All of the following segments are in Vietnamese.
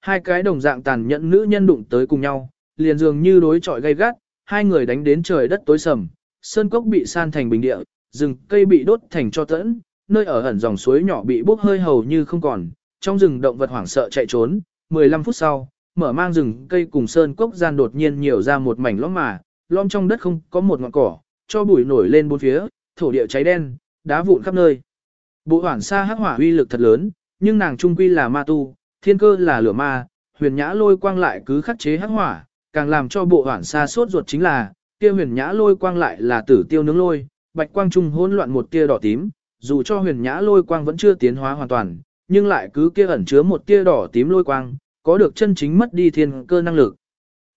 hai cái đồng dạng tàn nhẫn nữ nhân đụng tới cùng nhau, liền dường như đối chọi gay gắt, hai người đánh đến trời đất tối sầm, sơn cốc bị san thành bình địa, rừng cây bị đốt thành cho tẫn, nơi ở ẩn dòng suối nhỏ bị bốc hơi hầu như không còn, trong rừng động vật hoảng sợ chạy trốn, 15 phút sau, mở mang rừng cây cùng sơn cốc gian đột nhiên nhiều ra một mảnh lõm mà, lõm trong đất không có một ngọn cỏ, cho bụi nổi lên bốn phía, thổ địa cháy đen, đá vụn khắp nơi. Bộ hoảng xa hắc hỏa uy lực thật lớn, nhưng nàng trung quy là ma tu, thiên cơ là lửa ma, huyền nhã lôi quang lại cứ khắc chế hắc hỏa, càng làm cho bộ hoảng xa sốt ruột chính là, kia huyền nhã lôi quang lại là tử tiêu nướng lôi, bạch quang trung hỗn loạn một tia đỏ tím, dù cho huyền nhã lôi quang vẫn chưa tiến hóa hoàn toàn, nhưng lại cứ kia ẩn chứa một tia đỏ tím lôi quang, có được chân chính mất đi thiên cơ năng lực.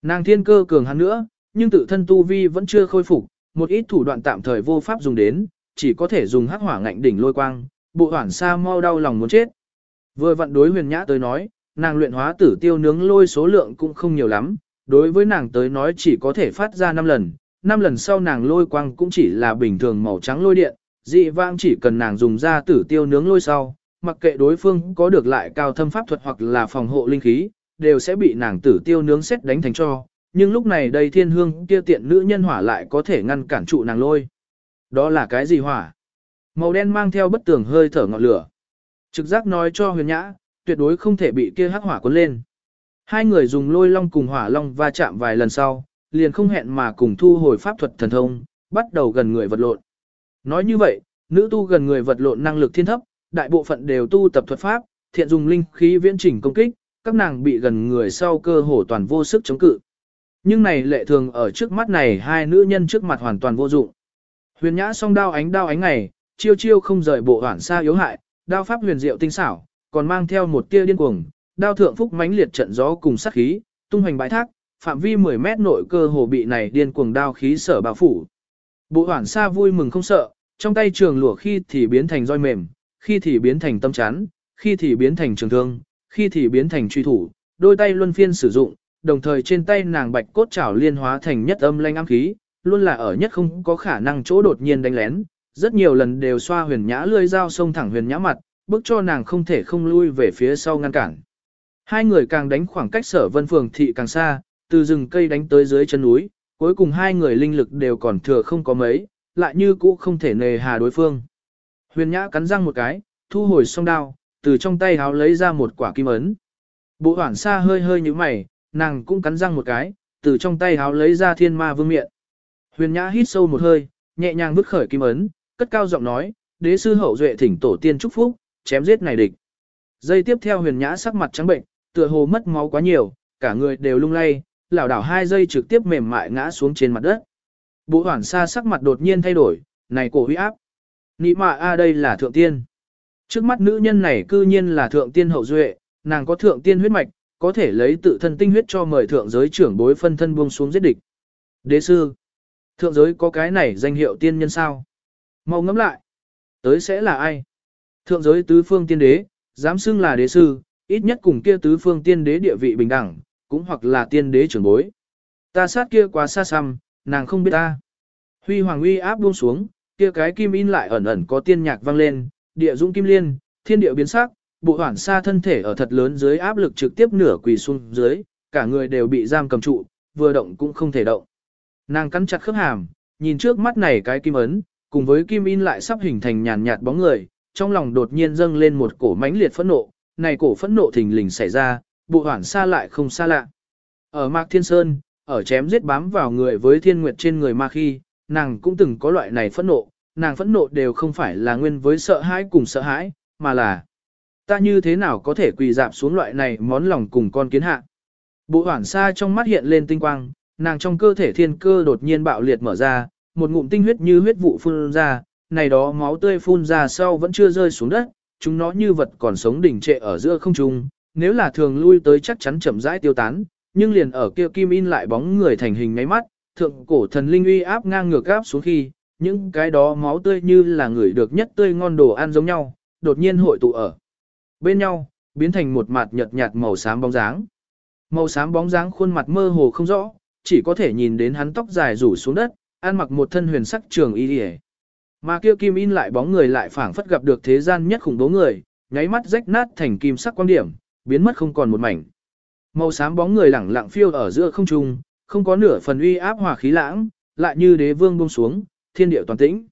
Nàng thiên cơ cường hắn nữa, nhưng tự thân tu vi vẫn chưa khôi phục, một ít thủ đoạn tạm thời vô pháp dùng đến, chỉ có thể dùng hắc hỏa ngạnh đỉnh lôi quang, bộ hoảng xa mau đau lòng muốn chết. Vừa vặn đối huyền nhã tới nói, nàng luyện hóa tử tiêu nướng lôi số lượng cũng không nhiều lắm, đối với nàng tới nói chỉ có thể phát ra 5 lần, 5 lần sau nàng lôi quang cũng chỉ là bình thường màu trắng lôi điện, dị vãng chỉ cần nàng dùng ra tử tiêu nướng lôi sau, mặc kệ đối phương có được lại cao thâm pháp thuật hoặc là phòng hộ linh khí, đều sẽ bị nàng tử tiêu nướng xét đánh thành cho, nhưng lúc này đây thiên hương kia tiện nữ nhân hỏa lại có thể ngăn cản trụ nàng lôi. Đó là cái gì hỏa? Màu đen mang theo bất tường hơi thở ngọn lửa. Trực giác nói cho huyền nhã, tuyệt đối không thể bị kia hắc hỏa cuốn lên. Hai người dùng lôi long cùng hỏa long va chạm vài lần sau, liền không hẹn mà cùng thu hồi pháp thuật thần thông, bắt đầu gần người vật lộn. Nói như vậy, nữ tu gần người vật lộn năng lực thiên thấp, đại bộ phận đều tu tập thuật pháp, thiện dùng linh khí viễn chỉnh công kích, các nàng bị gần người sau cơ hồ toàn vô sức chống cự. Nhưng này lệ thường ở trước mắt này hai nữ nhân trước mặt hoàn toàn vô dụng. Huyền nhã song đao ánh đao ánh ngày, chiêu chiêu không rời bộ hoảng xa yếu hại, đao pháp huyền diệu tinh xảo, còn mang theo một tia điên cuồng, đao thượng phúc mãnh liệt trận gió cùng sát khí, tung hoành bãi thác, phạm vi 10 mét nội cơ hồ bị này điên cuồng đao khí sở bao phủ. Bộ Hoản xa vui mừng không sợ, trong tay trường lụa khi thì biến thành roi mềm, khi thì biến thành tâm chán, khi thì biến thành trường thương, khi thì biến thành truy thủ, đôi tay luân phiên sử dụng, đồng thời trên tay nàng bạch cốt chảo liên hóa thành nhất âm lanh ám khí, luôn là ở nhất không có khả năng chỗ đột nhiên đánh lén, rất nhiều lần đều xoa huyền nhã lươi dao sông thẳng huyền nhã mặt, bức cho nàng không thể không lui về phía sau ngăn cản. Hai người càng đánh khoảng cách sở vân phường thị càng xa, từ rừng cây đánh tới dưới chân núi, cuối cùng hai người linh lực đều còn thừa không có mấy, lại như cũ không thể nề hà đối phương. Huyền nhã cắn răng một cái, thu hồi song đao, từ trong tay háo lấy ra một quả kim ấn. Bộ hoảng xa hơi hơi như mày, nàng cũng cắn răng một cái, từ trong tay háo lấy ra thiên ma vương miệng. Huyền nhã hít sâu một hơi, nhẹ nhàng vứt khởi kim ấn, cất cao giọng nói, đế sư hậu duệ thỉnh tổ tiên chúc phúc, chém giết này địch. Giây tiếp theo huyền nhã sắc mặt trắng bệnh, tựa hồ mất máu quá nhiều, cả người đều lung lay, lảo đảo hai giây trực tiếp mềm mại ngã xuống trên mặt đất. Bộ hoảng xa sắc mặt đột nhiên thay đổi, này cổ huy áp. Nị mạ a đây là thượng tiên. Trước mắt nữ nhân này cư nhiên là thượng tiên hậu duệ, nàng có thượng tiên huyết mạch, có thể lấy tự thân tinh huyết cho mời thượng giới trưởng bối phân thân buông xuống giết địch. Đế sư, thượng giới có cái này danh hiệu tiên nhân sao? Mau ngẫm lại, tới sẽ là ai? Thượng giới tứ phương tiên đế, dám xưng là đế sư, ít nhất cùng kia tứ phương tiên đế địa vị bình đẳng, cũng hoặc là tiên đế trưởng bối. Ta sát kia quá xa xăm, nàng không biết ta. Huy hoàng uy áp buông xuống, kia cái kim in lại ẩn ẩn có tiên nhạc vang lên, địa dũng kim liên, thiên địa biến sắc, bộ hoảng xa thân thể ở thật lớn dưới áp lực trực tiếp nửa quỳ xuống dưới, cả người đều bị giam cầm trụ, vừa động cũng không thể động. Nàng cắn chặt khớp hàm, nhìn trước mắt này cái kim ấn, cùng với kim in lại sắp hình thành nhàn nhạt bóng người, trong lòng đột nhiên dâng lên một cổ mãnh liệt phẫn nộ, này cổ phẫn nộ thình lình xảy ra, bộ hoản xa lại không xa lạ. Ở Mạc Thiên Sơn, ở chém giết bám vào người với thiên nguyệt trên người ma khi, nàng cũng từng có loại này phẫn nộ, nàng phẫn nộ đều không phải là nguyên với sợ hãi cùng sợ hãi, mà là ta như thế nào có thể quỳ dạp xuống loại này món lòng cùng con kiến hạ. Bộ hoản xa trong mắt hiện lên tinh quang, nàng trong cơ thể thiên cơ đột nhiên bạo liệt mở ra, một ngụm tinh huyết như huyết vụ phun ra, này đó máu tươi phun ra sau vẫn chưa rơi xuống đất, chúng nó như vật còn sống đỉnh trệ ở giữa không trung, nếu là thường lui tới chắc chắn chậm rãi tiêu tán, nhưng liền ở kia kim in lại bóng người thành hình ngáy mắt, thượng cổ thần linh uy áp ngang ngược áp xuống khi, những cái đó máu tươi như là người được nhất tươi ngon đồ ăn giống nhau, đột nhiên hội tụ ở bên nhau, biến thành một mặt nhợt nhạt màu xám bóng dáng. Màu xám bóng dáng khuôn mặt mơ hồ không rõ, chỉ có thể nhìn đến hắn tóc dài rủ xuống đất, ăn mặc một thân huyền sắc trường y yề. Mà kia kim in lại bóng người lại phảng phất gặp được thế gian nhất khủng bố người, nháy mắt rách nát thành kim sắc quan điểm, biến mất không còn một mảnh. Màu xám bóng người lẳng lặng phiêu ở giữa không trung, không có nửa phần uy áp hòa khí lãng, lại như đế vương buông xuống, thiên địa toàn tĩnh.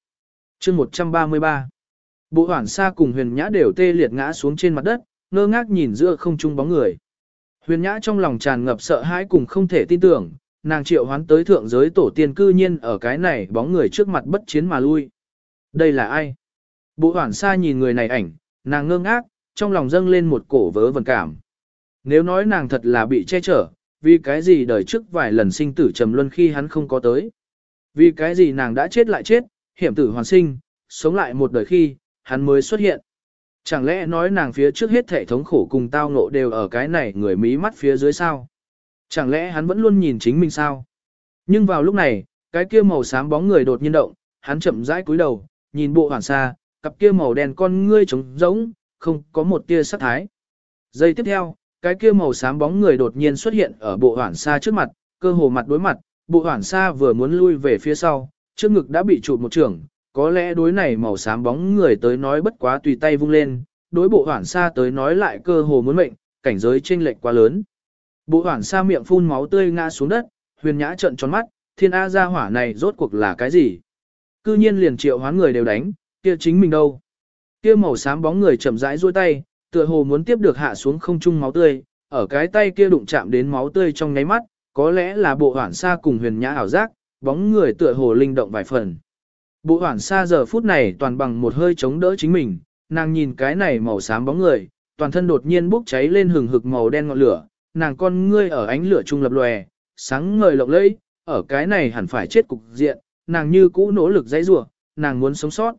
Chương 133 Bộ Hoản Sa cùng huyền nhã đều tê liệt ngã xuống trên mặt đất, ngơ ngác nhìn giữa không trung bóng người. Huyền nhã trong lòng tràn ngập sợ hãi cùng không thể tin tưởng, nàng triệu hoán tới thượng giới tổ tiên cư nhiên ở cái này bóng người trước mặt bất chiến mà lui. Đây là ai? Bộ hoảng xa nhìn người này ảnh, nàng ngơ ngác, trong lòng dâng lên một cổ vớ vần cảm. Nếu nói nàng thật là bị che chở, vì cái gì đời trước vài lần sinh tử trầm luân khi hắn không có tới. Vì cái gì nàng đã chết lại chết, hiểm tử hoàn sinh, sống lại một đời khi, hắn mới xuất hiện. Chẳng lẽ nói nàng phía trước hết thể thống khổ cùng tao ngộ đều ở cái này người mí mắt phía dưới sao? Chẳng lẽ hắn vẫn luôn nhìn chính mình sao? Nhưng vào lúc này, cái kia màu xám bóng người đột nhiên động, hắn chậm rãi cúi đầu, nhìn bộ hoàn xa, cặp kia màu đen con ngươi trống rỗng, không có một tia sắc thái. Giây tiếp theo, cái kia màu xám bóng người đột nhiên xuất hiện ở bộ hoảng xa trước mặt, cơ hồ mặt đối mặt, bộ hoảng xa vừa muốn lui về phía sau, trước ngực đã bị chụp một trường, có lẽ đối này màu xám bóng người tới nói bất quá tùy tay vung lên, đối bộ hoảng xa tới nói lại cơ hồ muốn mệnh, cảnh giới chênh lệch quá lớn. Bộ hoảng xa miệng phun máu tươi ngã xuống đất, huyền nhã trợn tròn mắt, thiên A gia hỏa này rốt cuộc là cái gì? Cư nhiên liền triệu hoán người đều đánh, kia chính mình đâu? Kia màu xám bóng người chậm rãi duỗi tay, tựa hồ muốn tiếp được hạ xuống không trung máu tươi, ở cái tay kia đụng chạm đến máu tươi trong nháy mắt, có lẽ là bộ hoảng xa cùng huyền nhã ảo giác, bóng người tựa hồ linh động vài phần. Bộ hoảng xa giờ phút này toàn bằng một hơi chống đỡ chính mình, nàng nhìn cái này màu xám bóng người, toàn thân đột nhiên bốc cháy lên hừng hực màu đen ngọn lửa, nàng con ngươi ở ánh lửa trung lập lòe, sáng ngời lộng lẫy, ở cái này hẳn phải chết cục diện, nàng như cũ nỗ lực dãy rủa, nàng muốn sống sót.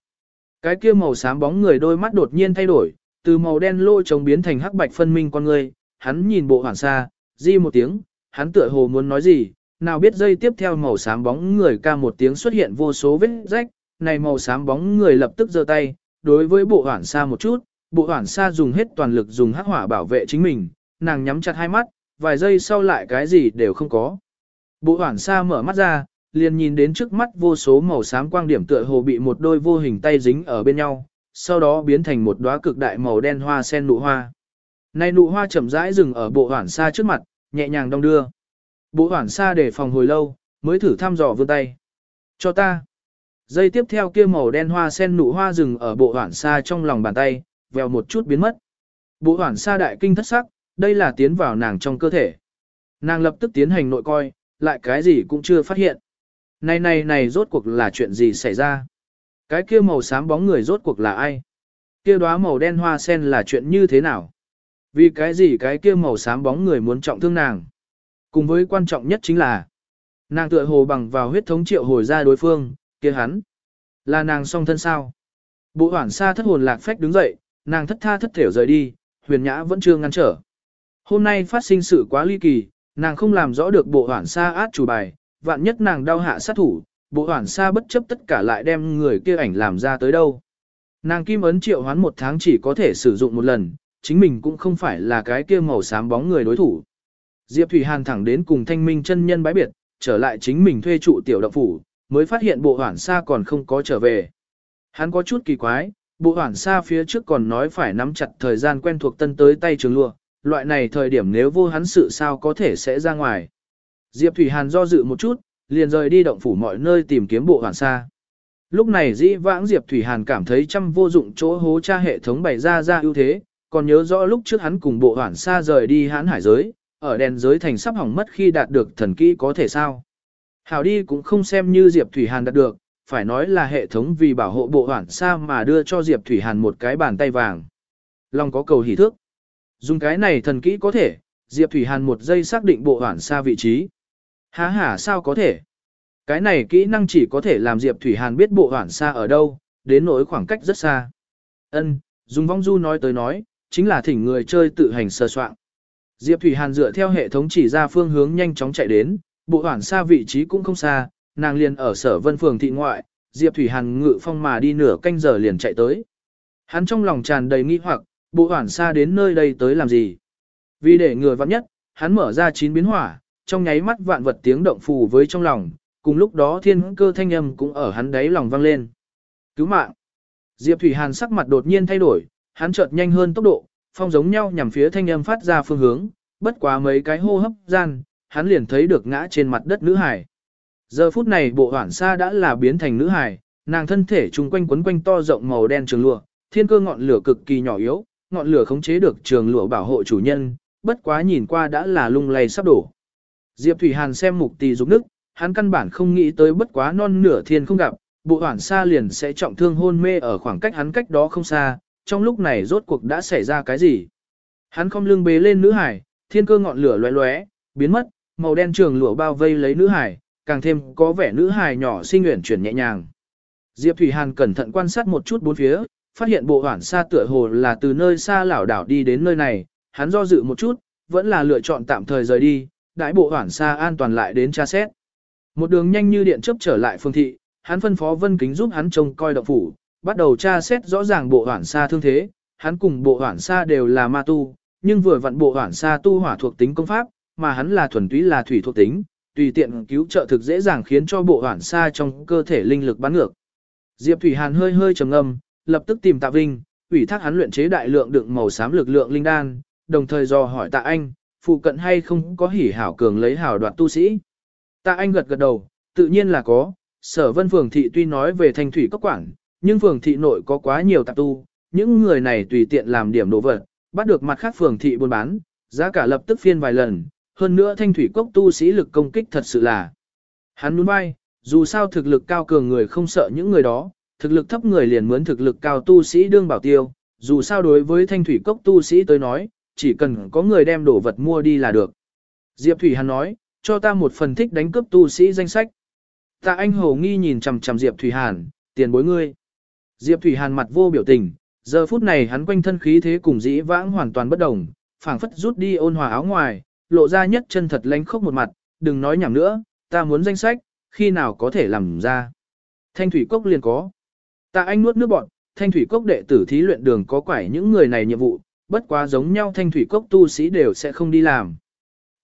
Cái kia màu xám bóng người đôi mắt đột nhiên thay đổi, từ màu đen lôi trống biến thành hắc bạch phân minh con ngươi, hắn nhìn bộ hoàn xa, di một tiếng, hắn tựa hồ muốn nói gì, nào biết dây tiếp theo màu xám bóng người ca một tiếng xuất hiện vô số vết rách, này màu xám bóng người lập tức giơ tay, đối với bộ hoàn xa một chút, bộ hoàn xa dùng hết toàn lực dùng hắc hỏa bảo vệ chính mình, nàng nhắm chặt hai mắt, vài giây sau lại cái gì đều không có. Bộ hoảng xa mở mắt ra, liền nhìn đến trước mắt vô số màu xám quang điểm tựa hồ bị một đôi vô hình tay dính ở bên nhau, sau đó biến thành một đóa cực đại màu đen hoa sen nụ hoa. Này nụ hoa chậm rãi dừng ở bộ hoảng xa trước mặt, nhẹ nhàng đong đưa. Bộ hoảng xa để phòng hồi lâu, mới thử thăm dò vươn tay. Cho ta. Dây tiếp theo kia màu đen hoa sen nụ hoa dừng ở bộ hoảng xa trong lòng bàn tay, vèo một chút biến mất. Bộ hoảng xa đại kinh thất sắc, đây là tiến vào nàng trong cơ thể. Nàng lập tức tiến hành nội coi, lại cái gì cũng chưa phát hiện. Này này này rốt cuộc là chuyện gì xảy ra? Cái kia màu xám bóng người rốt cuộc là ai? Kia đóa màu đen hoa sen là chuyện như thế nào? Vì cái gì cái kia màu xám bóng người muốn trọng thương nàng? Cùng với quan trọng nhất chính là nàng tựa hồ bằng vào huyết thống triệu hồi ra đối phương, kia hắn. Là nàng song thân sao? Bộ hoảng xa thất hồn lạc phách đứng dậy, nàng thất tha thất thểu rời đi, huyền nhã vẫn chưa ngăn trở. Hôm nay phát sinh sự quá ly kỳ, nàng không làm rõ được bộ hoảng xa át chủ bài, vạn nhất nàng đau hạ sát thủ, bộ hoảng xa bất chấp tất cả lại đem người kia ảnh làm ra tới đâu. Nàng kim ấn triệu hoán một tháng chỉ có thể sử dụng một lần, chính mình cũng không phải là cái kia màu xám bóng người đối thủ. Diệp Thủy Hàn thẳng đến cùng thanh minh chân nhân bái biệt, trở lại chính mình thuê trụ tiểu động phủ, mới phát hiện bộ hoảng xa còn không có trở về. Hắn có chút kỳ quái, bộ hoảng xa phía trước còn nói phải nắm chặt thời gian quen thuộc tân tới tay trường lụa, loại này thời điểm nếu vô hắn sự sao có thể sẽ ra ngoài. Diệp Thủy Hàn do dự một chút, liền rời đi động phủ mọi nơi tìm kiếm bộ hoàn sa. Lúc này dĩ vãng Diệp Thủy Hàn cảm thấy trăm vô dụng chỗ hố tra hệ thống bày ra ra ưu thế, còn nhớ rõ lúc trước hắn cùng bộ hoàn sa rời đi hãn hải giới, ở đèn giới thành sắp hỏng mất khi đạt được thần kỹ có thể sao. Hảo đi cũng không xem như Diệp Thủy Hàn đạt được, phải nói là hệ thống vì bảo hộ bộ hoàn sa mà đưa cho Diệp Thủy Hàn một cái bàn tay vàng. Long có cầu hỷ thước. Dùng cái này thần kỹ có thể, Diệp Thủy Hàn một giây xác định bộ hoàn xa vị trí. Há hả sao có thể? Cái này kỹ năng chỉ có thể làm Diệp Thủy Hàn biết bộ hoảng xa ở đâu, đến nỗi khoảng cách rất xa. Ân, dùng vong du nói tới nói, chính là thỉnh người chơi tự hành sơ soạn. Diệp Thủy Hàn dựa theo hệ thống chỉ ra phương hướng nhanh chóng chạy đến, bộ hoảng xa vị trí cũng không xa, nàng liền ở sở vân phường thị ngoại, Diệp Thủy Hàn ngự phong mà đi nửa canh giờ liền chạy tới. Hắn trong lòng tràn đầy nghi hoặc, bộ hoản xa đến nơi đây tới làm gì? Vì để người vạn nhất, hắn mở ra chín biến hỏa, trong nháy mắt vạn vật tiếng động phù với trong lòng, cùng lúc đó thiên cơ thanh âm cũng ở hắn đáy lòng vang lên. Cứu mạng! Diệp Thủy Hàn sắc mặt đột nhiên thay đổi, hắn chợt nhanh hơn tốc độ, phong giống nhau nhằm phía thanh âm phát ra phương hướng, bất quá mấy cái hô hấp gian, hắn liền thấy được ngã trên mặt đất nữ hải. Giờ phút này bộ hoản xa đã là biến thành nữ hải, nàng thân thể trung quanh quấn quanh to rộng màu đen trường lụa, thiên cơ ngọn lửa cực kỳ nhỏ yếu, ngọn lửa khống chế được trường lụa bảo hộ chủ nhân, bất quá nhìn qua đã là lung lay sắp đổ. Diệp Thủy Hàn xem mục tì dục nước, hắn căn bản không nghĩ tới bất quá non nửa thiên không gặp, bộ hoảng xa liền sẽ trọng thương hôn mê ở khoảng cách hắn cách đó không xa, trong lúc này rốt cuộc đã xảy ra cái gì. Hắn không lưng bế lên nữ hải, thiên cơ ngọn lửa lóe lóe, biến mất, màu đen trường lụa bao vây lấy nữ hải, càng thêm có vẻ nữ hải nhỏ sinh nguyện chuyển nhẹ nhàng. Diệp Thủy Hàn cẩn thận quan sát một chút bốn phía, phát hiện bộ hoảng xa tựa hồ là từ nơi xa lảo đảo đi đến nơi này, hắn do dự một chút, vẫn là lựa chọn tạm thời rời đi, đãi bộ hoảng xa an toàn lại đến tra xét. Một đường nhanh như điện chớp trở lại phương thị, hắn phân phó Vân Kính giúp hắn trông coi động phủ, bắt đầu tra xét rõ ràng bộ hoảng xa thương thế, hắn cùng bộ hoảng xa đều là ma tu, nhưng vừa vặn bộ hoảng xa tu hỏa thuộc tính công pháp, mà hắn là thuần túy là thủy thuộc tính, tùy tiện cứu trợ thực dễ dàng khiến cho bộ hoảng xa trong cơ thể linh lực bắn ngược. Diệp Thủy Hàn hơi hơi trầm ngâm, lập tức tìm Tạ Vinh, ủy thác hắn luyện chế đại lượng đựng màu xám lực lượng linh đan, đồng thời dò hỏi Tạ Anh, phụ cận hay không có hỉ hảo cường lấy hảo đoạt tu sĩ. Tạ Anh gật gật đầu, tự nhiên là có, sở vân phường thị tuy nói về thanh thủy cốc quản, nhưng phường thị nội có quá nhiều tạp tu, những người này tùy tiện làm điểm đồ vật, bắt được mặt khác phường thị buôn bán, giá cả lập tức phiên vài lần, hơn nữa thanh thủy cốc tu sĩ lực công kích thật sự là. Hắn muốn bay, dù sao thực lực cao cường người không sợ những người đó, thực lực thấp người liền muốn thực lực cao tu sĩ đương bảo tiêu, dù sao đối với thanh thủy cốc tu sĩ tới nói, chỉ cần có người đem đồ vật mua đi là được. Diệp Thủy Hàn nói, cho ta một phần thích đánh cướp tu sĩ danh sách. Tạ anh hồ nghi nhìn chằm chằm Diệp Thủy Hàn, tiền bối ngươi. Diệp Thủy Hàn mặt vô biểu tình, giờ phút này hắn quanh thân khí thế cùng dĩ vãng hoàn toàn bất đồng, phảng phất rút đi ôn hòa áo ngoài, lộ ra nhất chân thật lánh khốc một mặt, đừng nói nhảm nữa, ta muốn danh sách, khi nào có thể làm ra. Thanh thủy cốc liền có. Tạ anh nuốt nước bọn, thanh thủy cốc đệ tử thí luyện đường có quải những người này nhiệm vụ, bất quá giống nhau thanh thủy cốc tu sĩ đều sẽ không đi làm.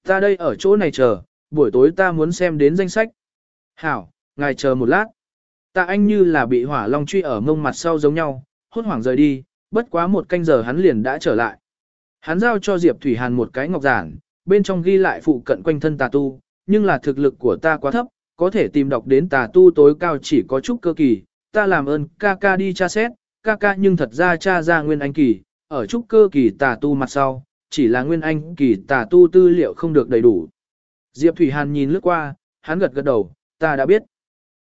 Ta đây ở chỗ này chờ, buổi tối ta muốn xem đến danh sách. Hảo, ngài chờ một lát. Tạ anh như là bị hỏa long truy ở mông mặt sau giống nhau, hốt hoảng rời đi, bất quá một canh giờ hắn liền đã trở lại. Hắn giao cho Diệp Thủy Hàn một cái ngọc giản, bên trong ghi lại phụ cận quanh thân tà tu, nhưng là thực lực của ta quá thấp, có thể tìm đọc đến tà tu tối cao chỉ có chút cơ kỳ, ta làm ơn ca ca đi tra xét, ca ca nhưng thật ra cha ra nguyên anh kỳ, ở trúc cơ kỳ tà tu mặt sau, chỉ là nguyên anh kỳ tà tu tư liệu không được đầy đủ. Diệp Thủy Hàn nhìn lướt qua, hắn gật gật đầu, ta đã biết.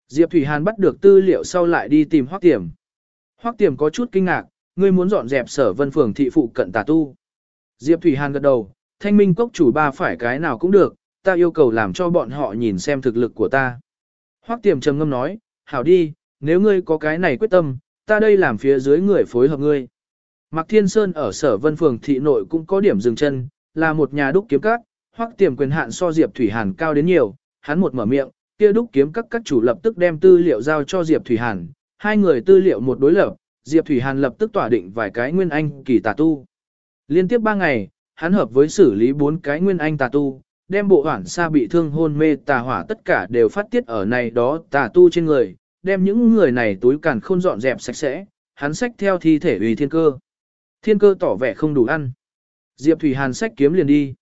Diệp Thủy Hàn bắt được tư liệu sau lại đi tìm Hoắc Tiềm. Hoắc Tiềm có chút kinh ngạc, ngươi muốn dọn dẹp sở vân phường thị phụ cận tà tu. Diệp Thủy Hàn gật đầu, thanh minh cốc chủ ba phải cái nào cũng được, ta yêu cầu làm cho bọn họ nhìn xem thực lực của ta. Hoắc Tiềm trầm ngâm nói, hảo đi, nếu ngươi có cái này quyết tâm, ta đây làm phía dưới người phối hợp ngươi. Mạc Thiên Sơn ở sở vân phường thị nội cũng có điểm dừng chân, là một nhà đúc kiếm các, hoặc Tiềm quyền hạn so Diệp Thủy Hàn cao đến nhiều, hắn một mở miệng, kia đúc kiếm các các chủ lập tức đem tư liệu giao cho Diệp Thủy Hàn, hai người tư liệu một đối lập, Diệp Thủy Hàn lập tức tỏa định vài cái nguyên anh kỳ tà tu. Liên tiếp ba ngày, hắn hợp với xử lý bốn cái nguyên anh tà tu, đem bộ hoảng xa bị thương hôn mê tà hỏa tất cả đều phát tiết ở này đó tà tu trên người, đem những người này túi càn khôn dọn dẹp sạch sẽ, hắn xách theo thi thể ủy thiên cơ. Thiên cơ tỏ vẻ không đủ ăn. Diệp Thủy Hàn xách kiếm liền đi.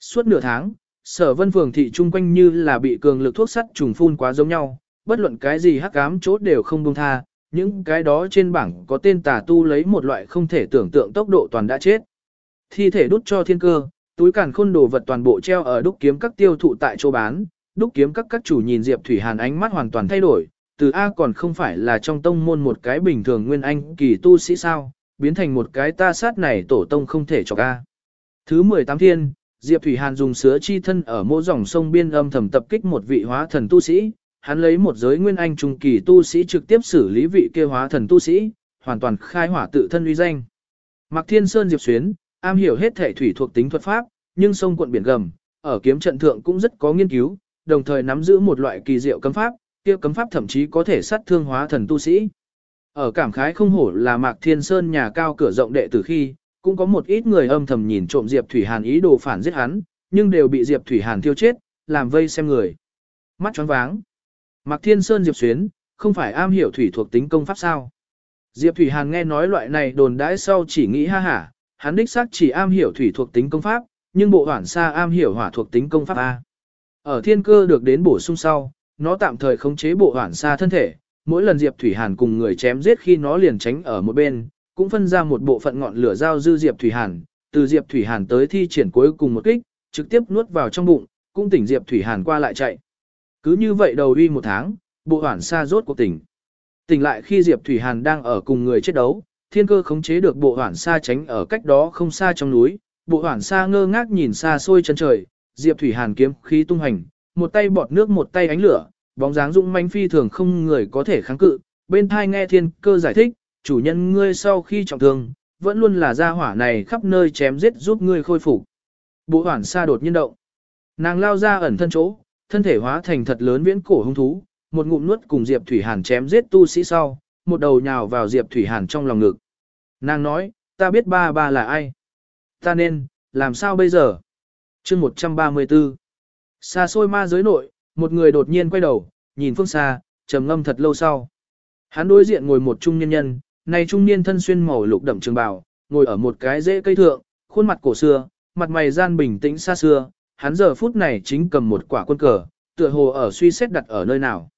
Suốt nửa tháng, sở vân phường thị trung quanh như là bị cường lực thuốc sắt trùng phun quá giống nhau, bất luận cái gì hắc ám chốt đều không buông tha, những cái đó trên bảng có tên tà tu lấy một loại không thể tưởng tượng tốc độ toàn đã chết. Thi thể đút cho thiên cơ, túi càn khôn đồ vật toàn bộ treo ở đúc kiếm các tiêu thụ tại chỗ bán, đúc kiếm các các chủ nhìn Diệp Thủy Hàn ánh mắt hoàn toàn thay đổi, từ A còn không phải là trong tông môn một cái bình thường nguyên anh kỳ tu sĩ sao, biến thành một cái ta sát này tổ tông không thể cho A. Thứ 18 thiên, Diệp Thủy Hàn dùng sứa chi thân ở mô dòng sông biên âm thầm tập kích một vị hóa thần tu sĩ, hắn lấy một giới nguyên anh trung kỳ tu sĩ trực tiếp xử lý vị kia hóa thần tu sĩ, hoàn toàn khai hỏa tự thân uy danh. Mạc Thiên Sơn Diệp Xuyến, am hiểu hết thể thủy thuộc tính thuật pháp, nhưng sông quận biển gầm, ở kiếm trận thượng cũng rất có nghiên cứu, đồng thời nắm giữ một loại kỳ diệu cấm pháp, kia cấm pháp thậm chí có thể sát thương hóa thần tu sĩ. Ở cảm khái không hổ là Mạc Thiên Sơn nhà cao cửa rộng đệ tử khi, cũng có một ít người âm thầm nhìn trộm Diệp Thủy Hàn ý đồ phản giết hắn, nhưng đều bị Diệp Thủy Hàn tiêu chết, làm vây xem người. Mắt choáng váng. Mạc Thiên Sơn Diệp Xuyến, không phải am hiểu thủy thuộc tính công pháp sao? Diệp Thủy Hàn nghe nói loại này đồn đãi sau chỉ nghĩ ha hả, hắn đích xác chỉ am hiểu thủy thuộc tính công pháp, nhưng bộ hoản sa am hiểu hỏa thuộc tính công pháp A. Ở thiên cơ được đến bổ sung sau, nó tạm thời khống chế bộ hoản sa thân thể, mỗi lần Diệp Thủy Hàn cùng người chém giết khi nó liền tránh ở một bên, cũng phân ra một bộ phận ngọn lửa giao dư Diệp Thủy Hàn, từ Diệp Thủy Hàn tới thi triển cuối cùng một kích, trực tiếp nuốt vào trong bụng, cũng tỉnh Diệp Thủy Hàn qua lại chạy. Cứ như vậy đầu uy một tháng, bộ hoản sa rốt cuộc tỉnh. Tỉnh lại khi Diệp Thủy Hàn đang ở cùng người chết đấu, thiên cơ khống chế được bộ hoản sa tránh ở cách đó không xa trong núi, bộ hoản sa ngơ ngác nhìn xa xôi chân trời, Diệp Thủy Hàn kiếm khí tung hành, một tay bọt nước một tay ánh lửa, bóng dáng dũng manh phi thường không người có thể kháng cự, bên thai nghe thiên cơ giải thích, chủ nhân ngươi sau khi trọng thương, vẫn luôn là gia hỏa này khắp nơi chém giết giúp ngươi khôi phục. Bộ hoản sa đột nhiên động. Nàng lao ra ẩn thân chỗ, thân thể hóa thành thật lớn viễn cổ hung thú, một ngụm nuốt cùng Diệp Thủy Hàn chém giết tu sĩ sau, một đầu nhào vào Diệp Thủy Hàn trong lòng ngực. Nàng nói, ta biết ba ba là ai. Ta nên, làm sao bây giờ? chương 134 Xa xôi ma giới nội, một người đột nhiên quay đầu, nhìn phương xa, trầm ngâm thật lâu sau. Hắn đối diện ngồi một trung niên nhân, này trung niên thân xuyên màu lục đậm trường bào, ngồi ở một cái rễ cây thượng, khuôn mặt cổ xưa, mặt mày gian bình tĩnh xa xưa, hắn giờ phút này chính cầm một quả quân cờ, tựa hồ ở suy xét đặt ở nơi nào.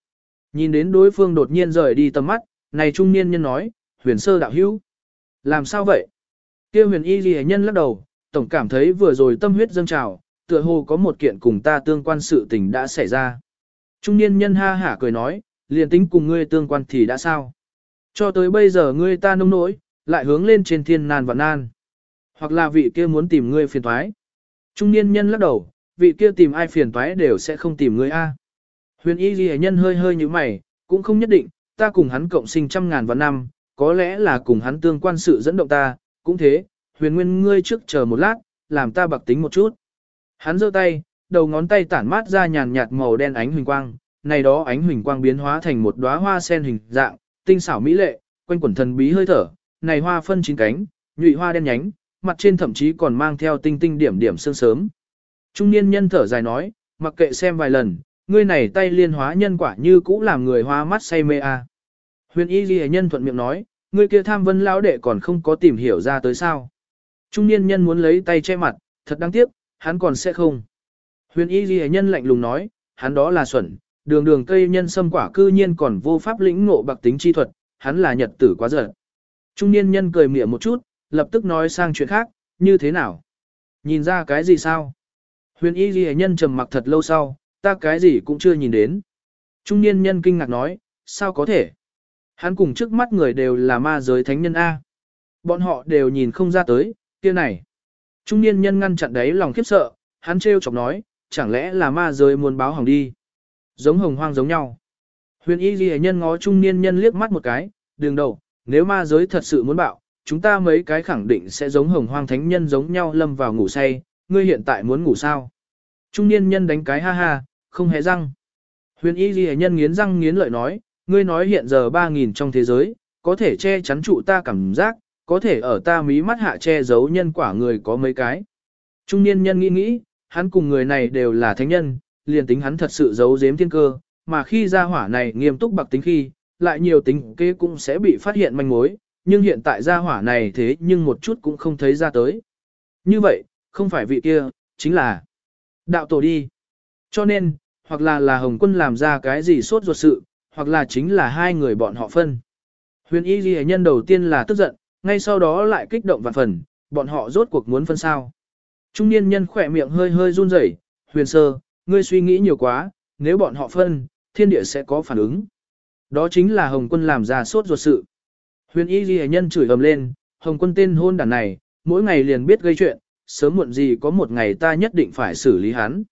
Nhìn đến đối phương đột nhiên rời đi tầm mắt, này trung niên nhân nói, huyền sơ đạo hữu. Làm sao vậy? kia huyền y ghi nhân lắc đầu, tổng cảm thấy vừa rồi tâm huyết dâng trào, tựa hồ có một kiện cùng ta tương quan sự tình đã xảy ra. Trung niên nhân ha hả cười nói, liền tính cùng ngươi tương quan thì đã sao? Cho tới bây giờ ngươi ta nông nỗi, lại hướng lên trên thiên nan và nan. Hoặc là vị kia muốn tìm ngươi phiền thoái. Trung niên nhân lắc đầu, vị kia tìm ai phiền toái đều sẽ không tìm ngươi a. Huyền y ghi nhân hơi hơi như mày, cũng không nhất định, ta cùng hắn cộng sinh trăm ngàn vạn năm, có lẽ là cùng hắn tương quan sự dẫn động ta, cũng thế, huyền nguyên ngươi trước chờ một lát, làm ta bạc tính một chút. Hắn giơ tay, đầu ngón tay tản mát ra nhàn nhạt màu đen ánh huỳnh quang, này đó ánh huỳnh quang biến hóa thành một đóa hoa sen hình dạng, tinh xảo mỹ lệ, quanh quẩn thần bí hơi thở, này hoa phân chín cánh, nhụy hoa đen nhánh, mặt trên thậm chí còn mang theo tinh tinh điểm điểm sương sớm. Trung niên nhân thở dài nói, mặc kệ xem vài lần, ngươi này tay liên hóa nhân quả như cũ làm người hoa mắt say mê a. À. Huyền y ghi nhân thuận miệng nói, ngươi kia tham vân lão đệ còn không có tìm hiểu ra tới sao. Trung niên nhân muốn lấy tay che mặt, thật đáng tiếc, hắn còn sẽ không. Huyền y ghi nhân lạnh lùng nói, hắn đó là xuẩn, đường đường cây nhân sâm quả cư nhiên còn vô pháp lĩnh ngộ bạc tính chi thuật, hắn là nhật tử quá giận. Trung niên nhân cười mỉa một chút, lập tức nói sang chuyện khác, như thế nào? Nhìn ra cái gì sao? Huyền y ghi nhân trầm mặc thật lâu sau, ta cái gì cũng chưa nhìn đến. Trung niên nhân kinh ngạc nói, sao có thể? Hắn cùng trước mắt người đều là ma giới thánh nhân A. Bọn họ đều nhìn không ra tới, kia này. Trung niên nhân ngăn chặn đấy lòng khiếp sợ, hắn trêu chọc nói, chẳng lẽ là ma giới muốn báo hỏng đi. Giống hồng hoang giống nhau. Huyền y ghi nhân ngó trung niên nhân liếc mắt một cái, đường đầu, nếu ma giới thật sự muốn bạo, chúng ta mấy cái khẳng định sẽ giống hồng hoang thánh nhân giống nhau lâm vào ngủ say, ngươi hiện tại muốn ngủ sao? Trung niên nhân đánh cái ha ha, không hề răng. Huyền y ghi nhân nghiến răng nghiến lợi nói, ngươi nói hiện giờ 3.000 trong thế giới, có thể che chắn trụ ta cảm giác, có thể ở ta mí mắt hạ che giấu nhân quả người có mấy cái. Trung niên nhân nghĩ nghĩ, hắn cùng người này đều là thánh nhân, liền tính hắn thật sự giấu giếm thiên cơ, mà khi ra hỏa này nghiêm túc bạc tính khi, lại nhiều tính kế cũng sẽ bị phát hiện manh mối, nhưng hiện tại ra hỏa này thế nhưng một chút cũng không thấy ra tới. Như vậy, không phải vị kia, chính là đạo tổ đi. Cho nên, hoặc là là Hồng quân làm ra cái gì sốt ruột sự, hoặc là chính là hai người bọn họ phân. Huyền y ghi nhân đầu tiên là tức giận, ngay sau đó lại kích động vạn phần, bọn họ rốt cuộc muốn phân sao. Trung niên nhân khỏe miệng hơi hơi run rẩy, huyền sơ, ngươi suy nghĩ nhiều quá, nếu bọn họ phân, thiên địa sẽ có phản ứng. Đó chính là Hồng quân làm ra sốt ruột sự. Huyền y ghi nhân chửi ầm lên, Hồng quân tên hôn đàn này, mỗi ngày liền biết gây chuyện, sớm muộn gì có một ngày ta nhất định phải xử lý hắn.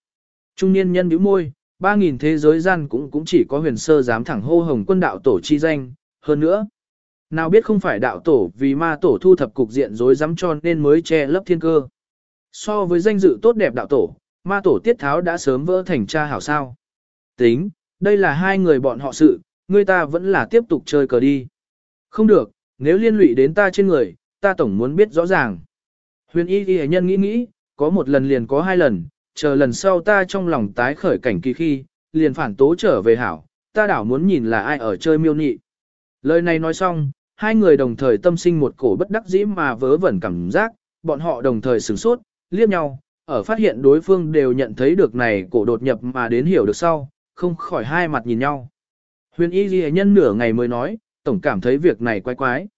Trung niên nhân bĩu môi, ba nghìn thế giới gian cũng cũng chỉ có huyền sơ dám thẳng hô hồng quân đạo tổ chi danh, hơn nữa. Nào biết không phải đạo tổ vì ma tổ thu thập cục diện rối rắm cho nên mới che lấp thiên cơ. So với danh dự tốt đẹp đạo tổ, ma tổ tiết tháo đã sớm vỡ thành cha hảo sao. Tính, đây là hai người bọn họ sự, người ta vẫn là tiếp tục chơi cờ đi. Không được, nếu liên lụy đến ta trên người, ta tổng muốn biết rõ ràng. Huyền y ghi nhân nghĩ nghĩ, có một lần liền có hai lần, chờ lần sau ta trong lòng tái khởi cảnh kỳ khi, liền phản tố trở về hảo, ta đảo muốn nhìn là ai ở chơi miêu nị. Lời này nói xong, hai người đồng thời tâm sinh một cổ bất đắc dĩ mà vớ vẩn cảm giác, bọn họ đồng thời sửng sốt, liếc nhau, ở phát hiện đối phương đều nhận thấy được này cổ đột nhập mà đến hiểu được sau, không khỏi hai mặt nhìn nhau. Huyền y ghi nhân nửa ngày mới nói, tổng cảm thấy việc này quái quái.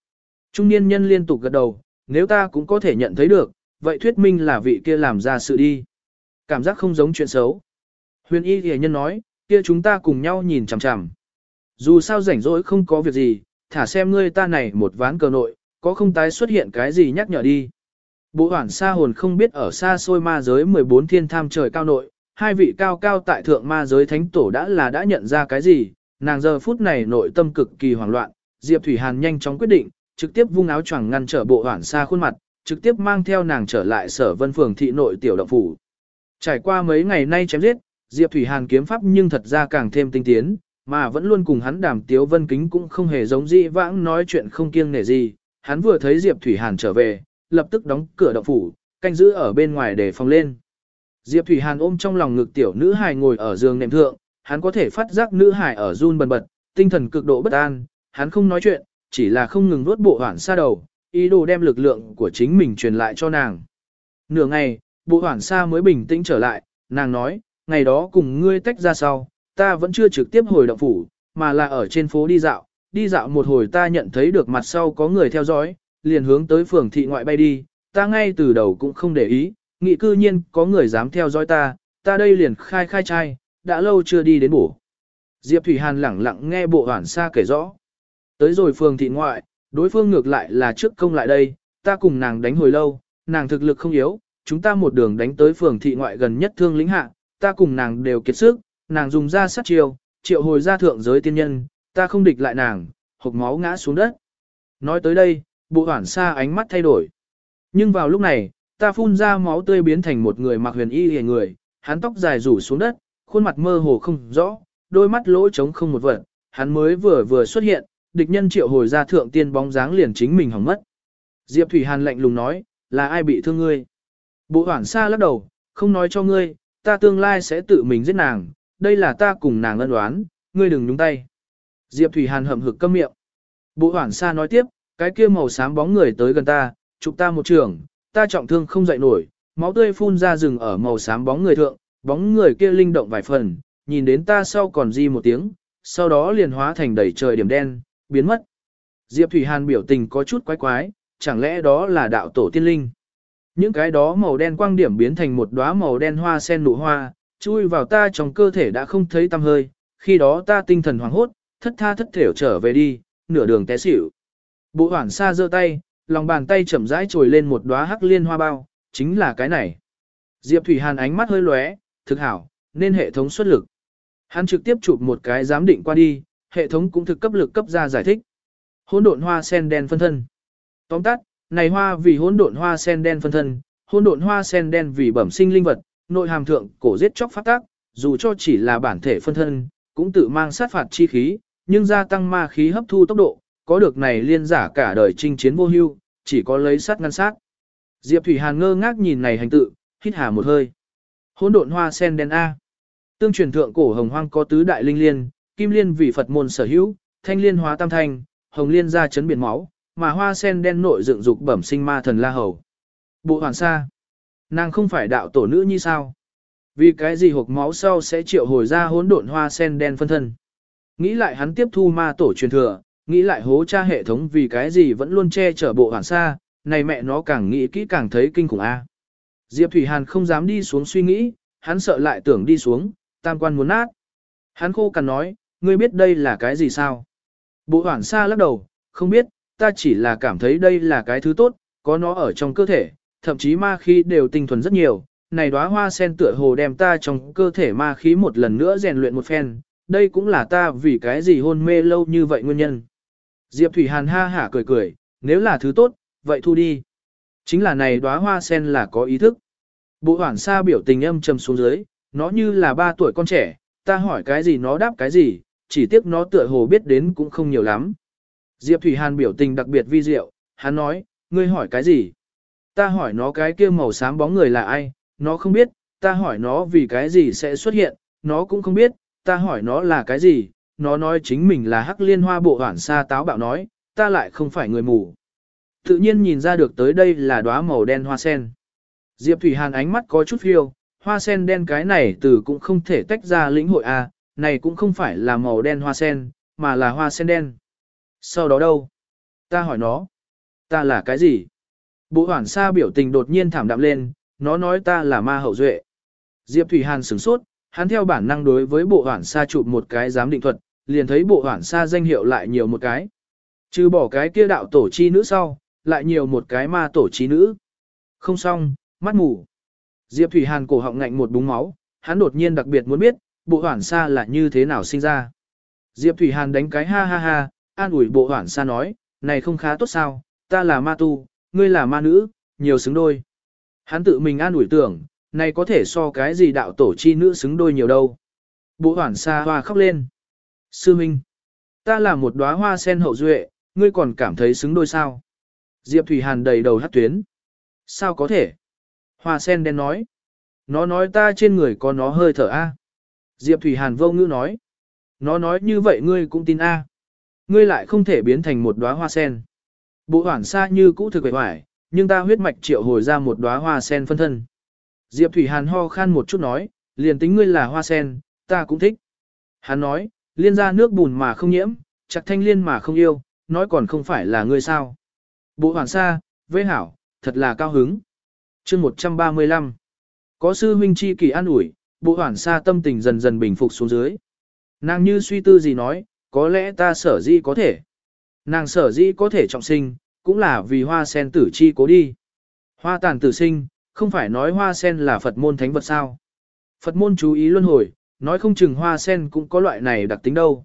Trung niên nhân liên tục gật đầu, nếu ta cũng có thể nhận thấy được, vậy thuyết minh là vị kia làm ra sự đi. Cảm giác không giống chuyện xấu. Huyền y ghi nhân nói, kia chúng ta cùng nhau nhìn chằm chằm. Dù sao rảnh rỗi không có việc gì, thả xem ngươi ta này một ván cờ nội, có không tái xuất hiện cái gì nhắc nhở đi. Bộ hoảng xa hồn không biết ở xa xôi ma giới 14 thiên tham trời cao nội, hai vị cao cao tại thượng ma giới thánh tổ đã là đã nhận ra cái gì, nàng giờ phút này nội tâm cực kỳ hoảng loạn, Diệp Thủy Hàn nhanh chóng quyết định, trực tiếp vung áo choàng ngăn trở bộ hoảng xa khuôn mặt, trực tiếp mang theo nàng trở lại sở vân phường thị nội tiểu động phủ. Trải qua mấy ngày nay chém giết, Diệp Thủy Hàn kiếm pháp nhưng thật ra càng thêm tinh tiến, mà vẫn luôn cùng hắn đàm tiếu vân kính cũng không hề giống dị vãng nói chuyện không kiêng nể gì. Hắn vừa thấy Diệp Thủy Hàn trở về, lập tức đóng cửa động phủ, canh giữ ở bên ngoài để phòng lên. Diệp Thủy Hàn ôm trong lòng ngực tiểu nữ hài ngồi ở giường nệm thượng, hắn có thể phát giác nữ hài ở run bần bật, tinh thần cực độ bất an, hắn không nói chuyện, chỉ là không ngừng vuốt bộ hoảng xa đầu, ý đồ đem lực lượng của chính mình truyền lại cho nàng. Nửa ngày, bộ hoảng xa mới bình tĩnh trở lại, nàng nói, ngày đó cùng ngươi tách ra sau, ta vẫn chưa trực tiếp hồi động phủ, mà là ở trên phố đi dạo, đi dạo một hồi ta nhận thấy được mặt sau có người theo dõi, liền hướng tới phường thị ngoại bay đi, ta ngay từ đầu cũng không để ý, nghĩ cư nhiên có người dám theo dõi ta, ta đây liền khai khai trai, đã lâu chưa đi đến bổ. Diệp Thủy Hàn lẳng lặng nghe bộ hoảng xa kể rõ. Tới rồi phường thị ngoại, đối phương ngược lại là trước công lại đây, ta cùng nàng đánh hồi lâu, nàng thực lực không yếu, chúng ta một đường đánh tới phường thị ngoại gần nhất thương lĩnh hạ, ta cùng nàng đều kiệt sức, nàng dùng ra sát chiêu, triệu hồi ra thượng giới tiên nhân, ta không địch lại nàng, hộc máu ngã xuống đất. Nói tới đây, bộ hoảng xa ánh mắt thay đổi. Nhưng vào lúc này, ta phun ra máu tươi biến thành một người mặc huyền y hề người, hắn tóc dài rủ xuống đất, khuôn mặt mơ hồ không rõ, đôi mắt lỗ trống không một vật, hắn mới vừa vừa xuất hiện, địch nhân triệu hồi ra thượng tiên bóng dáng liền chính mình hỏng mất. Diệp Thủy Hàn lạnh lùng nói, là ai bị thương ngươi? Bộ hoảng xa lắc đầu, không nói cho ngươi, ta tương lai sẽ tự mình giết nàng, đây là ta cùng nàng ân đoán, ngươi đừng nhúng tay. Diệp Thủy Hàn hậm hực câm miệng. Bộ hoảng xa nói tiếp, cái kia màu xám bóng người tới gần ta, chụp ta một trường, ta trọng thương không dậy nổi, máu tươi phun ra rừng ở màu xám bóng người thượng, bóng người kia linh động vài phần, nhìn đến ta sau còn di một tiếng, sau đó liền hóa thành đầy trời điểm đen, biến mất. Diệp Thủy Hàn biểu tình có chút quái quái, chẳng lẽ đó là đạo tổ tiên linh. Những cái đó màu đen quang điểm biến thành một đóa màu đen hoa sen nụ hoa, chui vào ta trong cơ thể đã không thấy tăm hơi, khi đó ta tinh thần hoảng hốt, thất tha thất thểu trở về đi, nửa đường té xỉu. Bộ hoảng xa giơ tay, lòng bàn tay chậm rãi trồi lên một đóa hắc liên hoa bao, chính là cái này. Diệp Thủy Hàn ánh mắt hơi lóe, thực hảo, nên hệ thống xuất lực. Hắn trực tiếp chụp một cái giám định qua đi, hệ thống cũng thực cấp lực cấp ra giải thích. Hỗn độn hoa sen đen phân thân. Tóm tắt, này hoa vì hỗn độn hoa sen đen phân thân, hỗn độn hoa sen đen vì bẩm sinh linh vật, nội hàm thượng cổ giết chóc phát tác, dù cho chỉ là bản thể phân thân, cũng tự mang sát phạt chi khí, nhưng gia tăng ma khí hấp thu tốc độ, có được này liên giả cả đời chinh chiến vô hưu, chỉ có lấy sát ngăn sát. Diệp Thủy Hàn ngơ ngác nhìn này hành tự, hít hà một hơi. Hỗn độn hoa sen đen A. Tương truyền thượng cổ hồng hoang có tứ đại linh liên, kim liên vì Phật môn sở hữu, thanh liên hóa tam thanh, hồng liên ra chấn biển máu, mà hoa sen đen nội dựng dục bẩm sinh ma thần la hầu. Bộ hoàn sa. Nàng không phải đạo tổ nữ như sao? Vì cái gì hộp máu sau sẽ triệu hồi ra hỗn độn hoa sen đen phân thân? Nghĩ lại hắn tiếp thu ma tổ truyền thừa, nghĩ lại hố cha hệ thống vì cái gì vẫn luôn che chở bộ hoàn sa, này mẹ nó càng nghĩ kỹ càng thấy kinh khủng a. Diệp Thủy Hàn không dám đi xuống suy nghĩ, hắn sợ lại tưởng đi xuống, tam quan muốn nát. Hắn khô cằn nói, ngươi biết đây là cái gì sao? Bộ hoảng xa lắc đầu, không biết, ta chỉ là cảm thấy đây là cái thứ tốt, có nó ở trong cơ thể, thậm chí ma khí đều tinh thuần rất nhiều. Này đóa hoa sen tựa hồ đem ta trong cơ thể ma khí một lần nữa rèn luyện một phen, đây cũng là ta vì cái gì hôn mê lâu như vậy nguyên nhân. Diệp Thủy Hàn ha hả cười cười, nếu là thứ tốt, vậy thu đi. Chính là này đóa hoa sen là có ý thức. Bộ hoảng xa biểu tình âm trầm xuống dưới, nó như là ba tuổi con trẻ, ta hỏi cái gì nó đáp cái gì, chỉ tiếc nó tựa hồ biết đến cũng không nhiều lắm. Diệp Thủy Hàn biểu tình đặc biệt vi diệu, hắn nói, ngươi hỏi cái gì? Ta hỏi nó cái kia màu xám bóng người là ai, nó không biết, ta hỏi nó vì cái gì sẽ xuất hiện, nó cũng không biết, ta hỏi nó là cái gì, nó nói chính mình là hắc liên hoa bộ hoảng xa táo bạo nói, ta lại không phải người mù. Tự nhiên nhìn ra được tới đây là đóa màu đen hoa sen. Diệp Thủy Hàn ánh mắt có chút phiêu, hoa sen đen cái này từ cũng không thể tách ra lĩnh hội a, này cũng không phải là màu đen hoa sen, mà là hoa sen đen. Sau đó đâu? Ta hỏi nó. Ta là cái gì? Bộ hoảng sa biểu tình đột nhiên thảm đạm lên, nó nói ta là ma hậu duệ. Diệp Thủy Hàn sửng sốt, hắn theo bản năng đối với bộ hoảng sa chụp một cái giám định thuật, liền thấy bộ hoảng sa danh hiệu lại nhiều một cái. Trừ bỏ cái kia đạo tổ chi nữ sau, lại nhiều một cái ma tổ chi nữ. Không xong, mắt mù. Diệp Thủy Hàn cổ họng ngạnh một búng máu, hắn đột nhiên đặc biệt muốn biết, bộ hoảng sa là như thế nào sinh ra. Diệp Thủy Hàn đánh cái ha ha ha, an ủi bộ hoảng sa nói, này không khá tốt sao, ta là ma tu, ngươi là ma nữ, nhiều xứng đôi. Hắn tự mình an ủi tưởng, này có thể so cái gì đạo tổ chi nữ xứng đôi nhiều đâu. Bộ hoảng sa hoa khóc lên. Sư Minh, ta là một đóa hoa sen hậu duệ, ngươi còn cảm thấy xứng đôi sao? Diệp Thủy Hàn đầy đầu hát tuyến. Sao có thể? Hoa sen đen nói. Nó nói ta trên người có nó hơi thở A. Diệp Thủy Hàn vô ngữ nói. Nó nói như vậy ngươi cũng tin A. Ngươi lại không thể biến thành một đóa hoa sen. Bộ hoảng xa như cũ thực vẻ hoài, nhưng ta huyết mạch triệu hồi ra một đóa hoa sen phân thân. Diệp Thủy Hàn ho khan một chút nói, liền tính ngươi là hoa sen, ta cũng thích. Hắn nói, liên ra nước bùn mà không nhiễm, chặt thanh liên mà không yêu, nói còn không phải là ngươi sao. Bộ hoàn sa, vê hảo, thật là cao hứng. chương 135. Có sư huynh chi kỳ an ủi, bộ hoàn sa tâm tình dần dần bình phục xuống dưới. Nàng như suy tư gì nói, có lẽ ta sở di có thể. Nàng sở dĩ có thể trọng sinh, cũng là vì hoa sen tử chi cố đi. Hoa tàn tử sinh, không phải nói hoa sen là Phật môn thánh vật sao. Phật môn chú ý luân hồi, nói không chừng hoa sen cũng có loại này đặc tính đâu.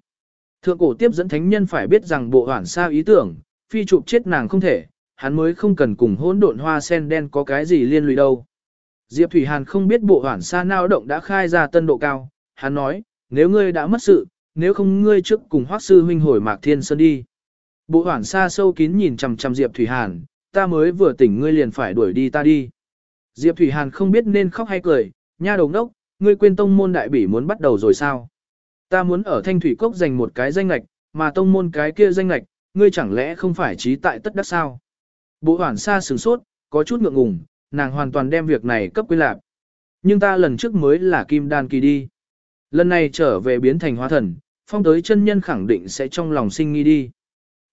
Thượng cổ tiếp dẫn thánh nhân phải biết rằng bộ hoản xa ý tưởng, phi chụp chết nàng không thể, hắn mới không cần cùng hỗn độn hoa sen đen có cái gì liên lụy đâu. Diệp Thủy Hàn không biết bộ hoản xa nao động đã khai ra tân độ cao, hắn nói, nếu ngươi đã mất sự, nếu không ngươi trước cùng hoác sư huynh hồi mạc thiên sơn đi. Bộ hoản xa sâu kín nhìn chằm chằm Diệp Thủy Hàn, ta mới vừa tỉnh ngươi liền phải đuổi đi ta đi. Diệp Thủy Hàn không biết nên khóc hay cười, nha đầu đốc, ngươi quên tông môn đại bỉ muốn bắt đầu rồi sao? Ta muốn ở Thanh Thủy Cốc giành một cái danh lạch, mà tông môn cái kia danh lạch, ngươi chẳng lẽ không phải trí tại tất đắc sao? Bộ hoảng xa sừng sốt, có chút ngượng ngùng, nàng hoàn toàn đem việc này cấp quên lạc. Nhưng ta lần trước mới là kim đan kỳ đi. Lần này trở về biến thành hóa thần, phong tới chân nhân khẳng định sẽ trong lòng sinh nghi đi.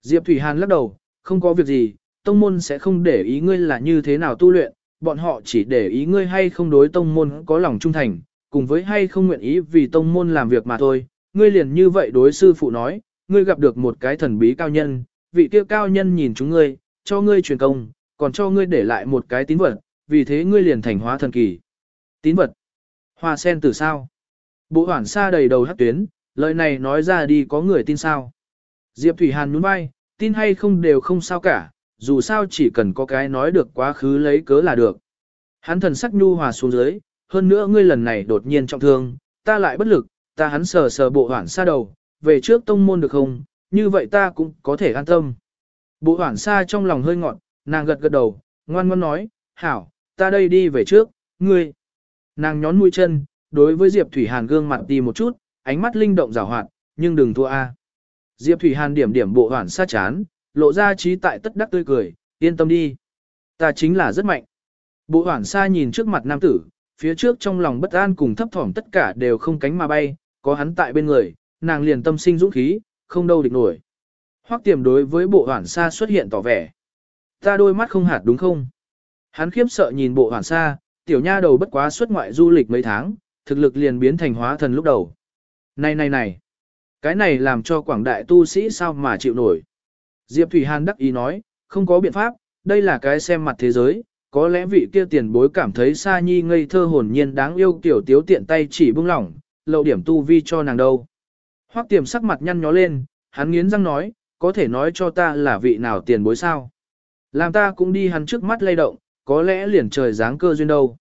Diệp Thủy Hàn lắc đầu, không có việc gì, tông môn sẽ không để ý ngươi là như thế nào tu luyện, bọn họ chỉ để ý ngươi hay không đối tông môn có lòng trung thành, cùng với hay không nguyện ý vì tông môn làm việc mà thôi, ngươi liền như vậy đối sư phụ nói, ngươi gặp được một cái thần bí cao nhân, vị kia cao nhân nhìn chúng ngươi, cho ngươi truyền công, còn cho ngươi để lại một cái tín vật, vì thế ngươi liền thành hóa thần kỳ. Tín vật? Hoa sen từ sao? Bộ hoảng xa đầy đầu hắc tuyến, lời này nói ra đi có người tin sao? Diệp Thủy Hàn nhún vai, tin hay không đều không sao cả, dù sao chỉ cần có cái nói được quá khứ lấy cớ là được. Hắn thần sắc nhu hòa xuống dưới, hơn nữa ngươi lần này đột nhiên trọng thương, ta lại bất lực, ta hắn sờ sờ bộ hoảng xa đầu, về trước tông môn được không, như vậy ta cũng có thể an tâm. Bộ hoảng xa trong lòng hơi ngọn, nàng gật gật đầu, ngoan ngoan nói, hảo, ta đây đi về trước, ngươi. Nàng nhón mũi chân, đối với Diệp Thủy Hàn gương mặt đi một chút, ánh mắt linh động rào hoạt, nhưng đừng thua a. Diệp Thủy Hàn điểm điểm bộ hoản xa chán, lộ ra trí tại tất đắc tươi cười, yên tâm đi. Ta chính là rất mạnh. Bộ hoản xa nhìn trước mặt nam tử, phía trước trong lòng bất an cùng thấp thỏm tất cả đều không cánh mà bay, có hắn tại bên người, nàng liền tâm sinh dũng khí, không đâu địch nổi. Hoắc tiềm đối với bộ hoản xa xuất hiện tỏ vẻ. Ta đôi mắt không hạt đúng không? Hắn khiếp sợ nhìn bộ hoản xa, tiểu nha đầu bất quá xuất ngoại du lịch mấy tháng, thực lực liền biến thành hóa thần lúc đầu. Này này này, cái này làm cho quảng đại tu sĩ sao mà chịu nổi. Diệp Thủy Hàn đắc ý nói, không có biện pháp, đây là cái xem mặt thế giới, có lẽ vị kia tiền bối cảm thấy Sa Nhi ngây thơ hồn nhiên đáng yêu kiểu tiếu tiện tay chỉ bưng lỏng, lậu điểm tu vi cho nàng đâu. Hoắc tiềm sắc mặt nhăn nhó lên, hắn nghiến răng nói, có thể nói cho ta là vị nào tiền bối sao. Làm ta cũng đi hắn trước mắt lay động, có lẽ liền trời dáng cơ duyên đâu.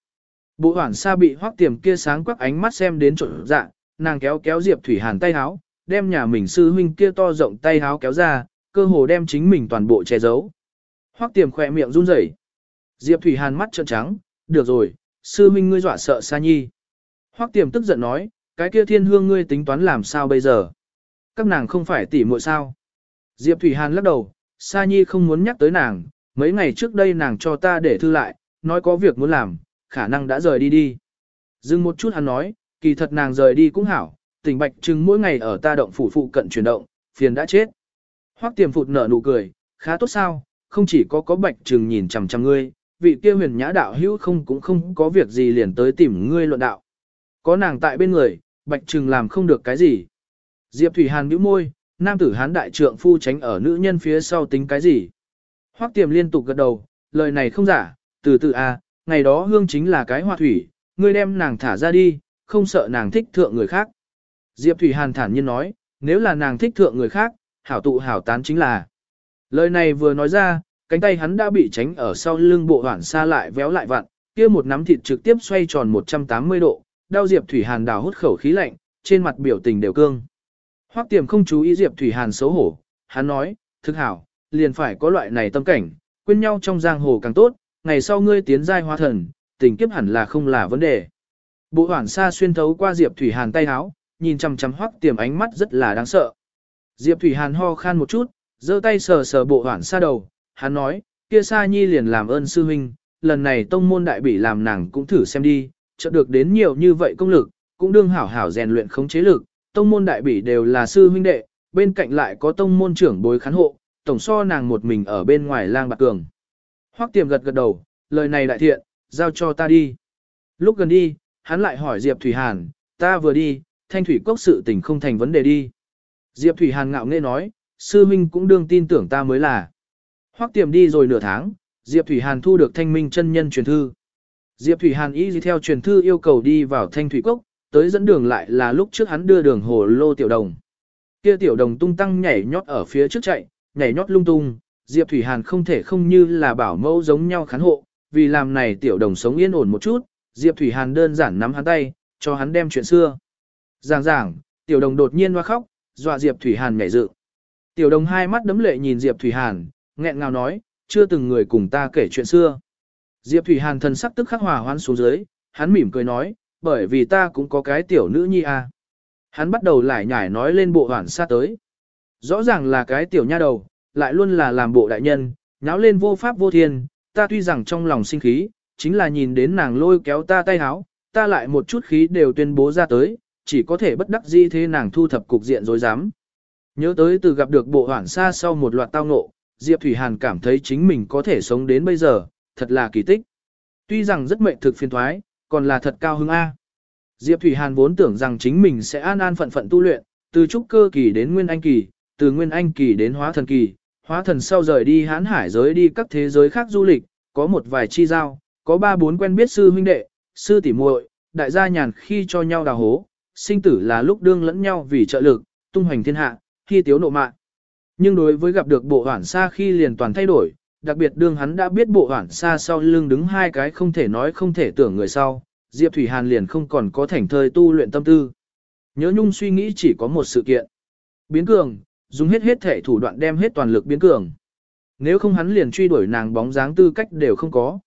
Bộ hoảng sa bị hoắc tiềm kia sáng quắc ánh mắt xem đến trộn dạ, nàng kéo kéo Diệp Thủy Hàn tay háo, đem nhà mình sư huynh kia to rộng tay háo kéo ra, cơ hồ đem chính mình toàn bộ che giấu. Hoắc tiềm khỏe miệng run rẩy. Diệp Thủy Hàn mắt trợn trắng, được rồi, sư huynh ngươi dọa sợ Sa Nhi. Hoắc tiềm tức giận nói, cái kia thiên hương ngươi tính toán làm sao bây giờ? Các nàng không phải tỷ muội sao? Diệp Thủy Hàn lắc đầu, Sa Nhi không muốn nhắc tới nàng, mấy ngày trước đây nàng cho ta để thư lại, nói có việc muốn làm, khả năng đã rời đi đi. Dừng một chút hắn nói, kỳ thật nàng rời đi cũng hảo, tỉnh bạch trừng mỗi ngày ở ta động phủ phụ cận chuyển động, phiền đã chết. Hoắc tiềm phụt nở nụ cười, khá tốt sao, không chỉ có có bạch trừng nhìn chằm chằm ngươi, vị kia huyền nhã đạo hữu không cũng không có việc gì liền tới tìm ngươi luận đạo. Có nàng tại bên người, bạch trừng làm không được cái gì. Diệp Thủy Hàn bĩu môi, nam tử hán đại trượng phu tránh ở nữ nhân phía sau tính cái gì. Hoắc tiềm liên tục gật đầu, lời này không giả, từ từ a, à, ngày đó hương chính là cái hoa thủy, ngươi đem nàng thả ra đi, không sợ nàng thích thượng người khác. Diệp Thủy Hàn thản nhiên nói, nếu là nàng thích thượng người khác, hảo tụ hảo tán chính là. Lời này vừa nói ra, cánh tay hắn đã bị tránh ở sau lưng bộ hoảng xa lại véo lại vặn, kia một nắm thịt trực tiếp xoay tròn 180 độ, đau Diệp Thủy Hàn đào hút khẩu khí lạnh, trên mặt biểu tình đều cương. Hoắc Tiềm không chú ý Diệp Thủy Hàn xấu hổ, hắn nói, thực hảo, liền phải có loại này tâm cảnh, quên nhau trong giang hồ càng tốt, ngày sau ngươi tiến giai hóa thần, tình kiếp hẳn là không là vấn đề. Bộ hoảng xa xuyên thấu qua Diệp Thủy Hàn tay háo, nhìn chăm chăm Hoắc Tiềm ánh mắt rất là đáng sợ. Diệp Thủy Hàn ho khan một chút, giơ tay sờ sờ bộ hoảng xa đầu, hắn nói, kia Sa Nhi liền làm ơn sư huynh, lần này tông môn đại bỉ làm nàng cũng thử xem đi, chợt được đến nhiều như vậy công lực, cũng đương hảo hảo rèn luyện khống chế lực, tông môn đại bỉ đều là sư huynh đệ, bên cạnh lại có tông môn trưởng bối khán hộ, tổng so nàng một mình ở bên ngoài lang bạc cường. Hoắc Tiềm gật gật đầu, lời này đại thiện, giao cho ta đi. Lúc gần đi, hắn lại hỏi Diệp Thủy Hàn, ta vừa đi, thanh thủy cốc sự tình không thành vấn đề đi. Diệp Thủy Hàn ngạo nghễ nói, sư minh cũng đương tin tưởng ta mới là. Hoắc tiềm đi rồi nửa tháng, Diệp Thủy Hàn thu được thanh minh chân nhân truyền thư. Diệp Thủy Hàn ý gì theo truyền thư yêu cầu đi vào thanh thủy cốc, tới dẫn đường lại là lúc trước hắn đưa đường hồ lô tiểu đồng. Kia tiểu đồng tung tăng nhảy nhót ở phía trước chạy, nhảy nhót lung tung, Diệp Thủy Hàn không thể không như là bảo mẫu giống nhau khán hộ, vì làm này tiểu đồng sống yên ổn một chút, Diệp Thủy Hàn đơn giản nắm hắn tay, cho hắn đem chuyện xưa. Giảng giảng, tiểu đồng đột nhiên hoa khóc, dọa Diệp Thủy Hàn nhảy dựng. Tiểu đồng hai mắt đấm lệ nhìn Diệp Thủy Hàn, nghẹn ngào nói, chưa từng người cùng ta kể chuyện xưa. Diệp Thủy Hàn thần sắc tức khắc hòa hoan xuống dưới, hắn mỉm cười nói, bởi vì ta cũng có cái tiểu nữ nhi à. Hắn bắt đầu lại nhải nói lên bộ hoảng xa tới. Rõ ràng là cái tiểu nha đầu, lại luôn là làm bộ đại nhân, nháo lên vô pháp vô thiên, ta tuy rằng trong lòng sinh khí, chính là nhìn đến nàng lôi kéo ta tay háo, ta lại một chút khí đều tuyên bố ra tới, chỉ có thể bất đắc dĩ thế nàng thu thập cục diện dối dám. Nhớ tới từ gặp được bộ hoảng xa sau một loạt tao ngộ, Diệp Thủy Hàn cảm thấy chính mình có thể sống đến bây giờ, thật là kỳ tích. Tuy rằng rất mệnh thực phiền thoái, còn là thật cao hứng A. Diệp Thủy Hàn vốn tưởng rằng chính mình sẽ an an phận phận tu luyện, từ trúc cơ kỳ đến nguyên anh kỳ, từ nguyên anh kỳ đến hóa thần kỳ, hóa thần sau rời đi hán hải giới đi các thế giới khác du lịch, có một vài chi giao, có ba bốn quen biết sư huynh đệ, sư tỷ muội, đại gia nhàn khi cho nhau đào hố, sinh tử là lúc đương lẫn nhau vì trợ lực, tung hoành thiên hạ, khi tiếu nộ mạng. Nhưng đối với gặp được bộ hoảng xa khi liền toàn thay đổi, đặc biệt đương hắn đã biết bộ hoảng xa sau lưng đứng hai cái không thể nói không thể tưởng người sau, Diệp Thủy Hàn liền không còn có thành thời tu luyện tâm tư. Nhớ nhung suy nghĩ chỉ có một sự kiện. Biến cường, dùng hết hết thể thủ đoạn đem hết toàn lực biến cường. Nếu không hắn liền truy đuổi nàng bóng dáng tư cách đều không có.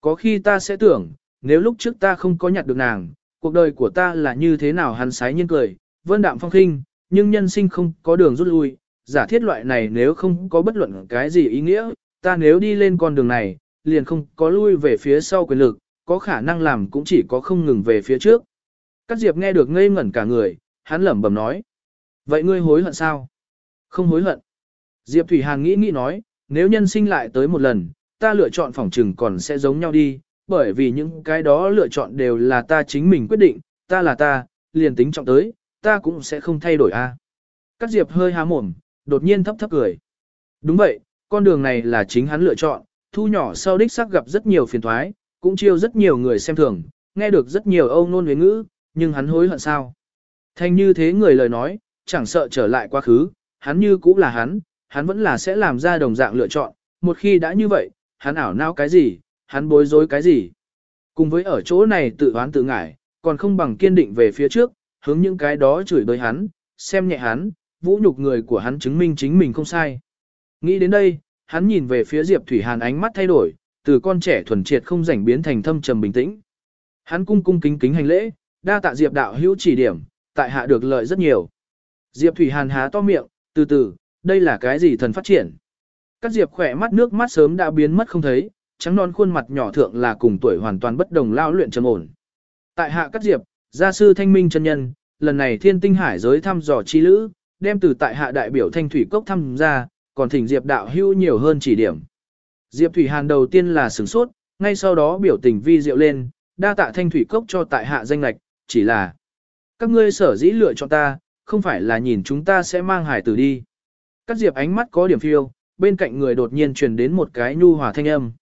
Có khi ta sẽ tưởng, nếu lúc trước ta không có nhặt được nàng, cuộc đời của ta là như thế nào hắn sái nhiên cười, vân đạm phong khinh, nhưng nhân sinh không có đường rút lui, giả thiết loại này nếu không có bất luận cái gì ý nghĩa, ta nếu đi lên con đường này, liền không có lui về phía sau quyền lực, có khả năng làm cũng chỉ có không ngừng về phía trước. Cát Diệp nghe được ngây ngẩn cả người, hắn lẩm bẩm nói. Vậy ngươi hối hận sao? Không hối hận. Diệp Thủy Hàn nghĩ nghĩ nói, nếu nhân sinh lại tới một lần, ta lựa chọn phòng trừng còn sẽ giống nhau đi, bởi vì những cái đó lựa chọn đều là ta chính mình quyết định, ta là ta, liền tính trọng tới, ta cũng sẽ không thay đổi a. À. Cát Diệp hơi há mồm, đột nhiên thấp thấp cười. Đúng vậy, con đường này là chính hắn lựa chọn, thu nhỏ sau đích xác gặp rất nhiều phiền thoái, cũng chiêu rất nhiều người xem thường, nghe được rất nhiều âu nôn huế ngữ, nhưng hắn hối hận sao. Thành như thế người lời nói, chẳng sợ trở lại quá khứ, hắn như cũng là hắn, hắn vẫn là sẽ làm ra đồng dạng lựa chọn, một khi đã như vậy, hắn ảo não cái gì, hắn bối rối cái gì. Cùng với ở chỗ này tự oán tự ngải, còn không bằng kiên định về phía trước, hướng những cái đó chửi bới hắn, xem nhẹ hắn, vũ nhục người của hắn chứng minh chính mình không sai. Nghĩ đến đây, hắn nhìn về phía Diệp Thủy Hàn ánh mắt thay đổi, từ con trẻ thuần triệt không rảnh biến thành thâm trầm bình tĩnh. Hắn cung cung kính kính hành lễ, đa tạ Diệp đạo hữu chỉ điểm, tại hạ được lợi rất nhiều. Diệp Thủy Hàn há to miệng, từ từ, đây là cái gì thần phát triển? Các Diệp khỏe mắt nước mắt sớm đã biến mất không thấy, trắng non khuôn mặt nhỏ thượng là cùng tuổi hoàn toàn bất đồng lao luyện trầm ổn. Tại hạ cắt diệp, gia sư thanh minh chân nhân, lần này thiên tinh hải giới thăm dò chi lữ, đem từ tại hạ đại biểu thanh thủy cốc thăm ra, còn thỉnh diệp đạo hưu nhiều hơn chỉ điểm. Diệp Thủy Hàn đầu tiên là sửng sốt, ngay sau đó biểu tình vi diệu lên, đa tạ thanh thủy cốc cho tại hạ danh lạch, chỉ là các ngươi sở dĩ lựa chọn ta, không phải là nhìn chúng ta sẽ mang hải tử đi. Các diệp ánh mắt có điểm phiêu, bên cạnh người đột nhiên truyền đến một cái nhu hòa thanh âm.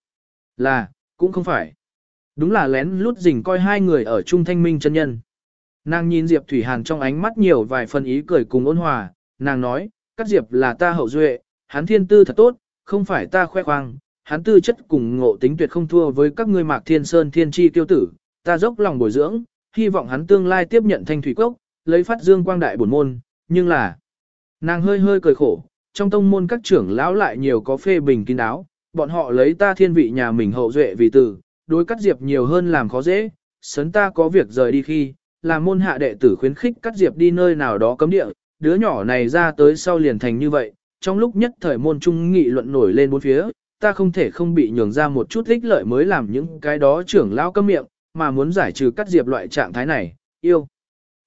Là, cũng không phải. Đúng là lén lút rình coi hai người ở trung thanh minh chân nhân. Nàng nhìn Diệp Thủy Hàn trong ánh mắt nhiều vài phần ý cười cùng ôn hòa, nàng nói, các Diệp là ta hậu duệ, hắn thiên tư thật tốt, không phải ta khoe khoang, hắn tư chất cùng ngộ tính tuyệt không thua với các ngươi mạc thiên sơn thiên chi tiêu tử, ta dốc lòng bồi dưỡng, hy vọng hắn tương lai tiếp nhận thanh thủy cốc, lấy phát dương quang đại bổn môn, nhưng là, nàng hơi hơi cười khổ, trong tông môn các trưởng lão lại nhiều có phê bình kín đáo, bọn họ lấy ta thiên vị nhà mình hậu duệ vì tử, đối cắt diệp nhiều hơn làm khó dễ, sấn ta có việc rời đi khi, là môn hạ đệ tử khuyến khích cắt diệp đi nơi nào đó cấm địa, đứa nhỏ này ra tới sau liền thành như vậy, trong lúc nhất thời môn trung nghị luận nổi lên bốn phía, ta không thể không bị nhường ra một chút ích lợi mới làm những cái đó trưởng lão cấm miệng, mà muốn giải trừ cắt diệp loại trạng thái này, yêu.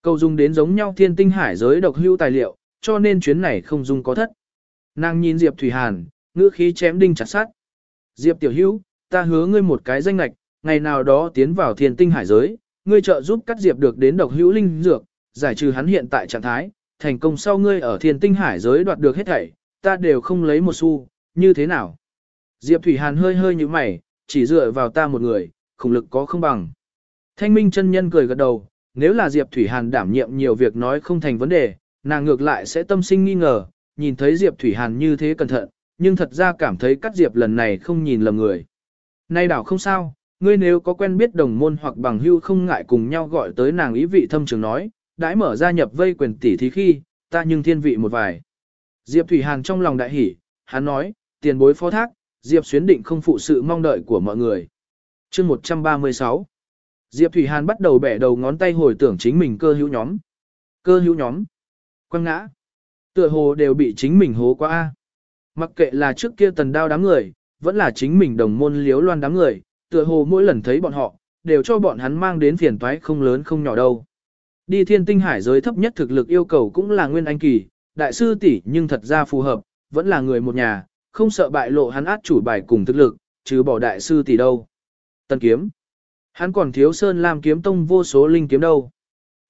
Cầu dung đến giống nhau thiên tinh hải giới độc hưu tài liệu, cho nên chuyến này không dung có thất. Nàng nhìn Diệp Thủy Hàn, ngữ khí chém đinh chặt sát. Diệp tiểu hữu, ta hứa ngươi một cái danh lạch, ngày nào đó tiến vào thiên tinh hải giới, ngươi trợ giúp cắt Diệp được đến độc hữu linh dược, giải trừ hắn hiện tại trạng thái, thành công sau ngươi ở thiên tinh hải giới đoạt được hết thảy, ta đều không lấy một xu, như thế nào? Diệp Thủy Hàn hơi hơi như mày, chỉ dựa vào ta một người, khủng lực có không bằng. Thanh minh chân nhân cười gật đầu, nếu là Diệp Thủy Hàn đảm nhiệm nhiều việc nói không thành vấn đề, nàng ngược lại sẽ tâm sinh nghi ngờ, nhìn thấy Diệp Thủy Hàn như thế cẩn thận, nhưng thật ra cảm thấy cát Diệp lần này không nhìn lầm người. Nay đảo không sao, ngươi nếu có quen biết đồng môn hoặc bằng hưu không ngại cùng nhau gọi tới nàng ý vị thâm trường nói, đãi mở ra nhập vây quyền tỷ thí khi, ta nhưng thiên vị một vài. Diệp Thủy Hàn trong lòng đại hỉ, hắn nói, tiền bối phó thác, Diệp xuyến định không phụ sự mong đợi của mọi người. chương 136 Diệp Thủy Hàn bắt đầu bẻ đầu ngón tay hồi tưởng chính mình cơ hữu nhóm. Cơ hữu nhóm. Quăng ngã. Tựa hồ đều bị chính mình hố qua. a Mặc kệ là trước kia tần đao đám người, vẫn là chính mình đồng môn liếu loan đám người, tựa hồ mỗi lần thấy bọn họ, đều cho bọn hắn mang đến phiền toái không lớn không nhỏ đâu. Đi thiên tinh hải giới thấp nhất thực lực yêu cầu cũng là nguyên anh kỳ, đại sư tỷ nhưng thật ra phù hợp, vẫn là người một nhà, không sợ bại lộ hắn át chủ bài cùng thực lực, chứ bỏ đại sư tỷ đâu. Tần kiếm. Hắn còn thiếu Sơn Lam kiếm tông vô số linh kiếm đâu.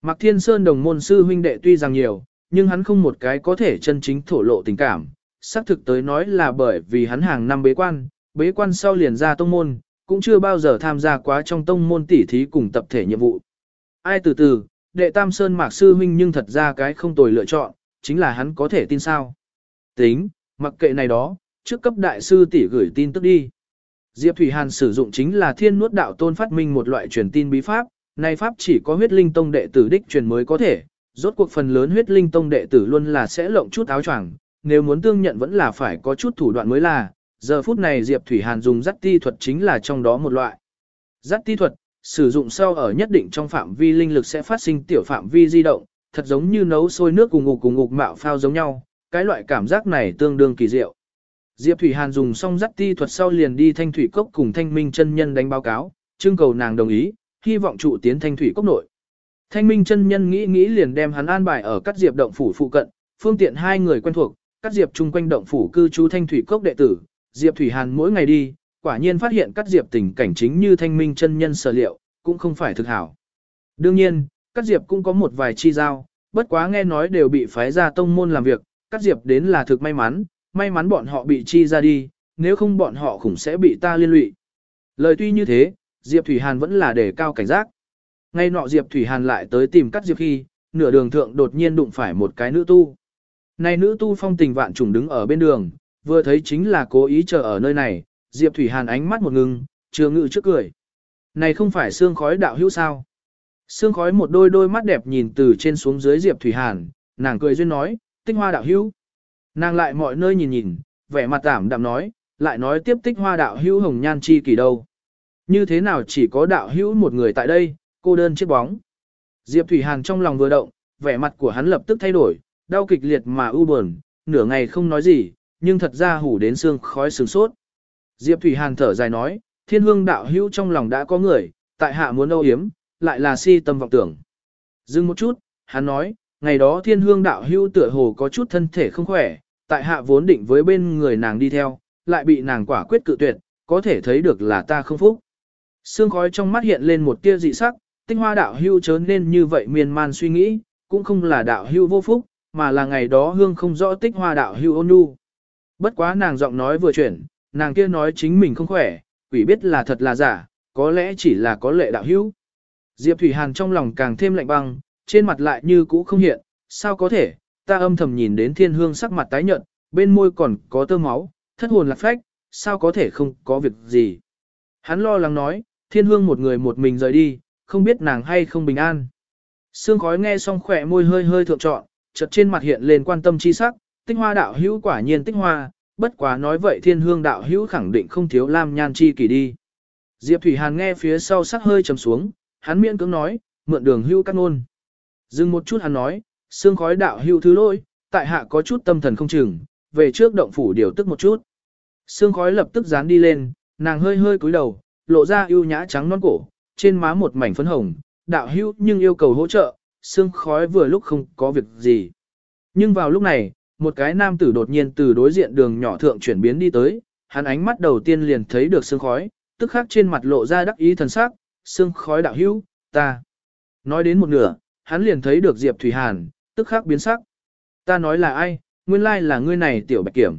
Mạc Thiên Sơn đồng môn sư huynh đệ tuy rằng nhiều, nhưng hắn không một cái có thể chân chính thổ lộ tình cảm. Xác thực tới nói là bởi vì hắn hàng năm bế quan, bế quan sau liền ra tông môn, cũng chưa bao giờ tham gia quá trong tông môn tỉ thí cùng tập thể nhiệm vụ. Ai từ từ, đệ tam Sơn Mạc sư huynh nhưng thật ra cái không tồi lựa chọn, chính là hắn có thể tin sao. Tính, mặc kệ này đó, trước cấp đại sư tỷ gửi tin tức đi. Diệp Thủy Hàn sử dụng chính là thiên nuốt đạo tôn phát minh một loại truyền tin bí pháp, này pháp chỉ có huyết linh tông đệ tử đích truyền mới có thể, rốt cuộc phần lớn huyết linh tông đệ tử luôn là sẽ lộng chút áo choàng, nếu muốn tương nhận vẫn là phải có chút thủ đoạn mới là, giờ phút này Diệp Thủy Hàn dùng dắt ti thuật chính là trong đó một loại. Dắt ti thuật, sử dụng sau ở nhất định trong phạm vi linh lực sẽ phát sinh tiểu phạm vi di động, thật giống như nấu sôi nước cùng ngục cùng ngục mạo phao giống nhau, cái loại cảm giác này tương đương kỳ diệu. Diệp Thủy Hàn dùng xong dắt ti thuật sau liền đi thanh thủy cốc cùng thanh minh chân nhân đánh báo cáo, trưng cầu nàng đồng ý, hy vọng trụ tiến thanh thủy cốc nội. Thanh minh chân nhân nghĩ nghĩ liền đem hắn an bài ở các diệp động phủ phụ cận, phương tiện hai người quen thuộc, Cát diệp chung quanh động phủ cư trú thanh thủy cốc đệ tử, Diệp Thủy Hàn mỗi ngày đi, quả nhiên phát hiện Cát diệp tình cảnh chính như thanh minh chân nhân sở liệu, cũng không phải thực hảo. Đương nhiên, Cát diệp cũng có một vài chi giao, bất quá nghe nói đều bị phái ra tông môn làm việc, Cát diệp đến là thực may mắn, may mắn bọn họ bị chi ra đi, nếu không bọn họ cũng sẽ bị ta liên lụy. Lời tuy như thế, Diệp Thủy Hàn vẫn là đề cao cảnh giác. Ngay nọ Diệp Thủy Hàn lại tới tìm Cát Diệp khi, nửa đường thượng đột nhiên đụng phải một cái nữ tu. Này nữ tu phong tình vạn trùng đứng ở bên đường, vừa thấy chính là cố ý chờ ở nơi này, Diệp Thủy Hàn ánh mắt một ngưng, chưa ngự trước cười. Này không phải xương khói đạo hữu sao? Xương khói một đôi đôi mắt đẹp nhìn từ trên xuống dưới Diệp Thủy Hàn, nàng cười duyên nói, tinh hoa đạo hữu. Nàng lại mọi nơi nhìn nhìn, vẻ mặt tảm đạm nói, lại nói tiếp tích hoa đạo hữu hồng nhan chi kỳ đâu. Như thế nào chỉ có đạo hữu một người tại đây, cô đơn chiếc bóng. Diệp Thủy Hàn trong lòng vừa động, vẻ mặt của hắn lập tức thay đổi, đau kịch liệt mà u buồn, nửa ngày không nói gì, nhưng thật ra hủ đến xương khói sừng sốt. Diệp Thủy Hàn thở dài nói, thiên hương đạo hữu trong lòng đã có người, tại hạ muốn âu yếm, lại là si tâm vọng tưởng. Dừng một chút, hắn nói, ngày đó thiên hương đạo hữu tựa hồ có chút thân thể không khỏe, tại hạ vốn định với bên người nàng đi theo, lại bị nàng quả quyết cự tuyệt, có thể thấy được là ta không phúc. Sương khói trong mắt hiện lên một tia dị sắc, tinh hoa đạo hưu chớ nên như vậy miên man suy nghĩ, cũng không là đạo hưu vô phúc, mà là ngày đó hương không rõ tích hoa đạo hưu ôn nhu. Bất quá nàng giọng nói vừa chuyển, nàng kia nói chính mình không khỏe, quỷ biết là thật là giả, có lẽ chỉ là có lệ đạo hưu. Diệp Thủy Hàn trong lòng càng thêm lạnh băng, trên mặt lại như cũ không hiện, sao có thể, ta âm thầm nhìn đến thiên hương sắc mặt tái nhợt, bên môi còn có tơ máu, thất hồn lạc phách, sao có thể không có việc gì. Hắn lo lắng nói, thiên hương một người một mình rời đi, không biết nàng hay không bình an. Sương khói nghe xong khỏe môi hơi hơi thượng trọn, chợt trên mặt hiện lên quan tâm chi sắc, tích hoa đạo hữu quả nhiên tích hoa, bất quá nói vậy thiên hương đạo hữu khẳng định không thiếu lam nhan chi kỳ đi. Diệp Thủy Hàn nghe phía sau sắc hơi trầm xuống, hắn miễn cưỡng nói, mượn đường hữu cắt ngôn. Dừng một chút hắn nói, xương khói đạo hữu thứ lỗi, tại hạ có chút tâm thần không chừng, về trước động phủ điều tức một chút. Xương khói lập tức dán đi lên, nàng hơi hơi cúi đầu, lộ ra ưu nhã trắng non cổ, trên má một mảnh phấn hồng, đạo hữu nhưng yêu cầu hỗ trợ, sương khói vừa lúc không có việc gì. Nhưng vào lúc này, một cái nam tử đột nhiên từ đối diện đường nhỏ thượng chuyển biến đi tới, hắn ánh mắt đầu tiên liền thấy được sương khói, tức khắc trên mặt lộ ra đắc ý thần sắc, sương khói đạo hữu, ta. Nói đến một nửa, hắn liền thấy được Diệp Thủy Hàn, tức khắc biến sắc. Ta nói là ai, nguyên lai là ngươi này tiểu bạch kiểm.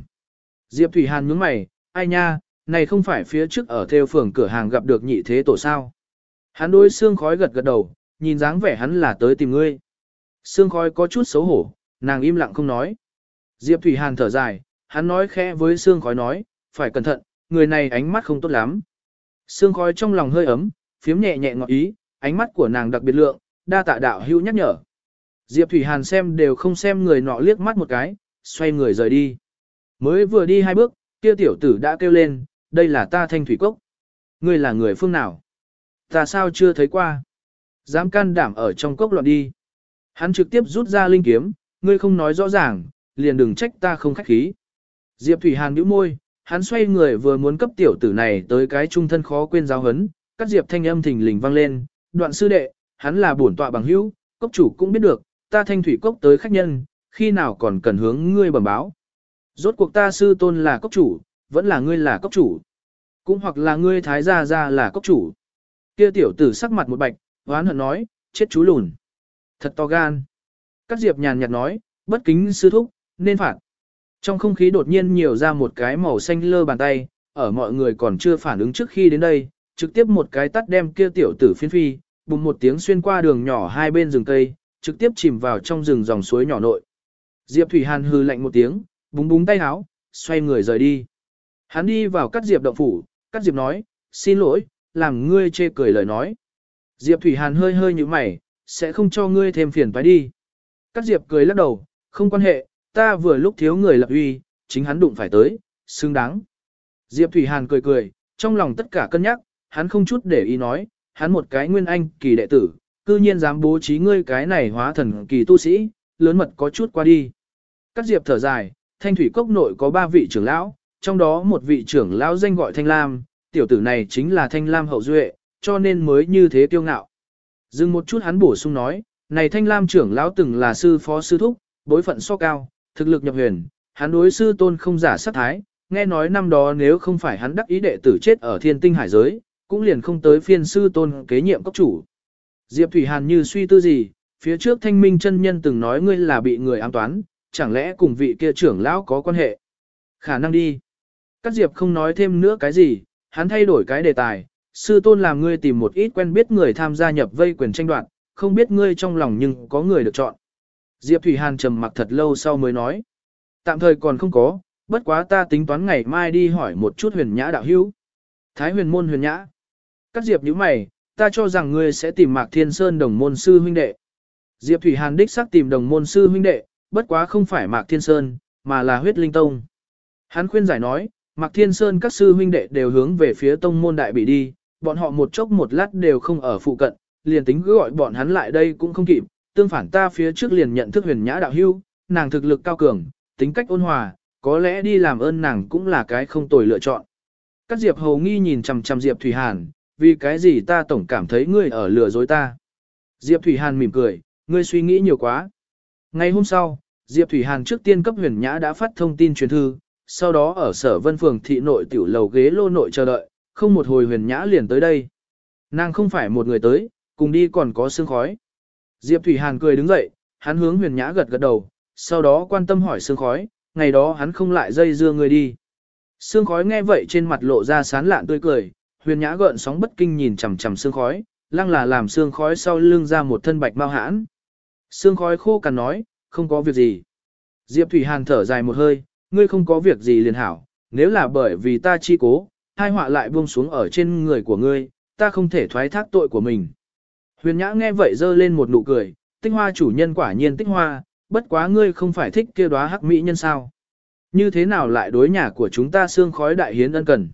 Diệp Thủy Hàn nhướng mày, ai nha, này không phải phía trước ở theo phường cửa hàng gặp được nhị thế tổ sao. Hắn đối xương khói gật gật đầu, nhìn dáng vẻ hắn là tới tìm ngươi. Xương khói có chút xấu hổ, nàng im lặng không nói. Diệp Thủy Hàn thở dài, hắn nói khẽ với xương khói nói, phải cẩn thận, người này ánh mắt không tốt lắm. Xương khói trong lòng hơi ấm, phiếm nhẹ nhẹ ngọt ý, ánh mắt của nàng đặc biệt lượng, đa tạ đạo hữu nhắc nhở. Diệp Thủy Hàn xem đều không xem người nọ liếc mắt một cái, xoay người rời đi. Mới vừa đi hai bước, kia tiểu tử đã kêu lên, đây là ta thanh thủy cốc. Ngươi là người phương nào? Ta sao chưa thấy qua? Dám can đảm ở trong cốc loạn đi. Hắn trực tiếp rút ra linh kiếm, ngươi không nói rõ ràng, liền đừng trách ta không khách khí. Diệp Thủy Hàn nhíu môi, hắn xoay người vừa muốn cấp tiểu tử này tới cái trung thân khó quên giáo hấn, các diệp thanh âm thình lình vang lên, đoạn sư đệ, hắn là bổn tọa bằng hữu, cốc chủ cũng biết được, ta thanh thủy cốc tới khách nhân, khi nào còn cần hướng ngươi bẩm báo. Rốt cuộc ta sư tôn là cốc chủ, vẫn là ngươi là cốc chủ. Cũng hoặc là ngươi thái gia gia là cốc chủ. Kia tiểu tử sắc mặt một bạch, hoán hận nói, chết chú lùn. Thật to gan. Các diệp nhàn nhạt nói, bất kính sư thúc, nên phạt. Trong không khí đột nhiên nhiều ra một cái màu xanh lơ bàn tay, ở mọi người còn chưa phản ứng trước khi đến đây, trực tiếp một cái tắt đem kia tiểu tử phiến phi, bùng một tiếng xuyên qua đường nhỏ hai bên rừng cây, trực tiếp chìm vào trong rừng dòng suối nhỏ nội. Diệp Thủy Hàn hư lạnh một tiếng, búng búng tay áo, xoay người rời đi. Hắn đi vào cắt Diệp động phủ, cắt Diệp nói, xin lỗi, làm ngươi chê cười lời nói. Diệp Thủy Hàn hơi hơi như mày, sẽ không cho ngươi thêm phiền phải đi. Cát Diệp cười lắc đầu, không quan hệ, ta vừa lúc thiếu người lập uy, chính hắn đụng phải tới, xứng đáng. Diệp Thủy Hàn cười cười, trong lòng tất cả cân nhắc, hắn không chút để ý nói, hắn một cái nguyên anh kỳ đệ tử, cư nhiên dám bố trí ngươi cái này hóa thần kỳ tu sĩ, lớn mật có chút qua đi. Cát Diệp thở dài, thanh thủy cốc nội có ba vị trưởng lão, trong đó một vị trưởng lão danh gọi Thanh Lam, tiểu tử này chính là Thanh Lam hậu duệ, cho nên mới như thế kiêu ngạo. Dừng một chút hắn bổ sung nói, này Thanh Lam trưởng lão từng là sư phó sư thúc, bối phận so cao, thực lực nhập huyền, hắn đối sư tôn không giả sát thái, nghe nói năm đó nếu không phải hắn đắc ý đệ tử chết ở thiên tinh hải giới, cũng liền không tới phiên sư tôn kế nhiệm cấp chủ. Diệp Thủy Hàn như suy tư gì, phía trước thanh minh chân nhân từng nói ngươi là bị người ám toán, chẳng lẽ cùng vị kia trưởng lão có quan hệ? Khả năng đi. Cát Diệp không nói thêm nữa cái gì, hắn thay đổi cái đề tài, sư tôn làm ngươi tìm một ít quen biết người tham gia nhập vây quyền tranh đoạt, không biết ngươi trong lòng nhưng có người được chọn. Diệp Thủy Hàn trầm mặc thật lâu sau mới nói. Tạm thời còn không có, bất quá ta tính toán ngày mai đi hỏi một chút huyền nhã đạo hữu. Thái huyền môn huyền nhã. các Diệp như mày, ta cho rằng ngươi sẽ tìm Mạc Thiên Sơn đồng môn sư huynh đệ. Diệp Thủy Hàn đích xác tìm đồng môn sư huynh đệ, bất quá không phải Mạc Thiên Sơn, mà là huyết linh tông. Hắn khuyên giải nói, Mạc Thiên Sơn các sư huynh đệ đều hướng về phía tông môn đại bị đi, bọn họ một chốc một lát đều không ở phụ cận, liền tính gọi bọn hắn lại đây cũng không kịp, tương phản ta phía trước liền nhận thức huyền nhã đạo hưu, nàng thực lực cao cường, tính cách ôn hòa, có lẽ đi làm ơn nàng cũng là cái không tồi lựa chọn. Các Diệp Hầu nghi nhìn chằm chằm Diệp Thủy Hàn, vì cái gì ta tổng cảm thấy ngươi ở lừa dối ta. Diệp Thủy Hàn mỉm cười, ngươi suy nghĩ nhiều quá. Ngày hôm sau, Diệp Thủy Hàn trước tiên cấp huyền nhã đã phát thông tin truyền thư, sau đó ở sở vân phường thị nội tiểu lầu ghế lô nội chờ đợi, không một hồi huyền nhã liền tới đây. Nàng không phải một người tới, cùng đi còn có sương khói. Diệp Thủy Hàn cười đứng dậy, hắn hướng huyền nhã gật gật đầu, sau đó quan tâm hỏi sương khói, ngày đó hắn không lại dây dưa người đi. Sương khói nghe vậy trên mặt lộ ra sán lạn tươi cười, huyền nhã gợn sóng bất kinh nhìn chằm chằm sương khói, lăng là làm sương khói sau lưng ra một thân bạch bao hãn. Sương khói khô cằn nói, không có việc gì. Diệp Thủy Hàn thở dài một hơi, ngươi không có việc gì liền hảo, nếu là bởi vì ta chi cố, hai họa lại buông xuống ở trên người của ngươi, ta không thể thoái thác tội của mình. Huyền Nhã nghe vậy dơ lên một nụ cười, tích hoa chủ nhân quả nhiên tích hoa, bất quá ngươi không phải thích kia đóa hắc mỹ nhân sao. Như thế nào lại đối nhà của chúng ta xương khói đại hiến ân cần.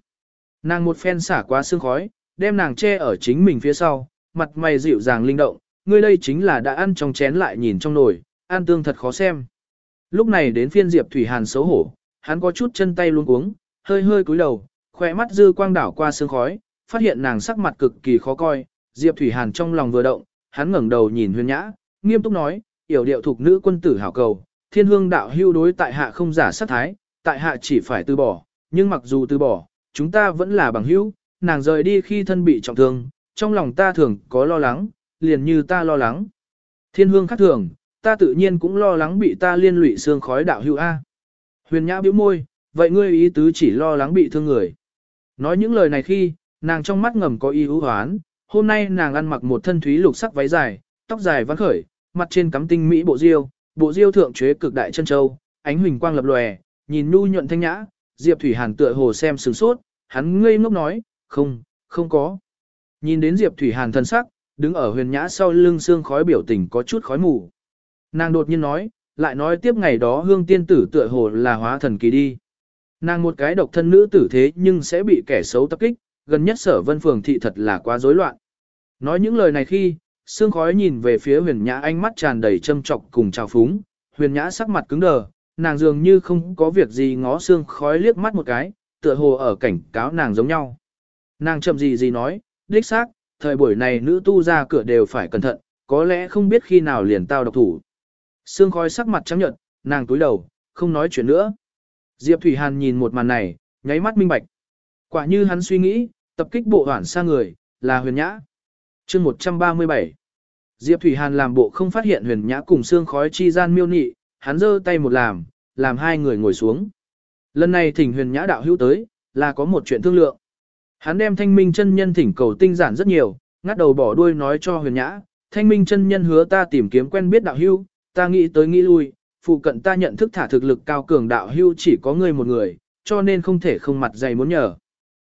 Nàng một phen xả qua xương khói, đem nàng che ở chính mình phía sau, mặt mày dịu dàng linh động, ngươi đây chính là đã ăn trong chén lại nhìn trong nồi, ăn tương thật khó xem. Lúc này đến phiên Diệp Thủy Hàn xấu hổ, hắn có chút chân tay luôn cuống, hơi hơi cúi đầu, khỏe mắt dư quang đảo qua sương khói, phát hiện nàng sắc mặt cực kỳ khó coi, Diệp Thủy Hàn trong lòng vừa động, hắn ngẩng đầu nhìn Huyền Nhã, nghiêm túc nói, "Yểu điệu thuộc nữ quân tử hảo cầu, Thiên Hương đạo hưu đối tại hạ không giả sát thái, tại hạ chỉ phải từ bỏ, nhưng mặc dù từ bỏ, chúng ta vẫn là bằng hữu." Nàng rời đi khi thân bị trọng thương, trong lòng ta thường có lo lắng, liền như ta lo lắng. Thiên Hương khác thường, ta tự nhiên cũng lo lắng bị ta liên lụy xương khói đạo hữu a. Huyền Nhã bĩu môi, vậy ngươi ý tứ chỉ lo lắng bị thương người. Nói những lời này khi, nàng trong mắt ngầm có ý ưu hoán, hôm nay nàng ăn mặc một thân thúy lục sắc váy dài, tóc dài vắn khởi, mặt trên cắm tinh mỹ bộ diêu, bộ diêu thượng chế cực đại chân châu, ánh huỳnh quang lập lòe, nhìn nu nhuận thanh nhã, Diệp Thủy Hàn tựa hồ xem sửng sốt, hắn ngây ngốc nói, không, không có. Nhìn đến Diệp Thủy Hàn thân sắc, đứng ở huyền nhã sau lưng xương khói biểu tình có chút khói mù. Nàng đột nhiên nói, lại nói tiếp ngày đó hương tiên tử tựa hồ là hóa thần kỳ đi. Nàng một cái độc thân nữ tử thế nhưng sẽ bị kẻ xấu tập kích, gần nhất sở vân phường thị thật là quá rối loạn. Nói những lời này khi, sương khói nhìn về phía huyền nhã ánh mắt tràn đầy châm trọc cùng trào phúng, huyền nhã sắc mặt cứng đờ, nàng dường như không có việc gì ngó sương khói liếc mắt một cái, tựa hồ ở cảnh cáo nàng giống nhau. Nàng chậm gì gì nói, đích xác, thời buổi này nữ tu ra cửa đều phải cẩn thận, có lẽ không biết khi nào liền tao độc thủ. Sương khói sắc mặt trắng nhợt, nàng túi đầu, không nói chuyện nữa. Diệp Thủy Hàn nhìn một màn này, nháy mắt minh bạch. Quả như hắn suy nghĩ, tập kích bộ hoản xa người, là huyền nhã. chương 137 Diệp Thủy Hàn làm bộ không phát hiện huyền nhã cùng xương khói chi gian miêu nị, hắn giơ tay một làm, làm hai người ngồi xuống. Lần này thỉnh huyền nhã đạo hữu tới, là có một chuyện thương lượng. Hắn đem thanh minh chân nhân thỉnh cầu tinh giản rất nhiều, ngắt đầu bỏ đuôi nói cho huyền nhã, thanh minh chân nhân hứa ta tìm kiếm quen biết đạo hữu, ta nghĩ tới nghĩ lui, phụ cận ta nhận thức thả thực lực cao cường đạo hưu chỉ có ngươi một người, cho nên không thể không mặt dày muốn nhờ.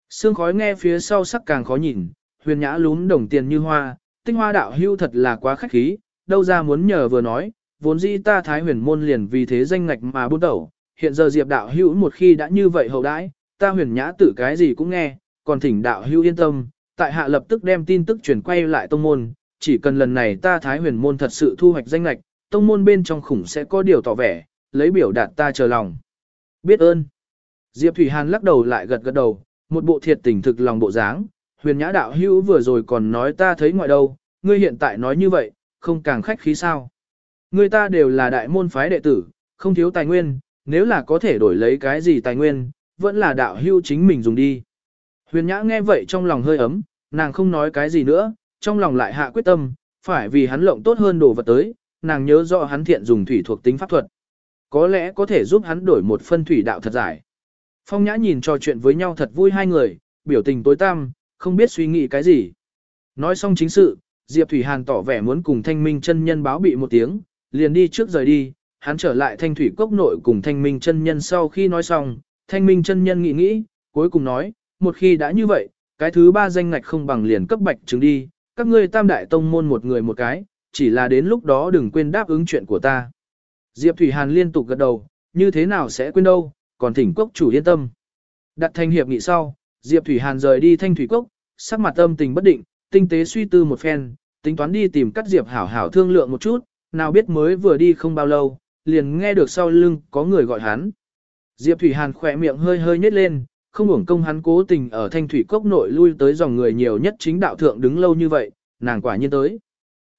Sương khói nghe phía sau sắc càng khó nhìn, huyền nhã lún đồng tiền như hoa, tinh hoa đạo hưu thật là quá khách khí, đâu ra muốn nhờ vừa nói, vốn dĩ ta thái huyền môn liền vì thế danh ngạch mà buôn đầu, hiện giờ diệp đạo hưu một khi đã như vậy hậu đãi, ta huyền nhã tử cái gì cũng nghe, còn thỉnh đạo hưu yên tâm, tại hạ lập tức đem tin tức truyền quay lại tông môn, chỉ cần lần này ta thái huyền môn thật sự thu hoạch danh ngạch, tông môn bên trong khủng sẽ có điều tỏ vẻ, lấy biểu đạt ta chờ lòng. Biết ơn. Diệp Thủy Hàn lắc đầu lại gật gật đầu, một bộ thiệt tình thực lòng bộ dáng, huyền nhã đạo hữu vừa rồi còn nói ta thấy ngoại đâu, ngươi hiện tại nói như vậy, không càng khách khí sao. Ngươi ta đều là đại môn phái đệ tử, không thiếu tài nguyên, nếu là có thể đổi lấy cái gì tài nguyên, vẫn là đạo hữu chính mình dùng đi. Huyền nhã nghe vậy trong lòng hơi ấm, nàng không nói cái gì nữa, trong lòng lại hạ quyết tâm, phải vì hắn lộng tốt hơn đồ vật tới, nàng nhớ rõ hắn thiện dùng thủy thuộc tính pháp thuật. Có lẽ có thể giúp hắn đổi một phân thủy đạo thật giải. Phong nhã nhìn trò chuyện với nhau thật vui hai người, biểu tình tối tăm, không biết suy nghĩ cái gì. Nói xong chính sự, Diệp Thủy Hàn tỏ vẻ muốn cùng thanh minh chân nhân báo bị một tiếng, liền đi trước rời đi, hắn trở lại thanh thủy cốc nội cùng thanh minh chân nhân sau khi nói xong, thanh minh chân nhân nghĩ nghĩ, cuối cùng nói, một khi đã như vậy, cái thứ ba danh ngạch không bằng liền cấp bạch chứng đi, các ngươi tam đại tông môn một người một cái, chỉ là đến lúc đó đừng quên đáp ứng chuyện của ta. Diệp Thủy Hàn liên tục gật đầu, như thế nào sẽ quên đâu, còn thỉnh quốc chủ yên tâm. Đặt thanh hiệp nghị sau, Diệp Thủy Hàn rời đi thanh thủy cốc, sắc mặt âm tình bất định, tinh tế suy tư một phen, tính toán đi tìm cắt Diệp hảo hảo thương lượng một chút, nào biết mới vừa đi không bao lâu, liền nghe được sau lưng có người gọi hắn. Diệp Thủy Hàn khỏe miệng hơi hơi nhếch lên, không hưởng công hắn cố tình ở thanh thủy cốc nội lui tới dòng người nhiều nhất chính đạo thượng đứng lâu như vậy, nàng quả nhiên tới.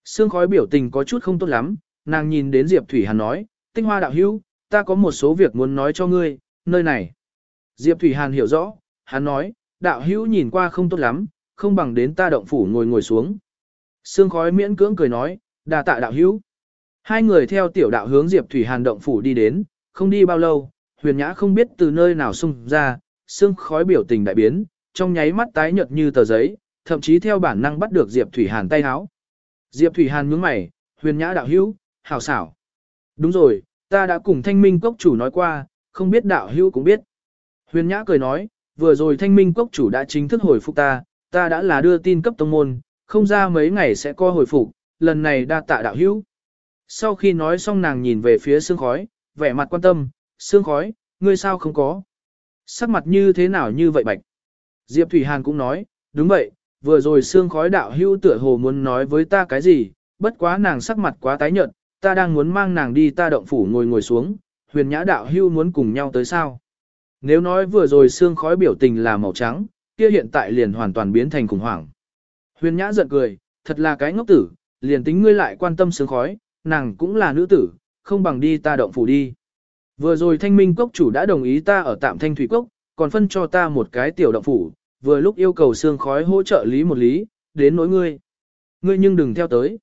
Sương khói biểu tình có chút không tốt lắm, nàng nhìn đến Diệp Thủy Hàn nói, tinh hoa đạo hữu, ta có một số việc muốn nói cho ngươi, nơi này. Diệp Thủy Hàn hiểu rõ, hắn nói, đạo hữu nhìn qua không tốt lắm, không bằng đến ta động phủ ngồi ngồi xuống. Sương khói miễn cưỡng cười nói, đà tạ đạo hữu. Hai người theo tiểu đạo hướng Diệp Thủy Hàn động phủ đi đến, không đi bao lâu, huyền nhã không biết từ nơi nào xung ra, sương khói biểu tình đại biến, trong nháy mắt tái nhợt như tờ giấy, thậm chí theo bản năng bắt được Diệp Thủy Hàn tay áo. Diệp Thủy Hàn nhướng mày, huyền nhã đạo hữu, hảo xảo. Đúng rồi, ta đã cùng thanh minh cốc chủ nói qua, không biết đạo hữu cũng biết. Huyền nhã cười nói, vừa rồi thanh minh cốc chủ đã chính thức hồi phục ta, ta đã là đưa tin cấp tông môn, không ra mấy ngày sẽ co hồi phục, lần này đa tạ đạo hữu. Sau khi nói xong nàng nhìn về phía sương khói, vẻ mặt quan tâm, sương khói, ngươi sao không có? Sắc mặt như thế nào như vậy bạch? Diệp Thủy Hàn cũng nói, đúng vậy, vừa rồi xương khói đạo hữu tựa hồ muốn nói với ta cái gì, bất quá nàng sắc mặt quá tái nhợt, ta đang muốn mang nàng đi ta động phủ ngồi ngồi xuống, huyền nhã đạo hữu muốn cùng nhau tới sao? Nếu nói vừa rồi xương khói biểu tình là màu trắng, kia hiện tại liền hoàn toàn biến thành khủng hoảng. Huyền nhã giận cười, thật là cái ngốc tử, liền tính ngươi lại quan tâm xương khói, nàng cũng là nữ tử, không bằng đi ta động phủ đi. Vừa rồi thanh minh cốc chủ đã đồng ý ta ở tạm thanh thủy cốc, còn phân cho ta một cái tiểu động phủ, vừa lúc yêu cầu xương khói hỗ trợ lý một lý, đến nỗi ngươi. Ngươi nhưng đừng theo tới.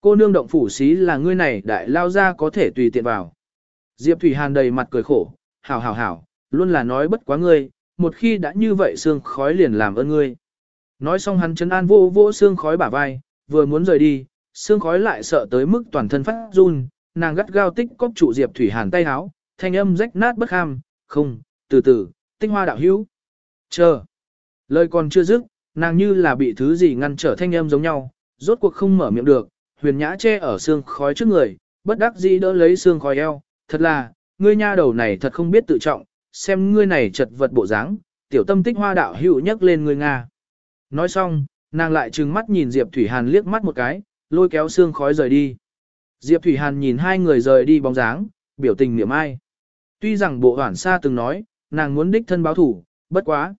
Cô nương động phủ xí là ngươi này đại lao ra có thể tùy tiện vào. Diệp Thủy Hàn đầy mặt cười khổ, hảo hảo hảo, luôn là nói bất quá ngươi, một khi đã như vậy xương khói liền làm ơn ngươi. Nói xong hắn chấn an vô vô xương khói bả vai, vừa muốn rời đi, xương khói lại sợ tới mức toàn thân phát run, nàng gắt gao tích cóp trụ Diệp Thủy Hàn tay háo, thanh âm rách nát bất ham, không, từ từ, tinh hoa đạo hữu. Chờ. Lời còn chưa dứt, nàng như là bị thứ gì ngăn trở thanh âm giống nhau, rốt cuộc không mở miệng được, huyền nhã che ở xương khói trước người, bất đắc dĩ đỡ lấy xương khói eo, thật là, ngươi nha đầu này thật không biết tự trọng, xem ngươi này chật vật bộ dáng, tiểu tâm tích hoa đạo hữu nhắc lên ngươi Nga. Nói xong, nàng lại trừng mắt nhìn Diệp Thủy Hàn liếc mắt một cái, lôi kéo xương khói rời đi. Diệp Thủy Hàn nhìn hai người rời đi bóng dáng, biểu tình niệm ai. Tuy rằng bộ hoảng xa từng nói, nàng muốn đích thân báo thủ, bất quá.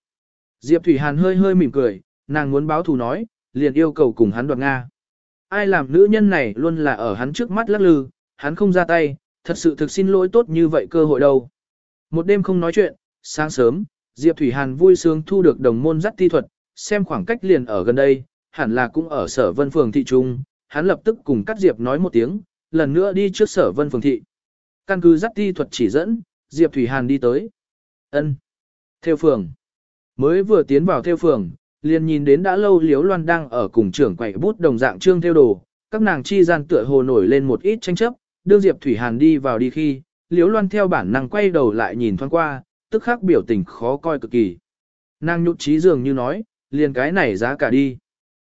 Diệp Thủy Hàn hơi hơi mỉm cười, nàng muốn báo thù nói, liền yêu cầu cùng hắn đoạt Nga. Ai làm nữ nhân này luôn là ở hắn trước mắt lắc lư, hắn không ra tay, thật sự thực xin lỗi tốt như vậy cơ hội đâu. Một đêm không nói chuyện, sáng sớm, Diệp Thủy Hàn vui sướng thu được đồng môn dắt ti thuật, xem khoảng cách liền ở gần đây, hẳn là cũng ở sở vân phường thị trung, hắn lập tức cùng cắt Diệp nói một tiếng, lần nữa đi trước sở vân phường thị. Căn cứ dắt ti thuật chỉ dẫn, Diệp Thủy Hàn đi tới. ân Theo phường. Mới vừa tiến vào theo phường, liền nhìn đến đã lâu Liễu Loan đang ở cùng trưởng quầy bút đồng dạng trương theo đồ, các nàng chi gian tựa hồ nổi lên một ít tranh chấp, đương Diệp Thủy Hàn đi vào đi khi, Liễu Loan theo bản năng quay đầu lại nhìn thoáng qua, tức khắc biểu tình khó coi cực kỳ. Nàng nhụt chí dường như nói, liền cái này giá cả đi.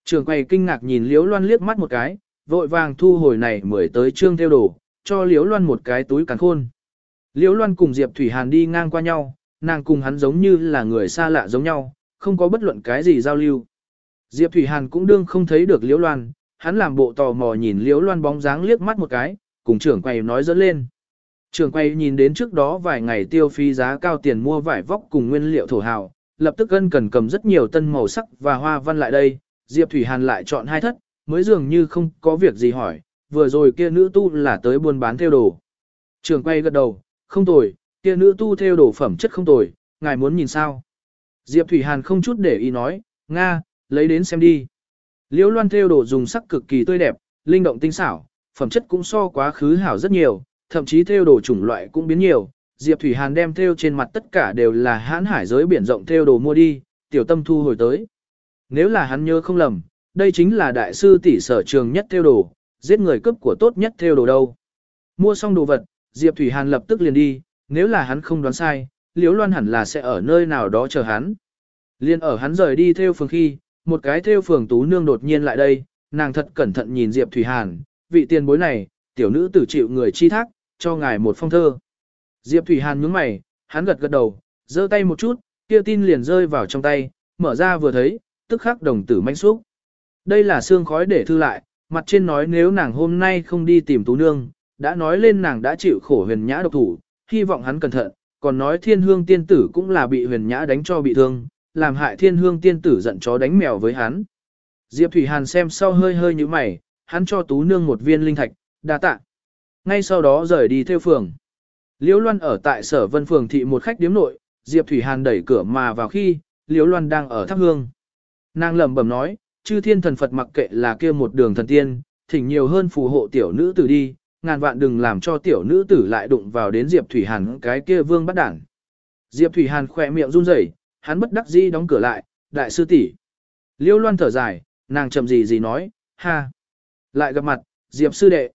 Trường quầy kinh ngạc nhìn Liễu Loan liếc mắt một cái, vội vàng thu hồi này mới tới trương theo đồ, cho Liễu Loan một cái túi càn khôn. Liễu Loan cùng Diệp Thủy Hàn đi ngang qua nhau, nàng cùng hắn giống như là người xa lạ giống nhau, không có bất luận cái gì giao lưu. Diệp Thủy Hàn cũng đương không thấy được Liễu Loan, hắn làm bộ tò mò nhìn Liễu Loan bóng dáng liếc mắt một cái, cùng trưởng quầy nói dẫn lên. Trưởng quầy nhìn đến trước đó vài ngày tiêu phí giá cao tiền mua vải vóc cùng nguyên liệu thổ hào, lập tức ân cần cầm rất nhiều tân màu sắc và hoa văn lại đây, Diệp Thủy Hàn lại chọn hai thất, mới dường như không có việc gì hỏi, vừa rồi kia nữ tu là tới buôn bán theo đồ. Trưởng quay gật đầu, không tồi, kia nữ tu theo đồ phẩm chất không tồi, ngài muốn nhìn sao? Diệp Thủy Hàn không chút để ý nói, Nga, lấy đến xem đi. Liễu loan theo đồ dùng sắc cực kỳ tươi đẹp, linh động tinh xảo, phẩm chất cũng so quá khứ hảo rất nhiều, thậm chí theo đồ chủng loại cũng biến nhiều. Diệp Thủy Hàn đem theo trên mặt tất cả đều là hãn hải giới biển rộng theo đồ mua đi, tiểu tâm thu hồi tới. Nếu là hắn nhớ không lầm, đây chính là đại sư tỷ sở trường nhất theo đồ, giết người cấp của tốt nhất theo đồ đâu. Mua xong đồ vật, Diệp Thủy Hàn lập tức liền đi, nếu là hắn không đoán sai, Liễu Loan hẳn là sẽ ở nơi nào đó chờ hắn. Liên ở hắn rời đi theo phường khi, một cái theo phường tú nương đột nhiên lại đây, nàng thật cẩn thận nhìn Diệp Thủy Hàn, vị tiền bối này, tiểu nữ tử chịu người chi thác, cho ngài một phong thơ. Diệp Thủy Hàn nhướng mày, hắn gật gật đầu, giơ tay một chút, kia tin liền rơi vào trong tay, mở ra vừa thấy, tức khắc đồng tử manh xúc. Đây là xương khói để thư lại, mặt trên nói nếu nàng hôm nay không đi tìm tú nương, đã nói lên nàng đã chịu khổ huyền nhã độc thủ, hy vọng hắn cẩn thận, còn nói thiên hương tiên tử cũng là bị huyền nhã đánh cho bị thương, làm hại thiên hương tiên tử giận chó đánh mèo với hắn. Diệp Thủy Hàn xem sau hơi hơi như mày, hắn cho tú nương một viên linh thạch, đa tạ. Ngay sau đó rời đi theo phường. Liễu Loan ở tại sở vân phường thị một khách điếm nội, Diệp Thủy Hàn đẩy cửa mà vào khi, Liễu Loan đang ở thắp hương. Nàng lẩm bẩm nói, chư thiên thần Phật mặc kệ là kia một đường thần tiên, thỉnh nhiều hơn phù hộ tiểu nữ tử đi, ngàn vạn đừng làm cho tiểu nữ tử lại đụng vào đến Diệp Thủy Hàn cái kia vương bắt đảng. Diệp Thủy Hàn khỏe miệng run rẩy, hắn bất đắc dĩ đóng cửa lại, đại sư tỷ. Liêu Loan thở dài, nàng chậm gì gì nói, ha. Lại gặp mặt, Diệp sư đệ.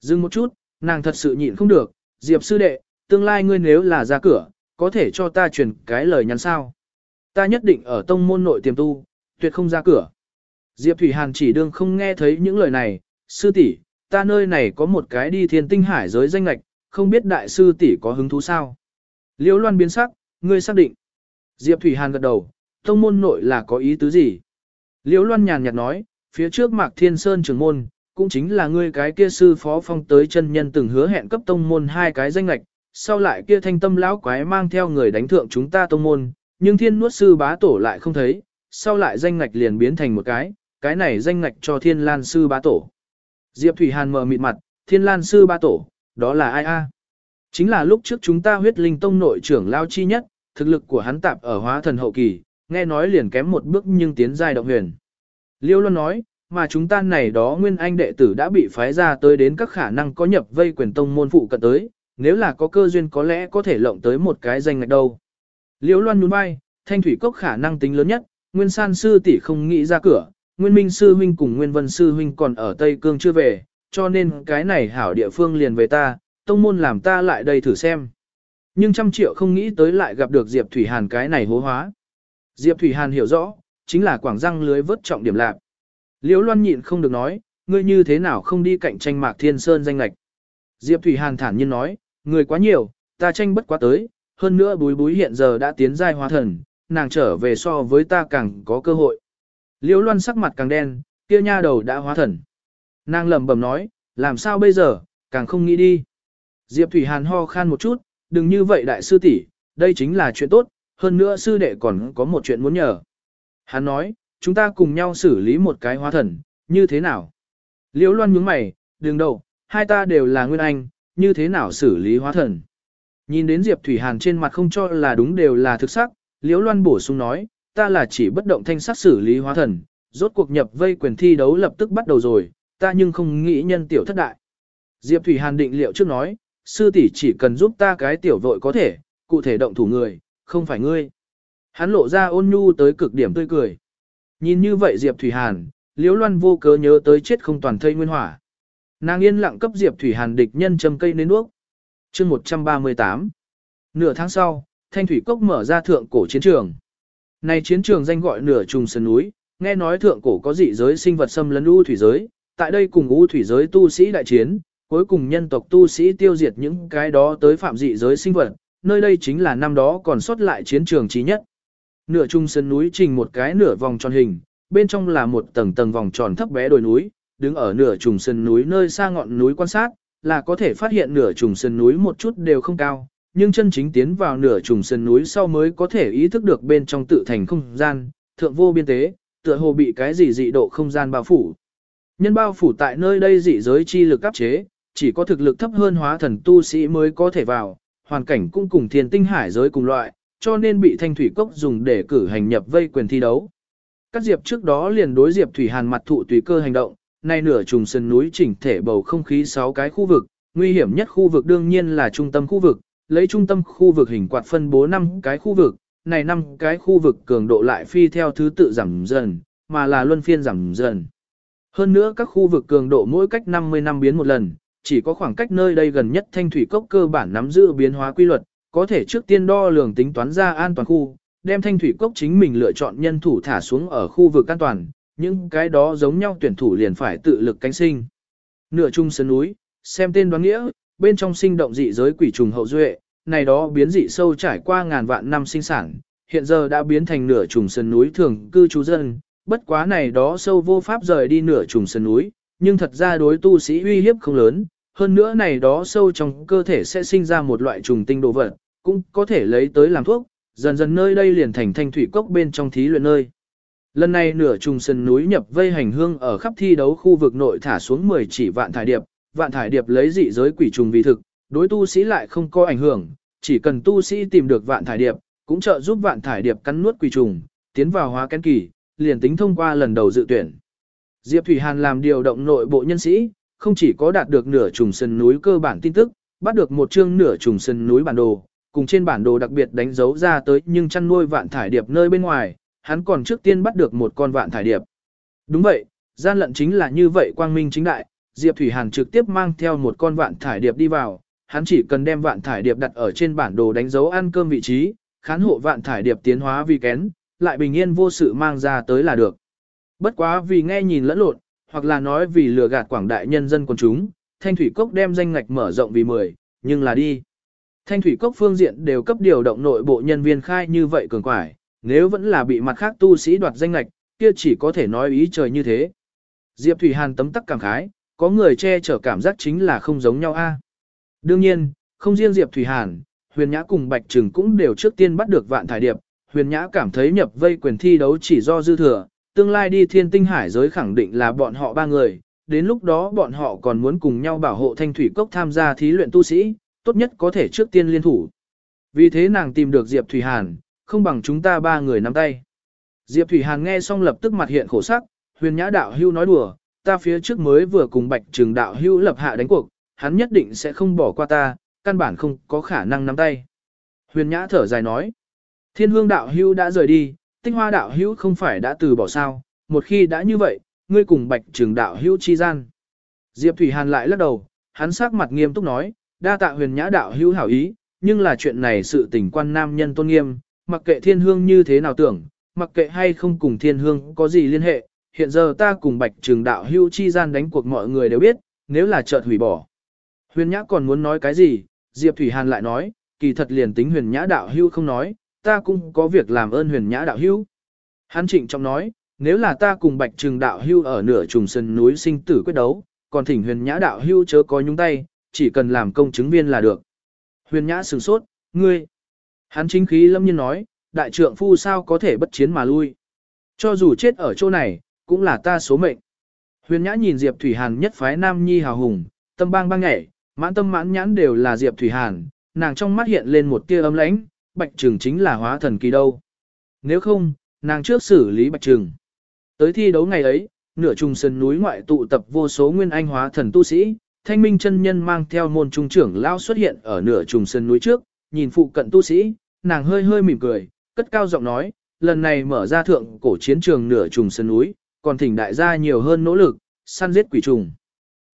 Dừng một chút, nàng thật sự nhịn không được, Diệp sư đệ, tương lai ngươi nếu là ra cửa, có thể cho ta truyền cái lời nhắn sao. Ta nhất định ở tông môn nội tiềm tu, tuyệt không ra cửa. Diệp Thủy Hàn chỉ đương không nghe thấy những lời này, sư tỷ, ta nơi này có một cái đi thiên tinh hải giới danh lạch, không biết đại sư tỷ có hứng thú sao. Liễu Loan biến sắc, ngươi xác định. Diệp Thủy Hàn gật đầu, tông môn nội là có ý tứ gì? Liễu Loan nhàn nhạt nói, phía trước Mạc Thiên Sơn trưởng môn, cũng chính là ngươi cái kia sư phó phong tới chân nhân từng hứa hẹn cấp tông môn hai cái danh lạch, sau lại kia thanh tâm lão quái mang theo người đánh thượng chúng ta tông môn, nhưng thiên nuốt sư bá tổ lại không thấy, sau lại danh ngạch liền biến thành một cái, cái này danh ngạch cho thiên lan sư bá tổ. Diệp Thủy Hàn mờ mịt mặt, thiên lan sư ba tổ, đó là ai a? Chính là lúc trước chúng ta huyết linh tông nội trưởng lao chi nhất, thực lực của hắn tạp ở hóa thần hậu kỳ, nghe nói liền kém một bước nhưng tiến giai động huyền. Liêu Loan nói, mà chúng ta này đó nguyên anh đệ tử đã bị phái ra tới đến các khả năng có nhập vây quyền tông môn phụ cận tới, nếu là có cơ duyên có lẽ có thể lộng tới một cái danh ngạch đâu. Liêu Loan nhún vai, thanh thủy cốc khả năng tính lớn nhất, nguyên san sư tỷ không nghĩ ra cửa, nguyên minh sư huynh cùng nguyên vân sư huynh còn ở Tây Cương chưa về, cho nên cái này hảo địa phương liền về ta, tông môn làm ta lại đây thử xem. Nhưng trăm triệu không nghĩ tới lại gặp được Diệp Thủy Hàn cái này hố hóa. Diệp Thủy Hàn hiểu rõ, chính là quảng răng lưới vớt trọng điểm lạc. Liễu Loan nhịn không được nói, ngươi như thế nào không đi cạnh tranh Mạc Thiên Sơn danh lạch. Diệp Thủy Hàn thản nhiên nói, người quá nhiều, ta tranh bất quá tới, hơn nữa búi búi hiện giờ đã tiến giai hóa thần, nàng trở về so với ta càng có cơ hội. Liễu Loan sắc mặt càng đen, kia nha đầu đã hóa thần. Nàng lẩm bẩm nói, làm sao bây giờ, càng không nghĩ đi. Diệp Thủy Hàn ho khan một chút, đừng như vậy đại sư tỷ, đây chính là chuyện tốt, hơn nữa sư đệ còn có một chuyện muốn nhờ. Hắn nói, chúng ta cùng nhau xử lý một cái hóa thần, như thế nào? Liễu Loan nhướng mày, đừng đầu, hai ta đều là nguyên anh, như thế nào xử lý hóa thần? Nhìn đến Diệp Thủy Hàn trên mặt không cho là đúng đều là thực sắc, Liễu Loan bổ sung nói, ta là chỉ bất động thanh sát xử lý hóa thần, rốt cuộc nhập vây quyền thi đấu lập tức bắt đầu rồi, ta nhưng không nghĩ nhân tiểu thất đại. Diệp Thủy Hàn định liệu trước nói, sư tỷ chỉ cần giúp ta cái tiểu vội có thể, cụ thể động thủ người, không phải ngươi. Hắn lộ ra ôn nhu tới cực điểm tươi cười. Nhìn như vậy Diệp Thủy Hàn, Liễu Loan vô cớ nhớ tới chết không toàn thây nguyên hỏa. Nàng yên lặng cấp Diệp Thủy Hàn địch nhân châm cây nến nước. Chương 138. Nửa tháng sau, Thanh Thủy Cốc mở ra thượng cổ chiến trường. Này chiến trường danh gọi nửa trùng sơn núi, nghe nói thượng cổ có dị giới sinh vật xâm lấn u thủy giới, tại đây cùng u thủy giới tu sĩ đại chiến, cuối cùng nhân tộc tu sĩ tiêu diệt những cái đó tới phạm dị giới sinh vật, nơi đây chính là năm đó còn sót lại chiến trường trí nhất. Nửa trung sơn núi trình một cái nửa vòng tròn hình, bên trong là một tầng tầng vòng tròn thấp bé đồi núi, đứng ở nửa trùng sơn núi nơi xa ngọn núi quan sát, là có thể phát hiện nửa trùng sơn núi một chút đều không cao, nhưng chân chính tiến vào nửa trùng sơn núi sau mới có thể ý thức được bên trong tự thành không gian, thượng vô biên tế, tựa hồ bị cái gì dị độ không gian bao phủ. Nhân bao phủ tại nơi đây dị giới chi lực áp chế, chỉ có thực lực thấp hơn hóa thần tu sĩ mới có thể vào, hoàn cảnh cũng cùng thiên tinh hải giới cùng loại, cho nên bị thanh thủy cốc dùng để cử hành nhập vây quyền thi đấu. Các diệp trước đó liền đối diệp thủy hàn mặt thụ tùy cơ hành động, nay nửa trùng sơn núi chỉnh thể bầu không khí 6 cái khu vực, nguy hiểm nhất khu vực đương nhiên là trung tâm khu vực, lấy trung tâm khu vực hình quạt phân bố 5 cái khu vực, này 5 cái khu vực cường độ lại phi theo thứ tự giảm dần, mà là luân phiên giảm dần. Hơn nữa các khu vực cường độ mỗi cách 50 năm biến một lần, chỉ có khoảng cách nơi đây gần nhất thanh thủy cốc cơ bản nắm giữ biến hóa quy luật, có thể trước tiên đo lường tính toán ra an toàn khu, đem thanh thủy cốc chính mình lựa chọn nhân thủ thả xuống ở khu vực an toàn, những cái đó giống nhau tuyển thủ liền phải tự lực cánh sinh. Nửa trung sơn núi, xem tên đoán nghĩa, bên trong sinh động dị giới quỷ trùng hậu duệ, này đó biến dị sâu trải qua ngàn vạn năm sinh sản, hiện giờ đã biến thành nửa trùng sơn núi thường cư trú dân, bất quá này đó sâu vô pháp rời đi nửa trùng sơn núi, nhưng thật ra đối tu sĩ uy hiếp không lớn, hơn nữa này đó sâu trong cơ thể sẽ sinh ra một loại trùng tinh đồ vật, cũng có thể lấy tới làm thuốc, dần dần nơi đây liền thành thanh thủy cốc bên trong thí luyện nơi. Lần này nửa trùng sân núi nhập vây hành hương ở khắp thi đấu khu vực nội thả xuống 10 chỉ vạn thải điệp, vạn thải điệp lấy dị giới quỷ trùng vì thực, đối tu sĩ lại không có ảnh hưởng, chỉ cần tu sĩ tìm được vạn thải điệp, cũng trợ giúp vạn thải điệp cắn nuốt quỷ trùng, tiến vào hóa kén kỳ, liền tính thông qua lần đầu dự tuyển. Diệp Thủy Hàn làm điều động nội bộ nhân sĩ, không chỉ có đạt được nửa trùng sân núi cơ bản tin tức, bắt được một chương nửa trùng sân núi bản đồ, cùng trên bản đồ đặc biệt đánh dấu ra tới nhưng chăn nuôi vạn thải điệp nơi bên ngoài, hắn còn trước tiên bắt được một con vạn thải điệp. Đúng vậy, gian lận chính là như vậy quang minh chính đại, Diệp Thủy Hàn trực tiếp mang theo một con vạn thải điệp đi vào, hắn chỉ cần đem vạn thải điệp đặt ở trên bản đồ đánh dấu ăn cơm vị trí, khán hộ vạn thải điệp tiến hóa vì kén, lại bình yên vô sự mang ra tới là được. Bất quá vì nghe nhìn lẫn lộn, hoặc là nói vì lừa gạt quảng đại nhân dân quần chúng, Thanh Thủy Cốc đem danh ngạch mở rộng vì 10, nhưng là đi. Thanh Thủy Cốc phương diện đều cấp điều động nội bộ nhân viên khai như vậy cường quải, nếu vẫn là bị mặt khác tu sĩ đoạt danh ngạch, kia chỉ có thể nói ý trời như thế. Diệp Thủy Hàn tấm tắc cảm khái, có người che chở cảm giác chính là không giống nhau a. Đương nhiên, không riêng Diệp Thủy Hàn, Huyền Nhã cùng Bạch Trừng cũng đều trước tiên bắt được vạn thải điệp, Huyền Nhã cảm thấy nhập vây quyền thi đấu chỉ do dư thừa, tương lai đi thiên tinh hải giới khẳng định là bọn họ ba người, đến lúc đó bọn họ còn muốn cùng nhau bảo hộ thanh thủy cốc tham gia thí luyện tu sĩ, tốt nhất có thể trước tiên liên thủ. Vì thế nàng tìm được Diệp Thủy Hàn, không bằng chúng ta ba người nắm tay. Diệp Thủy Hàn nghe xong lập tức mặt hiện khổ sắc, huyền nhã đạo hưu nói đùa, ta phía trước mới vừa cùng bạch trường đạo hưu lập hạ đánh cuộc, hắn nhất định sẽ không bỏ qua ta, căn bản không có khả năng nắm tay. Huyền nhã thở dài nói, thiên hương đạo hưu đã rời đi, tinh hoa đạo hưu không phải đã từ bỏ sao, một khi đã như vậy, ngươi cùng bạch trường đạo hưu chi gian. Diệp Thủy Hàn lại lắc đầu, hắn sắc mặt nghiêm túc nói, đa tạ huyền nhã đạo hưu hảo ý, nhưng là chuyện này sự tình quan nam nhân tôn nghiêm, mặc kệ thiên hương như thế nào tưởng, mặc kệ hay không cùng thiên hương có gì liên hệ, hiện giờ ta cùng bạch trường đạo hưu chi gian đánh cuộc mọi người đều biết, nếu là chợt hủy bỏ. Huyền nhã còn muốn nói cái gì, Diệp Thủy Hàn lại nói, kỳ thật liền tính huyền nhã đạo hưu không nói, ta cũng có việc làm ơn huyền nhã đạo hưu. Hắn trịnh trọng nói, nếu là ta cùng bạch trường đạo hưu ở nửa trùng sân núi sinh tử quyết đấu, còn thỉnh huyền nhã đạo hưu chớ có nhúng tay, chỉ cần làm công chứng viên là được. Huyền nhã sửng sốt, ngươi. Hắn chính khí lâm nhiên nói, đại trượng phu sao có thể bất chiến mà lui. Cho dù chết ở chỗ này, cũng là ta số mệnh. Huyền Nhã nhìn Diệp Thủy Hàn nhất phái nam nhi hào hùng, tâm bang bang nhảy, mãn tâm mãn nhãn đều là Diệp Thủy Hàn, nàng trong mắt hiện lên một tia ấm lãnh, Bạch Trừng chính là hóa thần kỳ đâu. Nếu không, nàng trước xử lý Bạch Trừng. Tới thi đấu ngày ấy, nửa trùng sân núi ngoại tụ tập vô số nguyên anh hóa thần tu sĩ, Thanh Minh chân nhân mang theo môn trung trưởng lao xuất hiện ở nửa trùng sân núi trước, nhìn phụ cận tu sĩ, nàng hơi hơi mỉm cười, cất cao giọng nói, lần này mở ra thượng cổ chiến trường nửa trùng sân núi, còn thỉnh đại gia nhiều hơn nỗ lực, săn giết quỷ trùng.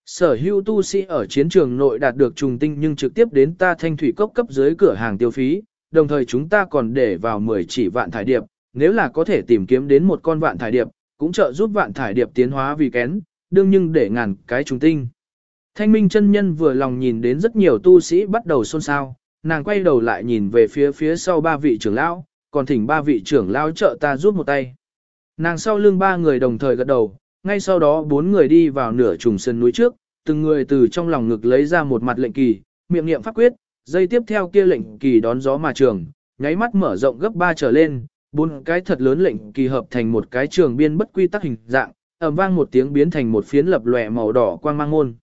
Sở hữu tu sĩ ở chiến trường nội đạt được trùng tinh nhưng trực tiếp đến ta thanh thủy cốc cấp dưới cửa hàng tiêu phí, đồng thời chúng ta còn để vào 10 chỉ vạn thải điệp, nếu là có thể tìm kiếm đến một con vạn thải điệp, cũng trợ giúp vạn thải điệp tiến hóa vì kén, đương nhưng để ngàn cái trùng tinh. Thanh minh chân nhân vừa lòng nhìn đến rất nhiều tu sĩ bắt đầu xôn xao, nàng quay đầu lại nhìn về phía phía sau ba vị trưởng lão, còn thỉnh ba vị trưởng lão trợ ta giúp một tay. Nàng sau lưng ba người đồng thời gật đầu, ngay sau đó bốn người đi vào nửa trùng sân núi trước, từng người từ trong lòng ngực lấy ra một mặt lệnh kỳ, miệng niệm pháp quyết, dây tiếp theo kia lệnh kỳ đón gió mà trường, nháy mắt mở rộng gấp ba trở lên, bốn cái thật lớn lệnh kỳ hợp thành một cái trường biên bất quy tắc hình dạng, ầm vang một tiếng biến thành một phiến lập lòe màu đỏ quang mang môn.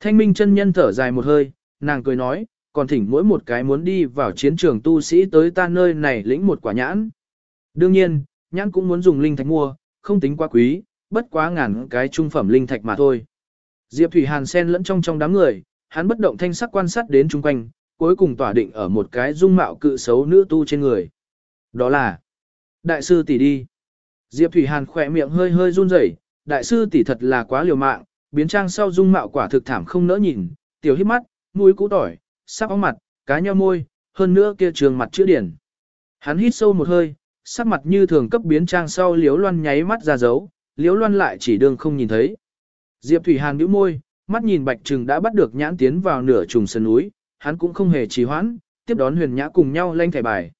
Thanh minh chân nhân thở dài một hơi, nàng cười nói, còn thỉnh mỗi một cái muốn đi vào chiến trường tu sĩ tới ta nơi này lĩnh một quả nhãn. Đương nhiên, nhãn cũng muốn dùng linh thạch mua, không tính quá quý, bất quá ngàn cái trung phẩm linh thạch mà thôi. Diệp Thủy Hàn xen lẫn trong trong đám người, hắn bất động thanh sắc quan sát đến chung quanh, cuối cùng tỏa định ở một cái dung mạo cự xấu nữ tu trên người. Đó là Đại sư tỷ đi. Diệp Thủy Hàn khỏe miệng hơi hơi run rẩy, đại sư tỷ thật là quá liều mạng, biến trang sau dung mạo quả thực thảm không nỡ nhìn, tiểu hít mắt, mũi cũ tỏi, sắc óng mặt, cá nhau môi, hơn nữa kia trường mặt chữ điển. Hắn hít sâu một hơi, sắc mặt như thường cấp biến trang sau liếu loan nháy mắt ra dấu, liếu loan lại chỉ đường không nhìn thấy. Diệp Thủy Hàn nhíu môi, mắt nhìn Bạch Trừng đã bắt được nhãn tiến vào nửa trùng sơn núi, hắn cũng không hề trì hoãn, tiếp đón Huyền Nhã cùng nhau lên thẻ bài.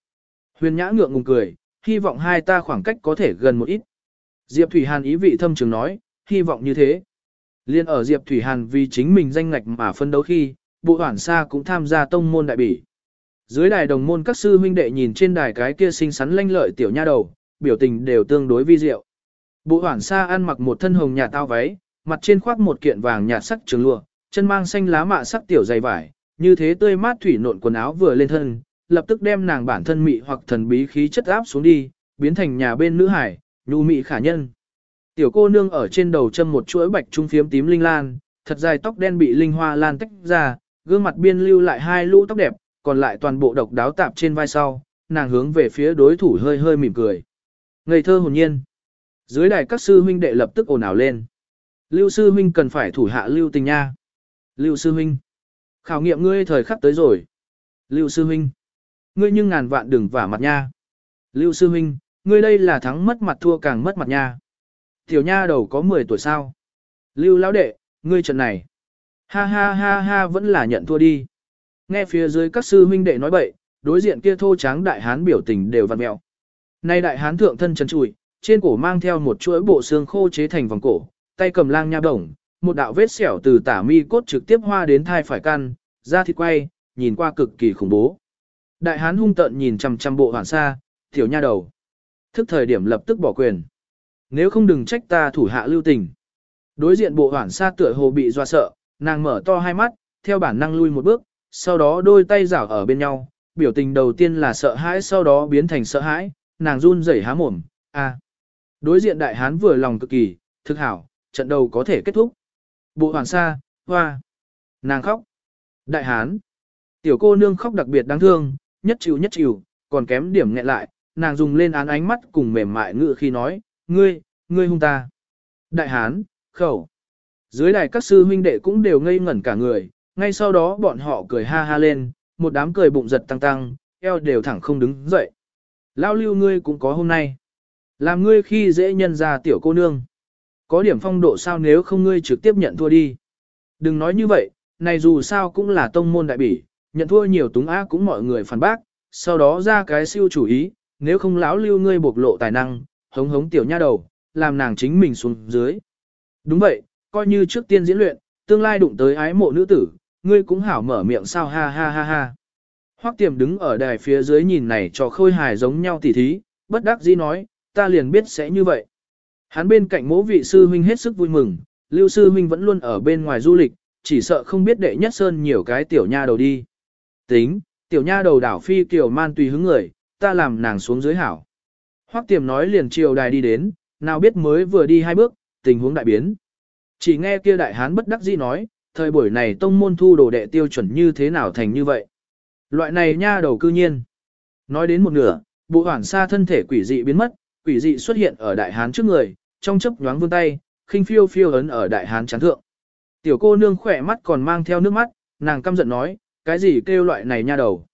Huyền Nhã ngượng ngùng cười, hy vọng hai ta khoảng cách có thể gần một ít. Diệp Thủy Hàn ý vị thâm trường nói, hy vọng như thế. Liên ở Diệp Thủy Hàn vì chính mình danh ngạch mà phân đấu khi, bộ hoảng xa cũng tham gia tông môn đại bỉ. Dưới đài đồng môn các sư huynh đệ nhìn trên đài cái kia xinh xắn lanh lợi tiểu nha đầu, biểu tình đều tương đối vi diệu. Bộ hoảng sa ăn mặc một thân hồng nhạt tao váy, mặt trên khoác một kiện vàng nhạt sắc trường lụa, chân mang xanh lá mạ sắc tiểu dày vải, như thế tươi mát thủy nộn quần áo vừa lên thân, lập tức đem nàng bản thân mị hoặc thần bí khí chất áp xuống đi, biến thành nhà bên nữ hải, nhu mị khả nhân. Tiểu cô nương ở trên đầu châm một chuỗi bạch trung phiếm tím linh lan, thật dài tóc đen bị linh hoa lan tách ra, gương mặt biên lưu lại hai lũ tóc đẹp, còn lại toàn bộ độc đáo tạp trên vai sau, nàng hướng về phía đối thủ hơi hơi mỉm cười. Ngây thơ hồn nhiên. Dưới đài các sư huynh đệ lập tức ồn ào lên. Lưu sư huynh cần phải thủ hạ lưu tình nha. Lưu sư huynh. Khảo nghiệm ngươi thời khắc tới rồi. Lưu sư huynh. Ngươi nhưng ngàn vạn đừng vả mặt nha. Lưu sư huynh, ngươi đây là thắng mất mặt thua càng mất mặt nha. Tiểu nha đầu có 10 tuổi sao? Lưu lão đệ, ngươi trận này. Ha ha ha ha vẫn là nhận thua đi. Nghe phía dưới các sư huynh đệ nói bậy, đối diện kia thô tráng đại hán biểu tình đều vặn mẹo. Nay đại hán thượng thân trần trụi, trên cổ mang theo một chuỗi bộ xương khô chế thành vòng cổ, tay cầm lang nha đồng, một đạo vết sẹo từ tả mi cốt trực tiếp hoa đến thai phải căn, da thịt quay, nhìn qua cực kỳ khủng bố. Đại hán hung tợn nhìn chằm chằm bộ hoàn sa, tiểu nha đầu. Thức thời điểm lập tức bỏ quyền. Nếu không đừng trách ta thủ hạ lưu tình. Đối diện bộ hoàn sa tựa hồ bị dọa sợ, nàng mở to hai mắt, theo bản năng lui một bước, sau đó đôi tay rảo ở bên nhau, biểu tình đầu tiên là sợ hãi sau đó biến thành sợ hãi, nàng run rẩy há mồm, a. Đối diện đại hán vừa lòng cực kỳ, thực hảo, trận đầu có thể kết thúc. Bộ hoàn sa, hoa. Nàng khóc. Đại hán. Tiểu cô nương khóc đặc biệt đáng thương, nhất chịu nhất chịu, còn kém điểm nghẹn lại, nàng dùng lên án ánh mắt cùng mềm mại ngự khi nói, ngươi, ngươi hung ta. Đại hán, khẩu. Dưới đài các sư huynh đệ cũng đều ngây ngẩn cả người, ngay sau đó bọn họ cười ha ha lên, một đám cười bụng giật tăng tăng, eo đều thẳng không đứng dậy. Lao lưu ngươi cũng có hôm nay. Làm ngươi khi dễ nhân ra tiểu cô nương. Có điểm phong độ sao nếu không ngươi trực tiếp nhận thua đi. Đừng nói như vậy, này dù sao cũng là tông môn đại bỉ, nhận thua nhiều túng á cũng mọi người phản bác, sau đó ra cái siêu chủ ý, nếu không lão lưu ngươi bộc lộ tài năng, hống hống tiểu nha đầu, làm nàng chính mình xuống dưới. Đúng vậy, coi như trước tiên diễn luyện, tương lai đụng tới ái mộ nữ tử, ngươi cũng hảo mở miệng sao ha ha ha ha. Hoắc tiềm đứng ở đài phía dưới nhìn này cho khôi hài giống nhau tỉ thí, bất đắc dĩ nói, ta liền biết sẽ như vậy. Hắn bên cạnh mỗ vị sư huynh hết sức vui mừng, lưu sư huynh vẫn luôn ở bên ngoài du lịch, chỉ sợ không biết đệ nhất sơn nhiều cái tiểu nha đầu đi. Tính, tiểu nha đầu đảo phi kiểu man tùy hứng người, ta làm nàng xuống dưới hảo. Hoắc tiềm nói liền chiều đài đi đến, nào biết mới vừa đi hai bước, tình huống đại biến. Chỉ nghe kia đại hán bất đắc dĩ nói, thời buổi này tông môn thu đồ đệ tiêu chuẩn như thế nào thành như vậy. Loại này nha đầu cư nhiên. Nói đến một nửa, bộ hoảng xa thân thể quỷ dị biến mất, quỷ dị xuất hiện ở đại hán trước người, trong chớp nhoáng vươn tay, khinh phiêu phiêu ấn ở đại hán chán thượng. Tiểu cô nương khỏe mắt còn mang theo nước mắt, nàng căm giận nói, cái gì kêu loại này nha đầu.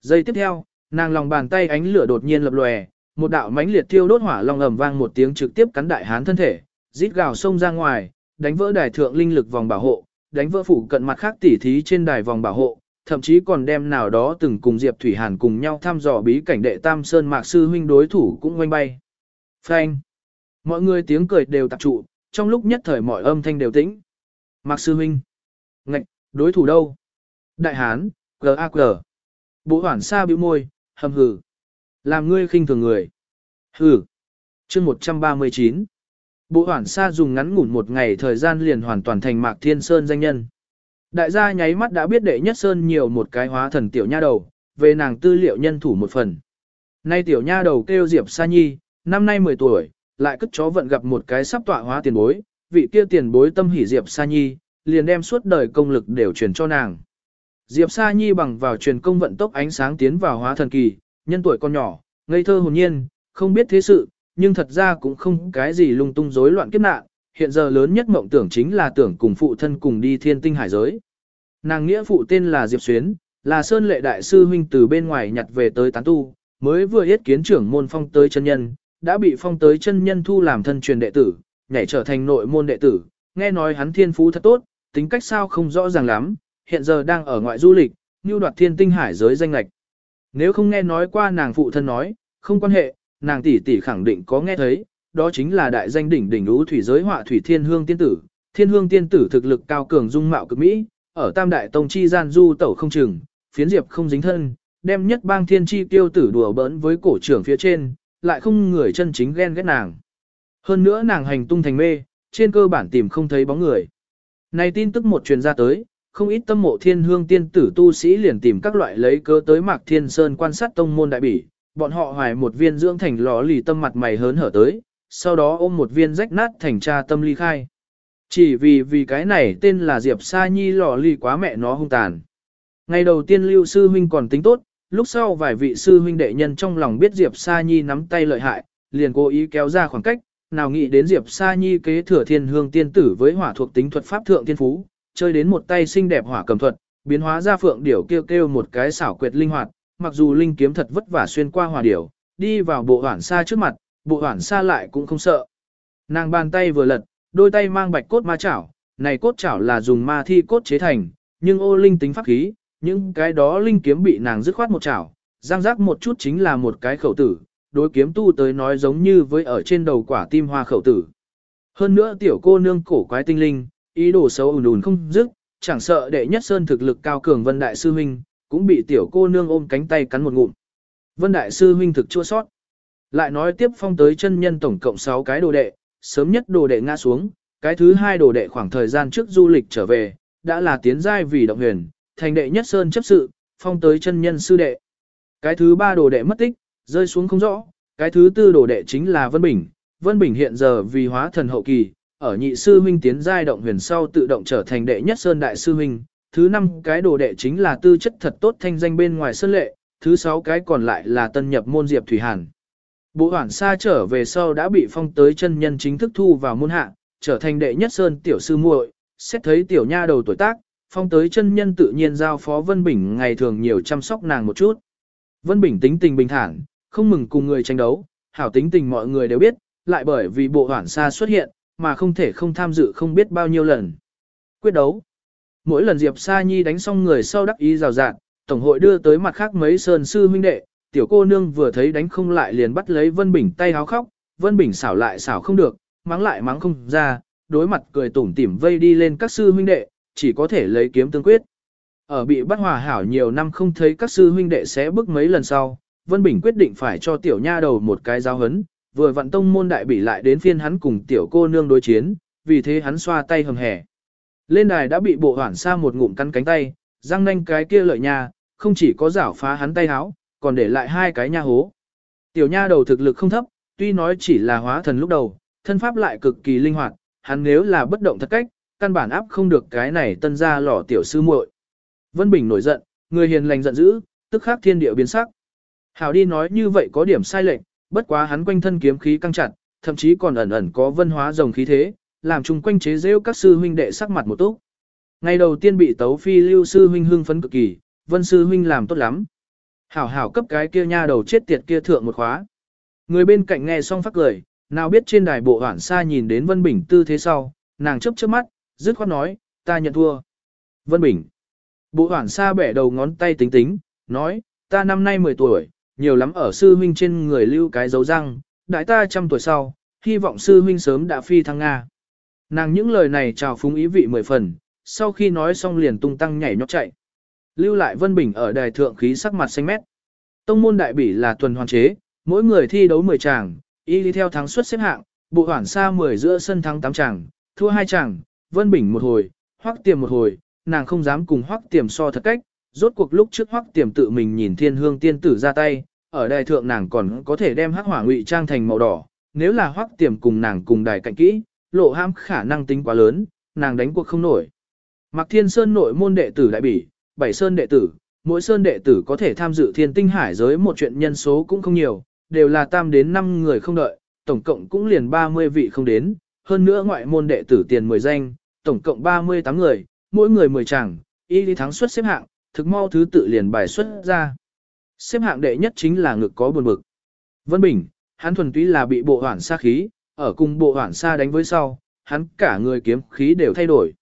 Giây tiếp theo, nàng lòng bàn tay ánh lửa đột nhiên lập lòe, một đạo mãnh liệt thiêu đốt hỏa long ầm vang một tiếng trực tiếp cắn đại hán thân thể, rít gào xông ra ngoài, đánh vỡ đài thượng linh lực vòng bảo hộ, đánh vỡ phủ cận mặt khác tỉ thí trên đài vòng bảo hộ, thậm chí còn đem nào đó từng cùng Diệp Thủy Hàn cùng nhau thăm dò bí cảnh đệ Tam Sơn Mạc sư huynh đối thủ cũng quanh bay. Phanh. Mọi người tiếng cười đều tập trụ, trong lúc nhất thời mọi âm thanh đều tĩnh. Mạc sư huynh. Ngạch, đối thủ đâu? Đại Hán, G.A.G. Bố hoảng xa bĩu môi, hầm hừ. Làm ngươi khinh thường người. Hừ. chương 139. Bộ hoảng xa dùng ngắn ngủn một ngày thời gian liền hoàn toàn thành Mạc Thiên Sơn danh nhân. Đại gia nháy mắt đã biết đệ nhất Sơn nhiều một cái hóa thần tiểu nha đầu, về nàng tư liệu nhân thủ một phần. Nay tiểu nha đầu kêu Diệp Sa Nhi, năm nay 10 tuổi, lại cất chó vận gặp một cái sắp tọa hóa tiền bối, vị kia tiền bối tâm hỉ Diệp Sa Nhi, liền đem suốt đời công lực đều truyền cho nàng. Diệp Sa Nhi bằng vào truyền công vận tốc ánh sáng tiến vào hóa thần kỳ, nhân tuổi con nhỏ, ngây thơ hồn nhiên, không biết thế sự, nhưng thật ra cũng không cái gì lung tung rối loạn kiếp nạn, hiện giờ lớn nhất mộng tưởng chính là tưởng cùng phụ thân cùng đi thiên tinh hải giới. Nàng nghĩa phụ tên là Diệp Xuyến, là Sơn Lệ Đại Sư Huynh từ bên ngoài nhặt về tới tán tu, mới vừa yết kiến trưởng môn phong tới chân nhân, đã bị phong tới chân nhân thu làm thân truyền đệ tử, nhảy trở thành nội môn đệ tử, nghe nói hắn thiên phú thật tốt, tính cách sao không rõ ràng lắm, hiện giờ đang ở ngoại du lịch, như đoạt thiên tinh hải giới danh lạch. Nếu không nghe nói qua nàng phụ thân nói, không quan hệ, nàng tỷ tỷ khẳng định có nghe thấy, đó chính là đại danh đỉnh đỉnh ú thủy giới họa thủy thiên hương tiên tử. Thiên hương tiên tử thực lực cao cường dung mạo cực mỹ, ở tam đại tông chi gian du tẩu không chừng, phiến diệp không dính thân, đem nhất bang thiên chi tiêu tử đùa bỡn với cổ trưởng phía trên, lại không người chân chính ghen ghét nàng. Hơn nữa nàng hành tung thành mê, trên cơ bản tìm không thấy bóng người. Này tin tức một truyền ra tới, không ít tâm mộ thiên hương tiên tử tu sĩ liền tìm các loại lấy cơ tới Mạc Thiên Sơn quan sát tông môn đại bỉ, bọn họ hoài một viên dưỡng thành lò lì tâm mặt mày hớn hở tới, sau đó ôm một viên rách nát thành cha tâm ly khai. Chỉ vì vì cái này tên là Diệp Sa Nhi lò lì quá mẹ nó hung tàn. Ngày đầu tiên lưu sư huynh còn tính tốt, lúc sau vài vị sư huynh đệ nhân trong lòng biết Diệp Sa Nhi nắm tay lợi hại, liền cố ý kéo ra khoảng cách, nào nghĩ đến Diệp Sa Nhi kế thừa thiên hương tiên tử với hỏa thuộc tính thuật pháp thượng thiên phú, chơi đến một tay xinh đẹp hỏa cầm thuật, biến hóa ra phượng điểu kêu kêu một cái xảo quyệt linh hoạt, mặc dù linh kiếm thật vất vả xuyên qua hòa điểu, đi vào bộ hoản xa trước mặt, bộ hoản xa lại cũng không sợ. Nàng bàn tay vừa lật, đôi tay mang bạch cốt ma chảo, này cốt chảo là dùng ma thi cốt chế thành, nhưng ô linh tính pháp khí, những cái đó linh kiếm bị nàng dứt khoát một chảo, giang giác một chút chính là một cái khẩu tử, đối kiếm tu tới nói giống như với ở trên đầu quả tim hoa khẩu tử. Hơn nữa tiểu cô nương cổ quái tinh linh, ý đồ xấu ùn ùn không dứt, chẳng sợ đệ nhất sơn thực lực cao cường vân đại sư huynh, cũng bị tiểu cô nương ôm cánh tay cắn một ngụm. Vân đại sư huynh thực chua sót. Lại nói tiếp phong tới chân nhân tổng cộng 6 cái đồ đệ, sớm nhất đồ đệ ngã xuống, cái thứ hai đồ đệ khoảng thời gian trước du lịch trở về, đã là tiến giai vì động huyền, thành đệ nhất sơn chấp sự, phong tới chân nhân sư đệ. Cái thứ ba đồ đệ mất tích, rơi xuống không rõ, cái thứ tư đồ đệ chính là Vân Bình, Vân Bình hiện giờ vì hóa thần hậu kỳ, ở nhị sư huynh tiến giai động huyền sau tự động trở thành đệ nhất sơn đại sư huynh, thứ năm cái đồ đệ chính là tư chất thật tốt thanh danh bên ngoài sơn lệ, thứ sáu cái còn lại là tân nhập môn Diệp Thủy Hàn. Bộ hoảng xa trở về sau đã bị phong tới chân nhân chính thức thu vào môn hạ, trở thành đệ nhất sơn tiểu sư muội, xét thấy tiểu nha đầu tuổi tác, phong tới chân nhân tự nhiên giao phó Vân Bình ngày thường nhiều chăm sóc nàng một chút. Vân Bình tính tình bình thản, không mừng cùng người tranh đấu, hảo tính tình mọi người đều biết, lại bởi vì bộ hoảng xa xuất hiện, mà không thể không tham dự không biết bao nhiêu lần. Quyết đấu Mỗi lần Diệp Sa Nhi đánh xong người sau đắc ý rào rạt, Tổng hội đưa tới mặt khác mấy sơn sư huynh đệ, tiểu cô nương vừa thấy đánh không lại liền bắt lấy Vân Bình tay háo khóc, Vân Bình xảo lại xảo không được, mắng lại mắng không ra, đối mặt cười tủm tỉm vây đi lên các sư huynh đệ, chỉ có thể lấy kiếm tương quyết. Ở bị bắt hòa hảo nhiều năm không thấy các sư huynh đệ sẽ bước mấy lần sau, Vân Bình quyết định phải cho tiểu nha đầu một cái giáo hấn, vừa vận tông môn đại bị lại đến phiên hắn cùng tiểu cô nương đối chiến, vì thế hắn xoa tay hầm hẻ. Lên đài đã bị bộ hoảng xa một ngụm cắn cánh tay, răng nanh cái kia lợi nha, không chỉ có rảo phá hắn tay háo, còn để lại hai cái nha hố. Tiểu nha đầu thực lực không thấp, tuy nói chỉ là hóa thần lúc đầu, thân pháp lại cực kỳ linh hoạt, hắn nếu là bất động thật cách, căn bản áp không được cái này tân ra lỏ tiểu sư muội. Vân Bình nổi giận, người hiền lành giận dữ, tức khắc thiên địa biến sắc. Hảo đi nói như vậy có điểm sai lệch, bất quá hắn quanh thân kiếm khí căng chặt, thậm chí còn ẩn ẩn có vân hóa rồng khí thế, làm chung quanh chế rêu các sư huynh đệ sắc mặt một túc. Ngày đầu tiên bị tấu phi lưu sư huynh hưng phấn cực kỳ, vân sư huynh làm tốt lắm. Hảo hảo cấp cái kia nha đầu chết tiệt kia thượng một khóa. Người bên cạnh nghe xong phát cười, nào biết trên đài bộ hoảng xa nhìn đến Vân Bình tư thế sau, nàng chấp chớp mắt, dứt khoát nói, ta nhận thua. Vân Bình. Bộ hoảng xa bẻ đầu ngón tay tính tính, nói, ta năm nay 10 tuổi, nhiều lắm ở sư huynh trên người lưu cái dấu răng, đại ta trăm tuổi sau, hy vọng sư huynh sớm đã phi thăng Nga. Nàng những lời này chào phúng ý vị mười phần, sau khi nói xong liền tung tăng nhảy nhót chạy. Lưu lại Vân Bình ở đài thượng khí sắc mặt xanh mét. Tông môn đại bỉ là tuần hoàn chế, mỗi người thi đấu 10 chàng, y đi theo thắng suất xếp hạng, bộ hoảng xa 10 giữa sân thắng 8 chàng, thua 2 chàng, Vân Bình một hồi, hoắc tiềm một hồi, nàng không dám cùng hoắc tiềm so thật cách, rốt cuộc lúc trước hoắc tiềm tự mình nhìn thiên hương tiên tử ra tay, ở đài thượng nàng còn có thể đem hắc hỏa ngụy trang thành màu đỏ, nếu là hoắc tiềm cùng nàng cùng đài cạnh kỹ, lộ ham khả năng tính quá lớn, nàng đánh cuộc không nổi. Mạc Thiên Sơn nội môn đệ tử đại bỉ, bảy sơn đệ tử, mỗi sơn đệ tử có thể tham dự thiên tinh hải giới một chuyện nhân số cũng không nhiều, đều là tam đến 5 người không đợi, tổng cộng cũng liền 30 vị không đến, hơn nữa ngoại môn đệ tử tiền 10 danh, tổng cộng 38 người, mỗi người 10 chàng, y lý thắng suất xếp hạng, thực mau thứ tự liền bài xuất ra. Xếp hạng đệ nhất chính là ngực có buồn bực. Vân Bình, hắn thuần túy là bị bộ hoản xa khí, ở cùng bộ hoản xa đánh với sau, hắn cả người kiếm khí đều thay đổi.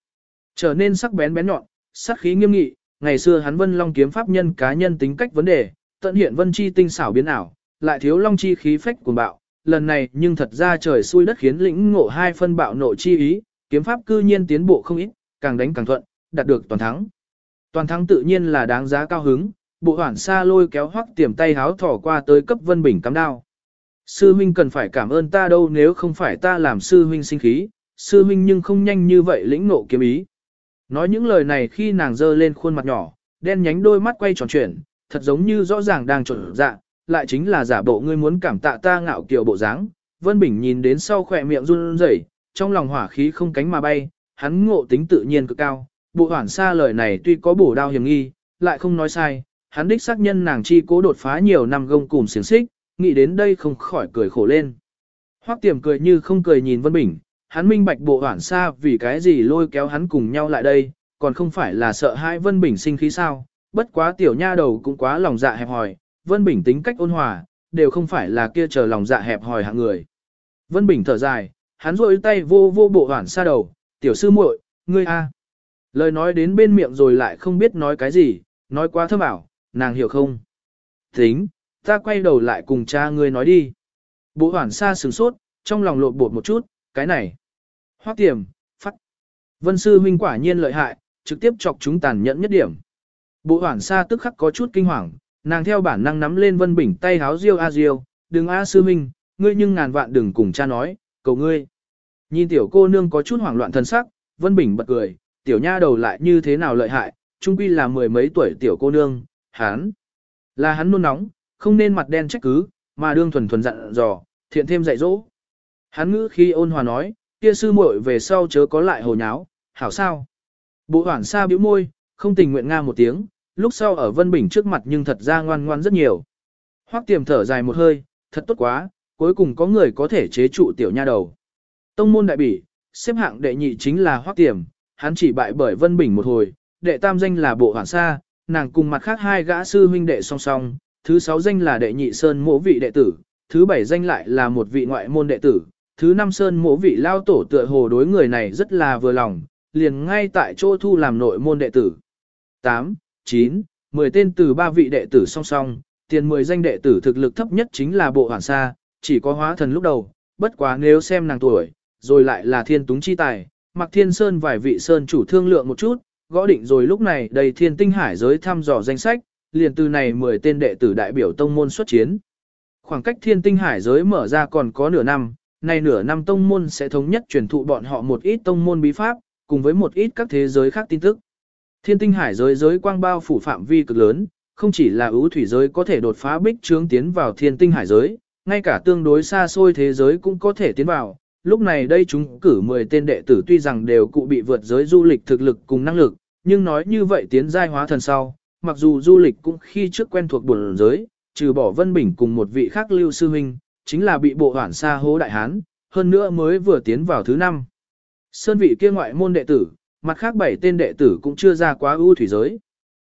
Trở nên sắc bén bén nhọn, sắc khí nghiêm nghị, ngày xưa hắn Vân Long kiếm pháp nhân cá nhân tính cách vấn đề, tận hiện Vân Chi tinh xảo biến ảo, lại thiếu Long Chi khí phách cuồng bạo, lần này nhưng thật ra trời xui đất khiến lĩnh ngộ hai phân bạo nộ chi ý, kiếm pháp cư nhiên tiến bộ không ít, càng đánh càng thuận, đạt được toàn thắng. Toàn thắng tự nhiên là đáng giá cao hứng, bộ hoảng xa lôi kéo hoắc tiềm tay háo thỏ qua tới cấp Vân Bình cắm đao. Sư huynh cần phải cảm ơn ta đâu nếu không phải ta làm sư huynh sinh khí, sư huynh nhưng không nhanh như vậy lĩnh ngộ kiếm ý. Nói những lời này khi nàng dơ lên khuôn mặt nhỏ, đen nhánh đôi mắt quay tròn chuyển, thật giống như rõ ràng đang trộn dạ, lại chính là giả bộ ngươi muốn cảm tạ ta ngạo kiều bộ dáng. Vân Bình nhìn đến sau khỏe miệng run rẩy, trong lòng hỏa khí không cánh mà bay, hắn ngộ tính tự nhiên cực cao. Bộ hoảng xa lời này tuy có bổ đao hiểm nghi, lại không nói sai, hắn đích xác nhân nàng chi cố đột phá nhiều năm gông cùng xiềng xích, nghĩ đến đây không khỏi cười khổ lên. Hoắc tiềm cười như không cười nhìn Vân Bình, hắn minh bạch bộ hoảng xa vì cái gì lôi kéo hắn cùng nhau lại đây, còn không phải là sợ hai Vân Bình sinh khí sao, bất quá tiểu nha đầu cũng quá lòng dạ hẹp hòi, Vân Bình tính cách ôn hòa, đều không phải là kia chờ lòng dạ hẹp hòi hạng người. Vân Bình thở dài, hắn rôi tay vô vô bộ hoảng xa đầu, tiểu sư muội, ngươi a. Lời nói đến bên miệng rồi lại không biết nói cái gì, nói quá thơm ảo, nàng hiểu không? Tính, ta quay đầu lại cùng cha ngươi nói đi. Bộ hoảng xa sửng sốt, trong lòng lộn bột một chút, cái này. Hoác tiềm, phát. Vân sư huynh quả nhiên lợi hại, trực tiếp chọc chúng tàn nhẫn nhất điểm. Bộ hoảng xa tức khắc có chút kinh hoàng, nàng theo bản năng nắm lên Vân Bình tay háo riêu a riêu, đừng a sư huynh, ngươi nhưng ngàn vạn đừng cùng cha nói, cầu ngươi. Nhìn tiểu cô nương có chút hoảng loạn thân sắc, Vân Bình bật cười, tiểu nha đầu lại như thế nào lợi hại, trung quy là mười mấy tuổi tiểu cô nương, hắn. Là hắn nôn nóng, không nên mặt đen trách cứ, mà đương thuần thuần dặn dò, thiện thêm dạy dỗ. Hắn ngữ khi ôn hòa nói, kia sư muội về sau chớ có lại hồ nháo, hảo sao. Bộ hoảng xa bĩu môi, không tình nguyện nga một tiếng, lúc sau ở Vân Bình trước mặt nhưng thật ra ngoan ngoan rất nhiều. Hoắc tiềm thở dài một hơi, thật tốt quá, cuối cùng có người có thể chế trụ tiểu nha đầu. Tông môn đại bỉ, xếp hạng đệ nhị chính là Hoắc tiềm, hắn chỉ bại bởi Vân Bình một hồi, đệ tam danh là bộ hoảng xa, nàng cùng mặt khác hai gã sư huynh đệ song song, thứ sáu danh là đệ nhị sơn mỗ vị đệ tử, thứ bảy danh lại là một vị ngoại môn đệ tử, thứ năm sơn mỗ vị lao tổ tựa hồ đối người này rất là vừa lòng, liền ngay tại chỗ thu làm nội môn đệ tử. 8, 9, 10 tên từ ba vị đệ tử song song, tiền 10 danh đệ tử thực lực thấp nhất chính là bộ hoàn sa, chỉ có hóa thần lúc đầu, bất quá nếu xem nàng tuổi, rồi lại là thiên túng chi tài, mặc thiên sơn vài vị sơn chủ thương lượng một chút, gõ định rồi lúc này đầy thiên tinh hải giới thăm dò danh sách, liền từ này 10 tên đệ tử đại biểu tông môn xuất chiến. Khoảng cách thiên tinh hải giới mở ra còn có nửa năm, nay nửa năm tông môn sẽ thống nhất truyền thụ bọn họ một ít tông môn bí pháp, cùng với một ít các thế giới khác tin tức. Thiên tinh hải giới giới quang bao phủ phạm vi cực lớn, không chỉ là ưu thủy giới có thể đột phá bích trướng tiến vào thiên tinh hải giới, ngay cả tương đối xa xôi thế giới cũng có thể tiến vào. Lúc này đây chúng cử 10 tên đệ tử tuy rằng đều cụ bị vượt giới du lịch thực lực cùng năng lực, nhưng nói như vậy tiến giai hóa thần sau, mặc dù du lịch cũng khi trước quen thuộc buồn giới, trừ bỏ Vân Bình cùng một vị khác lưu sư huynh, chính là bị bộ hoản xa hố đại hán, hơn nữa mới vừa tiến vào thứ năm. Sơn vị kia ngoại môn đệ tử, mặt khác bảy tên đệ tử cũng chưa ra quá ưu thủy giới.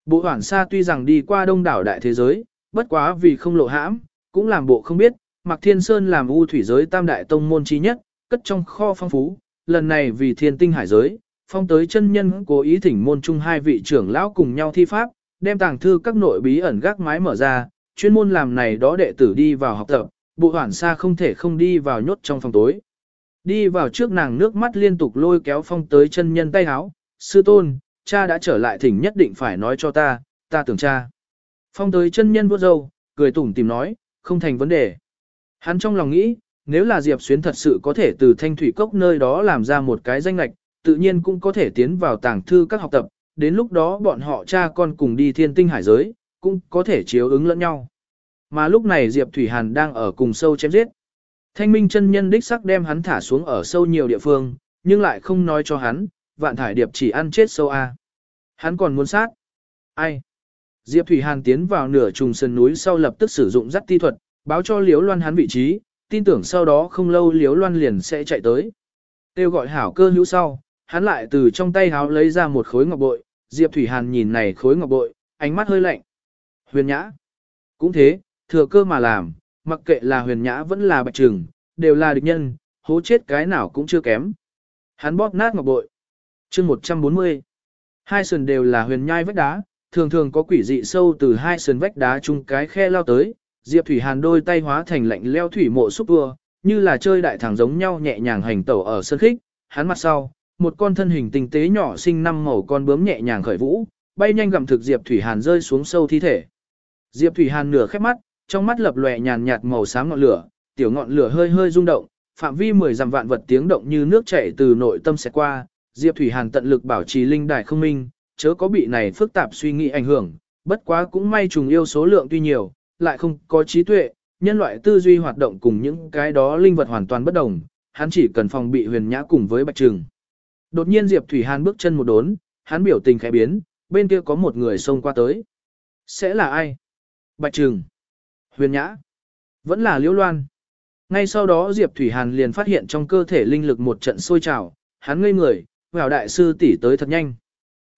Bộ hoản xa tuy rằng đi qua đông đảo đại thế giới, bất quá vì không lộ hãm, cũng làm bộ không biết, Mạc Thiên Sơn làm ưu thủy giới tam đại tông môn chi nhất, cất trong kho phong phú, lần này vì thiên tinh hải giới, phong tới chân nhân cố ý thỉnh môn chung hai vị trưởng lão cùng nhau thi pháp, đem tàng thư các nội bí ẩn gác mái mở ra, chuyên môn làm này đó đệ tử đi vào học tập, bộ hoản xa không thể không đi vào nhốt trong phòng tối. Đi vào trước nàng nước mắt liên tục lôi kéo phong tới chân nhân tay háo, sư tôn, cha đã trở lại thỉnh nhất định phải nói cho ta, ta tưởng cha. Phong tới chân nhân vuốt râu, cười tủm tìm nói, không thành vấn đề. Hắn trong lòng nghĩ, nếu là Diệp Xuyến thật sự có thể từ thanh thủy cốc nơi đó làm ra một cái danh lạch, tự nhiên cũng có thể tiến vào tàng thư các học tập, đến lúc đó bọn họ cha con cùng đi thiên tinh hải giới, cũng có thể chiếu ứng lẫn nhau. Mà lúc này Diệp Thủy Hàn đang ở cùng sâu chém giết. Thanh minh chân nhân đích sắc đem hắn thả xuống ở sâu nhiều địa phương, nhưng lại không nói cho hắn, vạn thải điệp chỉ ăn chết sâu A. Hắn còn muốn sát. Ai? Diệp Thủy Hàn tiến vào nửa trùng sơn núi sau lập tức sử dụng dắt ti thuật, báo cho Liễu Loan hắn vị trí, tin tưởng sau đó không lâu Liễu Loan liền sẽ chạy tới. Tiêu gọi hảo cơ hữu sau, hắn lại từ trong tay háo lấy ra một khối ngọc bội, Diệp Thủy Hàn nhìn này khối ngọc bội, ánh mắt hơi lạnh. Huyền nhã. Cũng thế, thừa cơ mà làm, mặc kệ là huyền nhã vẫn là bạch trừng, đều là địch nhân, hố chết cái nào cũng chưa kém. Hắn bóp nát ngọc bội. chương 140. Hai sườn đều là huyền nhai vách đá, thường thường có quỷ dị sâu từ hai sườn vách đá chung cái khe lao tới, Diệp Thủy Hàn đôi tay hóa thành lạnh leo thủy mộ xúc vua, như là chơi đại thẳng giống nhau nhẹ nhàng hành tẩu ở sân khích, hắn mặt sau, một con thân hình tinh tế nhỏ sinh năm màu con bướm nhẹ nhàng khởi vũ, bay nhanh gặm thực Diệp Thủy Hàn rơi xuống sâu thi thể, Diệp Thủy Hàn nửa khép mắt, trong mắt lập lòe nhàn nhạt màu xám ngọn lửa, tiểu ngọn lửa hơi hơi rung động, phạm vi 10 dặm vạn vật tiếng động như nước chảy từ nội tâm sẽ qua, Diệp Thủy Hàn tận lực bảo trì linh đài không minh, chớ có bị này phức tạp suy nghĩ ảnh hưởng, bất quá cũng may trùng yêu số lượng tuy nhiều, lại không có trí tuệ, nhân loại tư duy hoạt động cùng những cái đó linh vật hoàn toàn bất đồng, hắn chỉ cần phòng bị huyền nhã cùng với bạch trừng. Đột nhiên Diệp Thủy Hàn bước chân một đốn, hắn biểu tình khẽ biến, bên kia có một người xông qua tới. Sẽ là ai? Bạch trừng. Huyền nhã. Vẫn là liễu loan. Ngay sau đó Diệp Thủy Hàn liền phát hiện trong cơ thể linh lực một trận sôi trào, hắn ngây người, vào đại sư tỷ tới thật nhanh.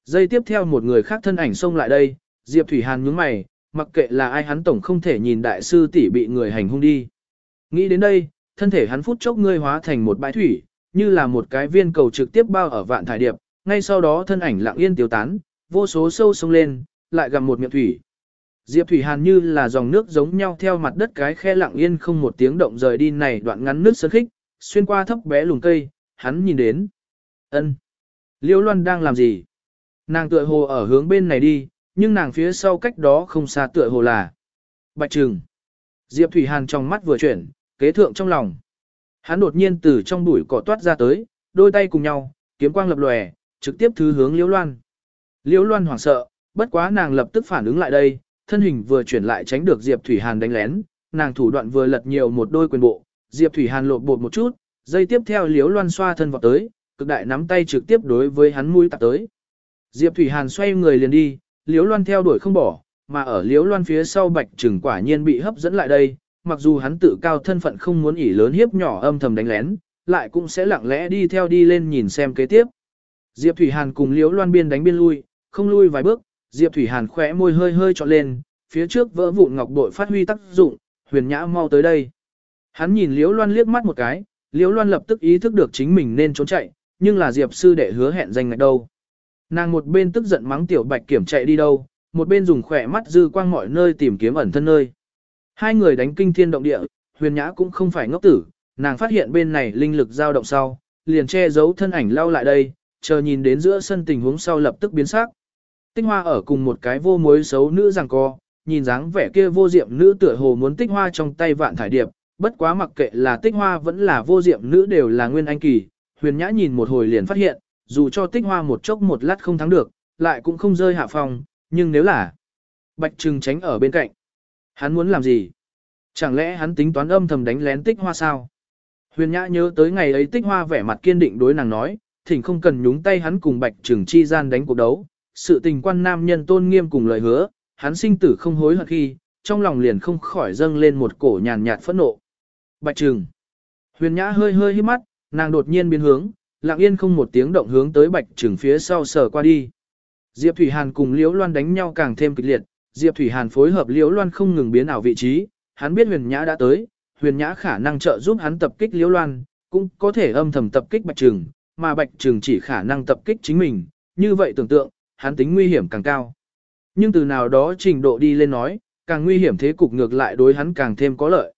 Giây tiếp theo một người khác thân ảnh xông lại đây, Diệp Thủy Hàn nhướng mày, mặc kệ là ai hắn tổng không thể nhìn đại sư tỷ bị người hành hung đi. Nghĩ đến đây, thân thể hắn phút chốc ngươi hóa thành một bãi thủy, như là một cái viên cầu trực tiếp bao ở vạn thải điệp, ngay sau đó thân ảnh lặng yên tiêu tán, vô số sâu sông lên, lại gặp một miệng thủy. Diệp Thủy Hàn như là dòng nước giống nhau theo mặt đất cái khe lặng yên không một tiếng động rời đi này đoạn ngắn nước sơn khích, xuyên qua thấp bé lùm cây, hắn nhìn đến. ân Liêu Loan đang làm gì? Nàng tựa hồ ở hướng bên này đi, nhưng nàng phía sau cách đó không xa tựa hồ là. Bạch Trừng. Diệp Thủy Hàn trong mắt vừa chuyển, kế thượng trong lòng. Hắn đột nhiên từ trong bụi cỏ toát ra tới, đôi tay cùng nhau, kiếm quang lập lòe, trực tiếp thứ hướng Liễu Loan. Liễu Loan hoảng sợ, bất quá nàng lập tức phản ứng lại đây, thân hình vừa chuyển lại tránh được Diệp Thủy Hàn đánh lén, nàng thủ đoạn vừa lật nhiều một đôi quyền bộ, Diệp Thủy Hàn lột bột một chút, dây tiếp theo Liễu Loan xoa thân vào tới, cực đại nắm tay trực tiếp đối với hắn mũi tạt tới. Diệp Thủy Hàn xoay người liền đi, Liễu Loan theo đuổi không bỏ, mà ở Liễu Loan phía sau Bạch Trừng quả nhiên bị hấp dẫn lại đây, mặc dù hắn tự cao thân phận không muốn ỉ lớn hiếp nhỏ âm thầm đánh lén, lại cũng sẽ lặng lẽ đi theo đi lên nhìn xem kế tiếp. Diệp Thủy Hàn cùng Liễu Loan biên đánh biên lui, không lui vài bước, Diệp Thủy Hàn khẽ môi hơi hơi trọn lên, phía trước vỡ vụn ngọc bội phát huy tác dụng, huyền nhã mau tới đây. Hắn nhìn Liễu Loan liếc mắt một cái, Liễu Loan lập tức ý thức được chính mình nên trốn chạy, nhưng là Diệp sư đệ hứa hẹn danh ngạch đâu. Nàng một bên tức giận mắng tiểu bạch kiểm chạy đi đâu, một bên dùng khỏe mắt dư quang mọi nơi tìm kiếm ẩn thân nơi. Hai người đánh kinh thiên động địa, huyền nhã cũng không phải ngốc tử, nàng phát hiện bên này linh lực dao động sau, liền che giấu thân ảnh lao lại đây, chờ nhìn đến giữa sân tình huống sau lập tức biến sắc. Tích hoa ở cùng một cái vô mối xấu nữ rằng co, nhìn dáng vẻ kia vô diệm nữ tựa hồ muốn tích hoa trong tay vạn thải điệp, bất quá mặc kệ là tích hoa vẫn là vô diệm nữ đều là nguyên anh kỳ, huyền nhã nhìn một hồi liền phát hiện, dù cho tích hoa một chốc một lát không thắng được, lại cũng không rơi hạ phòng, nhưng nếu là bạch trừng tránh ở bên cạnh, hắn muốn làm gì? Chẳng lẽ hắn tính toán âm thầm đánh lén tích hoa sao? Huyền nhã nhớ tới ngày ấy tích hoa vẻ mặt kiên định đối nàng nói, thỉnh không cần nhúng tay hắn cùng bạch trừng chi gian đánh cuộc đấu, sự tình quan nam nhân tôn nghiêm cùng lời hứa, hắn sinh tử không hối hận khi, trong lòng liền không khỏi dâng lên một cổ nhàn nhạt phẫn nộ. Bạch trừng. Huyền nhã hơi hơi hít mắt, nàng đột nhiên biến hướng, lặng yên không một tiếng động hướng tới bạch trừng phía sau sờ qua đi. Diệp Thủy Hàn cùng Liễu Loan đánh nhau càng thêm kịch liệt, Diệp Thủy Hàn phối hợp Liễu Loan không ngừng biến ảo vị trí, hắn biết Huyền Nhã đã tới, Huyền Nhã khả năng trợ giúp hắn tập kích Liễu Loan, cũng có thể âm thầm tập kích Bạch Trừng, mà Bạch Trừng chỉ khả năng tập kích chính mình, như vậy tưởng tượng, hắn tính nguy hiểm càng cao. Nhưng từ nào đó trình độ đi lên nói, càng nguy hiểm thế cục ngược lại đối hắn càng thêm có lợi.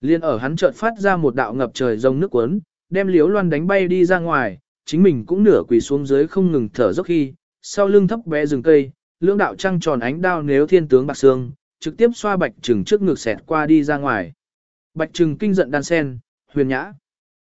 Liên ở hắn chợt phát ra một đạo ngập trời rông nước cuốn, đem Liễu Loan đánh bay đi ra ngoài, chính mình cũng nửa quỳ xuống dưới không ngừng thở dốc khi, sau lưng thấp bé rừng cây, lưỡng đạo trăng tròn ánh đao nếu thiên tướng bạc xương, trực tiếp xoa bạch trừng trước ngực xẹt qua đi ra ngoài. Bạch trừng kinh giận đan sen, huyền nhã.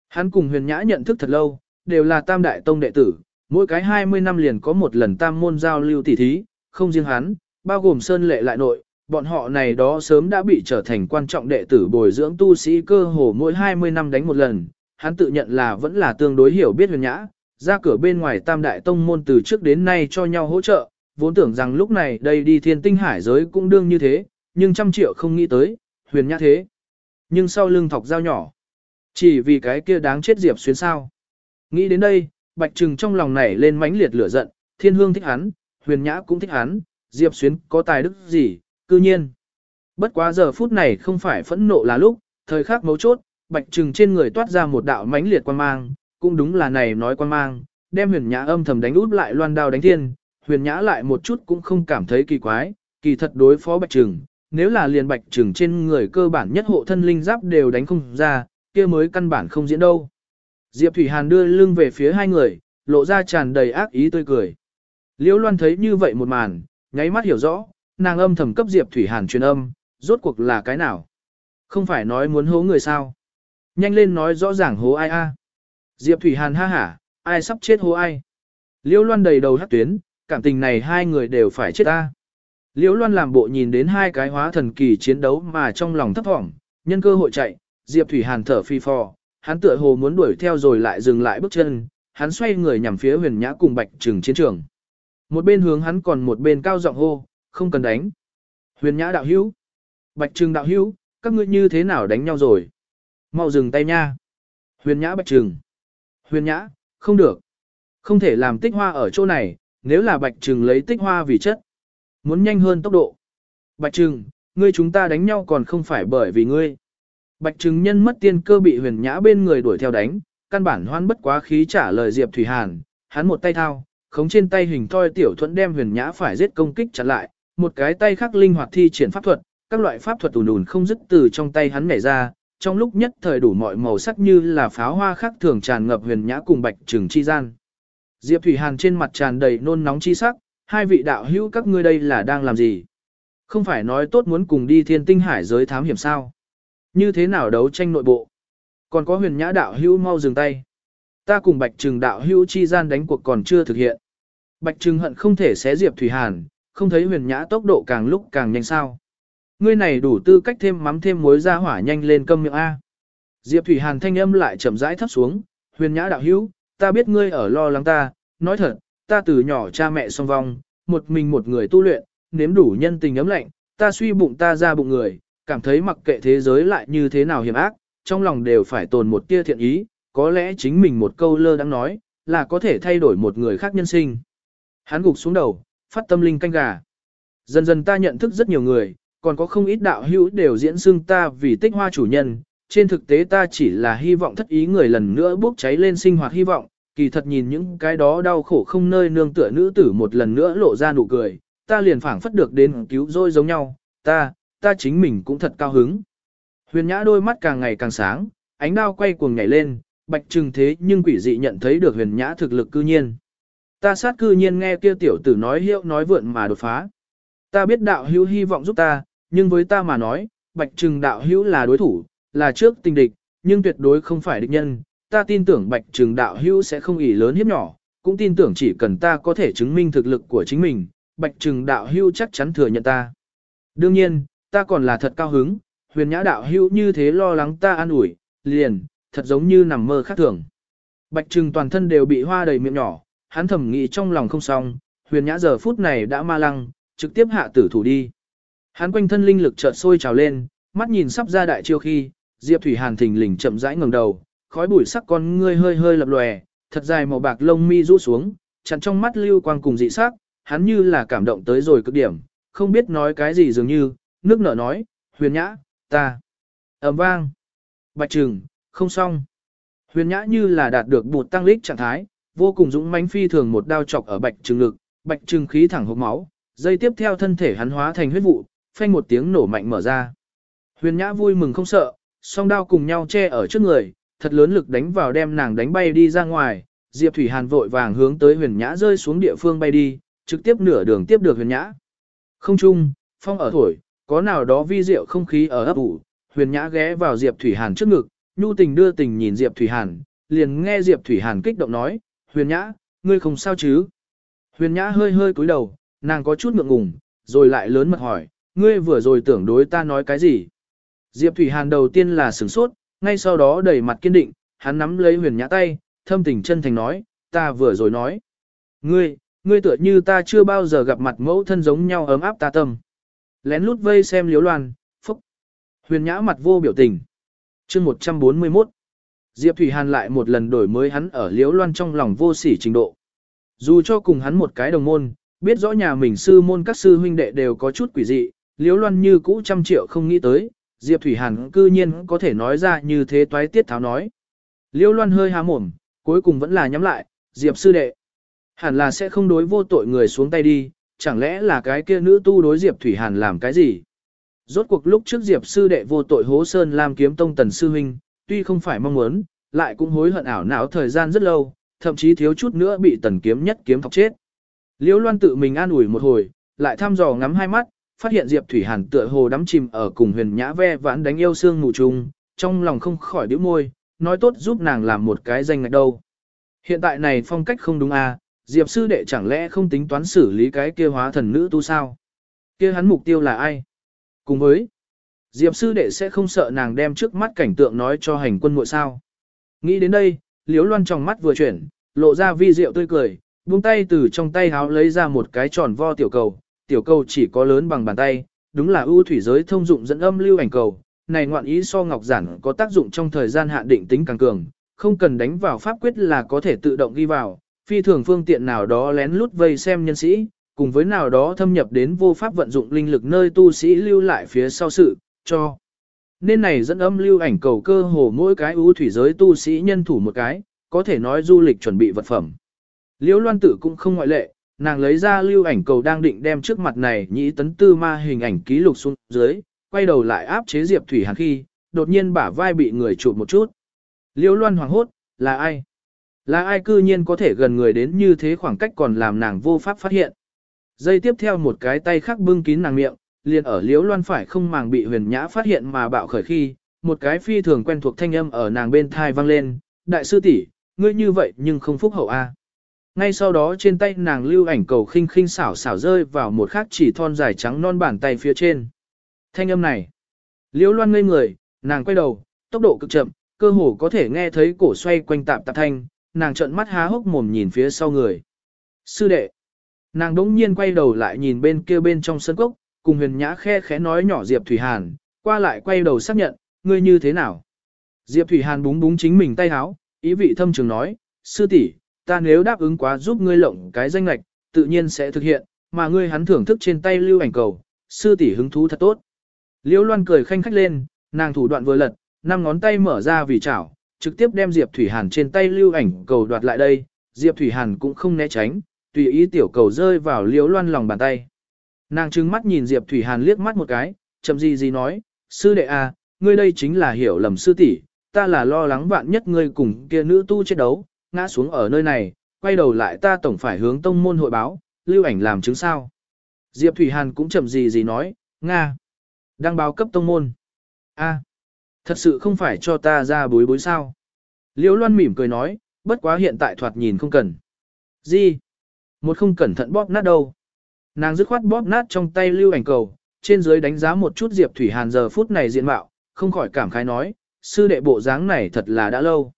Hắn cùng huyền nhã nhận thức thật lâu, đều là tam đại tông đệ tử, mỗi cái 20 năm liền có một lần tam môn giao lưu tỉ thí, không riêng hắn, bao gồm sơn lệ lại nội, bọn họ này đó sớm đã bị trở thành quan trọng đệ tử bồi dưỡng tu sĩ cơ hồ mỗi 20 năm đánh một lần, hắn tự nhận là vẫn là tương đối hiểu biết huyền nhã, ra cửa bên ngoài tam đại tông môn từ trước đến nay cho nhau hỗ trợ, vốn tưởng rằng lúc này đây đi thiên tinh hải giới cũng đương như thế, nhưng trăm triệu không nghĩ tới, huyền nhã thế. Nhưng sau lưng thọc dao nhỏ, chỉ vì cái kia đáng chết Diệp Xuyến sao. Nghĩ đến đây, Bạch Trừng trong lòng này lên mãnh liệt lửa giận, thiên hương thích hắn, huyền nhã cũng thích hắn, Diệp Xuyến có tài đức gì, cư nhiên. Bất quá giờ phút này không phải phẫn nộ là lúc, thời khắc mấu chốt, Bạch Trừng trên người toát ra một đạo mãnh liệt quan mang, cũng đúng là này nói quan mang, đem huyền nhã âm thầm đánh út lại loan đao đánh thiên, huyền nhã lại một chút cũng không cảm thấy kỳ quái, kỳ thật đối phó bạch trừng, nếu là liền bạch trừng trên người cơ bản nhất hộ thân linh giáp đều đánh không ra, kia mới căn bản không diễn đâu. Diệp Thủy Hàn đưa lưng về phía hai người, lộ ra tràn đầy ác ý tươi cười. Liễu Loan thấy như vậy một màn, nháy mắt hiểu rõ, nàng âm thầm cấp Diệp Thủy Hàn truyền âm, rốt cuộc là cái nào? Không phải nói muốn hố người sao? Nhanh lên nói rõ ràng hố ai a? Diệp Thủy Hàn ha hả, ai sắp chết hố ai? Liễu Loan đầy đầu hắc tuyến, cảm tình này hai người đều phải chết ta. Liễu Loan làm bộ nhìn đến hai cái hóa thần kỳ chiến đấu mà trong lòng thấp thỏm, nhân cơ hội chạy, Diệp Thủy Hàn thở phi phò, hắn tựa hồ muốn đuổi theo rồi lại dừng lại bước chân, hắn xoay người nhằm phía huyền nhã cùng bạch trừng chiến trường. Một bên hướng hắn còn một bên cao giọng hô, không cần đánh. Huyền nhã đạo hữu, bạch trừng đạo hữu, các ngươi như thế nào đánh nhau rồi? Mau dừng tay nha. Huyền nhã bạch trừng. Huyền nhã, không được. Không thể làm tích hoa ở chỗ này, nếu là bạch trừng lấy tích hoa vì chất. Muốn nhanh hơn tốc độ. Bạch trừng, ngươi chúng ta đánh nhau còn không phải bởi vì ngươi. Bạch trừng nhân mất tiên cơ bị huyền nhã bên người đuổi theo đánh, căn bản hoan bất quá khí trả lời Diệp Thủy Hàn, hắn một tay thao, khống trên tay hình thoi tiểu thuẫn đem huyền nhã phải giết công kích chặn lại, một cái tay khác linh hoạt thi triển pháp thuật, các loại pháp thuật ùn ùn không dứt từ trong tay hắn nhảy ra, trong lúc nhất thời đủ mọi màu sắc như là pháo hoa khác thường tràn ngập huyền nhã cùng bạch trừng chi gian. Diệp Thủy Hàn trên mặt tràn đầy nôn nóng chi sắc, hai vị đạo hữu các ngươi đây là đang làm gì? Không phải nói tốt muốn cùng đi thiên tinh hải giới thám hiểm sao? Như thế nào đấu tranh nội bộ? Còn có huyền nhã đạo hữu mau dừng tay. Ta cùng bạch trừng đạo hữu chi gian đánh cuộc còn chưa thực hiện. Bạch trừng hận không thể xé Diệp Thủy Hàn, không thấy huyền nhã tốc độ càng lúc càng nhanh sao. Ngươi này đủ tư cách thêm mắm thêm muối ra hỏa nhanh lên câm miệng A. Diệp Thủy Hàn thanh âm lại chậm rãi thấp xuống, huyền nhã đạo hữu, ta biết ngươi ở lo lắng ta, nói thật, ta từ nhỏ cha mẹ song vong, một mình một người tu luyện, nếm đủ nhân tình ấm lạnh, ta suy bụng ta ra bụng người, cảm thấy mặc kệ thế giới lại như thế nào hiểm ác, trong lòng đều phải tồn một tia thiện ý, có lẽ chính mình một câu lơ đang nói, là có thể thay đổi một người khác nhân sinh. Hắn gục xuống đầu, phát tâm linh canh gà. Dần dần ta nhận thức rất nhiều người, còn có không ít đạo hữu đều diễn xưng ta vì tích hoa chủ nhân, trên thực tế ta chỉ là hy vọng thất ý người lần nữa bốc cháy lên sinh hoạt hy vọng, kỳ thật nhìn những cái đó đau khổ không nơi nương tựa nữ tử một lần nữa lộ ra nụ cười, ta liền phảng phất được đến cứu rỗi giống nhau, ta, ta chính mình cũng thật cao hứng. Huyền nhã đôi mắt càng ngày càng sáng, ánh đao quay cuồng nhảy lên, bạch trừng thế nhưng quỷ dị nhận thấy được huyền nhã thực lực cư nhiên. Ta sát cư nhiên nghe kia tiểu tử nói hiệu nói vượn mà đột phá. Ta biết đạo hữu hy vọng giúp ta, nhưng với ta mà nói, bạch trừng đạo hữu là đối thủ, là trước tình địch, nhưng tuyệt đối không phải địch nhân. Ta tin tưởng bạch trường đạo hữu sẽ không ỉ lớn hiếp nhỏ, cũng tin tưởng chỉ cần ta có thể chứng minh thực lực của chính mình, bạch trừng đạo hữu chắc chắn thừa nhận ta. Đương nhiên, ta còn là thật cao hứng, huyền nhã đạo hữu như thế lo lắng ta an ủi, liền, thật giống như nằm mơ khác thường. Bạch trừng toàn thân đều bị hoa đầy miệng nhỏ, hắn thầm nghĩ trong lòng không xong, huyền nhã giờ phút này đã ma lăng, trực tiếp hạ tử thủ đi. Hắn quanh thân linh lực chợt sôi trào lên, mắt nhìn sắp ra đại chiêu khi, Diệp Thủy Hàn thình lình chậm rãi ngẩng đầu, khói bụi sắc con ngươi hơi hơi lập lòe, thật dài màu bạc lông mi rũ xuống, chặn trong mắt lưu quang cùng dị sắc, hắn như là cảm động tới rồi cực điểm, không biết nói cái gì dường như, nước nở nói, huyền nhã, ta, ầm vang, bạch trừng, không xong. Huyền nhã như là đạt được bột tăng lích trạng thái, vô cùng dũng mãnh phi thường một đao chọc ở bạch trừng lực, bạch trừng khí thẳng hộc máu, dây tiếp theo thân thể hắn hóa thành huyết vụ, phanh một tiếng nổ mạnh mở ra. Huyền nhã vui mừng không sợ, song đao cùng nhau che ở trước người, thật lớn lực đánh vào đem nàng đánh bay đi ra ngoài, Diệp Thủy Hàn vội vàng hướng tới huyền nhã rơi xuống địa phương bay đi, trực tiếp nửa đường tiếp được huyền nhã. Không chung, phong ở thổi, có nào đó vi diệu không khí ở ấp ủ, huyền nhã ghé vào Diệp Thủy Hàn trước ngực, nhu tình đưa tình nhìn Diệp Thủy Hàn, liền nghe Diệp Thủy Hàn kích động nói, huyền nhã, ngươi không sao chứ? Huyền nhã hơi hơi cúi đầu, nàng có chút ngượng ngùng, rồi lại lớn mật hỏi, ngươi vừa rồi tưởng đối ta nói cái gì? Diệp Thủy Hàn đầu tiên là sửng sốt, ngay sau đó đẩy mặt kiên định, hắn nắm lấy huyền nhã tay, thâm tình chân thành nói, ta vừa rồi nói. Ngươi, ngươi tựa như ta chưa bao giờ gặp mặt mẫu thân giống nhau ấm áp ta tâm. Lén lút vây xem liếu loan, phúc. Huyền nhã mặt vô biểu tình. chương 141. Diệp Thủy Hàn lại một lần đổi mới hắn ở liếu loan trong lòng vô sỉ trình độ. Dù cho cùng hắn một cái đồng môn, biết rõ nhà mình sư môn các sư huynh đệ đều có chút quỷ dị, liếu loan như cũ trăm triệu không nghĩ tới, Diệp Thủy Hàn cư nhiên có thể nói ra như thế toái tiết tháo nói. Liêu loan hơi há mồm, cuối cùng vẫn là nhắm lại, Diệp sư đệ. Hẳn là sẽ không đối vô tội người xuống tay đi, chẳng lẽ là cái kia nữ tu đối Diệp Thủy Hàn làm cái gì? Rốt cuộc lúc trước Diệp sư đệ vô tội hố sơn làm kiếm tông tần sư huynh, tuy không phải mong muốn, lại cũng hối hận ảo não thời gian rất lâu, thậm chí thiếu chút nữa bị tần kiếm nhất kiếm thọc chết. Liễu Loan tự mình an ủi một hồi, lại thăm dò ngắm hai mắt, phát hiện Diệp Thủy Hàn tựa hồ đắm chìm ở cùng huyền nhã ve vãn đánh yêu xương ngủ chung, trong lòng không khỏi đứa môi, nói tốt giúp nàng làm một cái danh ngạch đâu. Hiện tại này phong cách không đúng à, Diệp sư đệ chẳng lẽ không tính toán xử lý cái kia hóa thần nữ tu sao? Kia hắn mục tiêu là ai? Cùng với, Diệp sư đệ sẽ không sợ nàng đem trước mắt cảnh tượng nói cho hành quân muội sao? Nghĩ đến đây, Liễu Loan trong mắt vừa chuyển, lộ ra vi diệu tươi cười, buông tay từ trong tay háo lấy ra một cái tròn vo tiểu cầu, tiểu cầu chỉ có lớn bằng bàn tay, đúng là ưu thủy giới thông dụng dẫn âm lưu ảnh cầu. Này ngoạn ý so ngọc giản có tác dụng trong thời gian hạn định tính càng cường, không cần đánh vào pháp quyết là có thể tự động ghi vào, phi thường phương tiện nào đó lén lút vây xem nhân sĩ, cùng với nào đó thâm nhập đến vô pháp vận dụng linh lực nơi tu sĩ lưu lại phía sau sự, cho. Nên này dẫn âm lưu ảnh cầu cơ hồ mỗi cái ưu thủy giới tu sĩ nhân thủ một cái, có thể nói du lịch chuẩn bị vật phẩm. Liễu loan tử cũng không ngoại lệ, nàng lấy ra lưu ảnh cầu đang định đem trước mặt này nhĩ tấn tư ma hình ảnh ký lục xuống dưới, quay đầu lại áp chế Diệp Thủy Hàn khi, đột nhiên bả vai bị người chụp một chút. Liễu loan hoàng hốt, là ai? Là ai cư nhiên có thể gần người đến như thế khoảng cách còn làm nàng vô pháp phát hiện. Dây tiếp theo một cái tay khác bưng kín nàng miệng, liền ở liễu loan phải không màng bị huyền nhã phát hiện mà bạo khởi khi, một cái phi thường quen thuộc thanh âm ở nàng bên thai vang lên, đại sư tỷ, ngươi như vậy nhưng không phúc hậu a. Ngay sau đó trên tay nàng lưu ảnh cầu khinh khinh xảo xảo rơi vào một khắc chỉ thon dài trắng non bàn tay phía trên. Thanh âm này. Liễu loan ngây người, nàng quay đầu, tốc độ cực chậm, cơ hồ có thể nghe thấy cổ xoay quanh tạp tạp thanh, nàng trợn mắt há hốc mồm nhìn phía sau người. Sư đệ. Nàng đống nhiên quay đầu lại nhìn bên kia bên trong sân cốc, cùng huyền nhã khe khẽ nói nhỏ Diệp Thủy Hàn, qua lại quay đầu xác nhận, ngươi như thế nào. Diệp Thủy Hàn búng búng chính mình tay háo, ý vị thâm trường nói, sư tỷ, ta nếu đáp ứng quá giúp ngươi lộng cái danh lệch, tự nhiên sẽ thực hiện, mà ngươi hắn thưởng thức trên tay lưu ảnh cầu, sư tỷ hứng thú thật tốt. Liễu Loan cười khanh khách lên, nàng thủ đoạn vừa lật, năm ngón tay mở ra vì chảo, trực tiếp đem Diệp Thủy Hàn trên tay lưu ảnh cầu đoạt lại đây, Diệp Thủy Hàn cũng không né tránh, tùy ý tiểu cầu rơi vào Liễu Loan lòng bàn tay. Nàng trừng mắt nhìn Diệp Thủy Hàn liếc mắt một cái, chậm gì gì nói, sư đệ à, ngươi đây chính là hiểu lầm sư tỷ, ta là lo lắng vạn nhất ngươi cùng kia nữ tu chết đấu, ngã xuống ở nơi này, quay đầu lại ta tổng phải hướng tông môn hội báo, lưu ảnh làm chứng sao. Diệp Thủy Hàn cũng chậm gì gì nói, Nga, đang báo cấp tông môn. a thật sự không phải cho ta ra bối bối sao. Liễu Loan mỉm cười nói, bất quá hiện tại thoạt nhìn không cần. Gì? Một không cẩn thận bóp nát đâu. Nàng dứt khoát bóp nát trong tay lưu ảnh cầu, trên dưới đánh giá một chút Diệp Thủy Hàn giờ phút này diện mạo, không khỏi cảm khái nói, sư đệ bộ dáng này thật là đã lâu.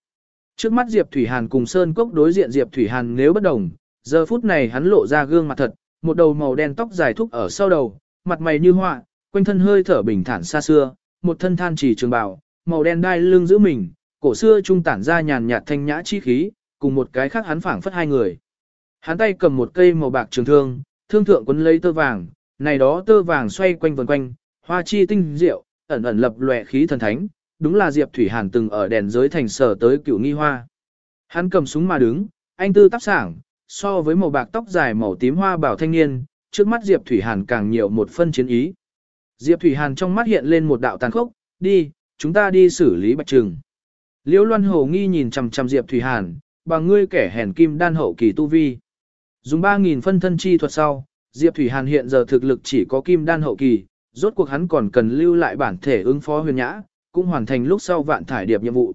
Trước mắt Diệp Thủy Hàn cùng Sơn Cốc đối diện Diệp Thủy Hàn nếu bất đồng, giờ phút này hắn lộ ra gương mặt thật, một đầu màu đen tóc dài thúc ở sau đầu, mặt mày như họa, quanh thân hơi thở bình thản xa xưa, một thân than chỉ trường bào, màu đen đai lưng giữ mình, cổ xưa trung tản ra nhàn nhạt thanh nhã chi khí, cùng một cái khác hắn phảng phất hai người. Hắn tay cầm một cây màu bạc trường thương, thương thượng quấn lấy tơ vàng, này đó tơ vàng xoay quanh vần quanh, hoa chi tinh diệu, ẩn ẩn lập lòe khí thần thánh, đúng là Diệp Thủy Hàn từng ở đèn giới thành sở tới cựu nghi hoa. Hắn cầm súng mà đứng, anh tư tác sảng, so với màu bạc tóc dài màu tím hoa bảo thanh niên, trước mắt Diệp Thủy Hàn càng nhiều một phân chiến ý. Diệp Thủy Hàn trong mắt hiện lên một đạo tàn khốc, đi, chúng ta đi xử lý bạch trừng. Liễu Loan Hồ nghi nhìn chằm chằm Diệp Thủy Hàn, bằng ngươi kẻ hèn kim đan hậu kỳ tu vi. Dùng 3.000 phân thân chi thuật sau, Diệp Thủy Hàn hiện giờ thực lực chỉ có kim đan hậu kỳ, rốt cuộc hắn còn cần lưu lại bản thể ứng phó huyền nhã, cũng hoàn thành lúc sau vạn thải điệp nhiệm vụ.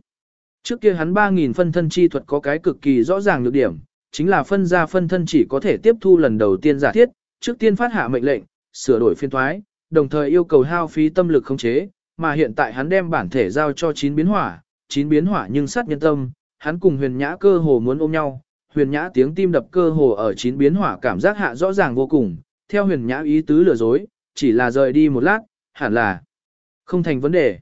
Trước kia hắn 3.000 phân thân chi thuật có cái cực kỳ rõ ràng nhược điểm, chính là phân ra phân thân chỉ có thể tiếp thu lần đầu tiên giả thiết, trước tiên phát hạ mệnh lệnh, sửa đổi phiên thoái, đồng thời yêu cầu hao phí tâm lực khống chế, mà hiện tại hắn đem bản thể giao cho chín biến hỏa, chín biến hỏa nhưng sát nhân tâm, hắn cùng huyền nhã cơ hồ muốn ôm nhau, huyền nhã tiếng tim đập cơ hồ ở chín biến hỏa cảm giác hạ rõ ràng vô cùng, theo huyền nhã ý tứ lừa dối, chỉ là rời đi một lát, hẳn là không thành vấn đề.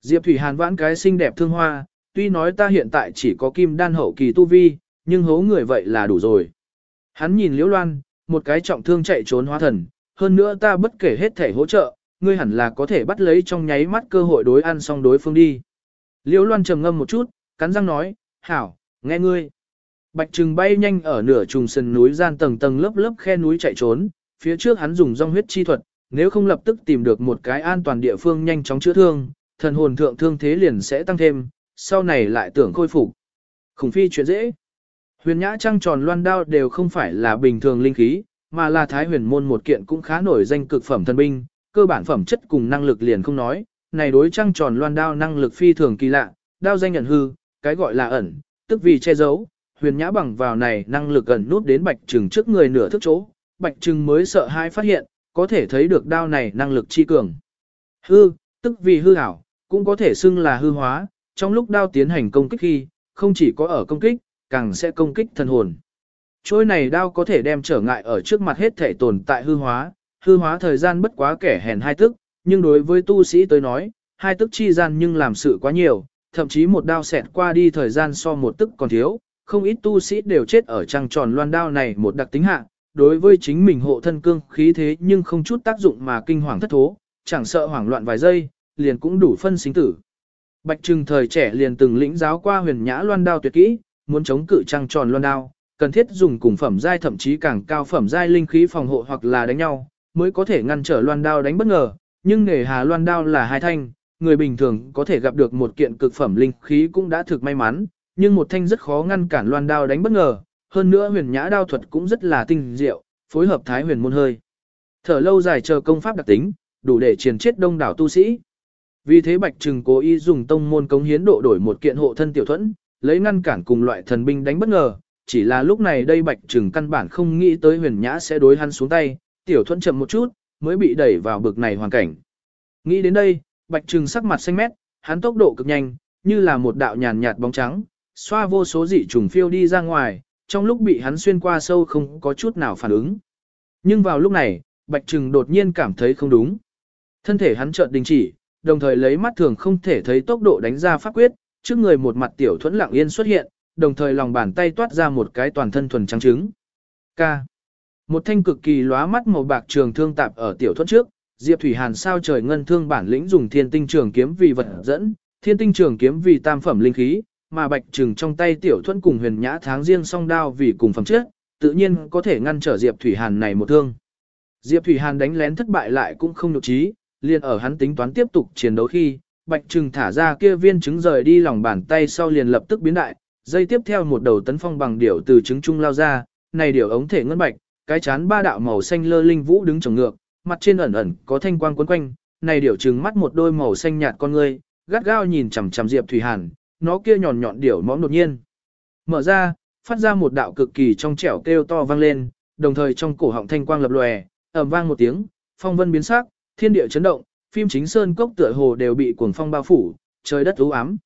Diệp Thủy Hàn vãn cái xinh đẹp thương hoa, tuy nói ta hiện tại chỉ có kim đan hậu kỳ tu vi, nhưng hố người vậy là đủ rồi. Hắn nhìn Liễu Loan, một cái trọng thương chạy trốn hóa thần, hơn nữa ta bất kể hết thể hỗ trợ, ngươi hẳn là có thể bắt lấy trong nháy mắt cơ hội đối ăn xong đối phương đi. Liễu Loan trầm ngâm một chút, cắn răng nói, hảo, nghe ngươi. Bạch trừng bay nhanh ở nửa trùng sườn núi gian tầng tầng lớp lớp khe núi chạy trốn, phía trước hắn dùng rong huyết chi thuật, nếu không lập tức tìm được một cái an toàn địa phương nhanh chóng chữa thương, thần hồn thượng thương thế liền sẽ tăng thêm, sau này lại tưởng khôi phục. Khủng phi chuyện dễ. Huyền nhã trăng tròn loan đao đều không phải là bình thường linh khí, mà là thái huyền môn một kiện cũng khá nổi danh cực phẩm thần binh, cơ bản phẩm chất cùng năng lực liền không nói, này đối trăng tròn loan đao năng lực phi thường kỳ lạ, đao danh nhận hư, cái gọi là ẩn, tức vì che giấu, huyền nhã bằng vào này năng lực ẩn nút đến bạch trừng trước người nửa thức chỗ, bạch trừng mới sợ hai phát hiện, có thể thấy được đao này năng lực chi cường. Hư, tức vì hư ảo, cũng có thể xưng là hư hóa, trong lúc đao tiến hành công kích khi, không chỉ có ở công kích, càng sẽ công kích thần hồn. Trôi này đao có thể đem trở ngại ở trước mặt hết thể tồn tại hư hóa, hư hóa thời gian bất quá kẻ hèn hai tức, nhưng đối với tu sĩ tới nói, hai tức chi gian nhưng làm sự quá nhiều, thậm chí một đao xẹt qua đi thời gian so một tức còn thiếu, không ít tu sĩ đều chết ở trăng tròn loan đao này một đặc tính hạ, đối với chính mình hộ thân cương khí thế nhưng không chút tác dụng mà kinh hoàng thất thố, chẳng sợ hoảng loạn vài giây, liền cũng đủ phân sinh tử. Bạch Trừng thời trẻ liền từng lĩnh giáo qua huyền nhã loan đao tuyệt kỹ, muốn chống cự trăng tròn loan đao, cần thiết dùng cùng phẩm giai thậm chí càng cao phẩm giai linh khí phòng hộ hoặc là đánh nhau, mới có thể ngăn trở loan đao đánh bất ngờ, nhưng nghề hà loan đao là hai thanh, người bình thường có thể gặp được một kiện cực phẩm linh khí cũng đã thực may mắn, nhưng một thanh rất khó ngăn cản loan đao đánh bất ngờ, hơn nữa huyền nhã đao thuật cũng rất là tinh diệu, phối hợp thái huyền môn hơi. Thở lâu dài chờ công pháp đặc tính, đủ để triền chết đông đảo tu sĩ. Vì thế Bạch Trừng cố ý dùng tông môn cống hiến độ đổi một kiện hộ thân tiểu thuẫn, lấy ngăn cản cùng loại thần binh đánh bất ngờ, chỉ là lúc này đây Bạch Trừng căn bản không nghĩ tới huyền nhã sẽ đối hắn xuống tay, tiểu thuẫn chậm một chút, mới bị đẩy vào bực này hoàn cảnh. Nghĩ đến đây, Bạch Trừng sắc mặt xanh mét, hắn tốc độ cực nhanh, như là một đạo nhàn nhạt bóng trắng, xoa vô số dị trùng phiêu đi ra ngoài, trong lúc bị hắn xuyên qua sâu không có chút nào phản ứng. Nhưng vào lúc này, Bạch Trừng đột nhiên cảm thấy không đúng. Thân thể hắn chợt đình chỉ, đồng thời lấy mắt thường không thể thấy tốc độ đánh ra pháp quyết, trước người một mặt tiểu thuẫn lặng yên xuất hiện, đồng thời lòng bàn tay toát ra một cái toàn thân thuần trắng trứng. K. Một thanh cực kỳ lóa mắt màu bạc trường thương tạp ở tiểu thuẫn trước, Diệp Thủy Hàn sao trời ngân thương bản lĩnh dùng thiên tinh trường kiếm vì vật dẫn, thiên tinh trường kiếm vì tam phẩm linh khí, mà bạch trừng trong tay tiểu thuẫn cùng huyền nhã tháng riêng song đao vì cùng phẩm trước, tự nhiên có thể ngăn trở Diệp Thủy Hàn này một thương. Diệp Thủy Hàn đánh lén thất bại lại cũng không nhục trí, liền ở hắn tính toán tiếp tục chiến đấu khi, bạch trừng thả ra kia viên trứng rời đi lòng bàn tay sau liền lập tức biến đại, dây tiếp theo một đầu tấn phong bằng điểu từ trứng trung lao ra, này điểu ống thể ngân bạch, cái chán ba đạo màu xanh lơ linh vũ đứng chồng ngược, mặt trên ẩn ẩn có thanh quang quấn quanh, này điểu trừng mắt một đôi màu xanh nhạt con ngươi, gắt gao nhìn chằm chằm Diệp Thủy Hàn, nó kia nhọn nhọn điểu mõm đột nhiên. Mở ra, phát ra một đạo cực kỳ trong trẻo kêu to vang lên, đồng thời trong cổ họng thanh quang lập lòe, ầm vang một tiếng, phong vân biến sắc, thiên địa chấn động, phim chính sơn cốc tựa hồ đều bị cuồng phong bao phủ, trời đất u ám.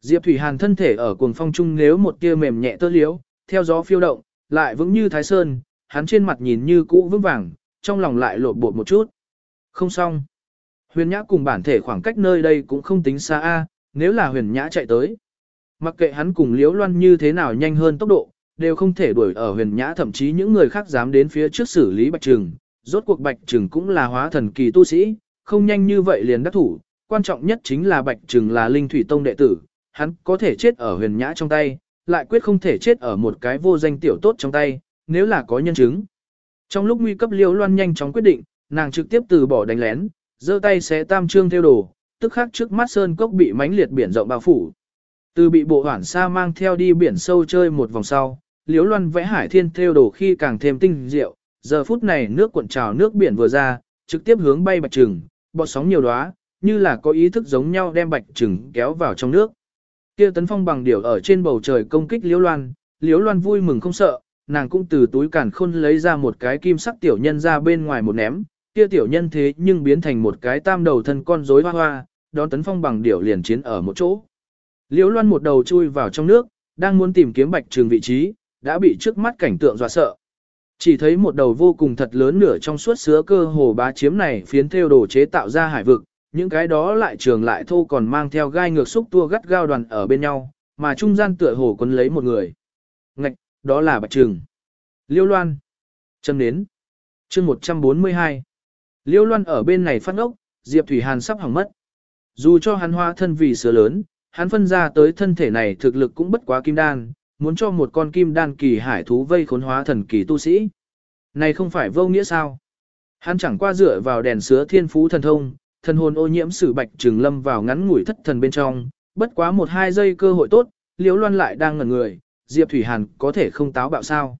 Diệp Thủy Hàn thân thể ở cuồng phong trung nếu một tia mềm nhẹ tơ liếu, theo gió phiêu động, lại vững như thái sơn, hắn trên mặt nhìn như cũ vững vàng, trong lòng lại lột bột một chút. Không xong. Huyền Nhã cùng bản thể khoảng cách nơi đây cũng không tính xa a, nếu là Huyền Nhã chạy tới. Mặc kệ hắn cùng Liễu Loan như thế nào nhanh hơn tốc độ, đều không thể đuổi ở Huyền Nhã thậm chí những người khác dám đến phía trước xử lý Bạch Trừng. Rốt cuộc Bạch Trừng cũng là hóa thần kỳ tu sĩ, không nhanh như vậy liền đắc thủ. Quan trọng nhất chính là Bạch Trừng là Linh Thủy Tông đệ tử, hắn có thể chết ở Huyền Nhã trong tay, lại quyết không thể chết ở một cái vô danh tiểu tốt trong tay, nếu là có nhân chứng. Trong lúc nguy cấp Liễu Loan nhanh chóng quyết định, nàng trực tiếp từ bỏ đánh lén, giơ tay xé tam trương theo đồ, tức khắc trước mắt sơn cốc bị mánh liệt biển rộng bao phủ. Từ bị bộ hoản xa mang theo đi biển sâu chơi một vòng sau, Liễu Loan vẽ hải thiên theo đồ khi càng thêm tinh diệu, giờ phút này nước cuộn trào nước biển vừa ra, trực tiếp hướng bay bạch trừng, bọt sóng nhiều đóa, như là có ý thức giống nhau đem bạch trừng kéo vào trong nước. Kia tấn phong bằng điểu ở trên bầu trời công kích Liễu Loan, Liễu Loan vui mừng không sợ, nàng cũng từ túi càn khôn lấy ra một cái kim sắc tiểu nhân ra bên ngoài một ném, kia tiểu nhân thế nhưng biến thành một cái tam đầu thân con rối hoa hoa, đón tấn phong bằng điểu liền chiến ở một chỗ. Liễu Loan một đầu chui vào trong nước, đang muốn tìm kiếm bạch trường vị trí, đã bị trước mắt cảnh tượng dọa sợ. Chỉ thấy một đầu vô cùng thật lớn nửa trong suốt sứa cơ hồ bá chiếm này phiến theo đồ chế tạo ra hải vực, những cái đó lại trường lại thô còn mang theo gai ngược xúc tua gắt gao đoàn ở bên nhau, mà trung gian tựa hồ quấn lấy một người. Ngạch, đó là bạch trường. Liêu Loan. Châm nến. chương 142. Liêu Loan ở bên này phát ốc, Diệp Thủy Hàn sắp hỏng mất. Dù cho hắn hoa thân vì sứa lớn, hắn phân ra tới thân thể này thực lực cũng bất quá kim đan, muốn cho một con kim đan kỳ hải thú vây khốn hóa thần kỳ tu sĩ. Này không phải vô nghĩa sao? Hắn chẳng qua dựa vào đèn sứa thiên phú thần thông, thần hồn ô nhiễm sử bạch trừng lâm vào ngắn ngủi thất thần bên trong, bất quá một hai giây cơ hội tốt, liễu loan lại đang ngẩn người, Diệp Thủy Hàn có thể không táo bạo sao.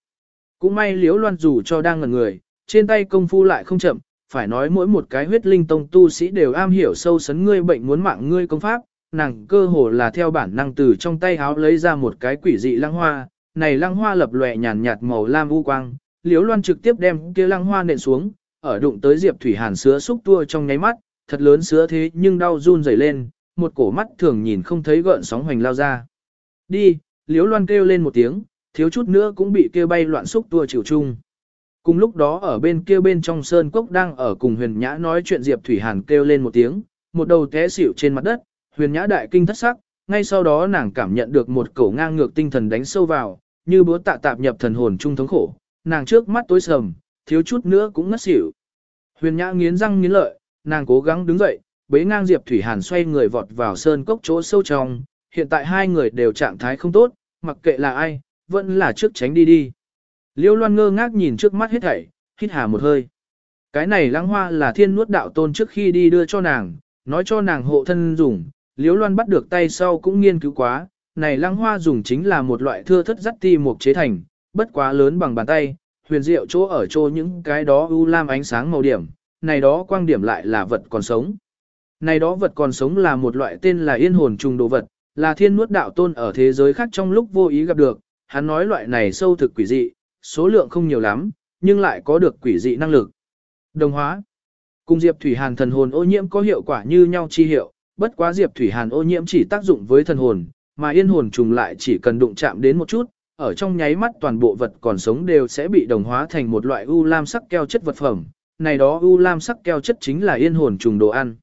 Cũng may liễu loan dù cho đang ngẩn người, trên tay công phu lại không chậm, phải nói mỗi một cái huyết linh tông tu sĩ đều am hiểu sâu sấn ngươi bệnh muốn mạng ngươi công pháp, nàng cơ hồ là theo bản năng từ trong tay háo lấy ra một cái quỷ dị lăng hoa, này lăng hoa lập lòe nhàn nhạt màu lam u quang, liễu loan trực tiếp đem kia lăng hoa nện xuống, ở đụng tới Diệp Thủy Hàn sứa xúc tua trong nháy mắt, thật lớn sứa thế nhưng đau run rẩy lên, một cổ mắt thường nhìn không thấy gợn sóng hoành lao ra. Đi, liễu loan kêu lên một tiếng, thiếu chút nữa cũng bị kia bay loạn xúc tua chịu chung. Cùng lúc đó ở bên kia bên trong sơn cốc đang ở cùng huyền nhã nói chuyện Diệp Thủy Hàn kêu lên một tiếng, một đầu té xỉu trên mặt đất, huyền nhã đại kinh thất sắc, ngay sau đó nàng cảm nhận được một cổ ngang ngược tinh thần đánh sâu vào, như búa tạ tạp nhập thần hồn trung thống khổ, nàng trước mắt tối sầm, thiếu chút nữa cũng ngất xỉu. Huyền nhã nghiến răng nghiến lợi, nàng cố gắng đứng dậy, bế ngang Diệp Thủy Hàn xoay người vọt vào sơn cốc chỗ sâu trong, hiện tại hai người đều trạng thái không tốt, mặc kệ là ai, vẫn là trước tránh đi đi. Liêu Loan ngơ ngác nhìn trước mắt hết thảy, hít hà một hơi. Cái này lăng hoa là thiên nuốt đạo tôn trước khi đi đưa cho nàng, nói cho nàng hộ thân dùng, Liễu Loan bắt được tay sau cũng nghiên cứu quá, này lăng hoa dùng chính là một loại thưa thất dắt ti mục chế thành, bất quá lớn bằng bàn tay, huyền diệu chỗ ở chỗ những cái đó u lam ánh sáng màu điểm, này đó quang điểm lại là vật còn sống. Này đó vật còn sống là một loại tên là yên hồn trùng đồ vật, là thiên nuốt đạo tôn ở thế giới khác trong lúc vô ý gặp được, hắn nói loại này sâu thực quỷ dị, số lượng không nhiều lắm, nhưng lại có được quỷ dị năng lực. Đồng hóa. Cùng Diệp Thủy Hàn thần hồn ô nhiễm có hiệu quả như nhau chi hiệu, bất quá Diệp Thủy Hàn ô nhiễm chỉ tác dụng với thần hồn, mà yên hồn trùng lại chỉ cần đụng chạm đến một chút, ở trong nháy mắt toàn bộ vật còn sống đều sẽ bị đồng hóa thành một loại u lam sắc keo chất vật phẩm. Này đó u lam sắc keo chất chính là yên hồn trùng đồ ăn.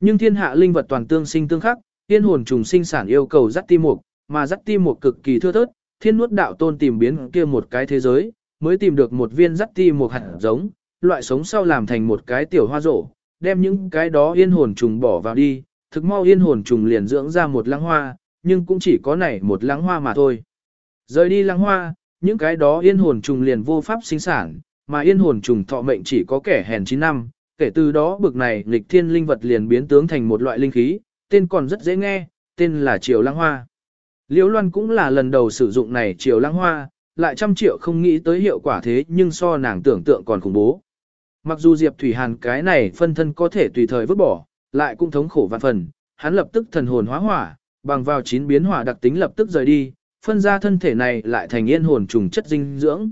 Nhưng thiên hạ linh vật toàn tương sinh tương khắc, yên hồn trùng sinh sản yêu cầu dắt ti mục, mà dắt ti mục cực kỳ thưa thớt, thiên nuốt đạo tôn tìm biến kia một cái thế giới, mới tìm được một viên dắt ti mục hạt giống, loại sống sau làm thành một cái tiểu hoa rổ, đem những cái đó yên hồn trùng bỏ vào đi, thực mau yên hồn trùng liền dưỡng ra một lăng hoa, nhưng cũng chỉ có này một lăng hoa mà thôi. Rời đi lăng hoa, những cái đó yên hồn trùng liền vô pháp sinh sản, mà yên hồn trùng thọ mệnh chỉ có kẻ hèn 9 năm, kể từ đó bực này nghịch thiên linh vật liền biến tướng thành một loại linh khí, tên còn rất dễ nghe, tên là triều lăng hoa. Liễu Loan cũng là lần đầu sử dụng này triều lăng hoa, lại trăm triệu không nghĩ tới hiệu quả thế nhưng so nàng tưởng tượng còn khủng bố. Mặc dù Diệp Thủy Hàn cái này phân thân có thể tùy thời vứt bỏ, lại cũng thống khổ vạn phần, hắn lập tức thần hồn hóa hỏa, bằng vào chín biến hỏa đặc tính lập tức rời đi, phân ra thân thể này lại thành yên hồn trùng chất dinh dưỡng.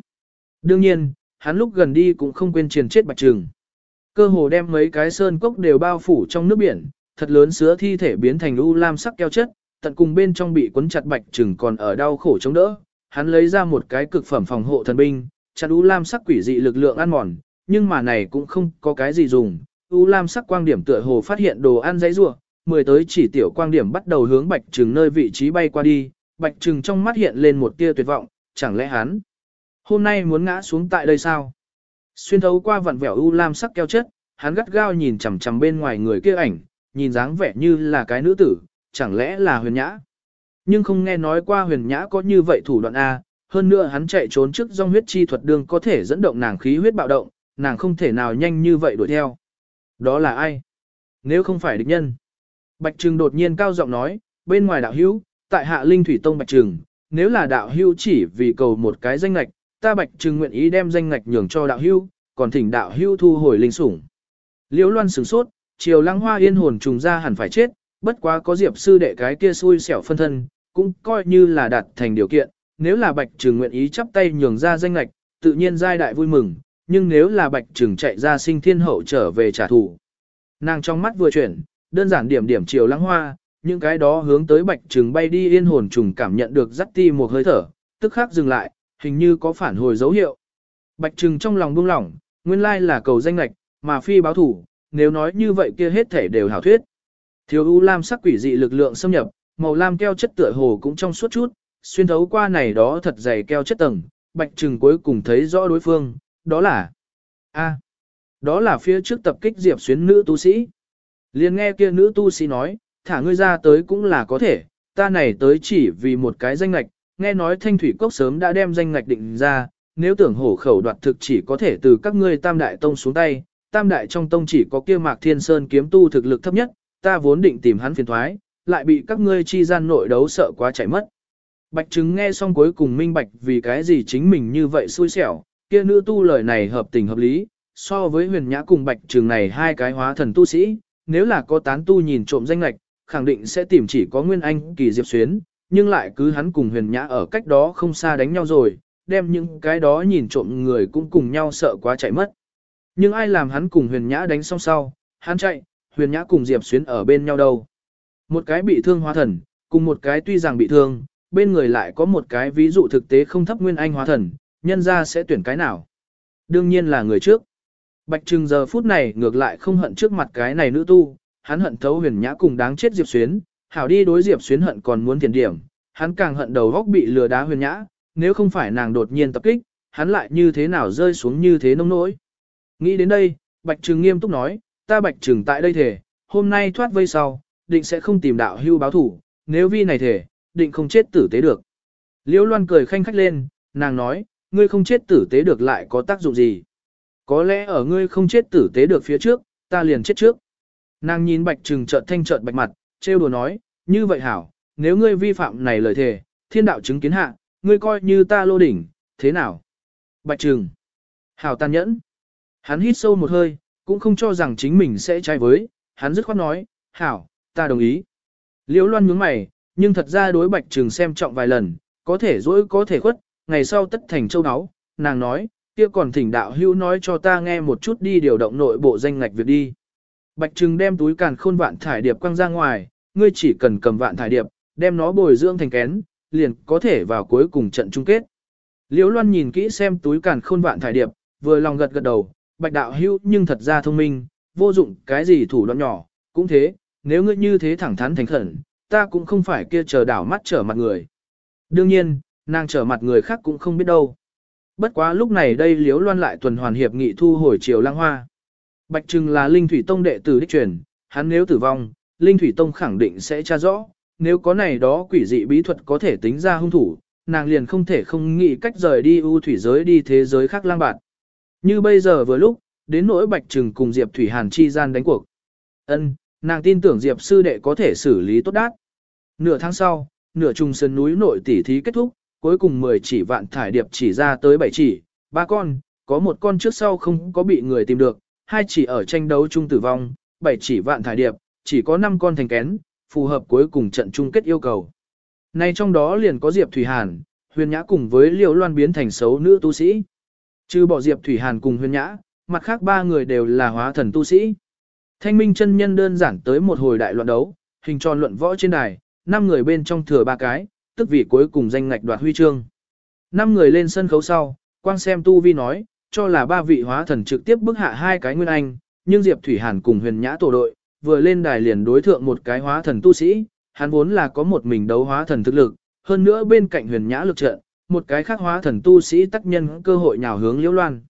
Đương nhiên, hắn lúc gần đi cũng không quên triền chết bạch trừng. Cơ hồ đem mấy cái sơn cốc đều bao phủ trong nước biển, thật lớn sứa thi thể biến thành u lam sắc keo chất, tận cùng bên trong bị cuốn chặt bạch trừng còn ở đau khổ chống đỡ. Hắn lấy ra một cái cực phẩm phòng hộ thần binh, chặt u lam sắc quỷ dị lực lượng ăn mòn, nhưng mà này cũng không có cái gì dùng. U lam sắc quang điểm tựa hồ phát hiện đồ ăn dãy rủa, mười tới chỉ tiểu quang điểm bắt đầu hướng bạch trừng nơi vị trí bay qua đi, bạch trừng trong mắt hiện lên một tia tuyệt vọng, chẳng lẽ hắn hôm nay muốn ngã xuống tại đây sao? Xuyên thấu qua vặn vẹo u lam sắc keo chất, hắn gắt gao nhìn chằm chằm bên ngoài người kia ảnh, nhìn dáng vẻ như là cái nữ tử, chẳng lẽ là huyền nhã? Nhưng không nghe nói qua huyền nhã có như vậy thủ đoạn A, hơn nữa hắn chạy trốn trước dòng huyết chi thuật đường có thể dẫn động nàng khí huyết bạo động, nàng không thể nào nhanh như vậy đuổi theo. Đó là ai? Nếu không phải địch nhân. Bạch Trừng đột nhiên cao giọng nói, bên ngoài đạo hữu, tại hạ linh thủy tông Bạch Trừng, nếu là đạo hữu chỉ vì cầu một cái danh ngạch, ta Bạch Trừng nguyện ý đem danh ngạch nhường cho đạo hữu, còn thỉnh đạo hữu thu hồi linh sủng. Liễu Loan sửng sốt, chiều lăng hoa yên hồn trùng ra hẳn phải chết, bất quá có diệp sư đệ cái kia xui xẻo phân thân, cũng coi như là đạt thành điều kiện, nếu là bạch trừng nguyện ý chắp tay nhường ra danh ngạch, tự nhiên giai đại vui mừng, nhưng nếu là bạch trừng chạy ra sinh thiên hậu trở về trả thù. Nàng trong mắt vừa chuyển, đơn giản điểm điểm chiều lăng hoa, những cái đó hướng tới bạch trừng bay đi yên hồn trùng cảm nhận được dắt ti một hơi thở, tức khắc dừng lại, hình như có phản hồi dấu hiệu. Bạch trừng trong lòng buông lỏng, nguyên lai là cầu danh lạch, mà phi báo thủ, nếu nói như vậy kia hết thể đều hảo thuyết. Thiếu u lam sắc quỷ dị lực lượng xâm nhập, màu lam keo chất tựa hồ cũng trong suốt chút, xuyên thấu qua này đó thật dày keo chất tầng, bạch trừng cuối cùng thấy rõ đối phương, đó là a đó là phía trước tập kích diệp xuyến nữ tu sĩ. Liền nghe kia nữ tu sĩ nói, thả ngươi ra tới cũng là có thể, ta này tới chỉ vì một cái danh ngạch, nghe nói thanh thủy cốc sớm đã đem danh ngạch định ra, nếu tưởng hổ khẩu đoạt thực chỉ có thể từ các ngươi tam đại tông xuống tay, tam đại trong tông chỉ có kia mạc thiên sơn kiếm tu thực lực thấp nhất, ta vốn định tìm hắn phiền thoái, lại bị các ngươi chi gian nội đấu sợ quá chạy mất. Bạch chứng nghe xong cuối cùng minh bạch vì cái gì chính mình như vậy xui xẻo, kia nữ tu lời này hợp tình hợp lý, so với huyền nhã cùng Bạch trường này hai cái hóa thần tu sĩ, nếu là có tán tu nhìn trộm danh lạch, khẳng định sẽ tìm chỉ có Nguyên Anh kỳ Diệp Xuyến, nhưng lại cứ hắn cùng huyền nhã ở cách đó không xa đánh nhau rồi, đem những cái đó nhìn trộm người cũng cùng nhau sợ quá chạy mất. Nhưng ai làm hắn cùng huyền nhã đánh xong sau, hắn chạy, huyền nhã cùng Diệp Xuyến ở bên nhau đâu. Một cái bị thương hóa thần, cùng một cái tuy rằng bị thương, bên người lại có một cái ví dụ thực tế không thấp nguyên anh hóa thần, nhân ra sẽ tuyển cái nào. Đương nhiên là người trước. Bạch Trừng giờ phút này ngược lại không hận trước mặt cái này nữ tu, hắn hận thấu huyền nhã cùng đáng chết Diệp Xuyến, hảo đi đối Diệp Xuyến hận còn muốn tiền điểm, hắn càng hận đầu góc bị lừa đá huyền nhã, nếu không phải nàng đột nhiên tập kích, hắn lại như thế nào rơi xuống như thế nông nỗi. Nghĩ đến đây, Bạch Trừng nghiêm túc nói, ta Bạch Trừng tại đây thể, hôm nay thoát vây sau, định sẽ không tìm đạo hưu báo thủ, nếu vi này thể, định không chết tử tế được. Liễu Loan cười khanh khách lên, nàng nói, ngươi không chết tử tế được lại có tác dụng gì. Có lẽ ở ngươi không chết tử tế được phía trước, ta liền chết trước. Nàng nhìn bạch trừng trợn thanh trợn bạch mặt, trêu đùa nói, như vậy hảo, nếu ngươi vi phạm này lời thề, thiên đạo chứng kiến hạ, ngươi coi như ta lô đỉnh, thế nào? Bạch trừng. Hảo tàn nhẫn. Hắn hít sâu một hơi, cũng không cho rằng chính mình sẽ trai với, hắn dứt khoát nói, hảo, ta đồng ý. Liễu loan nhướng mày, nhưng thật ra đối bạch trừng xem trọng vài lần, có thể dỗi có thể khuất, ngày sau tất thành châu áo, nàng nói, kia còn thỉnh đạo hữu nói cho ta nghe một chút đi điều động nội bộ danh ngạch việc đi. Bạch trừng đem túi càn khôn vạn thải điệp quăng ra ngoài, ngươi chỉ cần cầm vạn thải điệp, đem nó bồi dưỡng thành kén, liền có thể vào cuối cùng trận chung kết. Liễu Loan nhìn kỹ xem túi càn khôn vạn thải điệp, vừa lòng gật gật đầu, bạch đạo hữu nhưng thật ra thông minh, vô dụng cái gì thủ đoạn nhỏ, cũng thế, nếu ngươi như thế thẳng thắn thành khẩn, ta cũng không phải kia chờ đảo mắt trở mặt người. Đương nhiên, nàng trở mặt người khác cũng không biết đâu. Bất quá lúc này đây liếu loan lại tuần hoàn hiệp nghị thu hồi triều lang hoa. Bạch Trừng là Linh Thủy Tông đệ tử đích truyền, hắn nếu tử vong, Linh Thủy Tông khẳng định sẽ tra rõ, nếu có này đó quỷ dị bí thuật có thể tính ra hung thủ, nàng liền không thể không nghĩ cách rời đi ưu thủy giới đi thế giới khác lang bạt. Như bây giờ vừa lúc, đến nỗi Bạch Trừng cùng Diệp Thủy Hàn chi gian đánh cuộc. Ân, nàng tin tưởng Diệp sư đệ có thể xử lý tốt đát. Nửa tháng sau, nửa trung sơn núi nội tỷ thí kết thúc, cuối cùng 10 chỉ vạn thải điệp chỉ ra tới 7 chỉ, ba con, có một con trước sau không có bị người tìm được, hai chỉ ở tranh đấu chung tử vong, 7 chỉ vạn thải điệp, chỉ có 5 con thành kén, phù hợp cuối cùng trận chung kết yêu cầu. Nay trong đó liền có Diệp Thủy Hàn, Huyền Nhã cùng với Liễu Loan biến thành xấu nữ tu sĩ. Trừ bỏ Diệp Thủy Hàn cùng Huyền Nhã, mặt khác ba người đều là hóa thần tu sĩ. Thanh minh chân nhân đơn giản tới một hồi đại loạn đấu, hình tròn luận võ trên đài, năm người bên trong thừa ba cái, tức vì cuối cùng danh ngạch đoạt huy chương. Năm người lên sân khấu sau, quang xem tu vi nói, cho là ba vị hóa thần trực tiếp bức hạ hai cái nguyên anh, nhưng Diệp Thủy Hàn cùng huyền nhã tổ đội, vừa lên đài liền đối thượng một cái hóa thần tu sĩ, hắn vốn là có một mình đấu hóa thần thực lực, hơn nữa bên cạnh huyền nhã lực trận, một cái khác hóa thần tu sĩ tác nhân cơ hội nhào hướng Liễu Loan.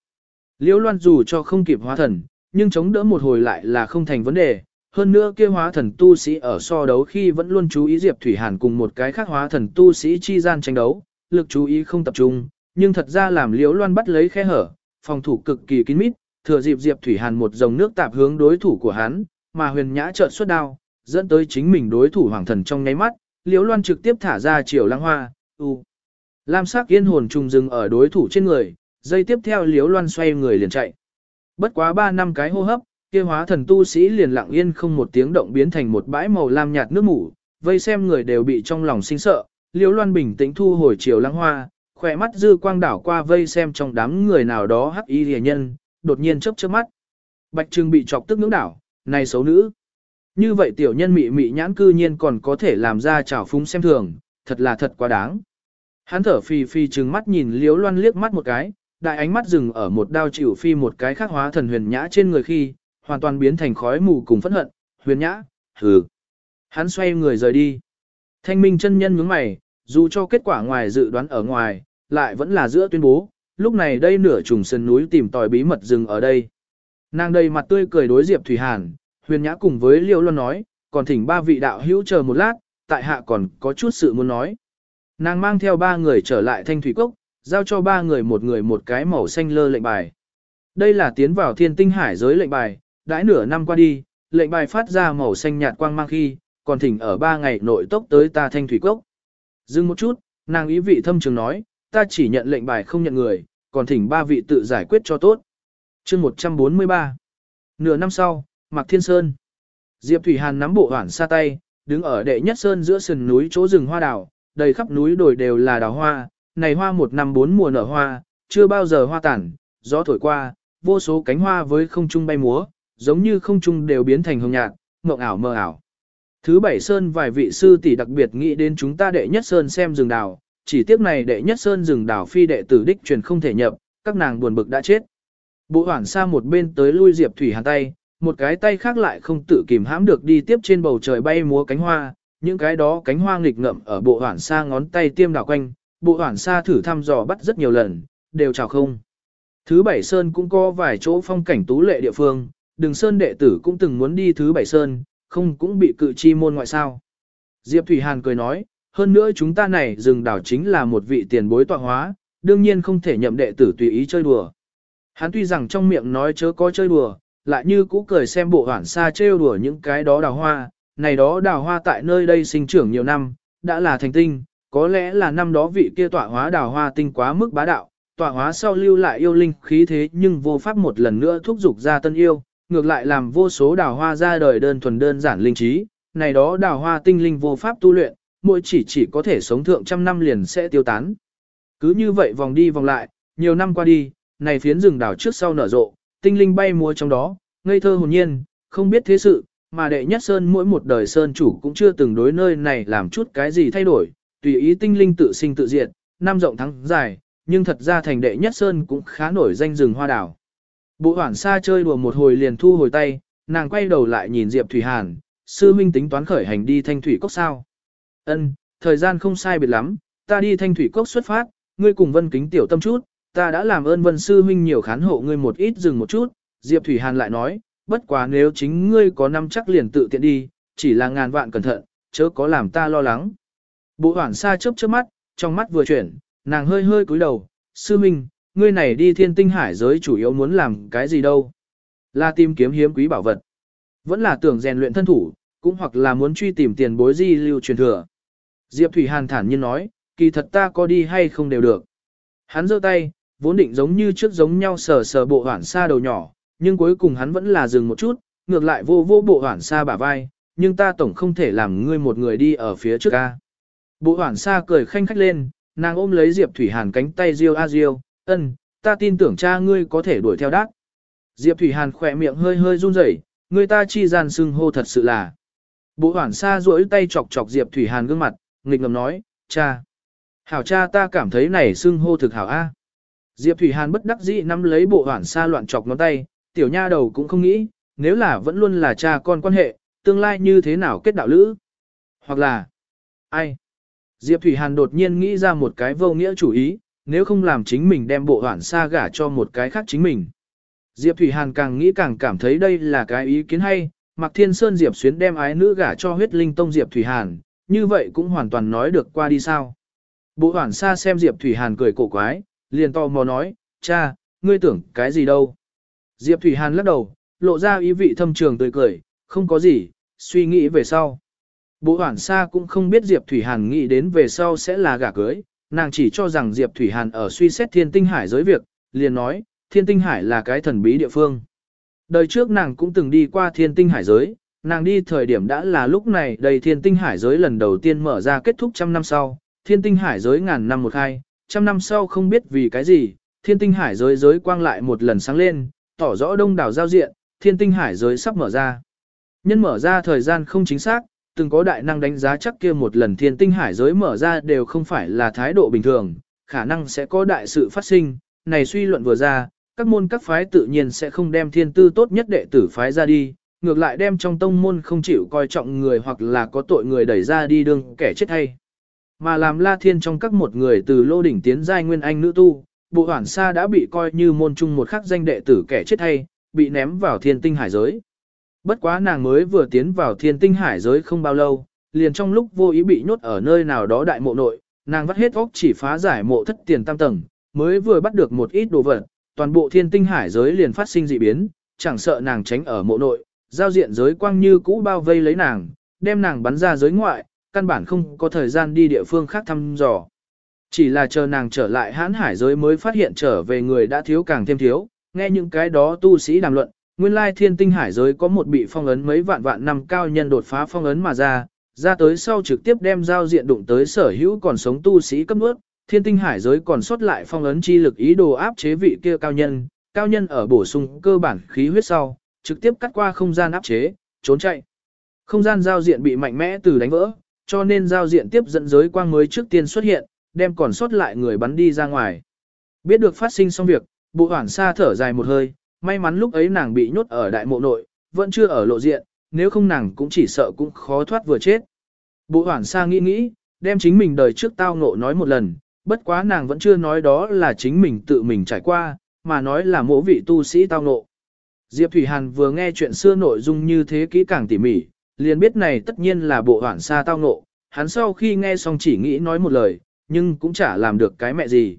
Liễu Loan dù cho không kịp hóa thần, nhưng chống đỡ một hồi lại là không thành vấn đề, hơn nữa kia hóa thần tu sĩ ở so đấu khi vẫn luôn chú ý Diệp Thủy Hàn cùng một cái khác hóa thần tu sĩ chi gian tranh đấu, lực chú ý không tập trung, nhưng thật ra làm Liễu Loan bắt lấy khe hở, phòng thủ cực kỳ kín mít, thừa dịp Diệp Thủy Hàn một dòng nước tạp hướng đối thủ của hắn, mà Huyền Nhã chợt xuất đao, dẫn tới chính mình đối thủ hoàng thần trong nháy mắt, Liễu Loan trực tiếp thả ra chiều lăng hoa, u. Lam sắc yên hồn trùng dừng ở đối thủ trên người, dây tiếp theo Liễu Loan xoay người liền chạy. Bất quá 3 năm cái hô hấp, kia hóa thần tu sĩ liền lặng yên không một tiếng động biến thành một bãi màu lam nhạt nước mủ, vây xem người đều bị trong lòng sinh sợ, Liễu Loan bình tĩnh thu hồi chiều lăng hoa, khỏe mắt dư quang đảo qua vây xem trong đám người nào đó hắc y rìa nhân, đột nhiên chớp chớp mắt. Bạch Trừng bị chọc tức ngưỡng đảo, này xấu nữ. Như vậy tiểu nhân mị mị nhãn cư nhiên còn có thể làm ra trào phúng xem thường, thật là thật quá đáng. Hắn thở phì phì trừng mắt nhìn Liễu Loan liếc mắt một cái, đại ánh mắt dừng ở một đao chịu phi một cái khác hóa thần huyền nhã trên người khi, hoàn toàn biến thành khói mù cùng phẫn hận, huyền nhã, hừ. Hắn xoay người rời đi. Thanh minh chân nhân nhướng mày, dù cho kết quả ngoài dự đoán ở ngoài, lại vẫn là giữa tuyên bố, lúc này đây nửa trùng sơn núi tìm tòi bí mật rừng ở đây. Nàng đầy mặt tươi cười đối Diệp Thủy Hàn, huyền nhã cùng với Liêu Luân nói, còn thỉnh ba vị đạo hữu chờ một lát, tại hạ còn có chút sự muốn nói. Nàng mang theo ba người trở lại thanh thủy cốc, giao cho ba người một người một cái màu xanh lơ lệnh bài. Đây là tiến vào thiên tinh hải giới lệnh bài, đãi nửa năm qua đi, lệnh bài phát ra màu xanh nhạt quang mang khi, còn thỉnh ở ba ngày nội tốc tới ta thanh thủy cốc. Dừng một chút, nàng ý vị thâm trường nói, ta chỉ nhận lệnh bài không nhận người, còn thỉnh ba vị tự giải quyết cho tốt. chương 143 Nửa năm sau, Mạc Thiên Sơn Diệp Thủy Hàn nắm bộ hoảng xa tay, đứng ở đệ nhất sơn giữa sườn núi chỗ rừng hoa đào, đầy khắp núi đồi đều là đào hoa, này hoa một năm bốn mùa nở hoa, chưa bao giờ hoa tản, gió thổi qua, vô số cánh hoa với không trung bay múa, giống như không trung đều biến thành hồng nhạt, mộng ảo mơ ảo. Thứ bảy sơn vài vị sư tỷ đặc biệt nghĩ đến chúng ta đệ nhất sơn xem rừng đào, chỉ tiếc này đệ nhất sơn rừng đào phi đệ tử đích truyền không thể nhập, các nàng buồn bực đã chết. Bộ hoảng xa một bên tới lui diệp thủy hàn tay, một cái tay khác lại không tự kìm hãm được đi tiếp trên bầu trời bay múa cánh hoa, những cái đó cánh hoa nghịch ngậm ở bộ hoảng xa ngón tay tiêm đảo quanh, bộ hoảng xa thử thăm dò bắt rất nhiều lần, đều chào không. Thứ bảy sơn cũng có vài chỗ phong cảnh tú lệ địa phương, đường sơn đệ tử cũng từng muốn đi thứ bảy sơn, không cũng bị cự chi môn ngoại sao. Diệp Thủy Hàn cười nói, hơn nữa chúng ta này rừng đảo chính là một vị tiền bối tọa hóa, đương nhiên không thể nhậm đệ tử tùy ý chơi đùa. Hắn tuy rằng trong miệng nói chớ có chơi đùa, lại như cũ cười xem bộ hoảng xa trêu đùa những cái đó đào hoa, này đó đào hoa tại nơi đây sinh trưởng nhiều năm, đã là thành tinh, có lẽ là năm đó vị kia tọa hóa đào hoa tinh quá mức bá đạo, tọa hóa sau lưu lại yêu linh khí thế nhưng vô pháp một lần nữa thúc giục ra tân yêu, ngược lại làm vô số đào hoa ra đời đơn thuần đơn giản linh trí, này đó đào hoa tinh linh vô pháp tu luyện, mỗi chỉ chỉ có thể sống thượng trăm năm liền sẽ tiêu tán. Cứ như vậy vòng đi vòng lại, nhiều năm qua đi, này phiến rừng đào trước sau nở rộ, tinh linh bay múa trong đó, ngây thơ hồn nhiên, không biết thế sự, mà đệ nhất sơn mỗi một đời sơn chủ cũng chưa từng đối nơi này làm chút cái gì thay đổi, tùy ý tinh linh tự sinh tự diệt, năm rộng thắng dài, nhưng thật ra thành đệ nhất sơn cũng khá nổi danh rừng hoa đào. Bộ hoảng xa chơi đùa một hồi liền thu hồi tay, nàng quay đầu lại nhìn Diệp Thủy Hàn, sư minh tính toán khởi hành đi thanh thủy cốc sao. Ân, thời gian không sai biệt lắm, ta đi thanh thủy cốc xuất phát, ngươi cùng vân kính tiểu tâm chút, ta đã làm ơn vân sư huynh nhiều khán hộ ngươi một ít dừng một chút, Diệp Thủy Hàn lại nói, bất quá nếu chính ngươi có năm chắc liền tự tiện đi, chỉ là ngàn vạn cẩn thận, chớ có làm ta lo lắng. Bộ hoảng xa chớp chớp mắt, trong mắt vừa chuyển, nàng hơi hơi cúi đầu, sư minh, ngươi này đi thiên tinh hải giới chủ yếu muốn làm cái gì đâu? Là tìm kiếm hiếm quý bảo vật. Vẫn là tưởng rèn luyện thân thủ, cũng hoặc là muốn truy tìm tiền bối di lưu truyền thừa. Diệp Thủy Hàn thản nhiên nói, kỳ thật ta có đi hay không đều được. Hắn giơ tay, vốn định giống như trước giống nhau sờ sờ bộ hoảng xa đầu nhỏ, nhưng cuối cùng hắn vẫn là dừng một chút, ngược lại vô vô bộ hoảng xa bả vai, nhưng ta tổng không thể làm ngươi một người đi ở phía trước ca. Bộ hoảng xa cười khanh khách lên, nàng ôm lấy Diệp Thủy Hàn cánh tay riêu a riêu, ân, ta tin tưởng cha ngươi có thể đuổi theo đắc. Diệp Thủy Hàn khỏe miệng hơi hơi run rẩy, người ta chi gian xưng hô thật sự là. Bộ hoảng xa duỗi tay chọc chọc Diệp Thủy Hàn gương mặt, nghịch ngầm nói, cha. Hảo cha ta cảm thấy này xưng hô thực hảo a. Diệp Thủy Hàn bất đắc dĩ nắm lấy bộ hoảng xa loạn chọc ngón tay, tiểu nha đầu cũng không nghĩ, nếu là vẫn luôn là cha con quan hệ, tương lai như thế nào kết đạo lữ. Hoặc là, ai? Diệp Thủy Hàn đột nhiên nghĩ ra một cái vô nghĩa chủ ý, nếu không làm chính mình đem bộ hoản xa gả cho một cái khác chính mình. Diệp Thủy Hàn càng nghĩ càng cảm thấy đây là cái ý kiến hay, Mạc Thiên Sơn Diệp Xuyến đem ái nữ gả cho huyết linh tông Diệp Thủy Hàn, như vậy cũng hoàn toàn nói được qua đi sao. Bộ Hoản xa xem Diệp Thủy Hàn cười cổ quái, liền to mò nói, cha, ngươi tưởng cái gì đâu. Diệp Thủy Hàn lắc đầu, lộ ra ý vị thâm trường tươi cười, không có gì, suy nghĩ về sau. Bộ Hoản xa cũng không biết Diệp Thủy Hàn nghĩ đến về sau sẽ là gả cưới, nàng chỉ cho rằng Diệp Thủy Hàn ở suy xét thiên tinh hải giới việc, liền nói, thiên tinh hải là cái thần bí địa phương. Đời trước nàng cũng từng đi qua thiên tinh hải giới, nàng đi thời điểm đã là lúc này đầy thiên tinh hải giới lần đầu tiên mở ra kết thúc trăm năm sau, thiên tinh hải giới ngàn năm một hai, trăm năm sau không biết vì cái gì, thiên tinh hải giới giới quang lại một lần sáng lên, tỏ rõ đông đảo giao diện, thiên tinh hải giới sắp mở ra. Nhân mở ra thời gian không chính xác, từng có đại năng đánh giá chắc kia một lần thiên tinh hải giới mở ra đều không phải là thái độ bình thường, khả năng sẽ có đại sự phát sinh, này suy luận vừa ra, các môn các phái tự nhiên sẽ không đem thiên tư tốt nhất đệ tử phái ra đi, ngược lại đem trong tông môn không chịu coi trọng người hoặc là có tội người đẩy ra đi đương kẻ chết hay. Mà làm la thiên trong các một người từ lô đỉnh tiến giai nguyên anh nữ tu, bộ hoảng sa đã bị coi như môn chung một khắc danh đệ tử kẻ chết hay, bị ném vào thiên tinh hải giới. Bất quá nàng mới vừa tiến vào thiên tinh hải giới không bao lâu, liền trong lúc vô ý bị nhốt ở nơi nào đó đại mộ nội, nàng vắt hết óc chỉ phá giải mộ thất tiền tam tầng, mới vừa bắt được một ít đồ vật, toàn bộ thiên tinh hải giới liền phát sinh dị biến, chẳng sợ nàng tránh ở mộ nội, giao diện giới quang như cũ bao vây lấy nàng, đem nàng bắn ra giới ngoại, căn bản không có thời gian đi địa phương khác thăm dò. Chỉ là chờ nàng trở lại hãn hải giới mới phát hiện trở về người đã thiếu càng thêm thiếu, nghe những cái đó tu sĩ đàm luận, nguyên lai thiên tinh hải giới có một bị phong ấn mấy vạn vạn năm cao nhân đột phá phong ấn mà ra, ra tới sau trực tiếp đem giao diện đụng tới sở hữu còn sống tu sĩ cấp nước, thiên tinh hải giới còn sót lại phong ấn chi lực ý đồ áp chế vị kia cao nhân, cao nhân ở bổ sung cơ bản khí huyết sau, trực tiếp cắt qua không gian áp chế, trốn chạy. Không gian giao diện bị mạnh mẽ từ đánh vỡ, cho nên giao diện tiếp dẫn giới quang mới trước tiên xuất hiện, đem còn sót lại người bắn đi ra ngoài. Biết được phát sinh xong việc, bộ hoảng xa thở dài một hơi, may mắn lúc ấy nàng bị nhốt ở đại mộ nội, vẫn chưa ở lộ diện, nếu không nàng cũng chỉ sợ cũng khó thoát vừa chết. Bộ hoảng xa nghĩ nghĩ, đem chính mình đời trước tao ngộ nói một lần, bất quá nàng vẫn chưa nói đó là chính mình tự mình trải qua, mà nói là mỗi vị tu sĩ tao ngộ. Diệp Thủy Hàn vừa nghe chuyện xưa nội dung như thế kỹ càng tỉ mỉ, liền biết này tất nhiên là bộ hoảng xa tao ngộ, hắn sau khi nghe xong chỉ nghĩ nói một lời, nhưng cũng chả làm được cái mẹ gì.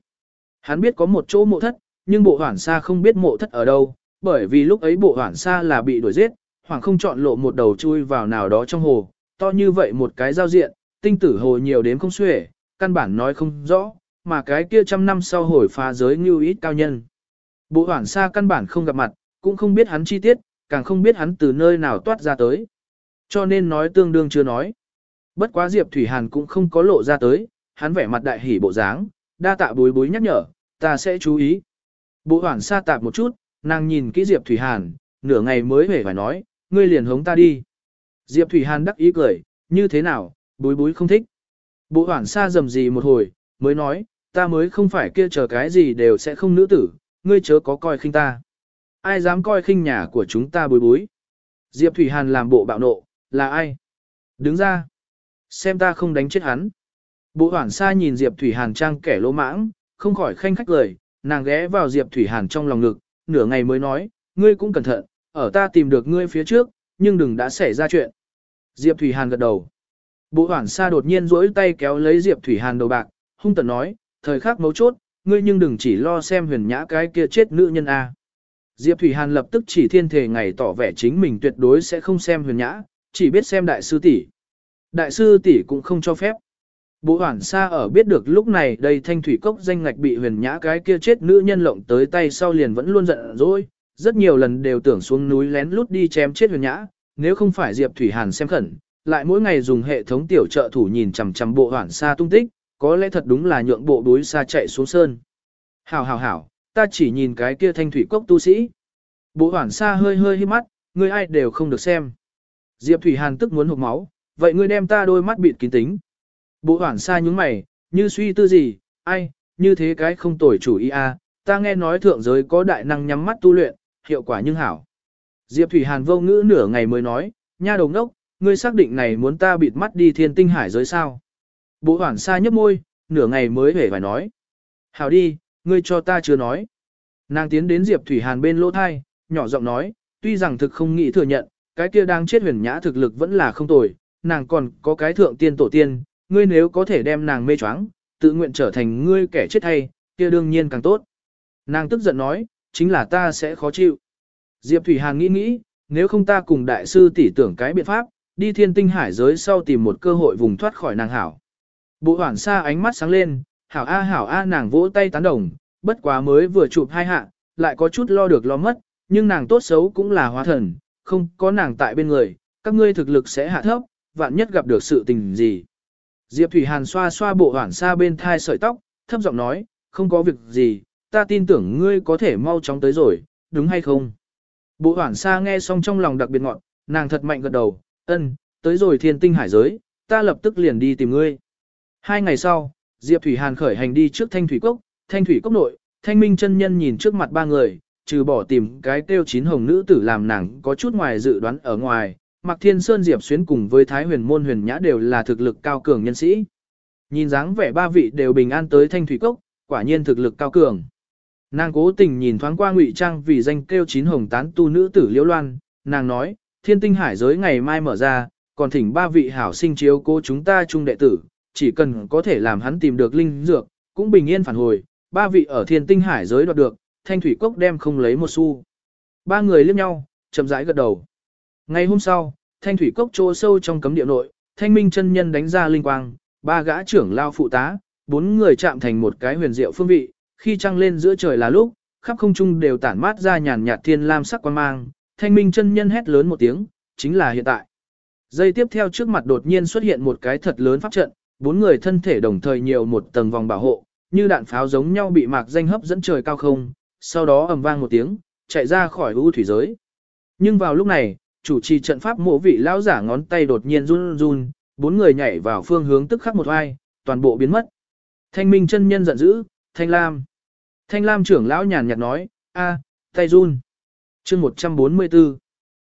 Hắn biết có một chỗ mộ thất, nhưng bộ hoảng xa không biết mộ thất ở đâu, bởi vì lúc ấy bộ hoảng xa là bị đuổi giết, hoàng không chọn lộ một đầu chui vào nào đó trong hồ, to như vậy một cái giao diện, tinh tử hồ nhiều đến không xuể, căn bản nói không rõ, mà cái kia trăm năm sau hồi phá giới như ít cao nhân. Bộ hoảng xa căn bản không gặp mặt, cũng không biết hắn chi tiết, càng không biết hắn từ nơi nào toát ra tới. Cho nên nói tương đương chưa nói. Bất quá Diệp Thủy Hàn cũng không có lộ ra tới, hắn vẻ mặt đại hỉ bộ dáng, đa tạ bối bối nhắc nhở, ta sẽ chú ý. Bộ hoảng xa tạp một chút, nàng nhìn kỹ Diệp Thủy Hàn, nửa ngày mới về phải nói, ngươi liền hống ta đi. Diệp Thủy Hàn đắc ý cười, như thế nào, bối bối không thích. Bộ hoảng xa dầm gì một hồi, mới nói, ta mới không phải kia chờ cái gì đều sẽ không nữ tử, ngươi chớ có coi khinh ta. Ai dám coi khinh nhà của chúng ta bối bối. Diệp Thủy Hàn làm bộ bạo nộ, là ai? Đứng ra. Xem ta không đánh chết hắn. Bộ hoảng xa nhìn Diệp Thủy Hàn trang kẻ lỗ mãng, không khỏi khanh khách lời, nàng ghé vào Diệp Thủy Hàn trong lòng ngực, nửa ngày mới nói, ngươi cũng cẩn thận, ở ta tìm được ngươi phía trước, nhưng đừng đã xảy ra chuyện. Diệp Thủy Hàn gật đầu. Bộ hoảng xa đột nhiên rỗi tay kéo lấy Diệp Thủy Hàn đầu bạc, hung tận nói, thời khắc mấu chốt, ngươi nhưng đừng chỉ lo xem huyền nhã cái kia chết nữ nhân A. Diệp Thủy Hàn lập tức chỉ thiên thể ngày tỏ vẻ chính mình tuyệt đối sẽ không xem huyền nhã, chỉ biết xem đại sư tỷ. Đại sư tỷ cũng không cho phép. Bộ hoảng xa ở biết được lúc này đây thanh thủy cốc danh ngạch bị huyền nhã cái kia chết nữ nhân lộng tới tay sau liền vẫn luôn giận dỗi, rất nhiều lần đều tưởng xuống núi lén lút đi chém chết huyền nhã, nếu không phải Diệp Thủy Hàn xem khẩn, lại mỗi ngày dùng hệ thống tiểu trợ thủ nhìn chằm chằm bộ hoảng xa tung tích, có lẽ thật đúng là nhượng bộ đối xa chạy xuống sơn. Hảo hảo hảo, ta chỉ nhìn cái kia thanh thủy cốc tu sĩ. Bộ hoảng xa hơi hơi hít mắt, người ai đều không được xem. Diệp Thủy Hàn tức muốn hụt máu, vậy ngươi đem ta đôi mắt bịt kín tính. Bộ hoảng xa nhúng mày, như suy tư gì, ai, như thế cái không tồi chủ ý a, ta nghe nói thượng giới có đại năng nhắm mắt tu luyện, hiệu quả nhưng hảo. Diệp Thủy Hàn vô ngữ nửa ngày mới nói, nha đồng đốc, ngươi xác định này muốn ta bịt mắt đi thiên tinh hải giới sao. Bộ hoảng xa nhấp môi, nửa ngày mới hề phải nói. Hảo đi, ngươi cho ta chưa nói. Nàng tiến đến Diệp Thủy Hàn bên lỗ thai, nhỏ giọng nói, tuy rằng thực không nghĩ thừa nhận, cái kia đang chết huyền nhã thực lực vẫn là không tồi, nàng còn có cái thượng tiên tổ tiên, ngươi nếu có thể đem nàng mê choáng, tự nguyện trở thành ngươi kẻ chết hay, kia đương nhiên càng tốt. Nàng tức giận nói, chính là ta sẽ khó chịu. Diệp Thủy Hàn nghĩ nghĩ, nếu không ta cùng đại sư tỷ tưởng cái biện pháp, đi thiên tinh hải giới sau tìm một cơ hội vùng thoát khỏi nàng hảo. Bộ hoảng xa ánh mắt sáng lên, hảo a hảo a nàng vỗ tay tán đồng, bất quá mới vừa chụp hai hạ, lại có chút lo được lo mất, nhưng nàng tốt xấu cũng là hóa thần, không có nàng tại bên người, các ngươi thực lực sẽ hạ thấp, vạn nhất gặp được sự tình gì. Diệp Thủy Hàn xoa xoa bộ hoảng xa bên thai sợi tóc, thấp giọng nói, không có việc gì, ta tin tưởng ngươi có thể mau chóng tới rồi, đúng hay không? Bộ hoảng xa nghe xong trong lòng đặc biệt ngọn, nàng thật mạnh gật đầu, ân, tới rồi thiên tinh hải giới, ta lập tức liền đi tìm ngươi. Hai ngày sau, Diệp Thủy Hàn khởi hành đi trước Thanh Thủy Cốc, Thanh Thủy Cốc nội, Thanh Minh chân nhân nhìn trước mặt ba người, trừ bỏ tìm cái tiêu chín hồng nữ tử làm nàng có chút ngoài dự đoán ở ngoài, Mạc Thiên Sơn Diệp Xuyến cùng với Thái Huyền Môn Huyền Nhã đều là thực lực cao cường nhân sĩ. Nhìn dáng vẻ ba vị đều bình an tới Thanh Thủy Cốc, quả nhiên thực lực cao cường. Nàng cố tình nhìn thoáng qua ngụy trang vì danh kêu chín hồng tán tu nữ tử Liễu Loan, nàng nói, thiên tinh hải giới ngày mai mở ra, còn thỉnh ba vị hảo sinh chiếu cố chúng ta chung đệ tử, chỉ cần có thể làm hắn tìm được linh dược, cũng bình yên phản hồi, ba vị ở thiên tinh hải giới đoạt được, thanh thủy cốc đem không lấy một xu. Ba người liếc nhau, chậm rãi gật đầu. Ngày hôm sau, thanh thủy cốc chỗ sâu trong cấm địa nội, thanh minh chân nhân đánh ra linh quang, ba gã trưởng lao phụ tá, bốn người chạm thành một cái huyền diệu phương vị, khi trăng lên giữa trời là lúc, khắp không trung đều tản mát ra nhàn nhạt thiên lam sắc quan mang, thanh minh chân nhân hét lớn một tiếng, chính là hiện tại. Giây tiếp theo trước mặt đột nhiên xuất hiện một cái thật lớn pháp trận, bốn người thân thể đồng thời nhiều một tầng vòng bảo hộ, như đạn pháo giống nhau bị mạc danh hấp dẫn trời cao không, sau đó ầm vang một tiếng, chạy ra khỏi u thủy giới. Nhưng vào lúc này, chủ trì trận pháp mộ vị lão giả ngón tay đột nhiên run run, bốn người nhảy vào phương hướng tức khắc một ai, toàn bộ biến mất. Thanh minh chân nhân giận dữ, Thanh Lam. Thanh Lam trưởng lão nhàn nhạt nói, a, tay run. chương 144.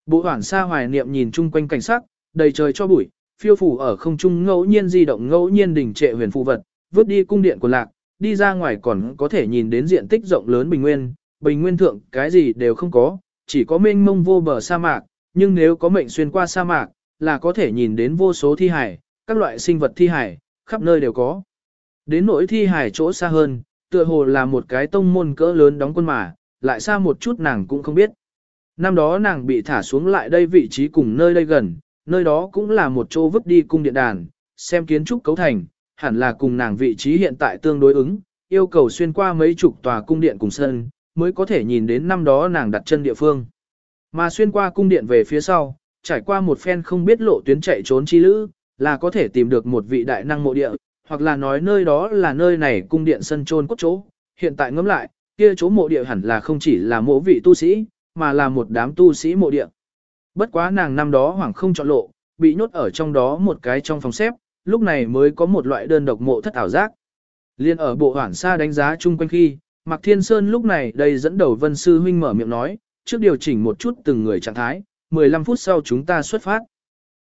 Bộ hoảng xa hoài niệm nhìn chung quanh cảnh sắc, đầy trời cho bụi, phiêu phủ ở không trung ngẫu nhiên di động ngẫu nhiên đỉnh trệ huyền phù vật, vứt đi cung điện của lạc, đi ra ngoài còn có thể nhìn đến diện tích rộng lớn bình nguyên, bình nguyên thượng cái gì đều không có, chỉ có mênh mông vô bờ sa mạc, nhưng nếu có mệnh xuyên qua sa mạc, là có thể nhìn đến vô số thi hải, các loại sinh vật thi hải, khắp nơi đều có. Đến nỗi thi hải chỗ xa hơn, tựa hồ là một cái tông môn cỡ lớn đóng quân mà, lại xa một chút nàng cũng không biết. Năm đó nàng bị thả xuống lại đây vị trí cùng nơi đây gần, nơi đó cũng là một chỗ vứt đi cung điện đàn, xem kiến trúc cấu thành, hẳn là cùng nàng vị trí hiện tại tương đối ứng, yêu cầu xuyên qua mấy chục tòa cung điện cùng sân, mới có thể nhìn đến năm đó nàng đặt chân địa phương. Mà xuyên qua cung điện về phía sau, trải qua một phen không biết lộ tuyến chạy trốn chi lữ, là có thể tìm được một vị đại năng mộ địa, hoặc là nói nơi đó là nơi này cung điện sân trôn cốt chỗ. Hiện tại ngẫm lại, kia chỗ mộ địa hẳn là không chỉ là mộ vị tu sĩ, mà là một đám tu sĩ mộ địa. Bất quá nàng năm đó hoảng không chọn lộ, bị nhốt ở trong đó một cái trong phòng xếp, lúc này mới có một loại đơn độc mộ thất ảo giác. Liên ở bộ hoảng xa đánh giá chung quanh khi, Mạc Thiên Sơn lúc này đây dẫn đầu Vân Sư Huynh mở miệng nói, trước điều chỉnh một chút từng người trạng thái, 15 phút sau chúng ta xuất phát.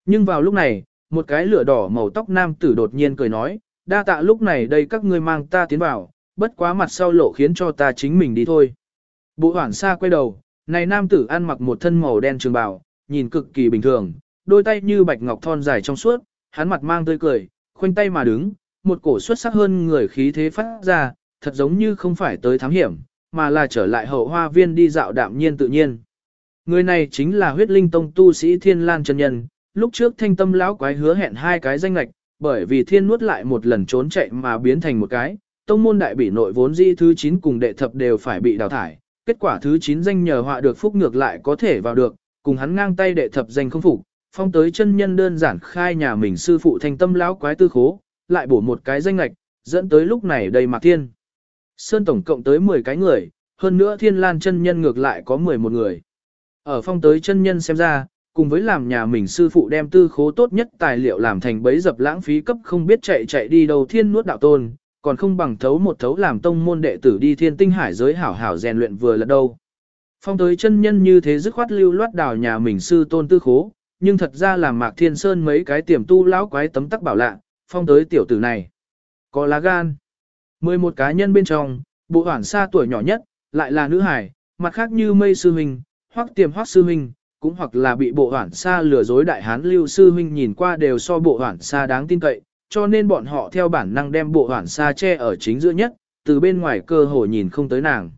Nhưng vào lúc này, một cái lửa đỏ màu tóc nam tử đột nhiên cười nói, đa tạ lúc này đây các ngươi mang ta tiến vào, bất quá mặt sau lộ khiến cho ta chính mình đi thôi. Bộ hoảng xa quay đầu, này nam tử ăn mặc một thân màu đen trường bào, nhìn cực kỳ bình thường, đôi tay như bạch ngọc thon dài trong suốt, hắn mặt mang tươi cười, khoanh tay mà đứng, một cổ xuất sắc hơn người khí thế phát ra, thật giống như không phải tới thám hiểm, mà là trở lại hậu hoa viên đi dạo đạm nhiên tự nhiên. Người này chính là huyết linh tông tu sĩ Thiên Lan chân nhân, lúc trước thanh tâm lão quái hứa hẹn hai cái danh lạch, bởi vì thiên nuốt lại một lần trốn chạy mà biến thành một cái, tông môn đại bị nội vốn di thứ 9 cùng đệ thập đều phải bị đào thải, kết quả thứ 9 danh nhờ họa được phúc ngược lại có thể vào được, cùng hắn ngang tay đệ thập danh không phục, phong tới chân nhân đơn giản khai nhà mình sư phụ thanh tâm lão quái tư khố, lại bổ một cái danh lạch, dẫn tới lúc này đầy mạc thiên. Sơn tổng cộng tới 10 cái người, hơn nữa thiên lan chân nhân ngược lại có 11 người. Ở phong tới chân nhân xem ra, cùng với làm nhà mình sư phụ đem tư khố tốt nhất tài liệu làm thành bấy dập lãng phí cấp không biết chạy chạy đi đâu thiên nuốt đạo tôn, còn không bằng thấu một thấu làm tông môn đệ tử đi thiên tinh hải giới hảo hảo rèn luyện vừa là đâu. Phong tới chân nhân như thế dứt khoát lưu loát đào nhà mình sư tôn tư khố, nhưng thật ra là mạc thiên sơn mấy cái tiềm tu lão quái tấm tắc bảo lạ, phong tới tiểu tử này. Có lá gan. 11 cá nhân bên trong, bộ hoảng xa tuổi nhỏ nhất, lại là nữ hải, mặt khác như mây sư huynh, hoặc tiềm hoác sư huynh, cũng hoặc là bị bộ hoảng xa lừa dối đại hán lưu sư huynh nhìn qua đều so bộ hoảng xa đáng tin cậy, cho nên bọn họ theo bản năng đem bộ hoảng xa che ở chính giữa nhất, từ bên ngoài cơ hồ nhìn không tới nàng.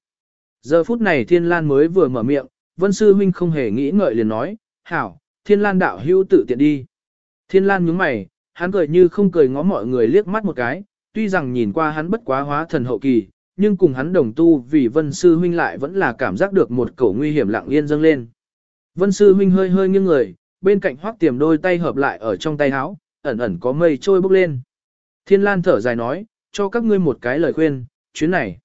Giờ phút này Thiên Lan mới vừa mở miệng, Vân Sư Huynh không hề nghĩ ngợi liền nói, Hảo, Thiên Lan đạo hưu tự tiện đi. Thiên Lan nhướng mày, hắn cười như không cười ngó mọi người liếc mắt một cái, tuy rằng nhìn qua hắn bất quá hóa thần hậu kỳ, nhưng cùng hắn đồng tu vì Vân Sư Huynh lại vẫn là cảm giác được một cổ nguy hiểm lặng yên dâng lên. Vân Sư Huynh hơi hơi nghiêng người, bên cạnh hoác tiềm đôi tay hợp lại ở trong tay áo, ẩn ẩn có mây trôi bốc lên. Thiên Lan thở dài nói, cho các ngươi một cái lời khuyên, chuyến này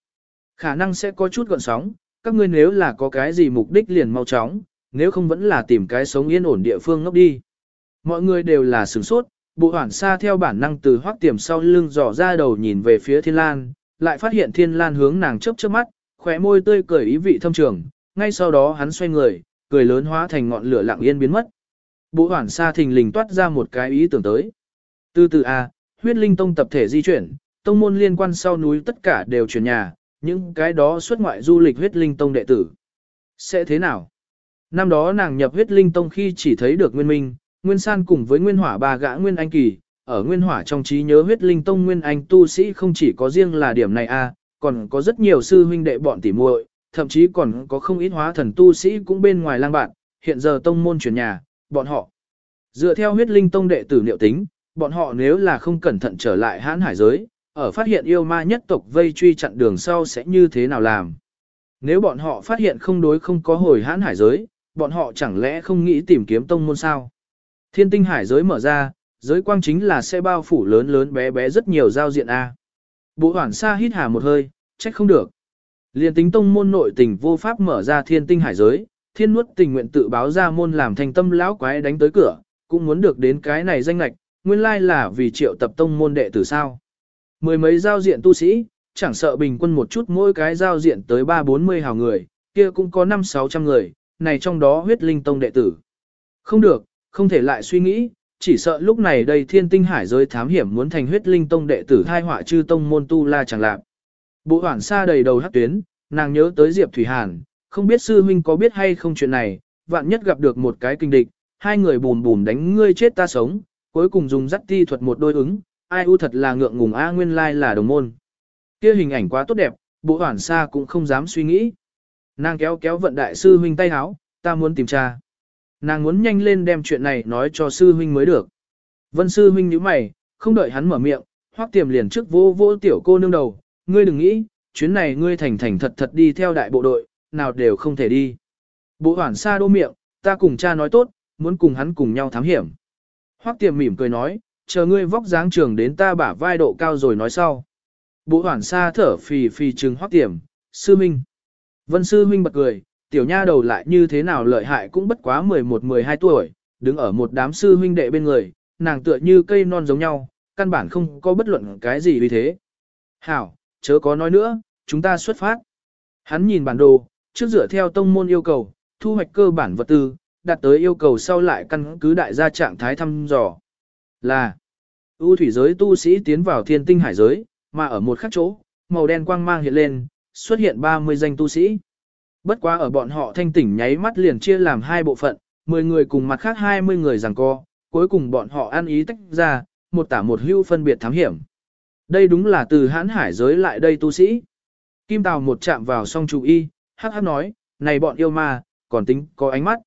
khả năng sẽ có chút gọn sóng, các ngươi nếu là có cái gì mục đích liền mau chóng, nếu không vẫn là tìm cái sống yên ổn địa phương ngốc đi. Mọi người đều là sửng sốt, bộ hoảng xa theo bản năng từ hoắc tiềm sau lưng dò ra đầu nhìn về phía Thiên Lan, lại phát hiện Thiên Lan hướng nàng chớp chớp mắt, khóe môi tươi cười ý vị thâm trường, ngay sau đó hắn xoay người, cười lớn hóa thành ngọn lửa lặng yên biến mất. Bộ hoảng xa thình lình toát ra một cái ý tưởng tới. Từ từ A, huyết linh tông tập thể di chuyển, tông môn liên quan sau núi tất cả đều chuyển nhà, những cái đó xuất ngoại du lịch huyết linh tông đệ tử. Sẽ thế nào? Năm đó nàng nhập huyết linh tông khi chỉ thấy được Nguyên Minh, Nguyên San cùng với Nguyên Hỏa ba gã Nguyên Anh Kỳ, ở Nguyên Hỏa trong trí nhớ huyết linh tông Nguyên Anh tu sĩ không chỉ có riêng là điểm này a, còn có rất nhiều sư huynh đệ bọn tỉ muội, thậm chí còn có không ít hóa thần tu sĩ cũng bên ngoài lang bạn, hiện giờ tông môn chuyển nhà, bọn họ. Dựa theo huyết linh tông đệ tử liệu tính, bọn họ nếu là không cẩn thận trở lại hãn hải giới, ở phát hiện yêu ma nhất tộc vây truy chặn đường sau sẽ như thế nào làm. Nếu bọn họ phát hiện không đối không có hồi hãn hải giới, bọn họ chẳng lẽ không nghĩ tìm kiếm tông môn sao? Thiên tinh hải giới mở ra, giới quang chính là sẽ bao phủ lớn lớn bé bé rất nhiều giao diện A. Bộ hoảng xa hít hà một hơi, trách không được. Liên tính tông môn nội tình vô pháp mở ra thiên tinh hải giới, thiên nuốt tình nguyện tự báo ra môn làm thành tâm lão quái đánh tới cửa, cũng muốn được đến cái này danh lạch, nguyên lai là vì triệu tập tông môn đệ tử sao. Mười mấy giao diện tu sĩ, chẳng sợ bình quân một chút mỗi cái giao diện tới ba bốn mươi hào người, kia cũng có năm sáu trăm người, này trong đó huyết linh tông đệ tử. Không được, không thể lại suy nghĩ, chỉ sợ lúc này đây thiên tinh hải giới thám hiểm muốn thành huyết linh tông đệ tử thai họa chư tông môn tu la chẳng lạc. Bộ hoảng xa đầy đầu hát tuyến, nàng nhớ tới Diệp Thủy Hàn, không biết sư huynh có biết hay không chuyện này, vạn nhất gặp được một cái kinh địch, hai người bùm bùm đánh ngươi chết ta sống, cuối cùng dùng dắt ti thuật một đôi ứng, ai u thật là ngượng ngùng a nguyên lai là đồng môn. Kia hình ảnh quá tốt đẹp, bộ hoảng xa cũng không dám suy nghĩ. Nàng kéo kéo vận đại sư huynh tay háo, ta muốn tìm cha. Nàng muốn nhanh lên đem chuyện này nói cho sư huynh mới được. Vân sư huynh nhíu mày, không đợi hắn mở miệng, hoắc tiềm liền trước vô vô tiểu cô nương đầu, ngươi đừng nghĩ, chuyến này ngươi thành thành thật thật đi theo đại bộ đội, nào đều không thể đi. Bộ hoảng xa đô miệng, ta cùng cha nói tốt, muốn cùng hắn cùng nhau thám hiểm. Hoắc tiềm mỉm cười nói, chờ ngươi vóc dáng trường đến ta bả vai độ cao rồi nói sau. Bộ hoảng xa thở phì phì trừng Hoắc tiềm, sư minh. Vân sư huynh bật cười, tiểu nha đầu lại như thế nào lợi hại cũng bất quá 11-12 tuổi, đứng ở một đám sư huynh đệ bên người, nàng tựa như cây non giống nhau, căn bản không có bất luận cái gì vì thế. Hảo, chớ có nói nữa, chúng ta xuất phát. Hắn nhìn bản đồ, trước dựa theo tông môn yêu cầu, thu hoạch cơ bản vật tư, đạt tới yêu cầu sau lại căn cứ đại gia trạng thái thăm dò. Là, ưu thủy giới tu sĩ tiến vào thiên tinh hải giới, mà ở một khắc chỗ, màu đen quang mang hiện lên, xuất hiện 30 danh tu sĩ. Bất quá ở bọn họ thanh tỉnh nháy mắt liền chia làm hai bộ phận, 10 người cùng mặt khác 20 người giằng co, cuối cùng bọn họ ăn ý tách ra, một tả một hưu phân biệt thám hiểm. Đây đúng là từ hãn hải giới lại đây tu sĩ. Kim Tào một chạm vào song chú y, hắc hắc nói, này bọn yêu ma, còn tính có ánh mắt.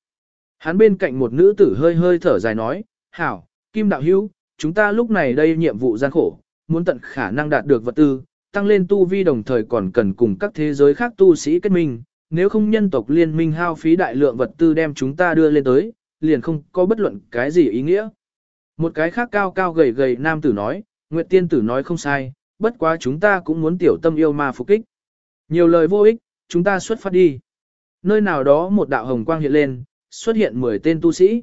Hắn bên cạnh một nữ tử hơi hơi thở dài nói, hảo, Kim Đạo Hữu chúng ta lúc này đây nhiệm vụ gian khổ, muốn tận khả năng đạt được vật tư, tăng lên tu vi đồng thời còn cần cùng các thế giới khác tu sĩ kết minh, nếu không nhân tộc liên minh hao phí đại lượng vật tư đem chúng ta đưa lên tới, liền không có bất luận cái gì ý nghĩa. Một cái khác cao cao gầy gầy nam tử nói, Nguyệt tiên tử nói không sai, bất quá chúng ta cũng muốn tiểu tâm yêu ma phục kích. Nhiều lời vô ích, chúng ta xuất phát đi. Nơi nào đó một đạo hồng quang hiện lên, xuất hiện 10 tên tu sĩ.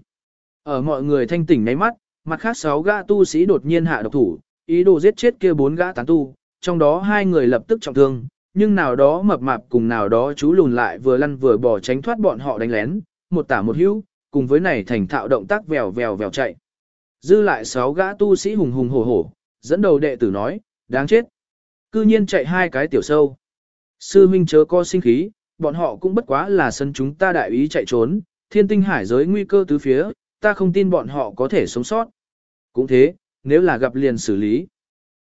Ở mọi người thanh tỉnh ngáy mắt, mặt khác 6 gã tu sĩ đột nhiên hạ độc thủ, ý đồ giết chết kia 4 gã tán tu, trong đó hai người lập tức trọng thương, nhưng nào đó mập mạp cùng nào đó chú lùn lại vừa lăn vừa bỏ tránh thoát bọn họ đánh lén, một tả một hữu, cùng với này thành thạo động tác vèo vèo vèo chạy. Dư lại sáu gã tu sĩ hùng hùng hổ hổ, dẫn đầu đệ tử nói, đáng chết. Cư nhiên chạy hai cái tiểu sâu. Sư minh chớ co sinh khí, bọn họ cũng bất quá là sân chúng ta đại ý chạy trốn, thiên tinh hải giới nguy cơ tứ phía, ta không tin bọn họ có thể sống sót. Cũng thế, nếu là gặp liền xử lý.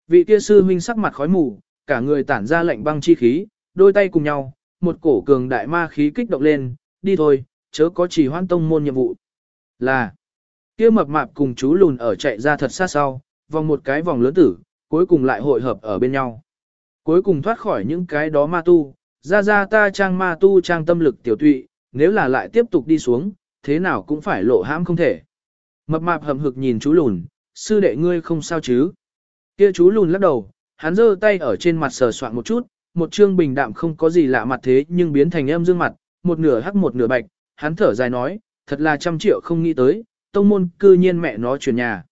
Vị kia sư huynh sắc mặt khói mù, cả người tản ra lạnh băng chi khí, đôi tay cùng nhau, một cổ cường đại ma khí kích động lên, đi thôi, chớ có chỉ hoan tông môn nhiệm vụ. Là, kia mập mạp cùng chú lùn ở chạy ra thật xa sau, vòng một cái vòng lớn tử, cuối cùng lại hội hợp ở bên nhau. Cuối cùng thoát khỏi những cái đó ma tu, ra ra ta trang ma tu trang tâm lực tiểu tụy, nếu là lại tiếp tục đi xuống, thế nào cũng phải lộ hãm không thể. Mập mạp hầm hực nhìn chú lùn, sư đệ ngươi không sao chứ. Kia chú lùn lắc đầu, hắn giơ tay ở trên mặt sờ soạn một chút, một trương bình đạm không có gì lạ mặt thế nhưng biến thành em dương mặt, một nửa hắc một nửa bạch, hắn thở dài nói, thật là trăm triệu không nghĩ tới, tông môn cư nhiên mẹ nó chuyển nhà.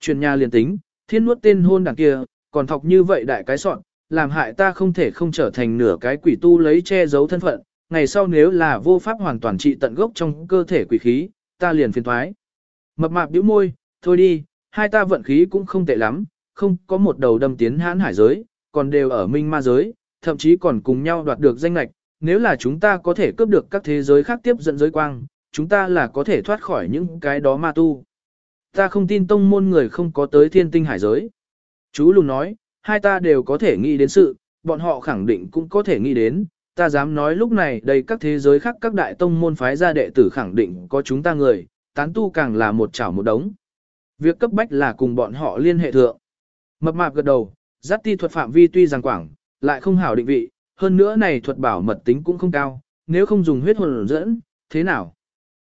Chuyển nhà liền tính, thiên nuốt tên hôn đằng kia, còn thọc như vậy đại cái soạn, làm hại ta không thể không trở thành nửa cái quỷ tu lấy che giấu thân phận, ngày sau nếu là vô pháp hoàn toàn trị tận gốc trong cơ thể quỷ khí, ta liền phiền thoái. Mập mạp bĩu môi, thôi đi, hai ta vận khí cũng không tệ lắm, không có một đầu đâm tiến hãn hải giới, còn đều ở minh ma giới, thậm chí còn cùng nhau đoạt được danh lạch, nếu là chúng ta có thể cướp được các thế giới khác tiếp dẫn giới quang, chúng ta là có thể thoát khỏi những cái đó ma tu. Ta không tin tông môn người không có tới thiên tinh hải giới. Chú lùng nói, hai ta đều có thể nghĩ đến sự, bọn họ khẳng định cũng có thể nghĩ đến, ta dám nói lúc này đây các thế giới khác các đại tông môn phái gia đệ tử khẳng định có chúng ta người, tán tu càng là một chảo một đống. Việc cấp bách là cùng bọn họ liên hệ thượng. Mập mạp gật đầu, giáp ti thuật phạm vi tuy rằng quảng, lại không hảo định vị, hơn nữa này thuật bảo mật tính cũng không cao, nếu không dùng huyết hồn dẫn, thế nào?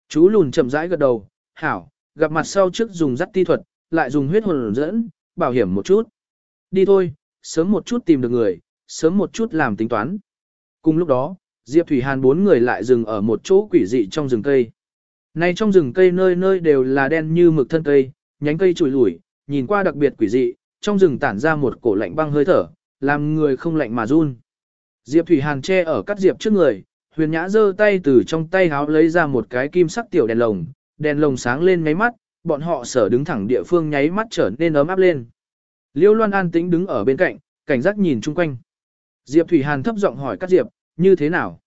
Chú lùn chậm rãi gật đầu, hảo, gặp mặt sau trước dùng giáp ti thuật, lại dùng huyết hồn dẫn, bảo hiểm một chút. Đi thôi, sớm một chút tìm được người, sớm một chút làm tính toán. Cùng lúc đó, Diệp Thủy Hàn bốn người lại dừng ở một chỗ quỷ dị trong rừng cây. Này trong rừng cây nơi nơi đều là đen như mực thân cây, nhánh cây trùi lủi, nhìn qua đặc biệt quỷ dị, trong rừng tản ra một cổ lạnh băng hơi thở, làm người không lạnh mà run. Diệp Thủy Hàn che ở cắt diệp trước người, huyền nhã giơ tay từ trong tay háo lấy ra một cái kim sắc tiểu đèn lồng, đèn lồng sáng lên nháy mắt, bọn họ sở đứng thẳng địa phương nháy mắt trở nên ấm áp lên. Liêu Loan an tĩnh đứng ở bên cạnh, cảnh giác nhìn chung quanh. Diệp Thủy Hàn thấp giọng hỏi Cát Diệp, như thế nào?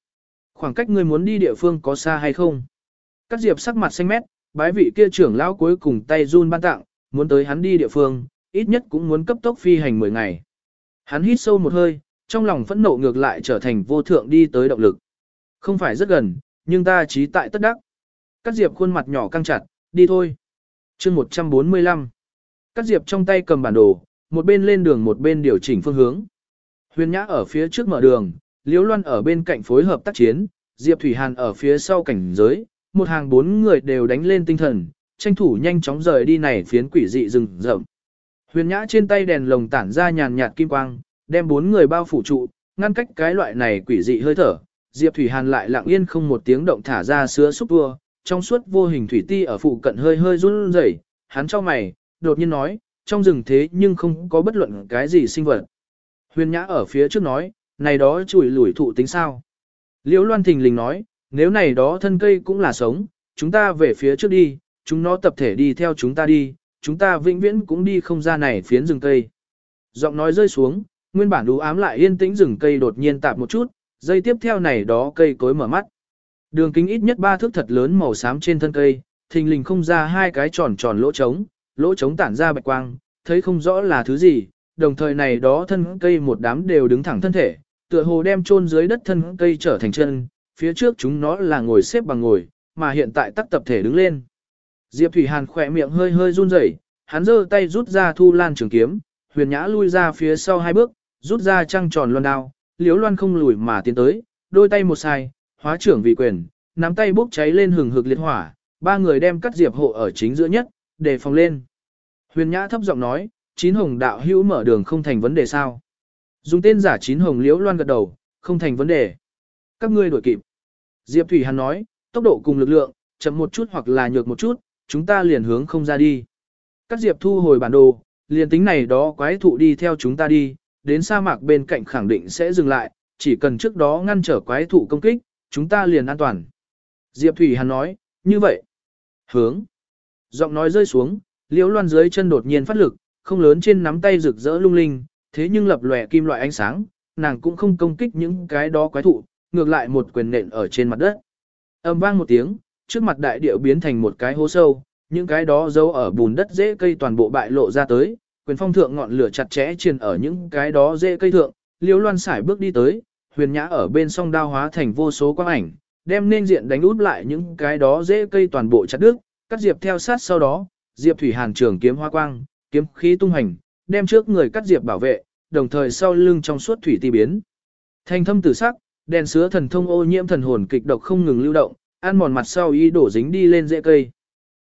Khoảng cách người muốn đi địa phương có xa hay không? Cát Diệp sắc mặt xanh mét, bái vị kia trưởng lão cuối cùng tay run ban tặng, muốn tới hắn đi địa phương, ít nhất cũng muốn cấp tốc phi hành 10 ngày. Hắn hít sâu một hơi, trong lòng phẫn nộ ngược lại trở thành vô thượng đi tới động lực. Không phải rất gần, nhưng ta trí tại tất đắc. Cát Diệp khuôn mặt nhỏ căng chặt, đi thôi. chương 145. Cát Diệp trong tay cầm bản đồ, một bên lên đường một bên điều chỉnh phương hướng. Huyền Nhã ở phía trước mở đường, Liễu Loan ở bên cạnh phối hợp tác chiến, Diệp Thủy Hàn ở phía sau cảnh giới, một hàng bốn người đều đánh lên tinh thần, tranh thủ nhanh chóng rời đi này phiến quỷ dị rừng rậm. Huyền Nhã trên tay đèn lồng tản ra nhàn nhạt kim quang, đem bốn người bao phủ trụ, ngăn cách cái loại này quỷ dị hơi thở. Diệp Thủy Hàn lại lặng yên không một tiếng động thả ra sứa xúc vua, trong suốt vô hình thủy ti ở phụ cận hơi hơi run rẩy, hắn cho mày, đột nhiên nói, trong rừng thế nhưng không có bất luận cái gì sinh vật. Huyền Nhã ở phía trước nói, này đó chùi lủi thụ tính sao? Liễu Loan Thình lình nói, nếu này đó thân cây cũng là sống, chúng ta về phía trước đi, chúng nó tập thể đi theo chúng ta đi, chúng ta vĩnh viễn cũng đi không ra này phiến rừng cây. Giọng nói rơi xuống, nguyên bản đú ám lại yên tĩnh rừng cây đột nhiên tạp một chút, dây tiếp theo này đó cây cối mở mắt. Đường kính ít nhất ba thước thật lớn màu xám trên thân cây, thình lình không ra hai cái tròn tròn lỗ trống, lỗ trống tản ra bạch quang, thấy không rõ là thứ gì, đồng thời này đó thân cây một đám đều đứng thẳng thân thể, tựa hồ đem chôn dưới đất thân cây trở thành chân, phía trước chúng nó là ngồi xếp bằng ngồi, mà hiện tại tắc tập thể đứng lên. Diệp Thủy Hàn khỏe miệng hơi hơi run rẩy, hắn giơ tay rút ra thu lan trường kiếm, huyền nhã lui ra phía sau hai bước, rút ra trăng tròn loan đao, Liễu loan không lùi mà tiến tới, đôi tay một sai, hóa trưởng vị quyền, nắm tay bốc cháy lên hừng hực liệt hỏa, ba người đem cắt diệp hộ ở chính giữa nhất, để phòng lên. Huyền nhã thấp giọng nói, chín hồng đạo hữu mở đường không thành vấn đề sao. Dùng tên giả chín hồng liễu loan gật đầu, không thành vấn đề. Các ngươi đuổi kịp. Diệp Thủy Hàn nói, tốc độ cùng lực lượng, chậm một chút hoặc là nhược một chút, chúng ta liền hướng không ra đi. Các Diệp thu hồi bản đồ, liền tính này đó quái thụ đi theo chúng ta đi, đến sa mạc bên cạnh khẳng định sẽ dừng lại, chỉ cần trước đó ngăn trở quái thụ công kích, chúng ta liền an toàn. Diệp Thủy Hàn nói, như vậy. Hướng. Giọng nói rơi xuống, liễu loan dưới chân đột nhiên phát lực, không lớn trên nắm tay rực rỡ lung linh, thế nhưng lập lòe kim loại ánh sáng, nàng cũng không công kích những cái đó quái thụ, ngược lại một quyền nện ở trên mặt đất. Âm vang một tiếng, trước mặt đại địa biến thành một cái hố sâu, những cái đó giấu ở bùn đất dễ cây toàn bộ bại lộ ra tới, quyền phong thượng ngọn lửa chặt chẽ truyền ở những cái đó dễ cây thượng, liếu loan xải bước đi tới, huyền nhã ở bên song đao hóa thành vô số quang ảnh, đem nên diện đánh út lại những cái đó dễ cây toàn bộ chặt đứt, cắt diệp theo sát sau đó, diệp thủy hàn trường kiếm hoa quang, kiếm khí tung hành, đem trước người cắt diệp bảo vệ, đồng thời sau lưng trong suốt thủy ti biến. Thanh thâm tử sắc, đèn sứa thần thông ô nhiễm thần hồn kịch độc không ngừng lưu động, ăn mòn mặt sau y đổ dính đi lên rễ cây.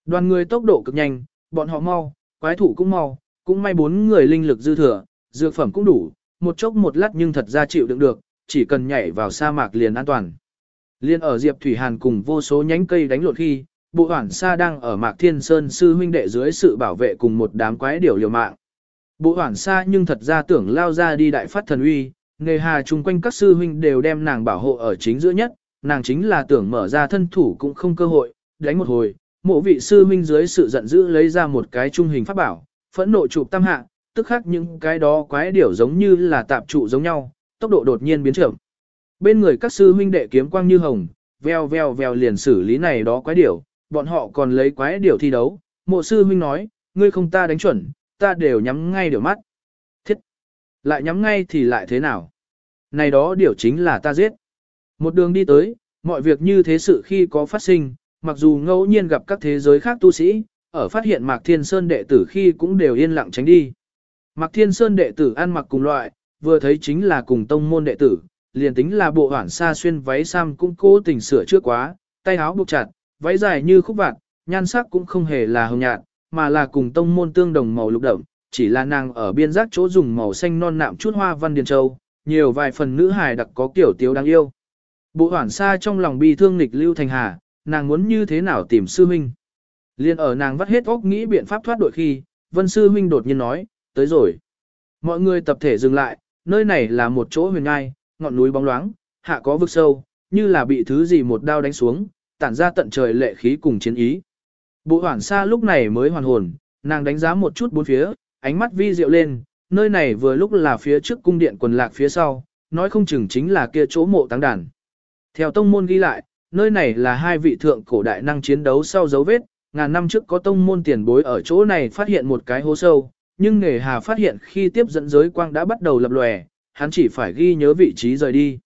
Đoàn người tốc độ cực nhanh, bọn họ mau, quái thủ cũng mau, cũng may bốn người linh lực dư thừa, dược phẩm cũng đủ, một chốc một lát nhưng thật ra chịu đựng được, chỉ cần nhảy vào sa mạc liền an toàn. Liên ở Diệp Thủy Hàn cùng vô số nhánh cây đánh lộn khi, bộ hoảng sa đang ở Mạc Thiên Sơn sư huynh đệ dưới sự bảo vệ cùng một đám quái điểu liều mạng. Bộ hoảng sa nhưng thật ra tưởng lao ra đi đại phát thần uy, nghề hà chung quanh các sư huynh đều đem nàng bảo hộ ở chính giữa nhất, nàng chính là tưởng mở ra thân thủ cũng không cơ hội, đánh một hồi, mộ vị sư huynh dưới sự giận dữ lấy ra một cái trung hình pháp bảo, phẫn nộ chụp tam hạ, tức khắc những cái đó quái điểu giống như là tạp trụ giống nhau, tốc độ đột nhiên biến chậm. Bên người các sư huynh đệ kiếm quang như hồng, veo veo veo liền xử lý này đó quái điểu, bọn họ còn lấy quái điểu thi đấu, mộ sư huynh nói, ngươi không ta đánh chuẩn, ta đều nhắm ngay điều mắt. Thiết! Lại nhắm ngay thì lại thế nào? Này đó điều chính là ta giết. Một đường đi tới, mọi việc như thế sự khi có phát sinh, mặc dù ngẫu nhiên gặp các thế giới khác tu sĩ, ở phát hiện Mạc Thiên Sơn đệ tử khi cũng đều yên lặng tránh đi. Mạc Thiên Sơn đệ tử ăn mặc cùng loại, vừa thấy chính là cùng tông môn đệ tử, liền tính là bộ hoảng xa xuyên váy sam cũng cố tình sửa trước quá, tay áo buộc chặt, váy dài như khúc vạt, nhan sắc cũng không hề là hồng nhạt, mà là cùng tông môn tương đồng màu lục đậm, chỉ là nàng ở biên giác chỗ dùng màu xanh non nạm chút hoa văn điền châu, nhiều vài phần nữ hài đặc có kiểu tiếu đáng yêu. Bộ hoảng xa trong lòng bi thương nghịch lưu thành hà, nàng muốn như thế nào tìm sư huynh. Liên ở nàng vắt hết óc nghĩ biện pháp thoát đội khi, vân sư huynh đột nhiên nói, tới rồi. Mọi người tập thể dừng lại, nơi này là một chỗ huyền ngai, ngọn núi bóng loáng, hạ có vực sâu, như là bị thứ gì một đao đánh xuống, tản ra tận trời lệ khí cùng chiến ý. Bộ hoảng xa lúc này mới hoàn hồn, nàng đánh giá một chút bốn phía, ánh mắt vi diệu lên, nơi này vừa lúc là phía trước cung điện quần lạc phía sau, nói không chừng chính là kia chỗ mộ táng đàn. Theo tông môn ghi lại, nơi này là hai vị thượng cổ đại năng chiến đấu sau dấu vết, ngàn năm trước có tông môn tiền bối ở chỗ này phát hiện một cái hố sâu, nhưng nghề hà phát hiện khi tiếp dẫn giới quang đã bắt đầu lập lòe, hắn chỉ phải ghi nhớ vị trí rời đi.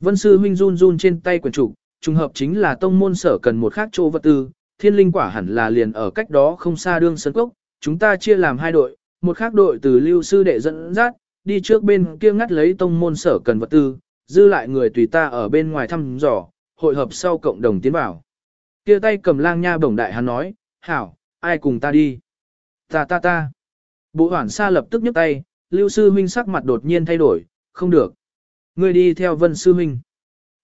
Vân sư huynh run run trên tay quyển trục, trùng hợp chính là tông môn sở cần một khác chỗ vật tư, thiên linh quả hẳn là liền ở cách đó không xa đương sân cốc, chúng ta chia làm hai đội, một khác đội từ lưu sư đệ dẫn dắt, đi trước bên kia ngắt lấy tông môn sở cần vật tư, dư lại người tùy ta ở bên ngoài thăm dò, hội hợp sau cộng đồng tiến vào. Kia tay cầm lang nha bổng đại hắn nói, hảo, ai cùng ta đi? Ta ta ta. Bộ hoảng xa lập tức nhấc tay, lưu sư huynh sắc mặt đột nhiên thay đổi, không được. Ngươi đi theo vân sư huynh.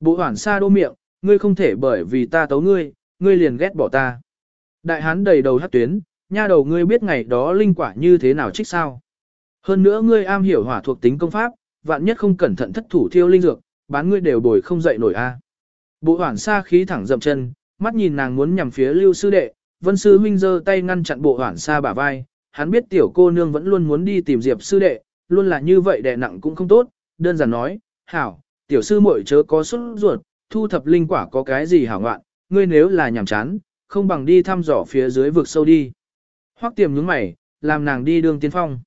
Bộ hoảng xa đô miệng, ngươi không thể bởi vì ta tấu ngươi, ngươi liền ghét bỏ ta. Đại hán đầy đầu hát tuyến, nha đầu ngươi biết ngày đó linh quả như thế nào trích sao. Hơn nữa ngươi am hiểu hỏa thuộc tính công pháp, vạn nhất không cẩn thận thất thủ thiêu linh dược, bán ngươi đều bồi không dậy nổi a. Bộ hoảng xa khí thẳng dậm chân, mắt nhìn nàng muốn nhằm phía lưu sư đệ, vân sư huynh giơ tay ngăn chặn bộ hoảng xa bả vai, hắn biết tiểu cô nương vẫn luôn muốn đi tìm diệp sư đệ, luôn là như vậy đè nặng cũng không tốt, đơn giản nói, hảo, tiểu sư muội chớ có xuất ruột, thu thập linh quả có cái gì hảo ngoạn, ngươi nếu là nhàm chán, không bằng đi thăm dò phía dưới vực sâu đi. Hoắc tiềm nhướng mày, làm nàng đi đường tiên phong.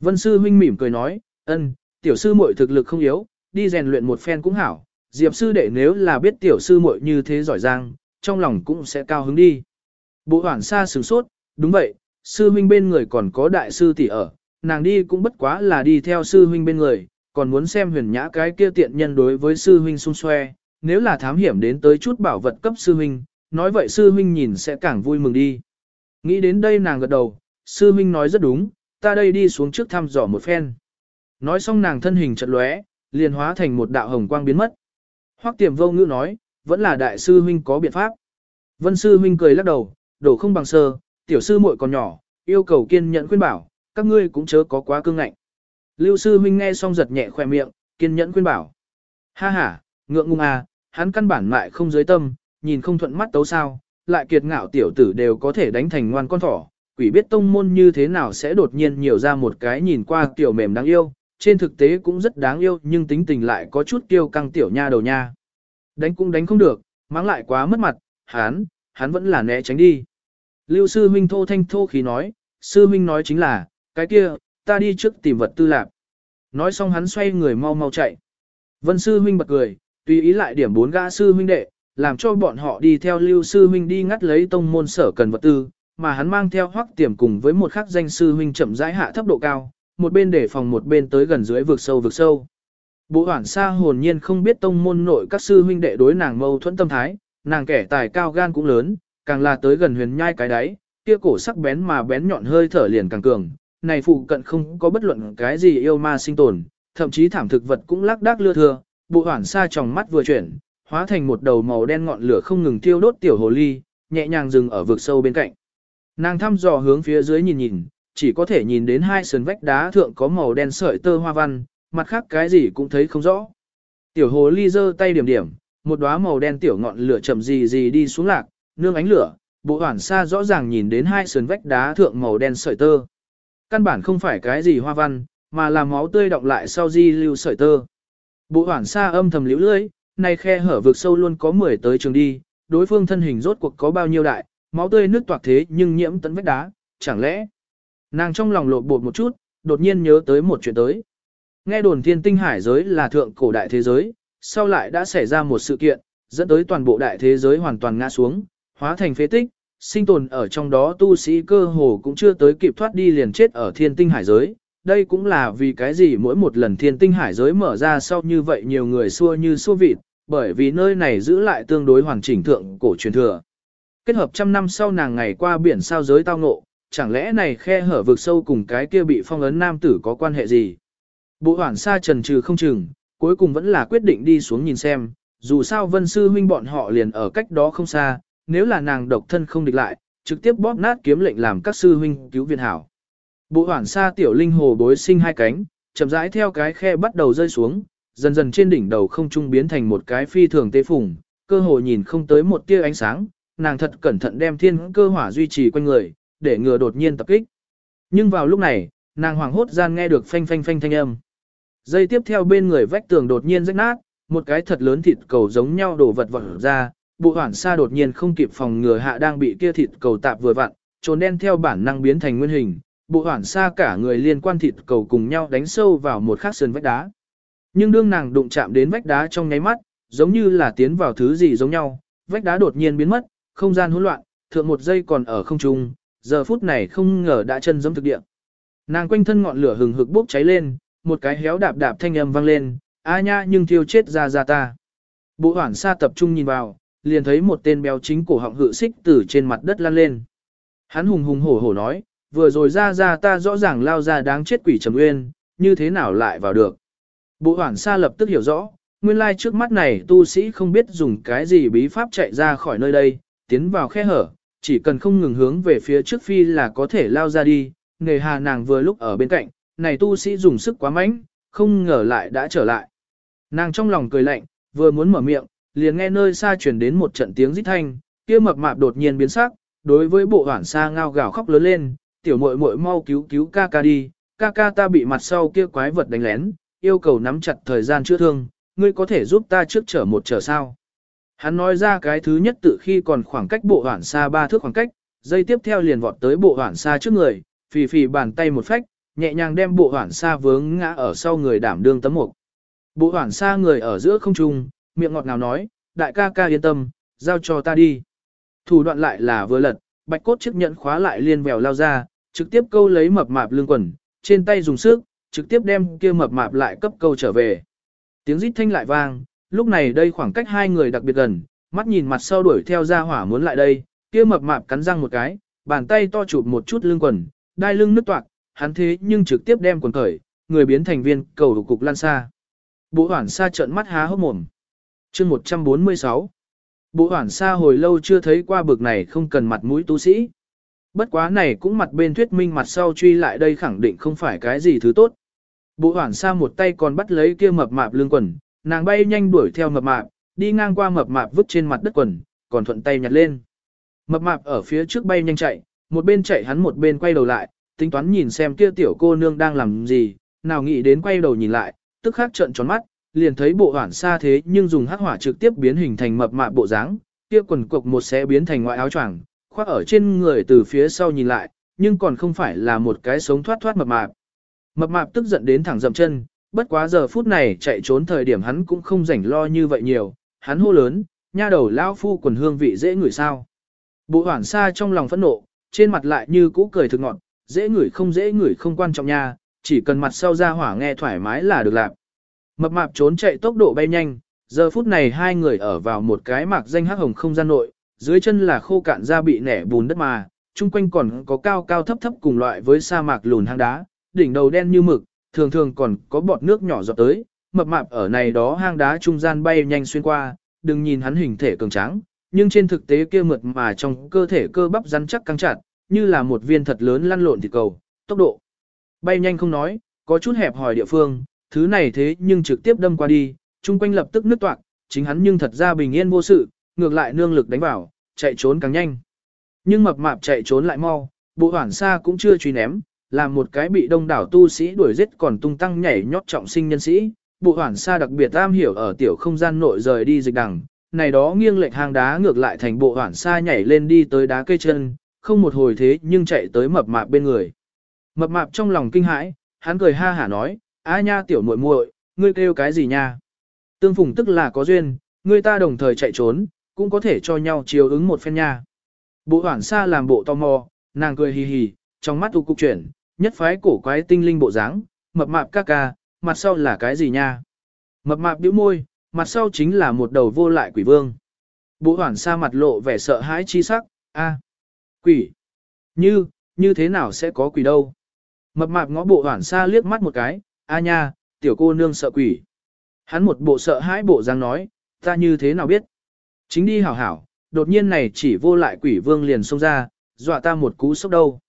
Vân sư huynh mỉm cười nói, ân, tiểu sư muội thực lực không yếu, đi rèn luyện một phen cũng hảo. Diệp sư đệ nếu là biết tiểu sư muội như thế giỏi giang, trong lòng cũng sẽ cao hứng đi. Bộ hoảng xa sửng sốt, đúng vậy, sư huynh bên người còn có đại sư tỷ ở, nàng đi cũng bất quá là đi theo sư huynh bên người, còn muốn xem huyền nhã cái kia tiện nhân đối với sư huynh xung xoe, nếu là thám hiểm đến tới chút bảo vật cấp sư huynh, nói vậy sư huynh nhìn sẽ càng vui mừng đi. Nghĩ đến đây nàng gật đầu, sư huynh nói rất đúng, ta đây đi xuống trước thăm dò một phen. Nói xong nàng thân hình chợt lóe, liền hóa thành một đạo hồng quang biến mất. Hoắc tiềm vô ngữ nói, vẫn là đại sư huynh có biện pháp. Vân sư huynh cười lắc đầu, đổ không bằng sơ, tiểu sư muội còn nhỏ, yêu cầu kiên nhẫn khuyên bảo, các ngươi cũng chớ có quá cương ngạnh. Lưu sư huynh nghe xong giật nhẹ khoe miệng, kiên nhẫn khuyên bảo. Ha ha, ngượng ngùng à, hắn căn bản lại không dưới tâm, nhìn không thuận mắt tấu sao, lại kiệt ngạo tiểu tử đều có thể đánh thành ngoan con thỏ. Quỷ biết tông môn như thế nào sẽ đột nhiên nhiều ra một cái nhìn qua tiểu mềm đáng yêu, trên thực tế cũng rất đáng yêu nhưng tính tình lại có chút kiêu căng tiểu nha đầu nha. Đánh cũng đánh không được, mắng lại quá mất mặt, hắn, hắn vẫn là né tránh đi. Lưu sư huynh thô thanh thô khí nói, sư huynh nói chính là, cái kia, ta đi trước tìm vật tư lạc. Nói xong hắn xoay người mau mau chạy. Vân sư huynh bật cười, tùy ý lại điểm bốn gã sư huynh đệ, làm cho bọn họ đi theo lưu sư huynh đi ngắt lấy tông môn sở cần vật tư, mà hắn mang theo hoắc tiềm cùng với một khắc danh sư huynh chậm rãi hạ thấp độ cao, một bên để phòng một bên tới gần dưới vực sâu vực sâu. Bộ hoảng xa hồn nhiên không biết tông môn nội các sư huynh đệ đối nàng mâu thuẫn tâm thái, nàng kẻ tài cao gan cũng lớn, càng là tới gần huyền nhai cái đáy, kia cổ sắc bén mà bén nhọn hơi thở liền càng cường, này phụ cận không có bất luận cái gì yêu ma sinh tồn, thậm chí thảm thực vật cũng lác đác lưa thưa, bộ hoảng xa trong mắt vừa chuyển, hóa thành một đầu màu đen ngọn lửa không ngừng thiêu đốt tiểu hồ ly, nhẹ nhàng dừng ở vực sâu bên cạnh. Nàng thăm dò hướng phía dưới nhìn nhìn, chỉ có thể nhìn đến hai sườn vách đá thượng có màu đen sợi tơ hoa văn, mặt khác cái gì cũng thấy không rõ. Tiểu hồ ly giơ tay điểm điểm, một đóa màu đen tiểu ngọn lửa chậm gì gì đi xuống lạc, nương ánh lửa, bộ hoản xa rõ ràng nhìn đến hai sườn vách đá thượng màu đen sợi tơ. Căn bản không phải cái gì hoa văn, mà là máu tươi động lại sau di lưu sợi tơ. Bộ hoản xa âm thầm liễu lưỡi, này khe hở vực sâu luôn có 10 tới trường đi, đối phương thân hình rốt cuộc có bao nhiêu đại, máu tươi nước toạc thế nhưng nhiễm tấn vách đá, chẳng lẽ. Nàng trong lòng lột bột một chút, đột nhiên nhớ tới một chuyện tới. Nghe đồn thiên tinh hải giới là thượng cổ đại thế giới, sau lại đã xảy ra một sự kiện, dẫn tới toàn bộ đại thế giới hoàn toàn ngã xuống, hóa thành phế tích, sinh tồn ở trong đó tu sĩ cơ hồ cũng chưa tới kịp thoát đi liền chết ở thiên tinh hải giới, đây cũng là vì cái gì mỗi một lần thiên tinh hải giới mở ra sau như vậy nhiều người xua như xua vịt, bởi vì nơi này giữ lại tương đối hoàn chỉnh thượng cổ truyền thừa. Kết hợp trăm năm sau nàng ngày qua biển sao giới tao ngộ, chẳng lẽ này khe hở vực sâu cùng cái kia bị phong ấn nam tử có quan hệ gì? Bộ hoảng xa trần trừ không chừng, cuối cùng vẫn là quyết định đi xuống nhìn xem, dù sao vân sư huynh bọn họ liền ở cách đó không xa, nếu là nàng độc thân không địch lại, trực tiếp bóp nát kiếm lệnh làm các sư huynh cứu viện hảo. Bộ hoảng xa tiểu linh hồ bối sinh hai cánh, chậm rãi theo cái khe bắt đầu rơi xuống, dần dần trên đỉnh đầu không trung biến thành một cái phi thường tế phùng, cơ hồ nhìn không tới một tia ánh sáng, nàng thật cẩn thận đem thiên cơ hỏa duy trì quanh người, để ngừa đột nhiên tập kích. Nhưng vào lúc này, nàng hoảng hốt gian nghe được phanh phanh phanh thanh âm. Dây tiếp theo bên người vách tường đột nhiên rách nát, một cái thật lớn thịt cầu giống nhau đổ vật vỡ ra, bộ hoảng xa đột nhiên không kịp phòng ngừa hạ đang bị kia thịt cầu tạp vừa vặn, trốn đen theo bản năng biến thành nguyên hình, bộ hoảng xa cả người liên quan thịt cầu cùng nhau đánh sâu vào một khắc sườn vách đá. Nhưng đương nàng đụng chạm đến vách đá trong nháy mắt, giống như là tiến vào thứ gì giống nhau, vách đá đột nhiên biến mất, không gian hỗn loạn, thượng một giây còn ở không trung, giờ phút này không ngờ đã chân giống thực địa. Nàng quanh thân ngọn lửa hừng hực bốc cháy lên, một cái héo đạp đạp thanh âm vang lên, a nha nhưng thiêu chết ra ra ta. Bộ hoảng xa tập trung nhìn vào, liền thấy một tên béo chính cổ họng hự xích từ trên mặt đất lăn lên. Hắn hùng hùng hổ hổ nói, vừa rồi ra ra ta rõ ràng lao ra đáng chết quỷ trầm uyên, như thế nào lại vào được. Bộ hoảng xa lập tức hiểu rõ, nguyên lai trước mắt này tu sĩ không biết dùng cái gì bí pháp chạy ra khỏi nơi đây, tiến vào khe hở, chỉ cần không ngừng hướng về phía trước phi là có thể lao ra đi, nề hà nàng vừa lúc ở bên cạnh, này tu sĩ dùng sức quá mạnh, không ngờ lại đã trở lại. Nàng trong lòng cười lạnh, vừa muốn mở miệng, liền nghe nơi xa truyền đến một trận tiếng rít thanh, kia mập mạp đột nhiên biến sắc, đối với bộ hoảng xa ngao gào khóc lớn lên, tiểu muội muội mau cứu cứu ca ca đi, ca ca ta bị mặt sau kia quái vật đánh lén, yêu cầu nắm chặt thời gian chữa thương, ngươi có thể giúp ta trước trở một trở sao. Hắn nói ra cái thứ nhất tự khi còn khoảng cách bộ hoảng xa ba thước khoảng cách, dây tiếp theo liền vọt tới bộ hoảng xa trước người, phì phì bàn tay một phách, nhẹ nhàng đem bộ hoảng xa vướng ngã ở sau người đảm đương tấm mục. Bộ hoảng xa người ở giữa không trung, miệng ngọt ngào nói, đại ca ca yên tâm, giao cho ta đi. Thủ đoạn lại là vừa lật, bạch cốt chiếc nhẫn khóa lại liên vèo lao ra, trực tiếp câu lấy mập mạp lương quần, trên tay dùng sức, trực tiếp đem kia mập mạp lại cấp câu trở về. Tiếng rít thanh lại vang, lúc này đây khoảng cách hai người đặc biệt gần, mắt nhìn mặt sau đuổi theo ra hỏa muốn lại đây, kia mập mạp cắn răng một cái, bàn tay to chụp một chút lưng quần, đai lưng nứt toạc, hắn thế nhưng trực tiếp đem quần cởi, người biến thành viên cầu cục lan xa. Bộ hoảng xa trợn mắt há hốc mồm. chương 146 Bộ hoảng xa hồi lâu chưa thấy qua bực này không cần mặt mũi tu sĩ. Bất quá này cũng mặt bên thuyết minh mặt sau truy lại đây khẳng định không phải cái gì thứ tốt. Bộ hoảng xa một tay còn bắt lấy kia mập mạp lương quần, nàng bay nhanh đuổi theo mập mạp, đi ngang qua mập mạp vứt trên mặt đất quần, còn thuận tay nhặt lên. Mập mạp ở phía trước bay nhanh chạy, một bên chạy hắn một bên quay đầu lại, tính toán nhìn xem kia tiểu cô nương đang làm gì, nào nghĩ đến quay đầu nhìn lại, tức khắc trợn tròn mắt, liền thấy bộ hoản xa thế nhưng dùng hắc hỏa trực tiếp biến hình thành mập mạp bộ dáng, kia quần cục một sẽ biến thành ngoại áo choàng, khoác ở trên người từ phía sau nhìn lại, nhưng còn không phải là một cái sống thoát thoát mập mạp. Mập mạp tức giận đến thẳng dậm chân, bất quá giờ phút này chạy trốn thời điểm hắn cũng không rảnh lo như vậy nhiều, hắn hô lớn, nha đầu lão phu quần hương vị dễ ngửi sao. Bộ hoảng xa trong lòng phẫn nộ, trên mặt lại như cũ cười thực ngọn, dễ ngửi không dễ ngửi không quan trọng nha, chỉ cần mặt sau ra hỏa nghe thoải mái là được làm. Mập mạp trốn chạy tốc độ bay nhanh, giờ phút này hai người ở vào một cái mạc danh hắc hồng không gian nội, dưới chân là khô cạn da bị nẻ bùn đất mà, chung quanh còn có cao cao thấp thấp cùng loại với sa mạc lùn hang đá, đỉnh đầu đen như mực, thường thường còn có bọt nước nhỏ giọt tới, mập mạp ở này đó hang đá trung gian bay nhanh xuyên qua, đừng nhìn hắn hình thể cường tráng, nhưng trên thực tế kia mượt mà trong cơ thể cơ bắp rắn chắc căng chặt, như là một viên thật lớn lăn lộn thịt cầu, tốc độ bay nhanh không nói, có chút hẹp hòi địa phương, thứ này thế nhưng trực tiếp đâm qua đi, chung quanh lập tức nứt toạc, chính hắn nhưng thật ra bình yên vô sự, ngược lại nương lực đánh vào, chạy trốn càng nhanh. Nhưng mập mạp chạy trốn lại mau, bộ hoảng xa cũng chưa truy ném, làm một cái bị đông đảo tu sĩ đuổi giết còn tung tăng nhảy nhót trọng sinh nhân sĩ. Bộ hoản xa đặc biệt am hiểu ở tiểu không gian nội rời đi dịch đằng, này đó nghiêng lệch hang đá ngược lại thành bộ hoản xa nhảy lên đi tới đá cây chân, không một hồi thế nhưng chạy tới mập mạp bên người. Mập mạp trong lòng kinh hãi, hắn cười ha hả nói, a nha tiểu muội muội, ngươi kêu cái gì nha? Tương phùng tức là có duyên, ngươi ta đồng thời chạy trốn, cũng có thể cho nhau chiều ứng một phen nha. Bộ hoản xa làm bộ tò mò, nàng cười hì hì, trong mắt u cục chuyển, nhất phái cổ quái tinh linh bộ dáng, mập mạp ca ca, mặt sau là cái gì nha? Mập mạp bĩu môi, mặt sau chính là một đầu vô lại quỷ vương. Bộ hoảng xa mặt lộ vẻ sợ hãi chi sắc, a, quỷ, như, như thế nào sẽ có quỷ đâu? Mập mạp ngó bộ hoảng xa liếc mắt một cái, a nha, tiểu cô nương sợ quỷ. Hắn một bộ sợ hãi bộ dáng nói, ta như thế nào biết? Chính đi hảo hảo, đột nhiên này chỉ vô lại quỷ vương liền xông ra, dọa ta một cú sốc đâu.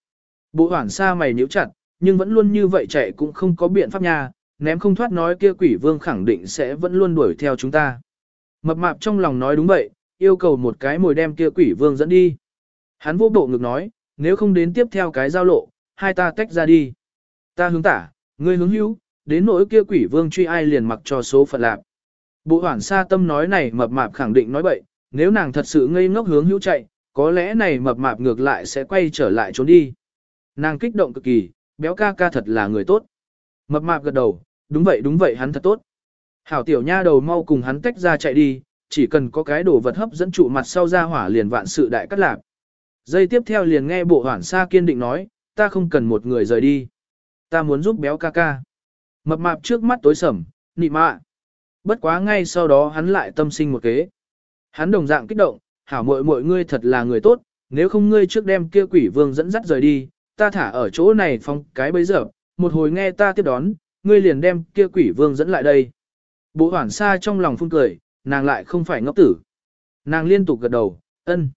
Bộ hoảng xa mày nhíu chặt, nhưng vẫn luôn như vậy chạy cũng không có biện pháp nha, ném không thoát nói kia quỷ vương khẳng định sẽ vẫn luôn đuổi theo chúng ta. Mập mạp trong lòng nói đúng vậy, yêu cầu một cái mồi đem kia quỷ vương dẫn đi. Hắn vô bộ ngực nói, nếu không đến tiếp theo cái giao lộ, hai ta tách ra đi. Ta hướng tả, ngươi hướng hữu, đến nỗi kia quỷ vương truy ai liền mặc cho số phận lạc. Bộ hoảng sa tâm nói này mập mạp khẳng định nói bậy, nếu nàng thật sự ngây ngốc hướng hữu chạy, có lẽ này mập mạp ngược lại sẽ quay trở lại trốn đi. Nàng kích động cực kỳ, béo ca ca thật là người tốt. Mập mạp gật đầu, đúng vậy đúng vậy hắn thật tốt. Hảo tiểu nha đầu mau cùng hắn tách ra chạy đi, chỉ cần có cái đồ vật hấp dẫn trụ mặt sau ra hỏa liền vạn sự đại cắt lạc. Giây tiếp theo liền nghe bộ hoảng sa kiên định nói, ta không cần một người rời đi. Ta muốn giúp béo ca ca. Mập mạp trước mắt tối sầm, nị mạ. Bất quá ngay sau đó hắn lại tâm sinh một kế. Hắn đồng dạng kích động, hảo muội muội ngươi thật là người tốt, nếu không ngươi trước đem kia quỷ vương dẫn dắt rời đi, ta thả ở chỗ này phong cái bấy giờ, một hồi nghe ta tiếp đón, ngươi liền đem kia quỷ vương dẫn lại đây. Bộ hoảng xa trong lòng phun cười, nàng lại không phải ngốc tử. Nàng liên tục gật đầu, ân.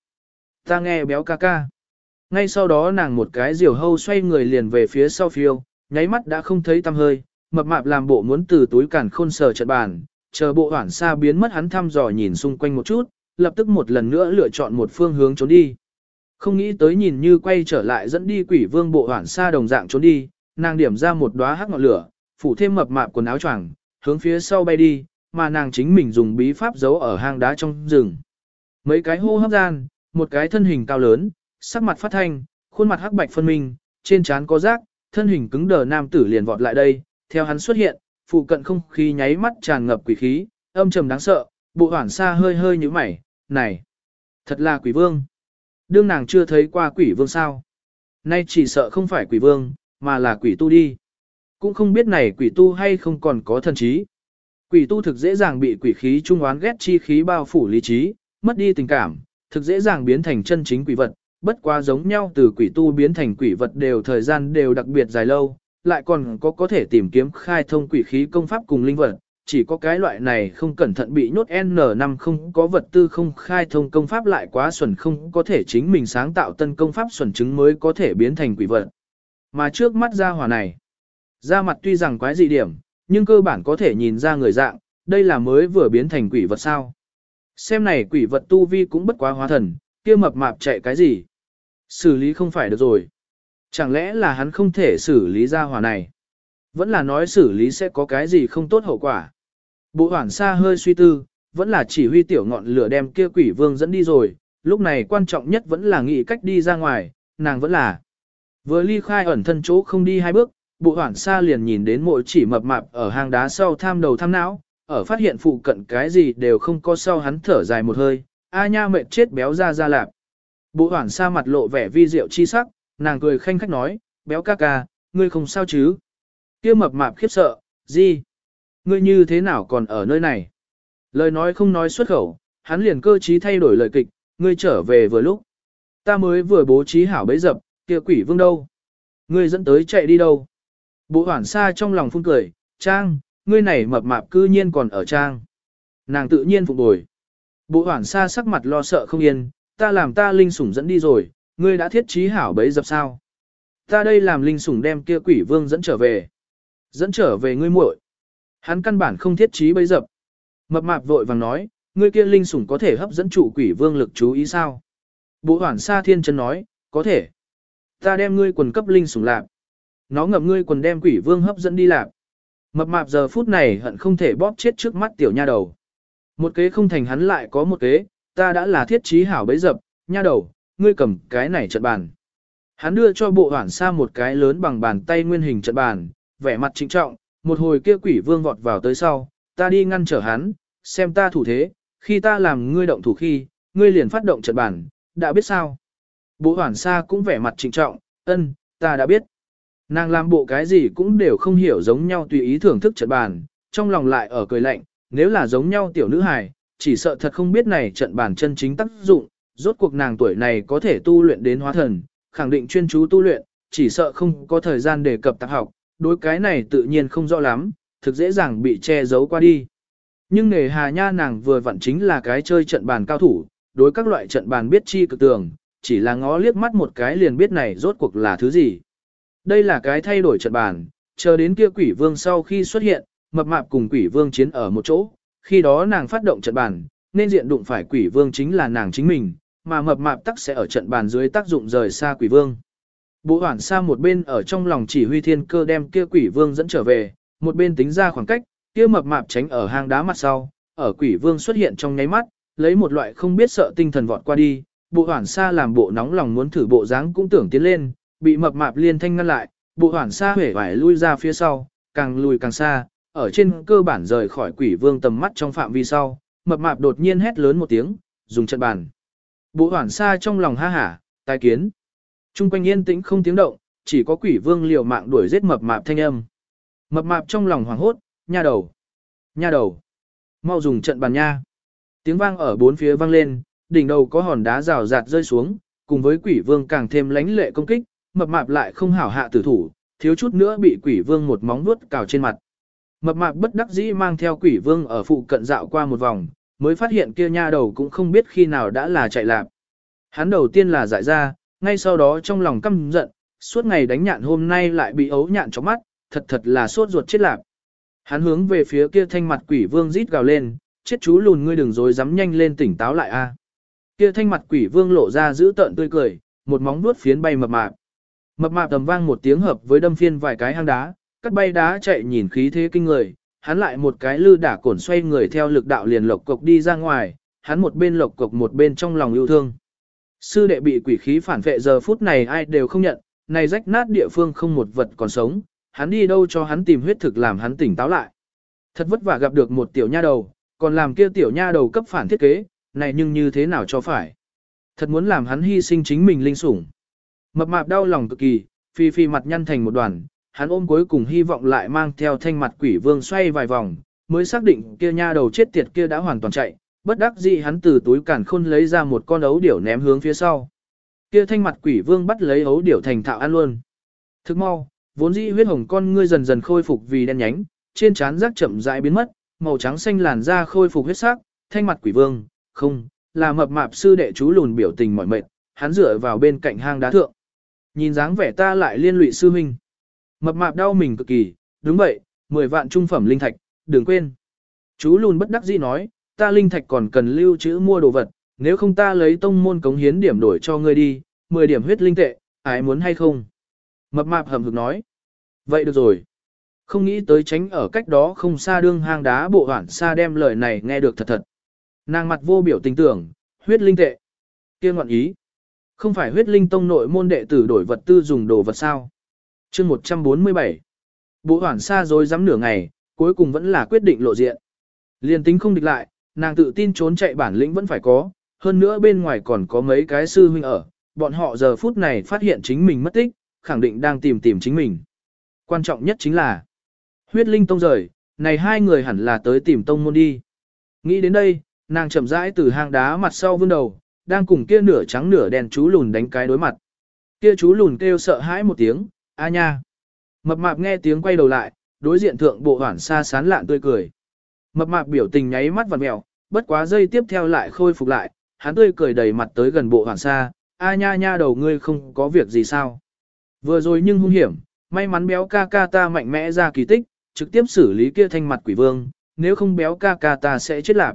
Ta nghe béo ca ca. Ngay sau đó nàng một cái diều hâu xoay người liền về phía sau phiêu, nháy mắt đã không thấy tăm hơi, mập mạp làm bộ muốn từ túi cản khôn sờ trận bàn, chờ bộ hoảng xa biến mất hắn thăm dò nhìn xung quanh một chút, lập tức một lần nữa lựa chọn một phương hướng trốn đi. Không nghĩ tới nhìn như quay trở lại dẫn đi quỷ vương bộ hoảng xa đồng dạng trốn đi, nàng điểm ra một đóa hắc ngọn lửa, phủ thêm mập mạp quần áo choàng, hướng phía sau bay đi, mà nàng chính mình dùng bí pháp giấu ở hang đá trong rừng. Mấy cái hô hấp gian, một cái thân hình cao lớn, sắc mặt phát thanh, khuôn mặt hắc bạch phân minh, trên trán có rác, thân hình cứng đờ nam tử liền vọt lại đây, theo hắn xuất hiện, phụ cận không khí nháy mắt tràn ngập quỷ khí, âm trầm đáng sợ, bộ hoảng xa hơi hơi như mày, này, thật là quỷ vương. Đương nàng chưa thấy qua quỷ vương sao. Nay chỉ sợ không phải quỷ vương, mà là quỷ tu đi. Cũng không biết này quỷ tu hay không còn có thần trí. Quỷ tu thực dễ dàng bị quỷ khí trung oán ghét chi khí bao phủ lý trí, mất đi tình cảm, thực dễ dàng biến thành chân chính quỷ vật, bất quá giống nhau từ quỷ tu biến thành quỷ vật đều thời gian đều đặc biệt dài lâu, lại còn có có thể tìm kiếm khai thông quỷ khí công pháp cùng linh vật, chỉ có cái loại này không cẩn thận bị nhốt N5 không có vật tư không khai thông công pháp lại quá xuẩn không có thể chính mình sáng tạo tân công pháp xuẩn chứng mới có thể biến thành quỷ vật. Mà trước mắt ra hỏa này, ra mặt tuy rằng quái dị điểm, nhưng cơ bản có thể nhìn ra người dạng, đây là mới vừa biến thành quỷ vật sao. Xem này quỷ vật tu vi cũng bất quá hóa thần, kia mập mạp chạy cái gì. Xử lý không phải được rồi. Chẳng lẽ là hắn không thể xử lý ra hỏa này? Vẫn là nói xử lý sẽ có cái gì không tốt hậu quả. Bộ hoảng xa hơi suy tư, vẫn là chỉ huy tiểu ngọn lửa đem kia quỷ vương dẫn đi rồi, lúc này quan trọng nhất vẫn là nghĩ cách đi ra ngoài, nàng vẫn là. Vừa ly khai ẩn thân chỗ không đi hai bước, bộ hoảng xa liền nhìn đến mỗi chỉ mập mạp ở hang đá sau tham đầu tham não, ở phát hiện phụ cận cái gì đều không có sau hắn thở dài một hơi, a nha mệt chết béo ra ra lạp. Bộ hoảng xa mặt lộ vẻ vi diệu chi sắc, nàng cười khanh khách nói, béo ca ca, ngươi không sao chứ? Kia mập mạp khiếp sợ, gì? Ngươi như thế nào còn ở nơi này? Lời nói không nói xuất khẩu, hắn liền cơ trí thay đổi lời kịch, ngươi trở về vừa lúc. Ta mới vừa bố trí hảo bấy dập, kia quỷ vương đâu? Ngươi dẫn tới chạy đi đâu? Bộ hoảng xa trong lòng phun cười, Trang, ngươi này mập mạp cư nhiên còn ở Trang. Nàng tự nhiên phục bồi. Bộ hoảng xa sắc mặt lo sợ không yên, ta làm ta linh sủng dẫn đi rồi, ngươi đã thiết trí hảo bấy dập sao? Ta đây làm linh sủng đem kia quỷ vương dẫn trở về. Dẫn trở về ngươi muội. Hắn căn bản không thiết trí bấy dập. Mập mạp vội vàng nói, ngươi kia linh sủng có thể hấp dẫn chủ quỷ vương lực chú ý sao? Bộ hoảng sa thiên chân nói, có thể. Ta đem ngươi quần cấp linh sủng lạp. Nó ngậm ngươi quần đem quỷ vương hấp dẫn đi lạp. Mập mạp giờ phút này hận không thể bóp chết trước mắt tiểu nha đầu. Một kế không thành hắn lại có một kế, ta đã là thiết trí hảo bấy dập, nha đầu, ngươi cầm cái này trận bàn. Hắn đưa cho bộ hoảng sa một cái lớn bằng bàn tay nguyên hình trận bàn, vẻ mặt trịnh trọng, một hồi kia quỷ vương vọt vào tới sau, ta đi ngăn trở hắn, xem ta thủ thế, khi ta làm ngươi động thủ khi, ngươi liền phát động trận bản, đã biết sao. Bộ hoảng xa cũng vẻ mặt trịnh trọng, ân, ta đã biết. Nàng làm bộ cái gì cũng đều không hiểu giống nhau tùy ý thưởng thức trận bàn, trong lòng lại ở cười lạnh, nếu là giống nhau tiểu nữ hài, chỉ sợ thật không biết này trận bàn chân chính tác dụng, rốt cuộc nàng tuổi này có thể tu luyện đến hóa thần, khẳng định chuyên chú tu luyện, chỉ sợ không có thời gian để cập tạp học, đối cái này tự nhiên không rõ lắm, thực dễ dàng bị che giấu qua đi. Nhưng nghề hà nha nàng vừa vặn chính là cái chơi trận bàn cao thủ, đối các loại trận bàn biết chi cực tường, chỉ là ngó liếc mắt một cái liền biết này rốt cuộc là thứ gì. Đây là cái thay đổi trận bàn, chờ đến kia quỷ vương sau khi xuất hiện, mập mạp cùng quỷ vương chiến ở một chỗ, khi đó nàng phát động trận bàn, nên diện đụng phải quỷ vương chính là nàng chính mình, mà mập mạp tắc sẽ ở trận bàn dưới tác dụng rời xa quỷ vương. Bộ hoảng xa một bên ở trong lòng chỉ huy thiên cơ đem kia quỷ vương dẫn trở về, một bên tính ra khoảng cách, kia mập mạp tránh ở hang đá mặt sau, ở quỷ vương xuất hiện trong nháy mắt, lấy một loại không biết sợ tinh thần vọt qua đi, bộ hoảng xa làm bộ nóng lòng muốn thử bộ dáng cũng tưởng tiến lên, bị mập mạp liên thanh ngăn lại, bộ hoảng xa hể vải lui ra phía sau, càng lùi càng xa, ở trên cơ bản rời khỏi quỷ vương tầm mắt trong phạm vi sau, mập mạp đột nhiên hét lớn một tiếng, dùng chân bàn. Bộ hoảng xa trong lòng ha hả, tai kiến. Trung quanh yên tĩnh không tiếng động, chỉ có quỷ vương liều mạng đuổi giết mập mạp thanh âm. Mập mạp trong lòng hoảng hốt, nha đầu, nha đầu, mau dùng trận bàn nha. Tiếng vang ở bốn phía vang lên, đỉnh đầu có hòn đá rào rạt rơi xuống, cùng với quỷ vương càng thêm lánh lệ công kích, mập mạp lại không hảo hạ tử thủ, thiếu chút nữa bị quỷ vương một móng vuốt cào trên mặt. Mập mạp bất đắc dĩ mang theo quỷ vương ở phụ cận dạo qua một vòng, mới phát hiện kia nha đầu cũng không biết khi nào đã là chạy lạc. Hắn đầu tiên là dại ra, ngay sau đó trong lòng căm giận, suốt ngày đánh nhạn hôm nay lại bị ấu nhạn trong mắt, thật thật là sốt ruột chết lạc. Hắn hướng về phía kia thanh mặt quỷ vương rít gào lên, chết chú lùn ngươi đừng dối dám nhanh lên tỉnh táo lại a. Kia thanh mặt quỷ vương lộ ra giữ tợn tươi cười, một móng vuốt phiến bay mập mạp. Mập mạp tầm vang một tiếng hợp với đâm phiên vài cái hang đá, cắt bay đá chạy nhìn khí thế kinh người, hắn lại một cái lư đả cổn xoay người theo lực đạo liền lộc cộc đi ra ngoài, hắn một bên lộc cộc một bên trong lòng yêu thương. Sư đệ bị quỷ khí phản vệ giờ phút này ai đều không nhận, này rách nát địa phương không một vật còn sống, hắn đi đâu cho hắn tìm huyết thực làm hắn tỉnh táo lại. Thật vất vả gặp được một tiểu nha đầu, còn làm kia tiểu nha đầu cấp phản thiết kế, này nhưng như thế nào cho phải. Thật muốn làm hắn hy sinh chính mình linh sủng. Mập mạp đau lòng cực kỳ, phi phi mặt nhăn thành một đoàn, hắn ôm cuối cùng hy vọng lại mang theo thanh mặt quỷ vương xoay vài vòng, mới xác định kia nha đầu chết tiệt kia đã hoàn toàn chạy, bất đắc dĩ hắn từ túi cản khôn lấy ra một con ấu điểu ném hướng phía sau. Kia thanh mặt quỷ vương bắt lấy ấu điểu thành thạo ăn luôn. Thức mau, vốn dĩ huyết hồng con ngươi dần dần khôi phục vì đen nhánh, trên trán rác chậm rãi biến mất, màu trắng xanh làn da khôi phục huyết sắc, thanh mặt quỷ vương, không, là mập mạp sư đệ chú lùn biểu tình mỏi mệt, hắn dựa vào bên cạnh hang đá thượng. Nhìn dáng vẻ ta lại liên lụy sư huynh. Mập mạp đau mình cực kỳ, đúng vậy, 10 vạn trung phẩm linh thạch, đừng quên. Chú lùn bất đắc dĩ nói, ta linh thạch còn cần lưu trữ mua đồ vật, nếu không ta lấy tông môn cống hiến điểm đổi cho ngươi đi, 10 điểm huyết linh tệ, ai muốn hay không? Mập mạp hầm hực nói. Vậy được rồi. Không nghĩ tới tránh ở cách đó không xa đương hang đá bộ hoảng xa đem lời này nghe được thật thật. Nàng mặt vô biểu tình tưởng, huyết linh tệ. kia ngọn ý. Không phải huyết linh tông nội môn đệ tử đổi vật tư dùng đồ vật sao. chương 147. Bộ hoảng xa rồi dám nửa ngày, cuối cùng vẫn là quyết định lộ diện. Liên tính không địch lại, nàng tự tin trốn chạy bản lĩnh vẫn phải có, hơn nữa bên ngoài còn có mấy cái sư huynh ở, bọn họ giờ phút này phát hiện chính mình mất tích, khẳng định đang tìm tìm chính mình. Quan trọng nhất chính là huyết linh tông rời, này hai người hẳn là tới tìm tông môn đi. Nghĩ đến đây, nàng chậm rãi từ hang đá mặt sau vươn đầu, đang cùng kia nửa trắng nửa đen chú lùn đánh cái đối mặt. Kia chú lùn kêu sợ hãi một tiếng, a nha. Mập mạp nghe tiếng quay đầu lại, đối diện thượng bộ hoảng xa sán lạn tươi cười. Mập mạp biểu tình nháy mắt vặn mèo, bất quá giây tiếp theo lại khôi phục lại, hắn tươi cười đầy mặt tới gần bộ hoàn xa, a nha nha đầu ngươi không có việc gì sao. Vừa rồi nhưng hung hiểm, may mắn béo ca ca ta mạnh mẽ ra kỳ tích, trực tiếp xử lý kia thanh mặt quỷ vương, nếu không béo ca ca ta sẽ chết lạc.